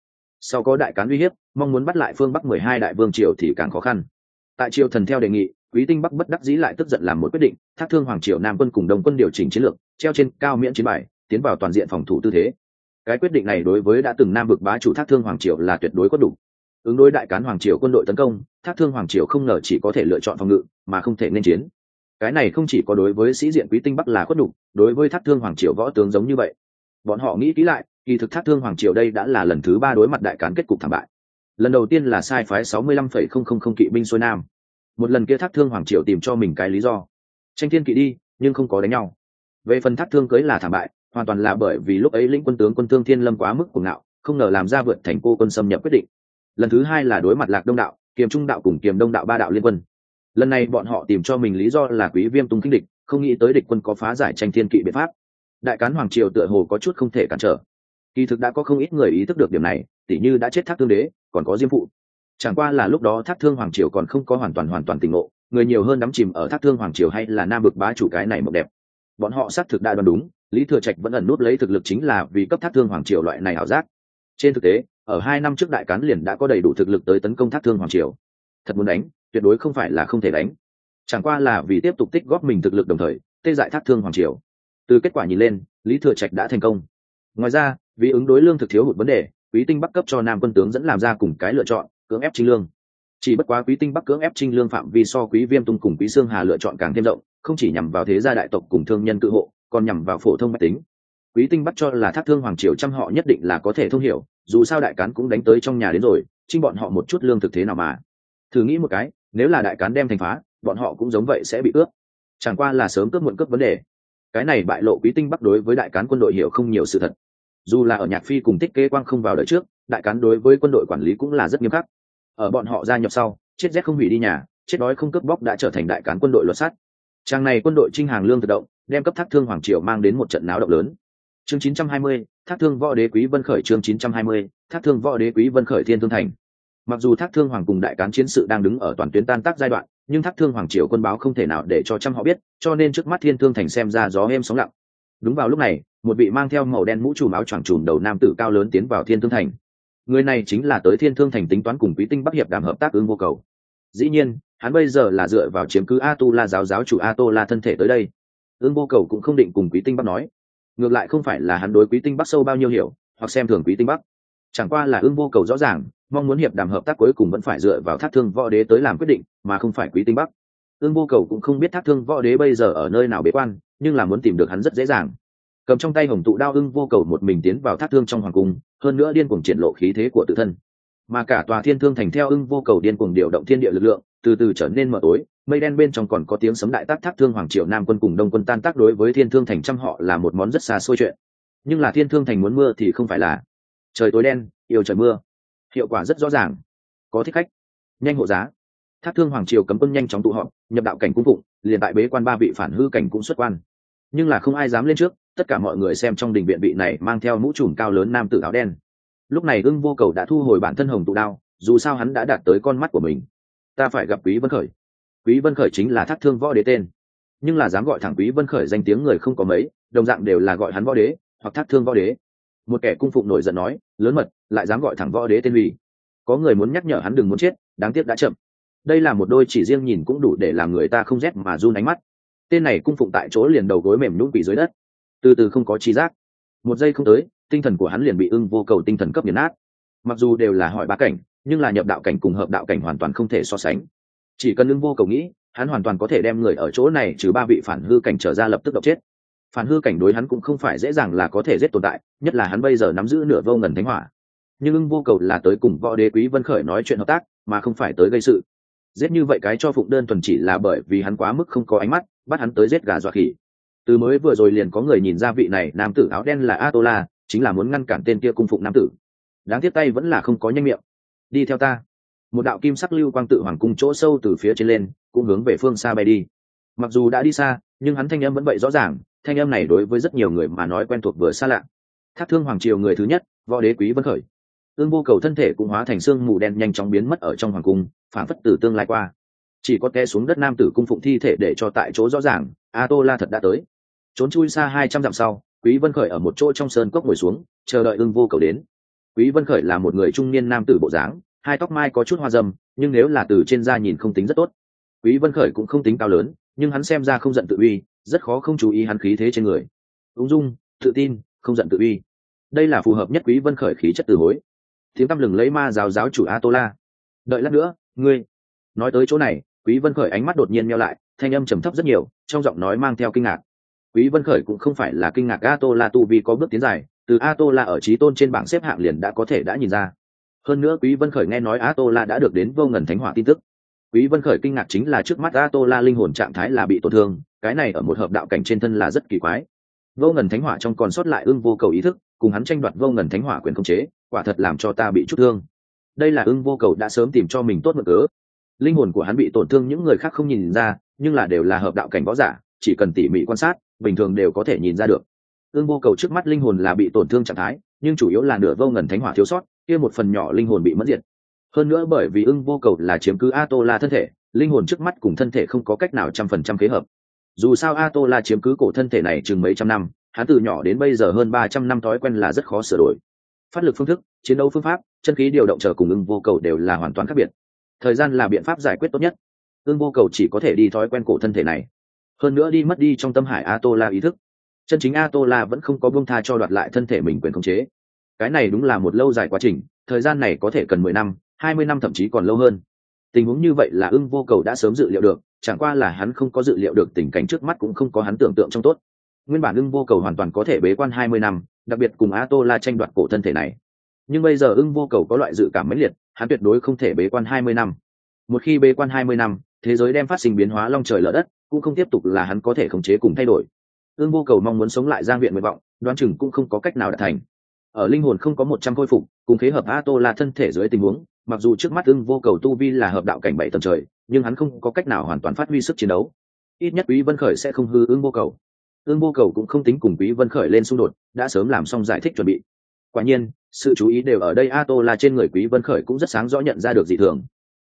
Sau có đại cán uy hiếp, mong muốn bắt lại phương bắc mười hai đại vương triều thì càng khó khăn. Tại triều thần theo đề nghị, quý tinh bắc bất đắc dĩ lại tức giận làm một quyết định, thác thương hoàng triều nam quân cùng đồng quân điều chỉnh chiến lược, treo trên cao miễn chiến bài, tiến vào toàn diện phòng thủ tư thế cái quyết định này đối với đã từng nam vực bá chủ thác thương hoàng triều là tuyệt đối có đủ. Ứng đối đại cán hoàng triều quân đội tấn công, thác thương hoàng triều không ngờ chỉ có thể lựa chọn phòng ngự, mà không thể nên chiến. Cái này không chỉ có đối với sĩ diện quý tinh bắc là khuất đục đối với thác thương hoàng triều võ tướng giống như vậy. Bọn họ nghĩ kỹ lại, kỳ thực thác thương hoàng triều đây đã là lần thứ ba đối mặt đại cán kết cục thảm bại. Lần đầu tiên là sai phái sáu mươi lăm phẩy không không không kỵ binh xuôi nam. Một lần kia thác thương hoàng triều tìm cho mình cái lý do. Tranh thiên kỵ đi, nhưng không có đánh nhau. Về phần thác thương cưới là thảm bại hoàn toàn là bởi vì lúc ấy lĩnh quân tướng quân thương thiên lâm quá mức của ngạo, không ngờ làm ra vượt thành cô quân xâm nhập quyết định. Lần thứ hai là đối mặt lạc đông đạo, kiềm trung đạo cùng kiềm đông đạo ba đạo liên quân. Lần này bọn họ tìm cho mình lý do là quý viêm tung kinh địch, không nghĩ tới địch quân có phá giải tranh thiên kỵ biện pháp. Đại cán hoàng triều tựa hồ có chút không thể cản trở. Kỳ thực đã có không ít người ý thức được điểm này, tỉ như đã chết thác thương đế, còn có diêm phụ. Chẳng qua là lúc đó thác thương hoàng triều còn không có hoàn toàn hoàn toàn tỉnh ngộ, người nhiều hơn đắm chìm ở thác thương hoàng triều hay là nam bực bá chủ cái này mộng đẹp. Bọn họ xác thực đã đoán đúng lý thừa trạch vẫn ẩn nút lấy thực lực chính là vì cấp thác thương hoàng triều loại này ảo giác. Trên thực tế, ở hai năm trước đại cán liền đã có đầy đủ thực lực tới tấn công thác thương hoàng triều. Thật muốn đánh, tuyệt đối không phải là không thể đánh. Chẳng qua là vì tiếp tục tích góp mình thực lực đồng thời, tê dại thác thương hoàng triều. Từ kết quả nhìn lên, lý thừa trạch đã thành công. Ngoài ra, vì ứng đối lương thực thiếu hụt vấn đề, quý tinh bắc cấp cho nam quân tướng dẫn làm ra cùng cái lựa chọn, cưỡng ép trinh lương. Chỉ bất quá quý tinh bắc cưỡng ép trinh lương phạm vi so quý viêm tung cùng quý sương hà lựa chọn càng thêm rộng, không chỉ nhằm vào thế gia đại tộc cùng thương nhân cự hộ còn nhằm vào phổ thông máy tính. Quý tinh bắt cho là thác thương hoàng triều trăm họ nhất định là có thể thông hiểu, dù sao đại cán cũng đánh tới trong nhà đến rồi, trinh bọn họ một chút lương thực thế nào mà. Thử nghĩ một cái, nếu là đại cán đem thành phá, bọn họ cũng giống vậy sẽ bị cướp chẳng qua là sớm cướp muộn cướp vấn đề. Cái này bại lộ quý tinh bắc đối với đại cán quân đội hiểu không nhiều sự thật. Dù là ở nhạc phi cùng tích kế quang không vào đời trước, đại cán đối với quân đội quản lý cũng là rất nghiêm khắc. Ở bọn họ gia nhập sau, chết rét không hủy đi nhà, chết đói không cướp bóc đã trở thành đại cán quân đội luật sắt trang này quân đội trinh hàng lương tự động đem cấp thác thương hoàng triều mang đến một trận náo động lớn. Chương 920, thác thương võ đế quý vân khởi chương 920, thác thương võ đế quý vân khởi thiên thương thành. Mặc dù thác thương hoàng cùng đại cán chiến sự đang đứng ở toàn tuyến tan tác giai đoạn nhưng thác thương hoàng triều quân báo không thể nào để cho trăm họ biết cho nên trước mắt thiên thương thành xem ra gió êm sóng lặng. Đúng vào lúc này một vị mang theo màu đen mũ trùm áo choàng trùm đầu nam tử cao lớn tiến vào thiên thương thành. Người này chính là tới thiên thương thành tính toán cùng quý tinh bắc hiệp đàm hợp tác ứng vô cầu. Dĩ nhiên hắn bây giờ là dựa vào chiếm cứ a tu la giáo giáo chủ a tô la thân thể tới đây ương vô cầu cũng không định cùng quý tinh bắc nói. Ngược lại không phải là hắn đối quý tinh bắc sâu bao nhiêu hiểu, hoặc xem thường quý tinh bắc. Chẳng qua là ương vô cầu rõ ràng, mong muốn hiệp đàm hợp tác cuối cùng vẫn phải dựa vào thác thương võ đế tới làm quyết định, mà không phải quý tinh bắc. Ương vô cầu cũng không biết thác thương võ đế bây giờ ở nơi nào bế quan, nhưng là muốn tìm được hắn rất dễ dàng. Cầm trong tay hồng tụ đao, ưng vô cầu một mình tiến vào thác thương trong hoàng cung, hơn nữa điên cuồng triển lộ khí thế của tự thân. Mà cả tòa thiên thương thành theo ưng vô cầu điên cuồng điều động thiên địa lực lượng từ từ trở nên mờ tối, mây đen bên trong còn có tiếng sấm đại tác thác thương hoàng triều nam quân cùng đông quân tan tác đối với thiên thương thành trăm họ là một món rất xa xôi chuyện. Nhưng là thiên thương thành muốn mưa thì không phải là trời tối đen, yêu trời mưa. Hiệu quả rất rõ ràng. Có thích khách, nhanh hộ giá. Thác thương hoàng triều cấm quân nhanh chóng tụ họp, nhập đạo cảnh cung phụng, liền tại bế quan ba vị phản hư cảnh cũng xuất quan. Nhưng là không ai dám lên trước, tất cả mọi người xem trong đình viện vị này mang theo mũ trùm cao lớn nam tử áo đen. Lúc này ưng vô cầu đã thu hồi bản thân hồng tụ đao, dù sao hắn đã đạt tới con mắt của mình ta phải gặp quý vân khởi. Quý vân khởi chính là thác thương võ đế tên. Nhưng là dám gọi thẳng quý vân khởi danh tiếng người không có mấy, đồng dạng đều là gọi hắn võ đế, hoặc thác thương võ đế. Một kẻ cung phụng nổi giận nói, lớn mật, lại dám gọi thẳng võ đế tên hủy có người muốn nhắc nhở hắn đừng muốn chết, đáng tiếc đã chậm. Đây là một đôi chỉ riêng nhìn cũng đủ để làm người ta không rét mà run ánh mắt. Tên này cung phụng tại chỗ liền đầu gối mềm nhũng quỷ dưới đất. Từ từ không có trí giác. Một giây không tới, tinh thần của hắn liền bị ưng vô cầu tinh thần cấp nghiền nát. Mặc dù đều là hỏi bá cảnh nhưng là nhập đạo cảnh cùng hợp đạo cảnh hoàn toàn không thể so sánh. Chỉ cần ưng vô cầu nghĩ, hắn hoàn toàn có thể đem người ở chỗ này trừ ba vị phản hư cảnh trở ra lập tức độc chết. Phản hư cảnh đối hắn cũng không phải dễ dàng là có thể giết tồn tại, nhất là hắn bây giờ nắm giữ nửa vô ngần thánh hỏa. Nhưng ưng vô cầu là tới cùng võ đế quý vân khởi nói chuyện hợp tác, mà không phải tới gây sự. Giết như vậy cái cho phụng đơn thuần chỉ là bởi vì hắn quá mức không có ánh mắt, bắt hắn tới giết gà dọa khỉ. Từ mới vừa rồi liền có người nhìn ra vị này nam tử áo đen là atola chính là muốn ngăn cản tên kia cung phụng nam tử. Đáng tiếc tay vẫn là không có nhanh miệng đi theo ta. Một đạo kim sắc lưu quang tự hoàng cung chỗ sâu từ phía trên lên, cũng hướng về phương xa bay đi. Mặc dù đã đi xa, nhưng hắn thanh âm vẫn vậy rõ ràng, thanh âm này đối với rất nhiều người mà nói quen thuộc vừa xa lạ. Thác thương hoàng triều người thứ nhất, võ đế quý vân khởi. Ương vô cầu thân thể cũng hóa thành xương mù đen nhanh chóng biến mất ở trong hoàng cung, phản phất từ tương lai qua. Chỉ có té xuống đất nam tử cung phụng thi thể để cho tại chỗ rõ ràng a tô la thật đã tới. Trốn chui xa hai trăm dặm sau, quý vân khởi ở một chỗ trong sơn cốc ngồi xuống, chờ đợi ương vô cầu đến quý vân khởi là một người trung niên nam tử bộ dáng, hai tóc mai có chút hoa dâm, nhưng nếu là từ trên da nhìn không tính rất tốt. Quý vân khởi cũng không tính cao lớn, nhưng hắn xem ra không giận tự uy, rất khó không chú ý hắn khí thế trên người. Ung dung, tự tin, không giận tự uy. Đây là phù hợp nhất quý vân khởi khí chất từ hối. Tiếng tăm lừng lấy ma giáo giáo chủ a tô la đợi lát nữa, ngươi. Nói tới chỗ này, quý vân khởi ánh mắt đột nhiên meo lại, thanh âm trầm thấp rất nhiều, trong giọng nói mang theo kinh ngạc. Quý vân khởi cũng không phải là kinh ngạc a tô la tu vì có bước tiến dài từ a tô la ở trí tôn trên bảng xếp hạng liền đã có thể đã nhìn ra. Hơn nữa quý vân khởi nghe nói a tô la đã được đến vô ngần thánh hỏa tin tức. Quý vân khởi kinh ngạc chính là trước mắt a tô la linh hồn trạng thái là bị tổn thương, cái này ở một hợp đạo cảnh trên thân là rất kỳ quái. Vô ngần thánh hỏa trong còn sót lại ưng vô cầu ý thức, cùng hắn tranh đoạt vô ngần thánh hỏa quyền khống chế, quả thật làm cho ta bị chút thương. Đây là ưng vô cầu đã sớm tìm cho mình tốt mực cớ. Linh hồn của hắn bị tổn thương những người khác không nhìn ra, nhưng là đều là hợp đạo cảnh võ giả, chỉ cần tỉ mỉ quan sát, bình thường đều có thể nhìn ra được ương vô cầu trước mắt linh hồn là bị tổn thương trạng thái, nhưng chủ yếu là nửa vô ngần thánh hỏa thiếu sót, kia một phần nhỏ linh hồn bị mất diệt. Hơn nữa bởi vì ưng vô cầu là chiếm cứ a tô la thân thể, linh hồn trước mắt cùng thân thể không có cách nào trăm phần trăm kế hợp. Dù sao a tô la chiếm cứ cổ thân thể này chừng mấy trăm năm, hắn từ nhỏ đến bây giờ hơn ba trăm năm thói quen là rất khó sửa đổi. Phát lực phương thức, chiến đấu phương pháp, chân khí điều động chờ cùng ưng vô cầu đều là hoàn toàn khác biệt. Thời gian là biện pháp giải quyết tốt nhất. Ưng vô cầu chỉ có thể đi thói quen cổ thân thể này. Hơn nữa đi mất đi trong tâm hải a tô la ý thức chân chính a tô la vẫn không có buông tha cho đoạt lại thân thể mình quyền khống chế. Cái này đúng là một lâu dài quá trình, thời gian này có thể cần mười năm, hai mươi năm thậm chí còn lâu hơn. Tình huống như vậy là ưng vô cầu đã sớm dự liệu được, chẳng qua là hắn không có dự liệu được tình cảnh trước mắt cũng không có hắn tưởng tượng trong tốt. Nguyên bản ưng vô cầu hoàn toàn có thể bế quan hai mươi năm, đặc biệt cùng a tô la tranh đoạt cổ thân thể này. Nhưng bây giờ ưng vô cầu có loại dự cảm mãnh liệt, hắn tuyệt đối không thể bế quan hai mươi năm. Một khi bế quan hai mươi năm, thế giới đem phát sinh biến hóa long trời lở đất, cũng không tiếp tục là hắn có thể khống chế cùng thay đổi ương vô cầu mong muốn sống lại giang viện nguyện vọng, đoán chừng cũng không có cách nào đạt thành. Ở linh hồn không có một trăm khôi phục, cùng kế hợp a tô là thân thể dưới tình huống, mặc dù trước mắt ưng vô cầu tu vi là hợp đạo cảnh bảy tầng trời, nhưng hắn không có cách nào hoàn toàn phát huy sức chiến đấu. Ít nhất quý vân khởi sẽ không hư ưng vô cầu. Ưng vô cầu cũng không tính cùng quý vân khởi lên xung đột, đã sớm làm xong giải thích chuẩn bị. Quả nhiên, sự chú ý đều ở đây a tô là trên người quý vân khởi cũng rất sáng rõ nhận ra được dị thường.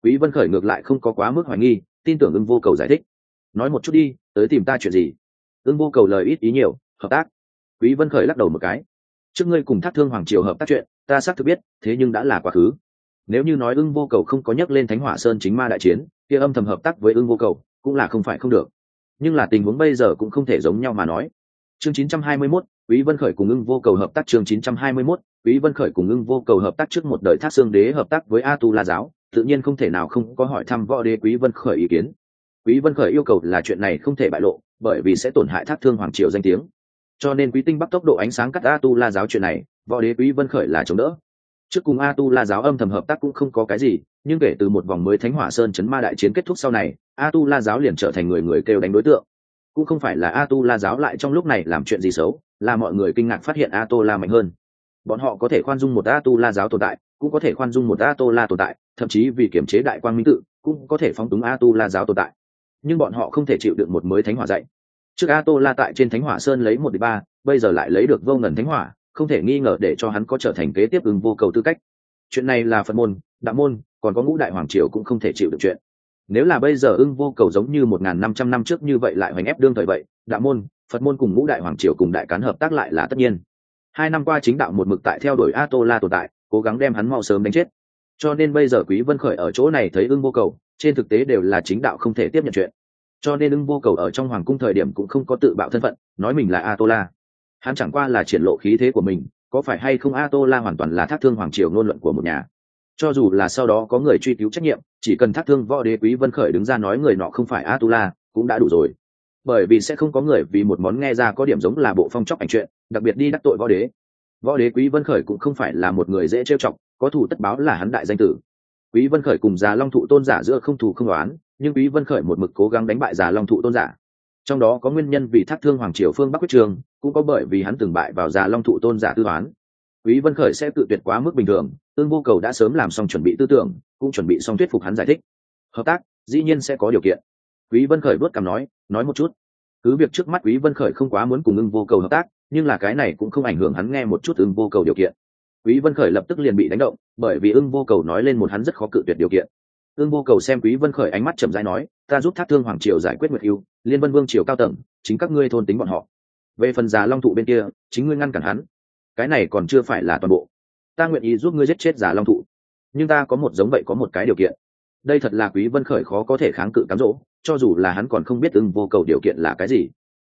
Quý vân khởi ngược lại không có quá mức hoài nghi, tin tưởng ưng vô cầu giải thích. Nói một chút đi, tới tìm ta chuyện gì? Ưng vô cầu lời ít ý nhiều hợp tác. Quý vân khởi lắc đầu một cái. Trước ngươi cùng thác thương hoàng triều hợp tác chuyện ta xác thực biết thế nhưng đã là quá khứ. Nếu như nói ưng vô cầu không có nhắc lên thánh hỏa sơn chính ma đại chiến kia âm thầm hợp tác với ưng vô cầu cũng là không phải không được. Nhưng là tình huống bây giờ cũng không thể giống nhau mà nói. Chương 921, quý vân khởi cùng ưng vô cầu hợp tác chương 921, quý vân khởi cùng ưng vô cầu hợp tác trước một đời thác xương đế hợp tác với a tu la giáo tự nhiên không thể nào không có hỏi thăm võ đế quý vân khởi ý kiến quý vân khởi yêu cầu là chuyện này không thể bại lộ, bởi vì sẽ tổn hại thác thương hoàng triều danh tiếng. Cho nên quý tinh bắc tốc độ ánh sáng cắt a tu la giáo chuyện này, võ đế quý vân khởi là chống đỡ. Trước cùng a tu la giáo âm thầm hợp tác cũng không có cái gì, nhưng kể từ một vòng mới thánh hỏa sơn chấn ma đại chiến kết thúc sau này a tu la giáo liền trở thành người người kêu đánh đối tượng. Cũng không phải là a tu la giáo lại trong lúc này làm chuyện gì xấu, là mọi người kinh ngạc phát hiện a tu la mạnh hơn. Bọn họ có thể khoan dung một a tu la giáo tồn tại, cũng có thể khoan dung một a tu la tồn tại, thậm chí vì kiểm chế đại quang minh tự, cũng có thể phóng túng a tu la giáo tồn tại nhưng bọn họ không thể chịu được một mới thánh hỏa dạy. Trước a tô la tại trên thánh hỏa sơn lấy một đi ba, bây giờ lại lấy được vô ngần thánh hỏa, không thể nghi ngờ để cho hắn có trở thành kế tiếp ứng vô cầu tư cách. Chuyện này là phật môn, đạo môn, còn có ngũ đại hoàng triều cũng không thể chịu được chuyện. Nếu là bây giờ ưng vô cầu giống như một n g h n năm trăm năm trước như vậy lại hoành ép đương thời vậy, đạo môn, phật môn cùng ngũ đại hoàng triều cùng đại cán hợp tác lại là tất nhiên. Hai năm qua chính đạo một mực tại theo đuổi a tô la tồn tại, cố gắng đem hắn mau sớm đánh chết. Cho nên bây giờ quý vân khởi ở chỗ này thấy ưng vô cầu trên thực tế đều là chính đạo không thể tiếp nhận chuyện. Cho nên ưng vô cầu ở trong hoàng cung thời điểm cũng không có tự bạo thân phận, nói mình là a tô la hắn chẳng qua là triển lộ khí thế của mình, có phải hay không a tô la hoàn toàn là thác thương hoàng triều ngôn luận của một nhà? Cho dù là sau đó có người truy cứu trách nhiệm, chỉ cần thác thương võ đế quý vân khởi đứng ra nói người nọ không phải a la cũng đã đủ rồi. Bởi vì sẽ không có người vì một món nghe ra có điểm giống là bộ phong chóc ảnh chuyện, đặc biệt đi đắc tội võ đế. Võ đế quý vân khởi cũng không phải là một người dễ trêu chọc, có thủ tất báo là hắn đại danh tử quý vân khởi cùng già long thụ tôn giả giữa không thủ không đoán nhưng quý vân khởi một mực cố gắng đánh bại già long thụ tôn giả. Trong đó có nguyên nhân vì thác thương hoàng triều phương bắc quyết trường, cũng có bởi vì hắn từng bại vào già long thụ tôn giả tư toán quý vân khởi sẽ tự tuyệt quá mức bình thường, tương vô cầu đã sớm làm xong chuẩn bị tư tưởng, cũng chuẩn bị xong thuyết phục hắn giải thích. Hợp tác, dĩ nhiên sẽ có điều kiện. Quý vân khởi bước cằm nói nói một chút. Cứ việc trước mắt quý vân khởi không quá muốn cùng ưng vô cầu hợp tác, nhưng là cái này cũng không ảnh hưởng hắn nghe một chút ưng vô cầu điều kiện quý vân khởi lập tức liền bị đánh động, bởi vì ưng vô cầu nói lên một hắn rất khó cự tuyệt điều kiện. Ưng vô cầu xem quý vân khởi ánh mắt chậm rãi nói, ta giúp thác thương hoàng triều giải quyết nguyệt yêu, liên vân vương triều cao tầng, chính các ngươi thôn tính bọn họ. Về phần già long thụ bên kia, chính ngươi ngăn cản hắn. Cái này còn chưa phải là toàn bộ. Ta nguyện ý giúp ngươi giết chết giả long thụ. Nhưng ta có một giống vậy có một cái điều kiện. Đây thật là quý vân khởi khó có thể kháng cự cám dỗ, cho dù là hắn còn không biết ưng vô cầu điều kiện là cái gì.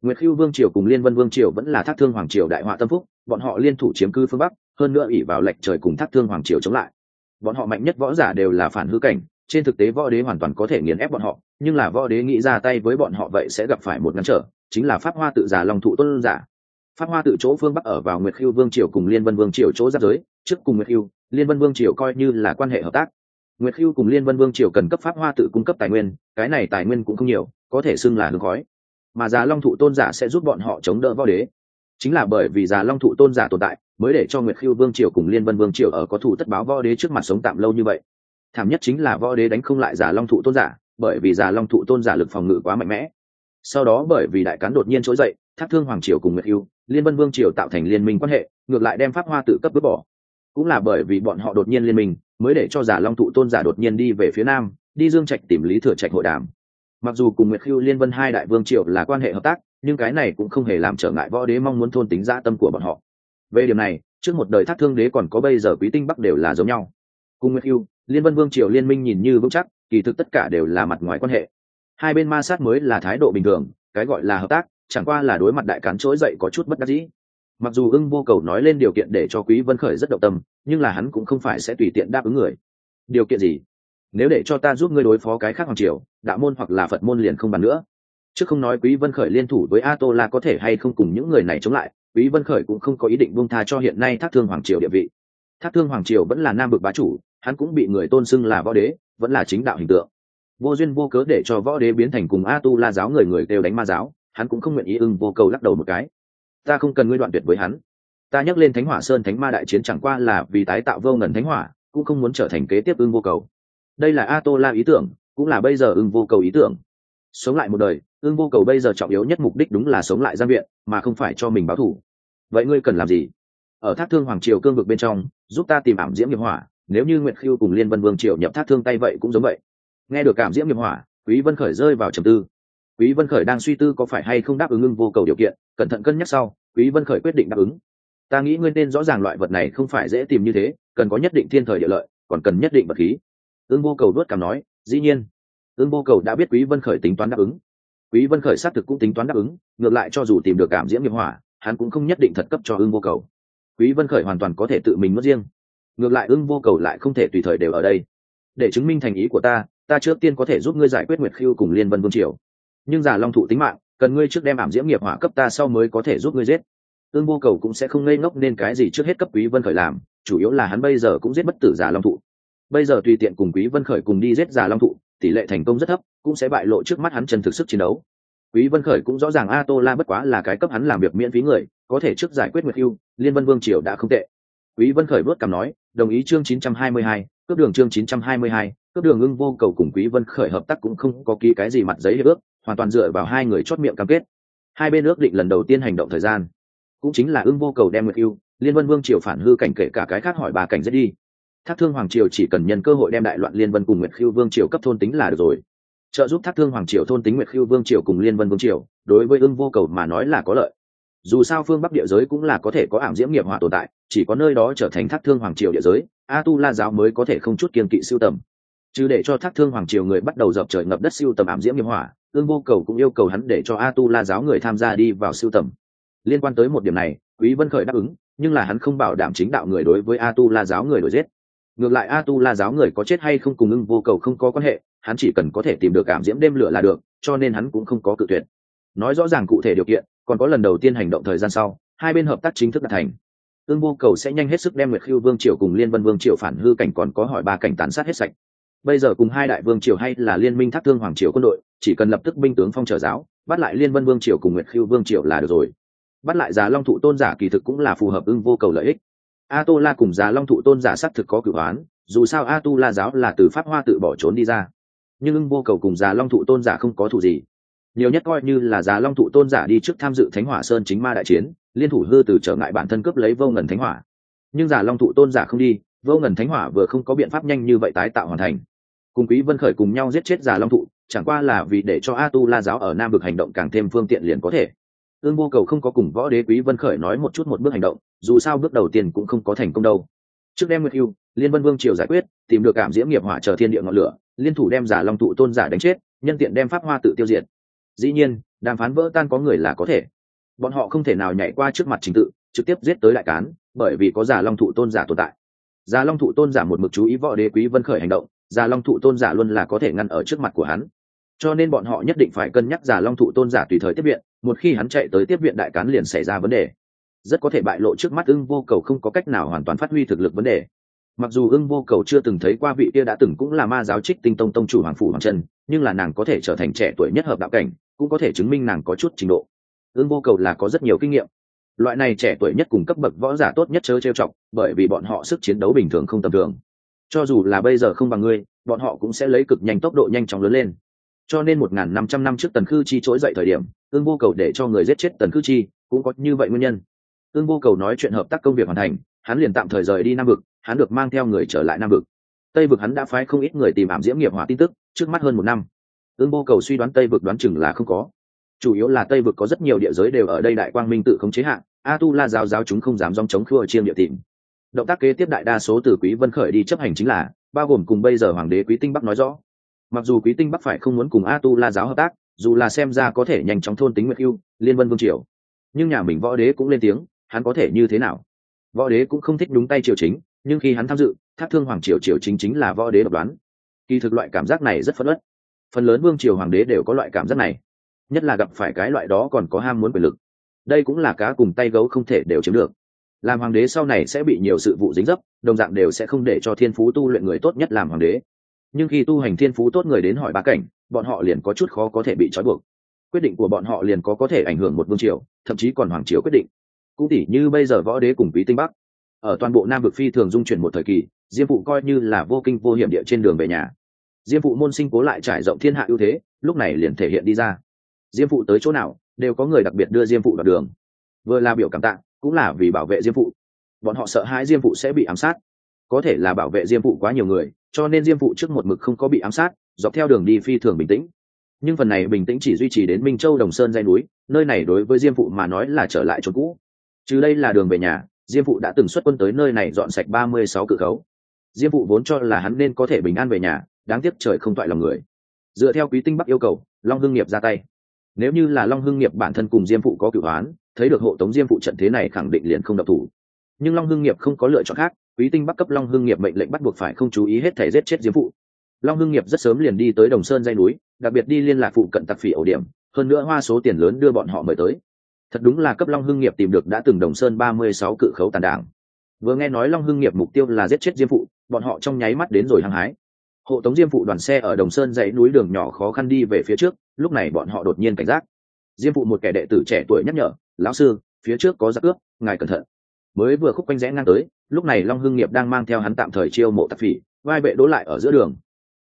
Nguyệt khiêu vương triều cùng liên vân vương triều vẫn là thác thương hoàng triều đại họa tâm phúc, bọn họ liên thủ chiếm cư phương bắc hơn nữa ỉ vào lệnh trời cùng thác thương hoàng triều chống lại. Bọn họ mạnh nhất võ giả đều là phản hư cảnh, trên thực tế võ đế hoàn toàn có thể nghiền ép bọn họ, nhưng là võ đế nghĩ ra tay với bọn họ vậy sẽ gặp phải một ngăn trở, chính là pháp hoa tự giả long thụ tôn giả. Pháp hoa tự chỗ phương bắc ở vào nguyệt khiêu vương triều cùng liên vân vương triều chỗ giáp giới, trước cùng nguyệt khiêu, liên vân vương triều coi như là quan hệ hợp tác. Nguyệt khiêu cùng liên vân vương triều cần cấp pháp hoa tự cung cấp tài nguyên, cái này tài nguyên cũng không nhiều, có thể xưng là hương khói. Mà già long thụ tôn giả sẽ giúp bọn họ chống đỡ võ đế chính là bởi vì già long thụ tôn giả tồn tại, mới để cho nguyệt khiêu vương triều cùng liên vân vương triều ở có thủ tất báo võ đế trước mặt sống tạm lâu như vậy. Thảm nhất chính là võ đế đánh không lại già long thụ tôn giả, bởi vì già long thụ tôn giả lực phòng ngự quá mạnh mẽ. Sau đó bởi vì đại cán đột nhiên trỗi dậy, thác thương hoàng triều cùng nguyệt yêu liên vân vương triều tạo thành liên minh quan hệ, ngược lại đem pháp hoa tự cấp vứt bỏ. Cũng là bởi vì bọn họ đột nhiên liên minh, mới để cho giả long thụ tôn giả đột nhiên đi về phía nam, đi dương trạch tìm lý thừa trạch hội đàm. Mặc dù cùng nguyệt khiêu liên vân hai đại vương triều là quan hệ hợp tác nhưng cái này cũng không hề làm trở ngại võ đế mong muốn thôn tính dã tâm của bọn họ. Về điểm này, trước một đời thác thương đế còn có bây giờ quý tinh bắc đều là giống nhau. Cùng nguyệt yêu liên vân vương triều liên minh nhìn như vững chắc, kỳ thực tất cả đều là mặt ngoài quan hệ. Hai bên ma sát mới là thái độ bình thường, cái gọi là hợp tác, chẳng qua là đối mặt đại cán trỗi dậy có chút bất đắc dĩ. Mặc dù ưng vô cầu nói lên điều kiện để cho quý vân khởi rất động tâm, nhưng là hắn cũng không phải sẽ tùy tiện đáp ứng người. Điều kiện gì? Nếu để cho ta giúp ngươi đối phó cái khác hoàng triều, đạo môn hoặc là phật môn liền không bàn nữa chứ không nói quý vân khởi liên thủ với a tô la có thể hay không cùng những người này chống lại, quý vân khởi cũng không có ý định buông tha cho hiện nay thác thương hoàng triều địa vị. Thác thương hoàng triều vẫn là nam bực bá chủ, hắn cũng bị người tôn xưng là võ đế, vẫn là chính đạo hình tượng. Vô duyên vô cớ để cho võ đế biến thành cùng a tu la giáo người người đều đánh ma giáo, hắn cũng không nguyện ý ưng vô cầu lắc đầu một cái. Ta không cần ngươi đoạn tuyệt với hắn. Ta nhắc lên thánh hỏa sơn thánh ma đại chiến chẳng qua là vì tái tạo vô ngần thánh hỏa, cũng không muốn trở thành kế tiếp ưng vô cầu. Đây là a tô la ý tưởng, cũng là bây giờ ưng vô cầu ý tưởng. Sống lại một đời ưng vô cầu bây giờ trọng yếu nhất mục đích đúng là sống lại gian viện, mà không phải cho mình báo thù. Vậy ngươi cần làm gì? Ở thác thương hoàng triều cương vực bên trong, giúp ta tìm ảm diễm nghiệp hỏa, nếu như nguyệt khiêu cùng liên vân vương triều nhập thác thương tay vậy cũng giống vậy. Nghe được cảm diễm nghiệp hỏa, quý vân khởi rơi vào trầm tư. Quý vân khởi đang suy tư có phải hay không đáp ứng ưng vô cầu điều kiện, cẩn thận cân nhắc sau, quý vân khởi quyết định đáp ứng. Ta nghĩ nguyên nên rõ ràng loại vật này không phải dễ tìm như thế, cần có nhất định thiên thời địa lợi, còn cần nhất định vật khí. Ưng vô cầu đuốt cảm nói, dĩ nhiên. Ưng vô cầu đã biết quý vân khởi tính toán đáp ứng quý vân khởi xác thực cũng tính toán đáp ứng, ngược lại cho dù tìm được cảm diễm nghiệp hỏa, hắn cũng không nhất định thật cấp cho ưng vô cầu. Quý vân khởi hoàn toàn có thể tự mình mất riêng. Ngược lại ưng vô cầu lại không thể tùy thời đều ở đây. Để chứng minh thành ý của ta ta trước tiên có thể giúp ngươi giải quyết nguyệt khiêu cùng liên vân vương triều. Nhưng giả long thụ tính mạng, cần ngươi trước đem ảm diễm nghiệp hỏa cấp ta sau mới có thể giúp ngươi giết. Ương vô cầu cũng sẽ không ngây ngốc nên cái gì trước hết cấp quý vân khởi làm, chủ yếu là hắn bây giờ cũng giết bất tử giả long thụ. Bây giờ tùy tiện cùng quý vân khởi cùng đi giết giả long thụ tỷ lệ thành công rất thấp cũng sẽ bại lộ trước mắt hắn chân thực sức chiến đấu. Quý vân khởi cũng rõ ràng a tô la bất quá là cái cấp hắn làm việc miễn phí người có thể trước giải quyết nguyệt hưu liên vân vương triều đã không tệ. Quý vân khởi bước cằm nói đồng ý chương 922, cướp đường chương 922, cướp đường ưng vô cầu cùng quý vân khởi hợp tác cũng không có ký cái gì mặt giấy hiệp ước hoàn toàn dựa vào hai người chót miệng cam kết. Hai bên ước định lần đầu tiên hành động thời gian. Cũng chính là ưng vô cầu đem nguyệt hưu liên vân vương triều phản hư cảnh kể cả cái khác hỏi bà cảnh giết đi thác thương hoàng triều chỉ cần nhân cơ hội đem đại loạn liên vân cùng nguyệt khiêu vương triều cấp thôn tính là được rồi. Trợ giúp thác thương hoàng triều thôn tính nguyệt khiêu vương triều cùng liên vân vương triều, đối với ưng vô cầu mà nói là có lợi. Dù sao phương bắc địa giới cũng là có thể có ảm diễm nghiệp hỏa tồn tại, chỉ có nơi đó trở thành thác thương hoàng triều địa giới, a tu la giáo mới có thể không chút kiên kỵ siêu tầm. Chứ để cho thác thương hoàng triều người bắt đầu dập trời ngập đất siêu tầm ảm diễm nghiệp hỏa, ương vô cầu cũng yêu cầu hắn để cho a tu la giáo người tham gia đi vào siêu tầm. Liên quan tới một điểm này, quý vân khởi đáp ứng, nhưng là hắn không bảo đảm chính đạo người đối với a tu la giáo người đổi giết ngược lại a tu la giáo người có chết hay không cùng ưng vô cầu không có quan hệ, hắn chỉ cần có thể tìm được cảm diễm đêm lửa là được, cho nên hắn cũng không có cự tuyệt. Nói rõ ràng cụ thể điều kiện, còn có lần đầu tiên hành động thời gian sau, hai bên hợp tác chính thức đạt thành. Ưng vô cầu sẽ nhanh hết sức đem nguyệt khiêu vương triều cùng liên vân vương triều phản hư cảnh còn có hỏi ba cảnh tàn sát hết sạch. Bây giờ cùng hai đại vương triều hay là liên minh thác thương hoàng triều quân đội, chỉ cần lập tức binh tướng phong trở giáo, bắt lại liên vân vương triều cùng nguyệt khiêu vương triều là được rồi. Bắt lại giá long thụ tôn giả kỳ thực cũng là phù hợp ưng vô cầu lợi ích a tô la cùng già long thụ tôn giả xác thực có cửu oán, dù sao a tu la giáo là từ pháp hoa tự bỏ trốn đi ra. Nhưng ưng vô cầu cùng già long thụ tôn giả không có thủ gì. Nhiều nhất coi như là già long thụ tôn giả đi trước tham dự thánh hỏa sơn chính ma đại chiến, liên thủ hư từ trở ngại bản thân cướp lấy vô ngần thánh hỏa. Nhưng giả long thụ tôn giả không đi, vô ngần thánh hỏa vừa không có biện pháp nhanh như vậy tái tạo hoàn thành. Cùng quý vân khởi cùng nhau giết chết giả long thụ, chẳng qua là vì để cho a tu la giáo ở nam vực hành động càng thêm phương tiện liền có thể. Ương vô cầu không có cùng võ đế quý vân khởi nói một chút một bước hành động dù sao bước đầu tiên cũng không có thành công đâu. Trước đem nguyệt hưu, liên vân vương triều giải quyết, tìm được cảm diễm nghiệp hỏa chờ thiên địa ngọn lửa, liên thủ đem giả long thụ tôn giả đánh chết, nhân tiện đem pháp hoa tự tiêu diệt. Dĩ nhiên, đàm phán vỡ tan có người là có thể. Bọn họ không thể nào nhảy qua trước mặt trình tự, trực tiếp giết tới đại cán, bởi vì có giả long thụ tôn giả tồn tại. Giả long thụ tôn giả một mực chú ý võ đế quý vân khởi hành động, giả long thụ tôn giả luôn là có thể ngăn ở trước mặt của hắn. Cho nên bọn họ nhất định phải cân nhắc giả long thụ tôn giả tùy thời tiếp viện, một khi hắn chạy tới tiếp viện đại cán liền xảy ra vấn đề rất có thể bại lộ trước mắt ưng vô cầu không có cách nào hoàn toàn phát huy thực lực vấn đề. Mặc dù ưng vô cầu chưa từng thấy qua vị kia đã từng cũng là ma giáo trích tinh tông tông chủ hoàng phủ hoàng trân nhưng là nàng có thể trở thành trẻ tuổi nhất hợp đạo cảnh, cũng có thể chứng minh nàng có chút trình độ. Ưng vô cầu là có rất nhiều kinh nghiệm. Loại này trẻ tuổi nhất cùng cấp bậc võ giả tốt nhất chớ trêu chọc, bởi vì bọn họ sức chiến đấu bình thường không tầm thường. Cho dù là bây giờ không bằng ngươi, bọn họ cũng sẽ lấy cực nhanh tốc độ nhanh chóng lớn lên. Cho nên một n g h n năm trăm năm trước tần khư chi trỗi dậy thời điểm ương vô cầu để cho người giết chết tần khư chi, cũng có như vậy nguyên nhân ương vô cầu nói chuyện hợp tác công việc hoàn thành, hắn liền tạm thời rời đi nam vực, hắn được mang theo người trở lại nam vực. Tây vực hắn đã phái không ít người tìm ảm diễm nghiệp hỏa tin tức, trước mắt hơn một năm. Ương vô cầu suy đoán tây vực đoán chừng là không có. Chủ yếu là tây vực có rất nhiều địa giới đều ở đây đại quang minh tự không chế hạn a tu la giáo giáo chúng không dám dòng chống khua chiêm địa tìm. Động tác kế tiếp đại đa số từ quý vân khởi đi chấp hành chính là, bao gồm cùng bây giờ hoàng đế quý tinh bắc nói rõ. Mặc dù quý tinh bắc phải không muốn cùng a tu la giáo hợp tác, dù là xem ra có thể nhanh chóng thôn tính nguyệt yêu liên vân vương triều. Nhưng nhà mình võ đế cũng lên tiếng hắn có thể như thế nào? Võ đế cũng không thích đúng tay triều chính, nhưng khi hắn tham dự, thác thương hoàng triều triều chính chính là võ đế độc đoán. Kỳ thực loại cảm giác này rất phất ất phần lớn vương triều hoàng đế đều có loại cảm giác này. Nhất là gặp phải cái loại đó còn có ham muốn quyền lực. Đây cũng là cá cùng tay gấu không thể đều chiếm được. Làm hoàng đế sau này sẽ bị nhiều sự vụ dính dấp, đồng dạng đều sẽ không để cho thiên phú tu luyện người tốt nhất làm hoàng đế. Nhưng khi tu hành thiên phú tốt người đến hỏi ba cảnh, bọn họ liền có chút khó có thể bị trói buộc. Quyết định của bọn họ liền có có thể ảnh hưởng một vương triều, thậm chí còn hoàng triều quyết định cũng tỉ như bây giờ võ đế cùng quý tinh bắc. Ở toàn bộ nam vực phi thường dung chuyển một thời kỳ, diêm phụ coi như là vô kinh vô hiểm địa trên đường về nhà. Diêm phụ môn sinh cố lại trải rộng thiên hạ ưu thế, lúc này liền thể hiện đi ra. Diêm phụ tới chỗ nào, đều có người đặc biệt đưa diêm phụ đoạt đường. Vừa là biểu cảm tạ, cũng là vì bảo vệ diêm phụ. Bọn họ sợ hãi diêm phụ sẽ bị ám sát. Có thể là bảo vệ diêm phụ quá nhiều người, cho nên diêm phụ trước một mực không có bị ám sát, dọc theo đường đi phi thường bình tĩnh. Nhưng phần này bình tĩnh chỉ duy trì đến minh châu đồng sơn dây núi, nơi này đối với diêm phụ mà nói là trở lại chỗ cũ chứ đây là đường về nhà, diêm phụ đã từng xuất quân tới nơi này dọn sạch ba mươi sáu cự khấu. Diêm phụ vốn cho là hắn nên có thể bình an về nhà, đáng tiếc trời không toại lòng người. Dựa theo quý tinh bắc yêu cầu, long hưng nghiệp ra tay. Nếu như là long hưng nghiệp bản thân cùng diêm phụ có cựu đoán thấy được hộ tống diêm phụ trận thế này khẳng định liền không độc thủ. Nhưng long hưng nghiệp không có lựa chọn khác, quý tinh bắc cấp long hưng nghiệp mệnh lệnh bắt buộc phải không chú ý hết thể giết chết diêm phụ. Long hưng nghiệp rất sớm liền đi tới đồng sơn dây núi, đặc biệt đi liên lạc phụ cận tặc phỉ ổ điểm, hơn nữa hoa số tiền lớn đưa bọn họ mời tới thật đúng là cấp long hưng nghiệp tìm được đã từng đồng sơn ba mươi sáu cự khấu tàn đảng. Vừa nghe nói long hưng nghiệp mục tiêu là giết chết diêm phụ, bọn họ trong nháy mắt đến rồi hăng hái. Hộ tống diêm phụ đoàn xe ở đồng sơn dãy núi đường nhỏ khó khăn đi về phía trước, lúc này bọn họ đột nhiên cảnh giác. Diêm phụ một kẻ đệ tử trẻ tuổi nhắc nhở, lão sư, phía trước có giặc cướp, ngài cẩn thận. Mới vừa khúc quanh rẽ ngang tới, lúc này long hưng nghiệp đang mang theo hắn tạm thời chiêu mộ tạp phỉ, vai bệ đố lại ở giữa đường.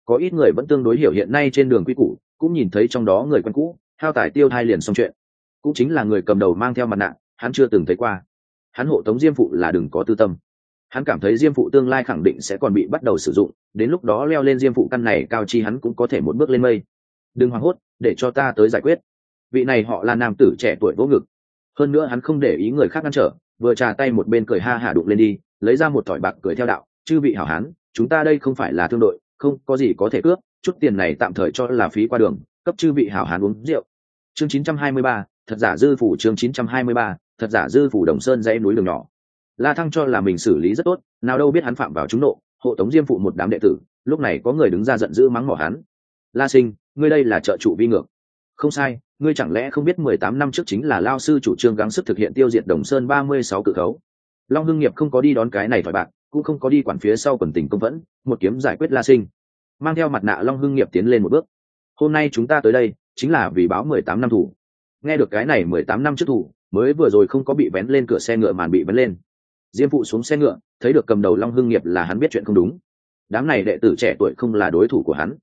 Có ít người vẫn tương đối hiểu hiện nay trên đường quy củ, cũng nhìn thấy trong đó người quen cũ thao tài tiêu thai liền xong chuyện cũng chính là người cầm đầu mang theo mặt nạ hắn chưa từng thấy qua. Hắn hộ tống diêm phụ là đừng có tư tâm. Hắn cảm thấy diêm phụ tương lai khẳng định sẽ còn bị bắt đầu sử dụng đến lúc đó leo lên diêm phụ căn này cao chi hắn cũng có thể một bước lên mây. Đừng hoảng hốt để cho ta tới giải quyết. Vị này họ là nam tử trẻ tuổi vô ngực. Hơn nữa hắn không để ý người khác ngăn trở vừa trà tay một bên cười ha hả đụng lên đi lấy ra một thỏi bạc cười theo đạo chư vị hảo hán chúng ta đây không phải là thương đội không có gì có thể cướp chút tiền này tạm thời cho là phí qua đường cấp chư vị hảo hán uống rượu. Chương 923, thật giả dư phủ chương 923, thật giả dư phủ đồng sơn dãy núi đường nhỏ. La thăng cho là mình xử lý rất tốt nào đâu biết hắn phạm vào trúng nộ hộ tống diêm phụ một đám đệ tử lúc này có người đứng ra giận dữ mắng mỏ hắn. La sinh ngươi đây là trợ chủ vi ngược. Không sai ngươi chẳng lẽ không biết mười tám năm trước chính là lao sư chủ trương gắng sức thực hiện tiêu diệt đồng sơn ba mươi sáu cự khấu? Long hưng nghiệp không có đi đón cái này thỏi bạc cũng không có đi quản phía sau quần tình công vẫn một kiếm giải quyết la sinh. Mang theo mặt nạ long hưng nghiệp tiến lên một bước. Hôm nay chúng ta tới đây chính là vì báo mười tám năm thủ nghe được cái này mười tám năm trước thủ, mới vừa rồi không có bị vén lên cửa xe ngựa màn bị vén lên. Diêm phụ xuống xe ngựa, thấy được cầm đầu long hưng nghiệp là hắn biết chuyện không đúng. Đám này đệ tử trẻ tuổi không là đối thủ của hắn.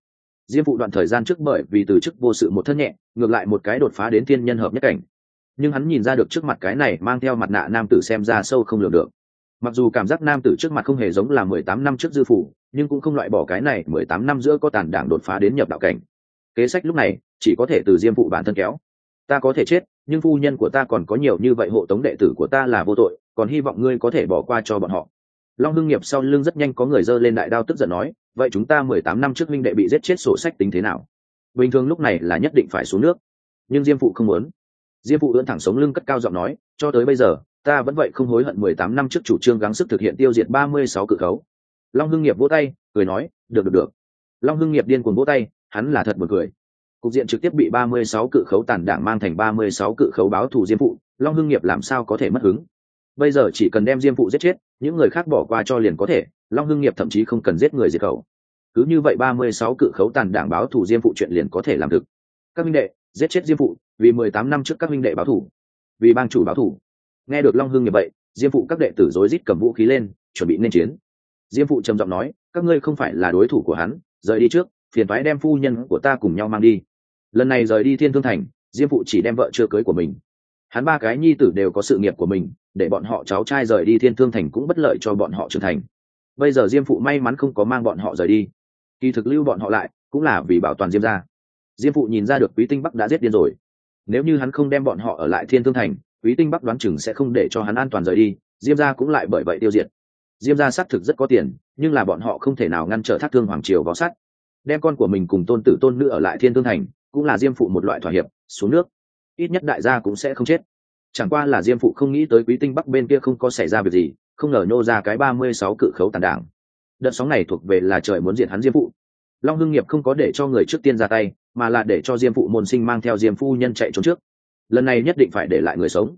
Diêm phụ đoạn thời gian trước bởi vì từ chức vô sự một thân nhẹ, ngược lại một cái đột phá đến thiên nhân hợp nhất cảnh. Nhưng hắn nhìn ra được trước mặt cái này mang theo mặt nạ nam tử xem ra sâu không lường được. Mặc dù cảm giác nam tử trước mặt không hề giống là mười tám năm trước dư phủ, nhưng cũng không loại bỏ cái này mười tám năm giữa có tàn đảng đột phá đến nhập đạo cảnh. Kế sách lúc này, chỉ có thể từ diêm phụ bản thân kéo ta có thể chết, nhưng phu nhân của ta còn có nhiều như vậy, hộ tống đệ tử của ta là vô tội, còn hy vọng ngươi có thể bỏ qua cho bọn họ. Long hưng nghiệp sau lưng rất nhanh có người dơ lên đại đao tức giận nói, vậy chúng ta mười tám năm trước minh đệ bị giết chết sổ sách tính thế nào? Bình thường lúc này là nhất định phải xuống nước. Nhưng diêm phụ không muốn. Diêm phụ ưỡn thẳng sống lưng cất cao giọng nói, cho tới bây giờ, ta vẫn vậy không hối hận mười tám năm trước chủ trương gắng sức thực hiện tiêu diệt ba mươi sáu cự khấu. Long hưng nghiệp vỗ tay, cười nói, được được được. Long hưng nghiệp điên cuồng vỗ tay, hắn là thật một cười cục diện trực tiếp bị ba mươi sáu cự khấu tàn đảng mang thành ba mươi sáu cự khấu báo thù diêm phụ, long hưng nghiệp làm sao có thể mất hứng? Bây giờ chỉ cần đem diêm phụ giết chết, những người khác bỏ qua cho liền có thể, long hưng nghiệp thậm chí không cần giết người diệt khẩu. Cứ như vậy ba mươi sáu cự khấu tàn đảng báo thù diêm phụ chuyện liền có thể làm thực các minh đệ, giết chết diêm phụ, vì mười tám năm trước các minh đệ báo thù. Vì bang chủ báo thù. Nghe được long hưng nghiệp vậy, diêm phụ các đệ tử rối rít cầm vũ khí lên, chuẩn bị nên chiến. Diêm phụ trầm giọng nói, các ngươi không phải là đối thủ của hắn, rời đi trước, phiền thoái đem phu nhân của ta cùng nhau mang đi lần này rời đi thiên thương thành, diêm phụ chỉ đem vợ chưa cưới của mình. Hắn ba cái nhi tử đều có sự nghiệp của mình, để bọn họ cháu trai rời đi thiên thương thành cũng bất lợi cho bọn họ trưởng thành. Bây giờ diêm phụ may mắn không có mang bọn họ rời đi. Kỳ thực lưu bọn họ lại cũng là vì bảo toàn diêm gia. Diêm phụ nhìn ra được quý tinh bắc đã giết điên rồi. Nếu như hắn không đem bọn họ ở lại thiên thương thành, quý tinh bắc đoán chừng sẽ không để cho hắn an toàn rời đi, diêm gia cũng lại bởi vậy tiêu diệt. Diêm gia xác thực rất có tiền, nhưng là bọn họ không thể nào ngăn trở thác thương hoàng triều vào sắt đem con của mình cùng tôn tử tôn nữ ở lại thiên thương thành cũng là diêm phụ một loại thỏa hiệp, xuống nước. Ít nhất đại gia cũng sẽ không chết. Chẳng qua là diêm phụ không nghĩ tới quý tinh bắc bên kia không có xảy ra việc gì, không ngờ nhô ra cái ba mươi sáu cự khấu tàn đảng. Đợt sóng này thuộc về là trời muốn diệt hắn diêm phụ. Long hưng nghiệp không có để cho người trước tiên ra tay, mà là để cho diêm phụ môn sinh mang theo diêm phu nhân chạy trốn trước. Lần này nhất định phải để lại người sống.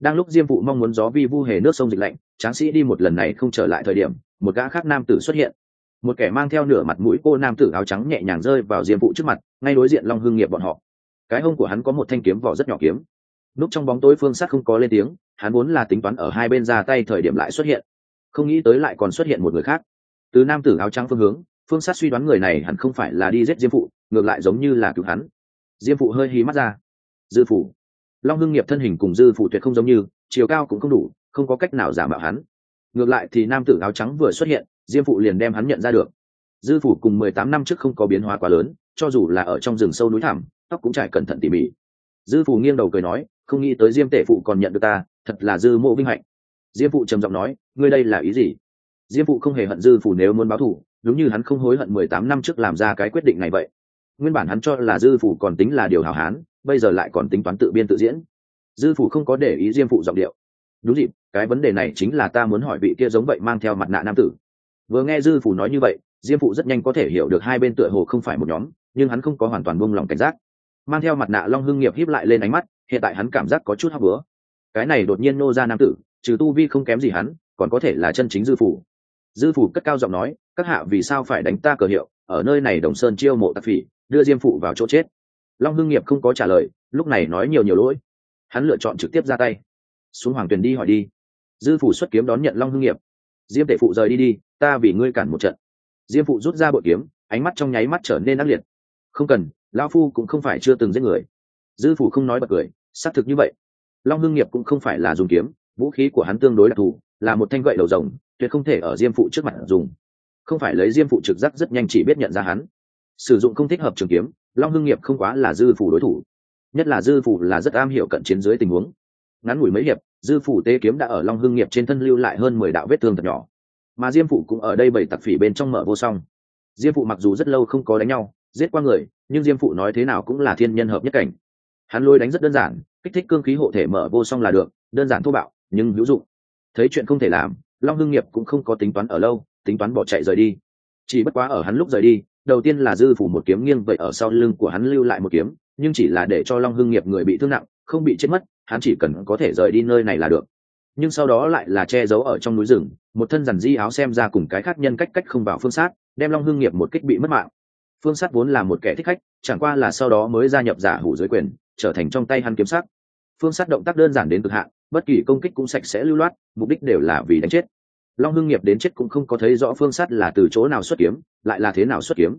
Đang lúc diêm phụ mong muốn gió vi vu hề nước sông dịch lạnh, tráng sĩ đi một lần này không trở lại thời điểm, một gã khác nam tử xuất hiện một kẻ mang theo nửa mặt mũi cô nam tử áo trắng nhẹ nhàng rơi vào diêm phụ trước mặt, ngay đối diện long hưng nghiệp bọn họ. Cái hông của hắn có một thanh kiếm vỏ rất nhỏ kiếm. Núp trong bóng tối phương sát không có lên tiếng, hắn vốn là tính toán ở hai bên ra tay thời điểm lại xuất hiện. Không nghĩ tới lại còn xuất hiện một người khác. Từ nam tử áo trắng phương hướng, phương sát suy đoán người này hẳn không phải là đi giết diêm phụ, ngược lại giống như là cứu hắn. Diêm phụ hơi hí mắt ra. Dư phủ long hưng nghiệp thân hình cùng dư phụ tuyệt không giống như, chiều cao cũng không đủ, không có cách nào giả mạo hắn. Ngược lại thì nam tử áo trắng vừa xuất hiện diêm phụ liền đem hắn nhận ra được. Dư phủ cùng mười tám năm trước không có biến hóa quá lớn, cho dù là ở trong rừng sâu núi thẳm, tóc cũng trải cẩn thận tỉ mỉ. Dư phủ nghiêng đầu cười nói, không nghĩ tới diêm tể phụ còn nhận được ta, thật là dư mộ vinh hạnh. Diêm phụ trầm giọng nói, ngươi đây là ý gì? Diêm phụ không hề hận dư phủ nếu muốn báo thù, đúng như hắn không hối hận mười tám năm trước làm ra cái quyết định này vậy. Nguyên bản hắn cho là dư phủ còn tính là điều hảo hán, bây giờ lại còn tính toán tự biên tự diễn. Dư phủ không có để ý diêm phụ giọng điệu. Đúng dịp, cái vấn đề này chính là ta muốn hỏi vị kia giống vậy mang theo mặt nạ nam tử vừa nghe dư phủ nói như vậy, diêm phụ rất nhanh có thể hiểu được hai bên tựa hồ không phải một nhóm, nhưng hắn không có hoàn toàn buông lòng cảnh giác. Mang theo mặt nạ long hưng nghiệp hiếp lại lên ánh mắt, hiện tại hắn cảm giác có chút hóc bữa cái này đột nhiên nô ra nam tử, trừ tu vi không kém gì hắn, còn có thể là chân chính dư phủ. Dư phủ cất cao giọng nói, các hạ vì sao phải đánh ta cờ hiệu, ở nơi này đồng sơn chiêu mộ tạp phỉ, đưa diêm phụ vào chỗ chết? Long hưng nghiệp không có trả lời, lúc này nói nhiều nhiều lỗi. Hắn lựa chọn trực tiếp ra tay. Xuống hoàng tuyền đi hỏi đi. Dư phủ xuất kiếm đón nhận long hưng nghiệp diêm tể phụ rời đi đi, ta vì ngươi cản một trận. Diêm phụ rút ra bội kiếm, ánh mắt trong nháy mắt trở nên ác liệt. Không cần, lão phu cũng không phải chưa từng giết người. Dư phủ không nói bật cười, xác thực như vậy. Long hưng nghiệp cũng không phải là dùng kiếm, vũ khí của hắn tương đối đặc thù, là một thanh gậy đầu rồng, tuyệt không thể ở diêm phụ trước mặt dùng. Không phải lấy diêm phụ trực giác rất nhanh chỉ biết nhận ra hắn. Sử dụng không thích hợp trường kiếm, long hưng nghiệp không quá là dư phủ đối thủ. Nhất là dư phủ là rất am hiểu cận chiến dưới tình huống ngắn ngủi mấy hiệp, dư phủ tế kiếm đã ở long hưng nghiệp trên thân lưu lại hơn mười đạo vết thương thật nhỏ. Mà diêm phụ cũng ở đây bảy tặc phỉ bên trong mở vô song. Diêm phụ mặc dù rất lâu không có đánh nhau, giết qua người, nhưng diêm phụ nói thế nào cũng là thiên nhân hợp nhất cảnh. Hắn lôi đánh rất đơn giản, kích thích cương khí hộ thể mở vô song là được, đơn giản thô bạo, nhưng hữu dụng. Thấy chuyện không thể làm, long hưng nghiệp cũng không có tính toán ở lâu, tính toán bỏ chạy rời đi. Chỉ bất quá ở hắn lúc rời đi, đầu tiên là dư phủ một kiếm nghiêng vậy ở sau lưng của hắn lưu lại một kiếm, nhưng chỉ là để cho long hưng nghiệp người bị thương nặng không bị chết mất hắn chỉ cần có thể rời đi nơi này là được. Nhưng sau đó lại là che giấu ở trong núi rừng một thân giản di áo xem ra cùng cái khác nhân cách cách không vào phương sát đem long hưng nghiệp một kích bị mất mạng. Phương sát vốn là một kẻ thích khách chẳng qua là sau đó mới gia nhập giả hủ dưới quyền trở thành trong tay hắn kiếm sắc. Phương sát động tác đơn giản đến cực hạn bất kỳ công kích cũng sạch sẽ lưu loát mục đích đều là vì đánh chết. Long hưng nghiệp đến chết cũng không có thấy rõ phương sát là từ chỗ nào xuất kiếm lại là thế nào xuất kiếm.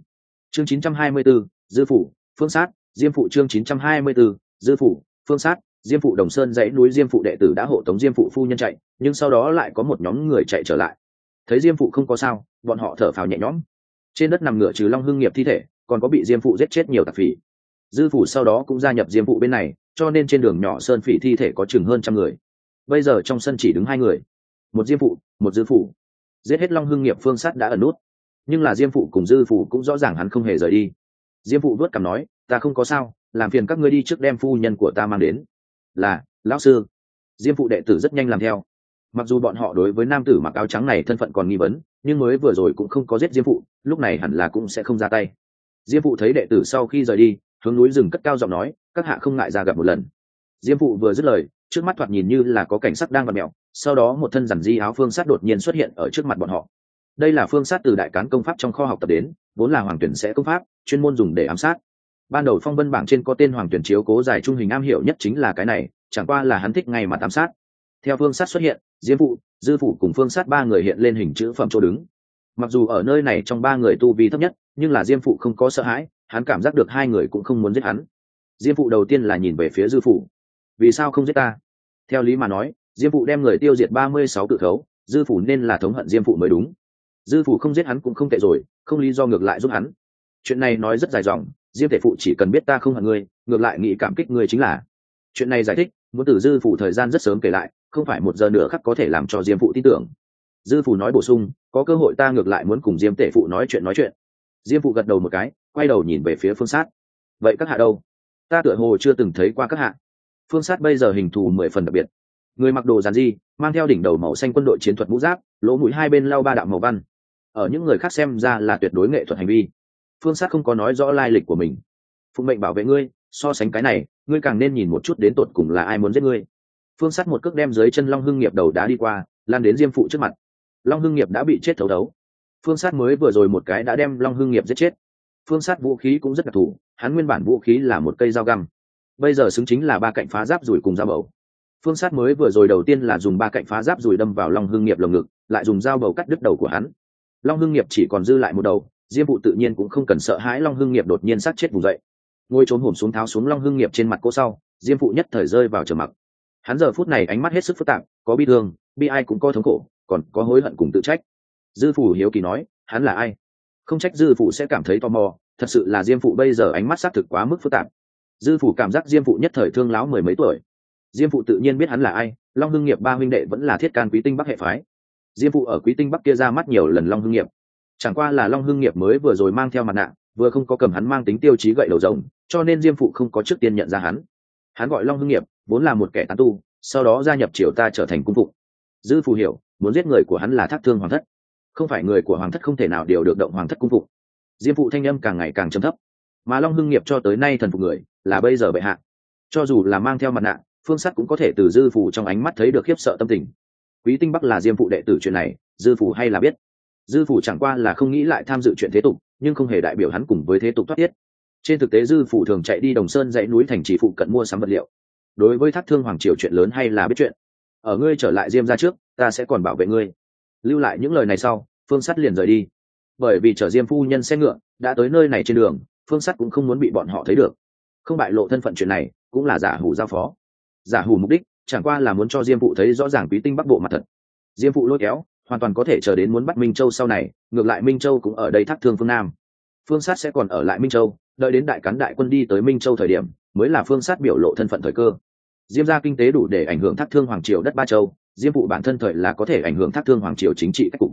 Chương 924, dư phủ phương sát diêm phụ chương 924, dư phủ phương sát, diêm phụ đồng sơn dãy núi diêm phụ đệ tử đã hộ tống diêm phụ phu nhân chạy, nhưng sau đó lại có một nhóm người chạy trở lại. Thấy diêm phụ không có sao, bọn họ thở phào nhẹ nhõm. Trên đất nằm ngửa trừ long hưng nghiệp thi thể, còn có bị diêm phụ giết chết nhiều tạp phỉ. Dư phủ sau đó cũng gia nhập diêm phụ bên này, cho nên trên đường nhỏ sơn phỉ thi thể có chừng hơn trăm người. Bây giờ trong sân chỉ đứng hai người. Một diêm phụ, một dư phủ giết hết long hưng nghiệp phương sát đã ẩn nút. Nhưng là diêm phụ cùng dư phủ cũng rõ ràng hắn không hề rời đi. Diêm phụ vớt cảm nói, ta không có sao làm phiền các ngươi đi trước đem phu nhân của ta mang đến. Là, lão sư. Diêm phụ đệ tử rất nhanh làm theo. Mặc dù bọn họ đối với nam tử mặc áo trắng này thân phận còn nghi vấn, nhưng mới vừa rồi cũng không có giết diêm phụ, lúc này hẳn là cũng sẽ không ra tay. Diêm phụ thấy đệ tử sau khi rời đi, hướng núi rừng cất cao giọng nói, các hạ không ngại ra gặp một lần. Diêm phụ vừa dứt lời, trước mắt thoạt nhìn như là có cảnh sắc đang bật mẹo, sau đó một thân giản di áo phương sát đột nhiên xuất hiện ở trước mặt bọn họ. Đây là phương sát từ đại cán công pháp trong kho học tập đến, vốn là hoàng tuyển sẽ công pháp, chuyên môn dùng để ám sát ban đầu phong vân bảng trên có tên hoàng tuyển chiếu cố giải trung hình am hiểu nhất chính là cái này, chẳng qua là hắn thích ngay mà tam sát. Theo phương sát xuất hiện, diêm phụ, dư phụ cùng phương sát ba người hiện lên hình chữ phẩm chỗ đứng. Mặc dù ở nơi này trong ba người tu vi thấp nhất, nhưng là diêm phụ không có sợ hãi, hắn cảm giác được hai người cũng không muốn giết hắn. Diêm phụ đầu tiên là nhìn về phía dư phụ. Vì sao không giết ta? Theo lý mà nói, diêm phụ đem người tiêu diệt ba mươi sáu tự khấu, dư phụ nên là thống hận diêm phụ mới đúng. Dư phụ không giết hắn cũng không tệ rồi, không lý do ngược lại giúp hắn. Chuyện này nói rất dài dòng diêm thể phụ chỉ cần biết ta không hận ngươi, ngược lại nghĩ cảm kích ngươi chính là. Chuyện này giải thích, muốn từ dư Phụ thời gian rất sớm kể lại, không phải một giờ nữa khắc có thể làm cho diêm phụ tin tưởng. Dư Phụ nói bổ sung, có cơ hội ta ngược lại muốn cùng diêm tể phụ nói chuyện nói chuyện. Diêm phụ gật đầu một cái, quay đầu nhìn về phía phương sát. Vậy các hạ đâu? Ta tựa hồ chưa từng thấy qua các hạ. Phương sát bây giờ hình thù mười phần đặc biệt. Người mặc đồ giàn di mang theo đỉnh đầu màu xanh quân đội chiến thuật mũ giáp, lỗ mũi hai bên lau ba đạo màu văn. Ở những người khác xem ra là tuyệt đối nghệ thuật hành vi phương sát không có nói rõ lai lịch của mình. Phụng mệnh bảo vệ ngươi, so sánh cái này, ngươi càng nên nhìn một chút đến tột cùng là ai muốn giết ngươi. Phương sát một cước đem dưới chân long hưng nghiệp đầu đá đi qua, lan đến diêm phụ trước mặt. Long hưng nghiệp đã bị chết thấu đấu phương sát mới vừa rồi một cái đã đem long hưng nghiệp giết chết. Phương sát vũ khí cũng rất đặc thù, hắn nguyên bản vũ khí là một cây dao găm. Bây giờ xứng chính là ba cạnh phá giáp rủi cùng dao bầu. Phương sát mới vừa rồi đầu tiên là dùng ba cạnh phá giáp rủi đâm vào long hưng nghiệp lồng ngực, lại dùng dao bầu cắt đứt đầu của hắn. Long hưng nghiệp chỉ còn dư lại một đầu diêm phụ tự nhiên cũng không cần sợ hãi long hưng nghiệp đột nhiên sát chết vùng dậy. Ngôi trốn hổm xuống tháo xuống long hưng nghiệp trên mặt cô sau, diêm phụ nhất thời rơi vào trầm mặc. Hắn giờ phút này ánh mắt hết sức phức tạp, có bi thương, bi ai cũng có thống khổ, còn có hối hận cùng tự trách. Dư phủ hiếu kỳ nói, hắn là ai? Không trách dư phụ sẽ cảm thấy tò mò, thật sự là diêm phụ bây giờ ánh mắt xác thực quá mức phức tạp. Dư phủ cảm giác diêm phụ nhất thời thương láo mười mấy tuổi. Diêm phụ tự nhiên biết hắn là ai, long hưng nghiệp ba huynh đệ vẫn là thiết can quý tinh bắc hệ phái. Diêm phụ ở quý tinh bắc kia ra mắt nhiều lần long hưng nghiệp chẳng qua là long hưng nghiệp mới vừa rồi mang theo mặt nạ, vừa không có cầm hắn mang tính tiêu chí gậy đầu rồng, cho nên diêm phụ không có trước tiên nhận ra hắn. Hắn gọi long hưng nghiệp, vốn là một kẻ tán tu, sau đó gia nhập triều ta trở thành cung phụ dư phù hiểu, muốn giết người của hắn là thác thương hoàng thất. Không phải người của hoàng thất không thể nào điều được động hoàng thất cung phụ diêm phụ thanh âm càng ngày càng trầm thấp. Mà long hưng nghiệp cho tới nay thần phục người, là bây giờ bệ hạ. Cho dù là mang theo mặt nạ, phương sắt cũng có thể từ dư phủ trong ánh mắt thấy được khiếp sợ tâm tình. Quý tinh bắc là diêm phụ đệ tử chuyện này, dư phủ hay là biết dư phủ chẳng qua là không nghĩ lại tham dự chuyện thế tục, nhưng không hề đại biểu hắn cùng với thế tục thoát tiết trên thực tế dư phủ thường chạy đi đồng sơn dãy núi thành trì phụ cận mua sắm vật liệu. Đối với thác thương hoàng triều chuyện lớn hay là biết chuyện. Ở ngươi trở lại diêm ra trước, ta sẽ còn bảo vệ ngươi. Lưu lại những lời này sau, phương sắt liền rời đi. Bởi vì chở diêm phu nhân xe ngựa đã tới nơi này trên đường, phương sắt cũng không muốn bị bọn họ thấy được. Không bại lộ thân phận chuyện này, cũng là giả hủ giao phó. Giả hủ mục đích, chẳng qua là muốn cho diêm phụ thấy rõ ràng quý tinh bắc bộ mặt thật. Diêm phụ lôi kéo hoàn toàn có thể chờ đến muốn bắt minh châu sau này, ngược lại minh châu cũng ở đây thác thương phương nam. Phương sát sẽ còn ở lại minh châu, đợi đến đại cán đại quân đi tới minh châu thời điểm, mới là phương sát biểu lộ thân phận thời cơ. Diêm gia kinh tế đủ để ảnh hưởng thác thương hoàng triều đất ba châu, diêm phụ bản thân thời là có thể ảnh hưởng thác thương hoàng triều chính trị cách cục.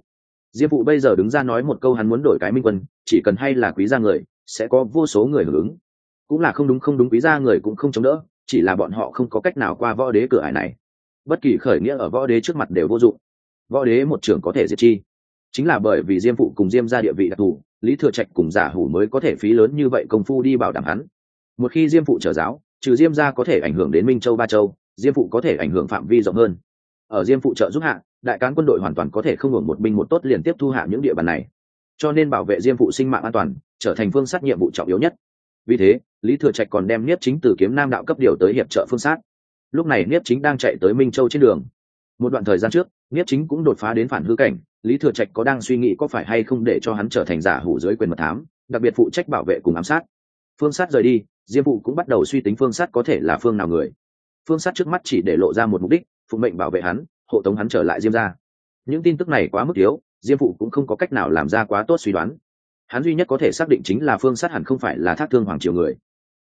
Diêm phụ bây giờ đứng ra nói một câu hắn muốn đổi cái minh quân, chỉ cần hay là quý gia người, sẽ có vô số người hưởng ứng. Cũng là không đúng không đúng, quý gia người cũng không chống đỡ, chỉ là bọn họ không có cách nào qua võ đế cửa ải này. Bất kỳ khởi nghĩa ở võ đế trước mặt đều vô dụng võ đế một trưởng có thể diệt chi. Chính là bởi vì diêm phụ cùng diêm ra địa vị đặc thù, lý thừa trạch cùng giả hủ mới có thể phí lớn như vậy công phu đi bảo đảm hắn. Một khi diêm phụ trở giáo, trừ diêm ra có thể ảnh hưởng đến minh châu, ba châu, diêm phụ có thể ảnh hưởng phạm vi rộng hơn. Ở diêm phụ trợ giúp hạ, đại cán quân đội hoàn toàn có thể không hưởng một binh một tốt liền tiếp thu hạ những địa bàn này. Cho nên bảo vệ diêm phụ sinh mạng an toàn, trở thành phương sát nhiệm vụ trọng yếu nhất. Vì thế, lý thừa trạch còn đem Niết chính từ kiếm nam đạo cấp điều tới hiệp trợ phương sát. Lúc này Niết chính đang chạy tới minh châu trên đường. Một đoạn thời gian trước niếp chính cũng đột phá đến phản hư cảnh, lý thừa trạch có đang suy nghĩ có phải hay không để cho hắn trở thành giả hủ dưới quyền mật thám, đặc biệt phụ trách bảo vệ cùng ám sát. Phương sát rời đi, diêm phụ cũng bắt đầu suy tính phương sát có thể là phương nào người. Phương sát trước mắt chỉ để lộ ra một mục đích, phụ mệnh bảo vệ hắn, hộ tống hắn trở lại diêm ra những tin tức này quá mức yếu, diêm phụ cũng không có cách nào làm ra quá tốt suy đoán. Hắn duy nhất có thể xác định chính là phương sát hẳn không phải là thác thương hoàng triều người.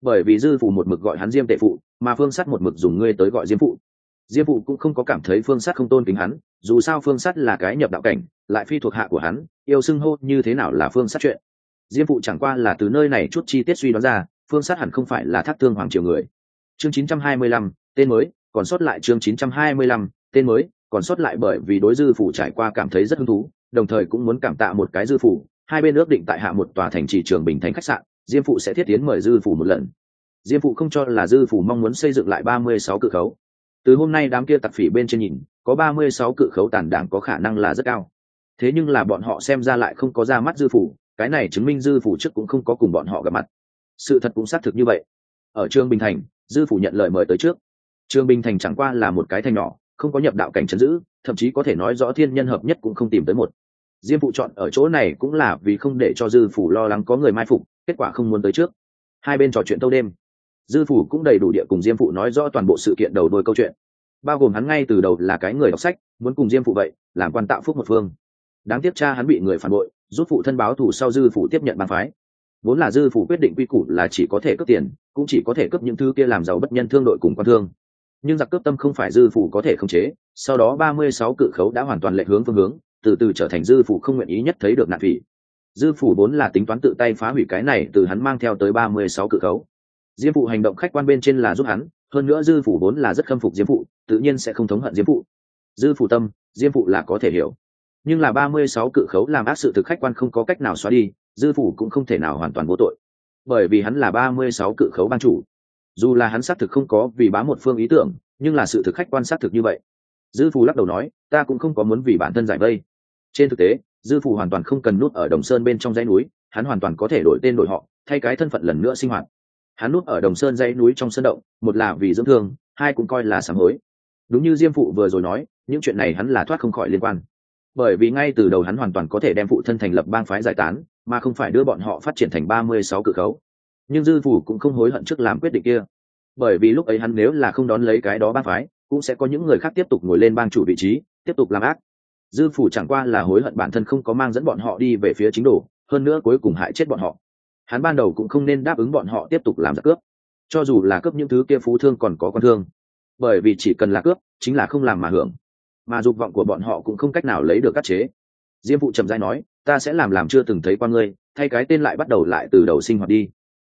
Bởi vì dư phụ một mực gọi hắn diêm tệ phụ, mà phương sát một mực dùng ngươi tới gọi diêm phụ diêm phụ cũng không có cảm thấy phương sát không tôn kính hắn dù sao phương sát là cái nhập đạo cảnh lại phi thuộc hạ của hắn yêu xưng hô như thế nào là phương sát chuyện. Diêm phụ chẳng qua là từ nơi này chút chi tiết suy đoán ra phương sát hẳn không phải là thác thương hoàng triều người. Chương 925, tên mới còn sót lại chương 925, tên mới còn sót lại bởi vì đối dư phủ trải qua cảm thấy rất hứng thú đồng thời cũng muốn cảm tạ một cái dư phủ hai bên ước định tại hạ một tòa thành trì trường bình thành khách sạn diêm phụ sẽ thiết tiến mời dư phủ một lần. Diêm phụ không cho là dư phủ mong muốn xây dựng lại ba mươi sáu cự khấu từ hôm nay đám kia tặc phỉ bên trên nhìn, có ba mươi sáu cự khấu tàn đảng có khả năng là rất cao. Thế nhưng là bọn họ xem ra lại không có ra mắt dư phủ, cái này chứng minh dư phủ trước cũng không có cùng bọn họ gặp mặt. Sự thật cũng xác thực như vậy. Ở trương bình thành, dư phủ nhận lời mời tới trước. Trương bình thành chẳng qua là một cái thành nhỏ, không có nhập đạo cảnh chấn giữ, thậm chí có thể nói rõ thiên nhân hợp nhất cũng không tìm tới một. Diêm phụ chọn ở chỗ này cũng là vì không để cho dư phủ lo lắng có người mai phục, kết quả không muốn tới trước. Hai bên trò chuyện tâu đêm dư phủ cũng đầy đủ địa cùng diêm phụ nói rõ toàn bộ sự kiện đầu đôi câu chuyện. Bao gồm hắn ngay từ đầu là cái người đọc sách, muốn cùng diêm phụ vậy, làm quan tạo phúc một phương. Đáng tiếc cha hắn bị người phản bội, giúp phụ thân báo thù sau dư phủ tiếp nhận bang phái. Vốn là dư phủ quyết định quy củ là chỉ có thể cướp tiền, cũng chỉ có thể cướp những thứ kia làm giàu bất nhân thương đội cùng quan thương. Nhưng giặc cướp tâm không phải dư phủ có thể khống chế, sau đó ba mươi sáu cự khấu đã hoàn toàn lệ hướng phương hướng, từ từ trở thành dư phủ không nguyện ý nhất thấy được nạn phỉ. Dư phủ vốn là tính toán tự tay phá hủy cái này, từ hắn mang theo tới ba mươi sáu cự khấu diêm phụ hành động khách quan bên trên là giúp hắn, hơn nữa dư phủ vốn là rất khâm phục diêm phụ, tự nhiên sẽ không thống hận diêm phụ. Dư phụ tâm, diêm phụ là có thể hiểu. Nhưng là ba mươi sáu cự khấu làm ác sự thực khách quan không có cách nào xóa đi, dư phủ cũng không thể nào hoàn toàn vô tội. Bởi vì hắn là ba mươi sáu cự khấu ban chủ. Dù là hắn xác thực không có vì bá một phương ý tưởng, nhưng là sự thực khách quan xác thực như vậy. Dư phù lắc đầu nói, ta cũng không có muốn vì bản thân giải vây. Trên thực tế, dư phù hoàn toàn không cần nút ở đồng sơn bên trong dãy núi, hắn hoàn toàn có thể đổi tên đổi họ, thay cái thân phận lần nữa sinh hoạt hắn núp ở đồng sơn dãy núi trong sân động, một là vì dưỡng thương, hai cũng coi là sám hối. Đúng như diêm phụ vừa rồi nói, những chuyện này hắn là thoát không khỏi liên quan. Bởi vì ngay từ đầu hắn hoàn toàn có thể đem phụ thân thành lập bang phái giải tán, mà không phải đưa bọn họ phát triển thành ba mươi sáu cự khấu. Nhưng dư phủ cũng không hối hận trước làm quyết định kia. Bởi vì lúc ấy hắn nếu là không đón lấy cái đó bang phái, cũng sẽ có những người khác tiếp tục ngồi lên bang chủ vị trí, tiếp tục làm ác. Dư phủ chẳng qua là hối hận bản thân không có mang dẫn bọn họ đi về phía chính đồ hơn nữa cuối cùng hại chết bọn họ hắn ban đầu cũng không nên đáp ứng bọn họ tiếp tục làm giặc cướp. Cho dù là cướp những thứ kia phú thương còn có con thương. Bởi vì chỉ cần là cướp, chính là không làm mà hưởng. Mà dục vọng của bọn họ cũng không cách nào lấy được cắt chế. Diêm phụ trầm giai nói, ta sẽ làm làm chưa từng thấy qua ngươi, thay cái tên lại bắt đầu lại từ đầu sinh hoạt đi.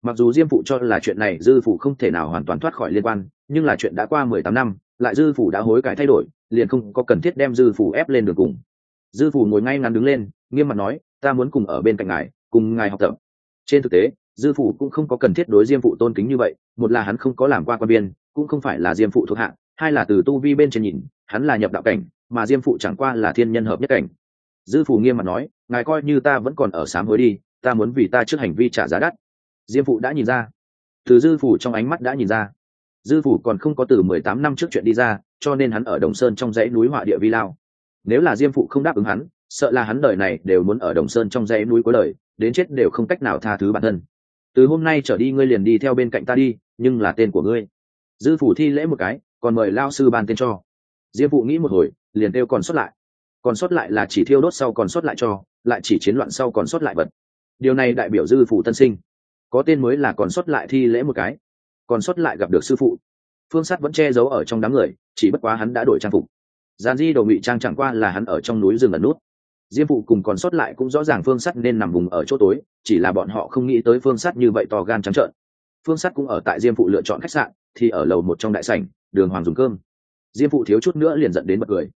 Mặc dù diêm phụ cho là chuyện này dư phụ không thể nào hoàn toàn thoát khỏi liên quan, nhưng là chuyện đã qua mười tám năm, lại dư phụ đã hối cải thay đổi, liền không có cần thiết đem dư phụ ép lên đường cùng. Dư phụ ngồi ngay ngắn đứng lên, nghiêm mặt nói, ta muốn cùng ở bên cạnh ngài, cùng ngài học tập trên thực tế, dư phụ cũng không có cần thiết đối diêm phụ tôn kính như vậy, một là hắn không có làm qua quan biên cũng không phải là diêm phụ thuộc hạng, hai là từ tu vi bên trên nhìn, hắn là nhập đạo cảnh, mà diêm phụ chẳng qua là thiên nhân hợp nhất cảnh. Dư phụ nghiêm mặt nói, ngài coi như ta vẫn còn ở sám hối đi, ta muốn vì ta trước hành vi trả giá đắt. Diêm phụ đã nhìn ra. Từ dư phủ trong ánh mắt đã nhìn ra. Dư phủ còn không có từ mười tám năm trước chuyện đi ra, cho nên hắn ở đồng sơn trong dãy núi họa địa vi lao. Nếu là diêm phụ không đáp ứng hắn sợ là hắn đời này đều muốn ở đồng sơn trong dãy núi cuối đời, đến chết đều không cách nào tha thứ bản thân. Từ hôm nay trở đi ngươi liền đi theo bên cạnh ta đi, nhưng là tên của ngươi. Dư phủ thi lễ một cái, còn mời lao sư ban tên cho. Diêm phụ nghĩ một hồi, liền kêu còn sót lại. Còn sót lại là chỉ thiêu đốt sau còn sót lại cho, lại chỉ chiến loạn sau còn sót lại vật. Điều này đại biểu dư phủ tân sinh. Có tên mới là còn sót lại thi lễ một cái. Còn sót lại gặp được sư phụ. Phương sắt vẫn che giấu ở trong đám người, chỉ bất quá hắn đã đổi trang phục. Giàn di đồ ngụy trang chẳng qua là hắn ở trong núi rừng ẩn nút diêm phụ cùng còn sót lại cũng rõ ràng phương sắt nên nằm vùng ở chỗ tối, chỉ là bọn họ không nghĩ tới phương sắt như vậy to gan trắng trợn. Phương sắt cũng ở tại diêm phụ lựa chọn khách sạn, thì ở lầu một trong đại sảnh, đường hoàng dùng cơm. Diêm phụ thiếu chút nữa liền dẫn đến bật cười.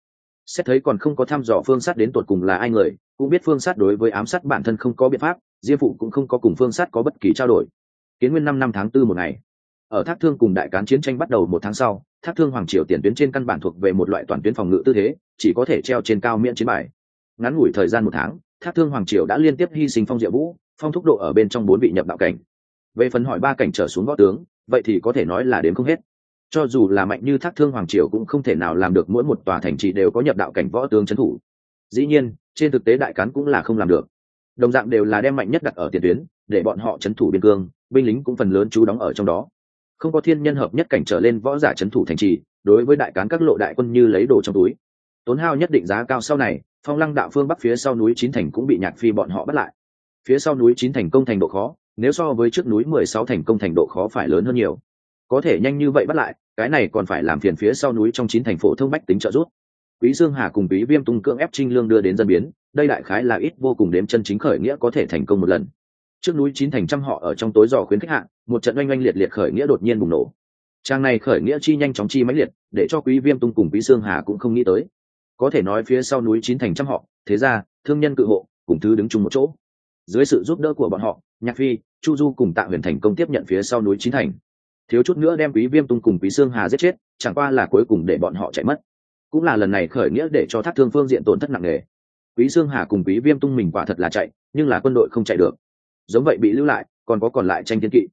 Xét thấy còn không có thăm dò phương sắt đến tột cùng là ai người, cũng biết phương sắt đối với ám sát bản thân không có biện pháp, diêm phụ cũng không có cùng phương Sắt có bất kỳ trao đổi. Kiến nguyên năm năm tháng tư một ngày, ở thác thương cùng đại cán chiến tranh bắt đầu một tháng sau, thác thương hoàng triều tiền tuyến trên căn bản thuộc về một loại toàn tuyến phòng ngự tư thế, chỉ có thể treo trên cao miễn chiến bài ngắn ngủi thời gian một tháng, thác thương hoàng triều đã liên tiếp hy sinh phong diệu vũ, phong thúc độ ở bên trong bốn vị nhập đạo cảnh. Về phần hỏi ba cảnh trở xuống võ tướng, vậy thì có thể nói là đến không hết. Cho dù là mạnh như thác thương hoàng triều cũng không thể nào làm được mỗi một tòa thành trì đều có nhập đạo cảnh võ tướng trấn thủ. Dĩ nhiên, trên thực tế đại cán cũng là không làm được. Đồng dạng đều là đem mạnh nhất đặt ở tiền tuyến, để bọn họ c h ấ n thủ biên cương, binh lính cũng phần lớn chú đóng ở trong đó. Không có thiên nhân hợp nhất cảnh trở lên võ giả c h ấ n thủ thành trì, đối với đại cán các lộ đại quân như lấy đồ trong túi. Tốn hao nhất định giá cao sau này phong lăng đạo phương bắc phía sau núi chín thành cũng bị nhạc phi bọn họ bắt lại. Phía sau núi chín thành công thành độ khó, nếu so với trước núi mười sáu thành công thành độ khó phải lớn hơn nhiều. Có thể nhanh như vậy bắt lại, cái này còn phải làm phiền phía sau núi trong chín thành phố thông bách tính trợ giúp. Quý dương hà cùng quý viêm tung cưỡng ép trinh lương đưa đến dân biến, đây đại khái là ít vô cùng đếm chân chính khởi nghĩa có thể thành công một lần. Trước núi chín thành trăm họ ở trong tối giò khuyến khách hạng, một trận oanh oanh liệt liệt khởi nghĩa đột nhiên bùng nổ. Trang này khởi nghĩa chi nhanh chóng chi mãnh liệt, để cho quý viêm tung cùng quý Dương hà cũng không nghĩ tới có thể nói phía sau núi chín thành trăm họ, thế ra thương nhân cự hộ, cùng thứ đứng chung một chỗ. Dưới sự giúp đỡ của bọn họ, nhạc phi, chu du cùng tạ huyền thành công tiếp nhận phía sau núi chín thành. Thiếu chút nữa đem quý viêm tung cùng quý sương hà giết chết, chẳng qua là cuối cùng để bọn họ chạy mất. Cũng là lần này khởi nghĩa để cho thác thương phương diện tổn thất nặng nề. Quý sương hà cùng quý viêm tung mình quả thật là chạy, nhưng là quân đội không chạy được. Giống vậy bị lưu lại, còn có còn lại tranh thiên kỵ.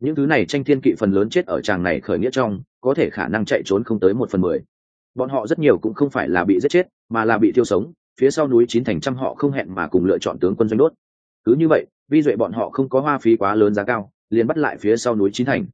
Những thứ này tranh thiên kỵ phần lớn chết ở tràng này khởi nghĩa trong, có thể khả năng chạy trốn không tới một phần mười bọn họ rất nhiều cũng không phải là bị giết chết, mà là bị thiêu sống. Phía sau núi chín thành trăm họ không hẹn mà cùng lựa chọn tướng quân doanh đốt. Cứ như vậy, vi duệ bọn họ không có hoa phí quá lớn giá cao, liền bắt lại phía sau núi chín thành.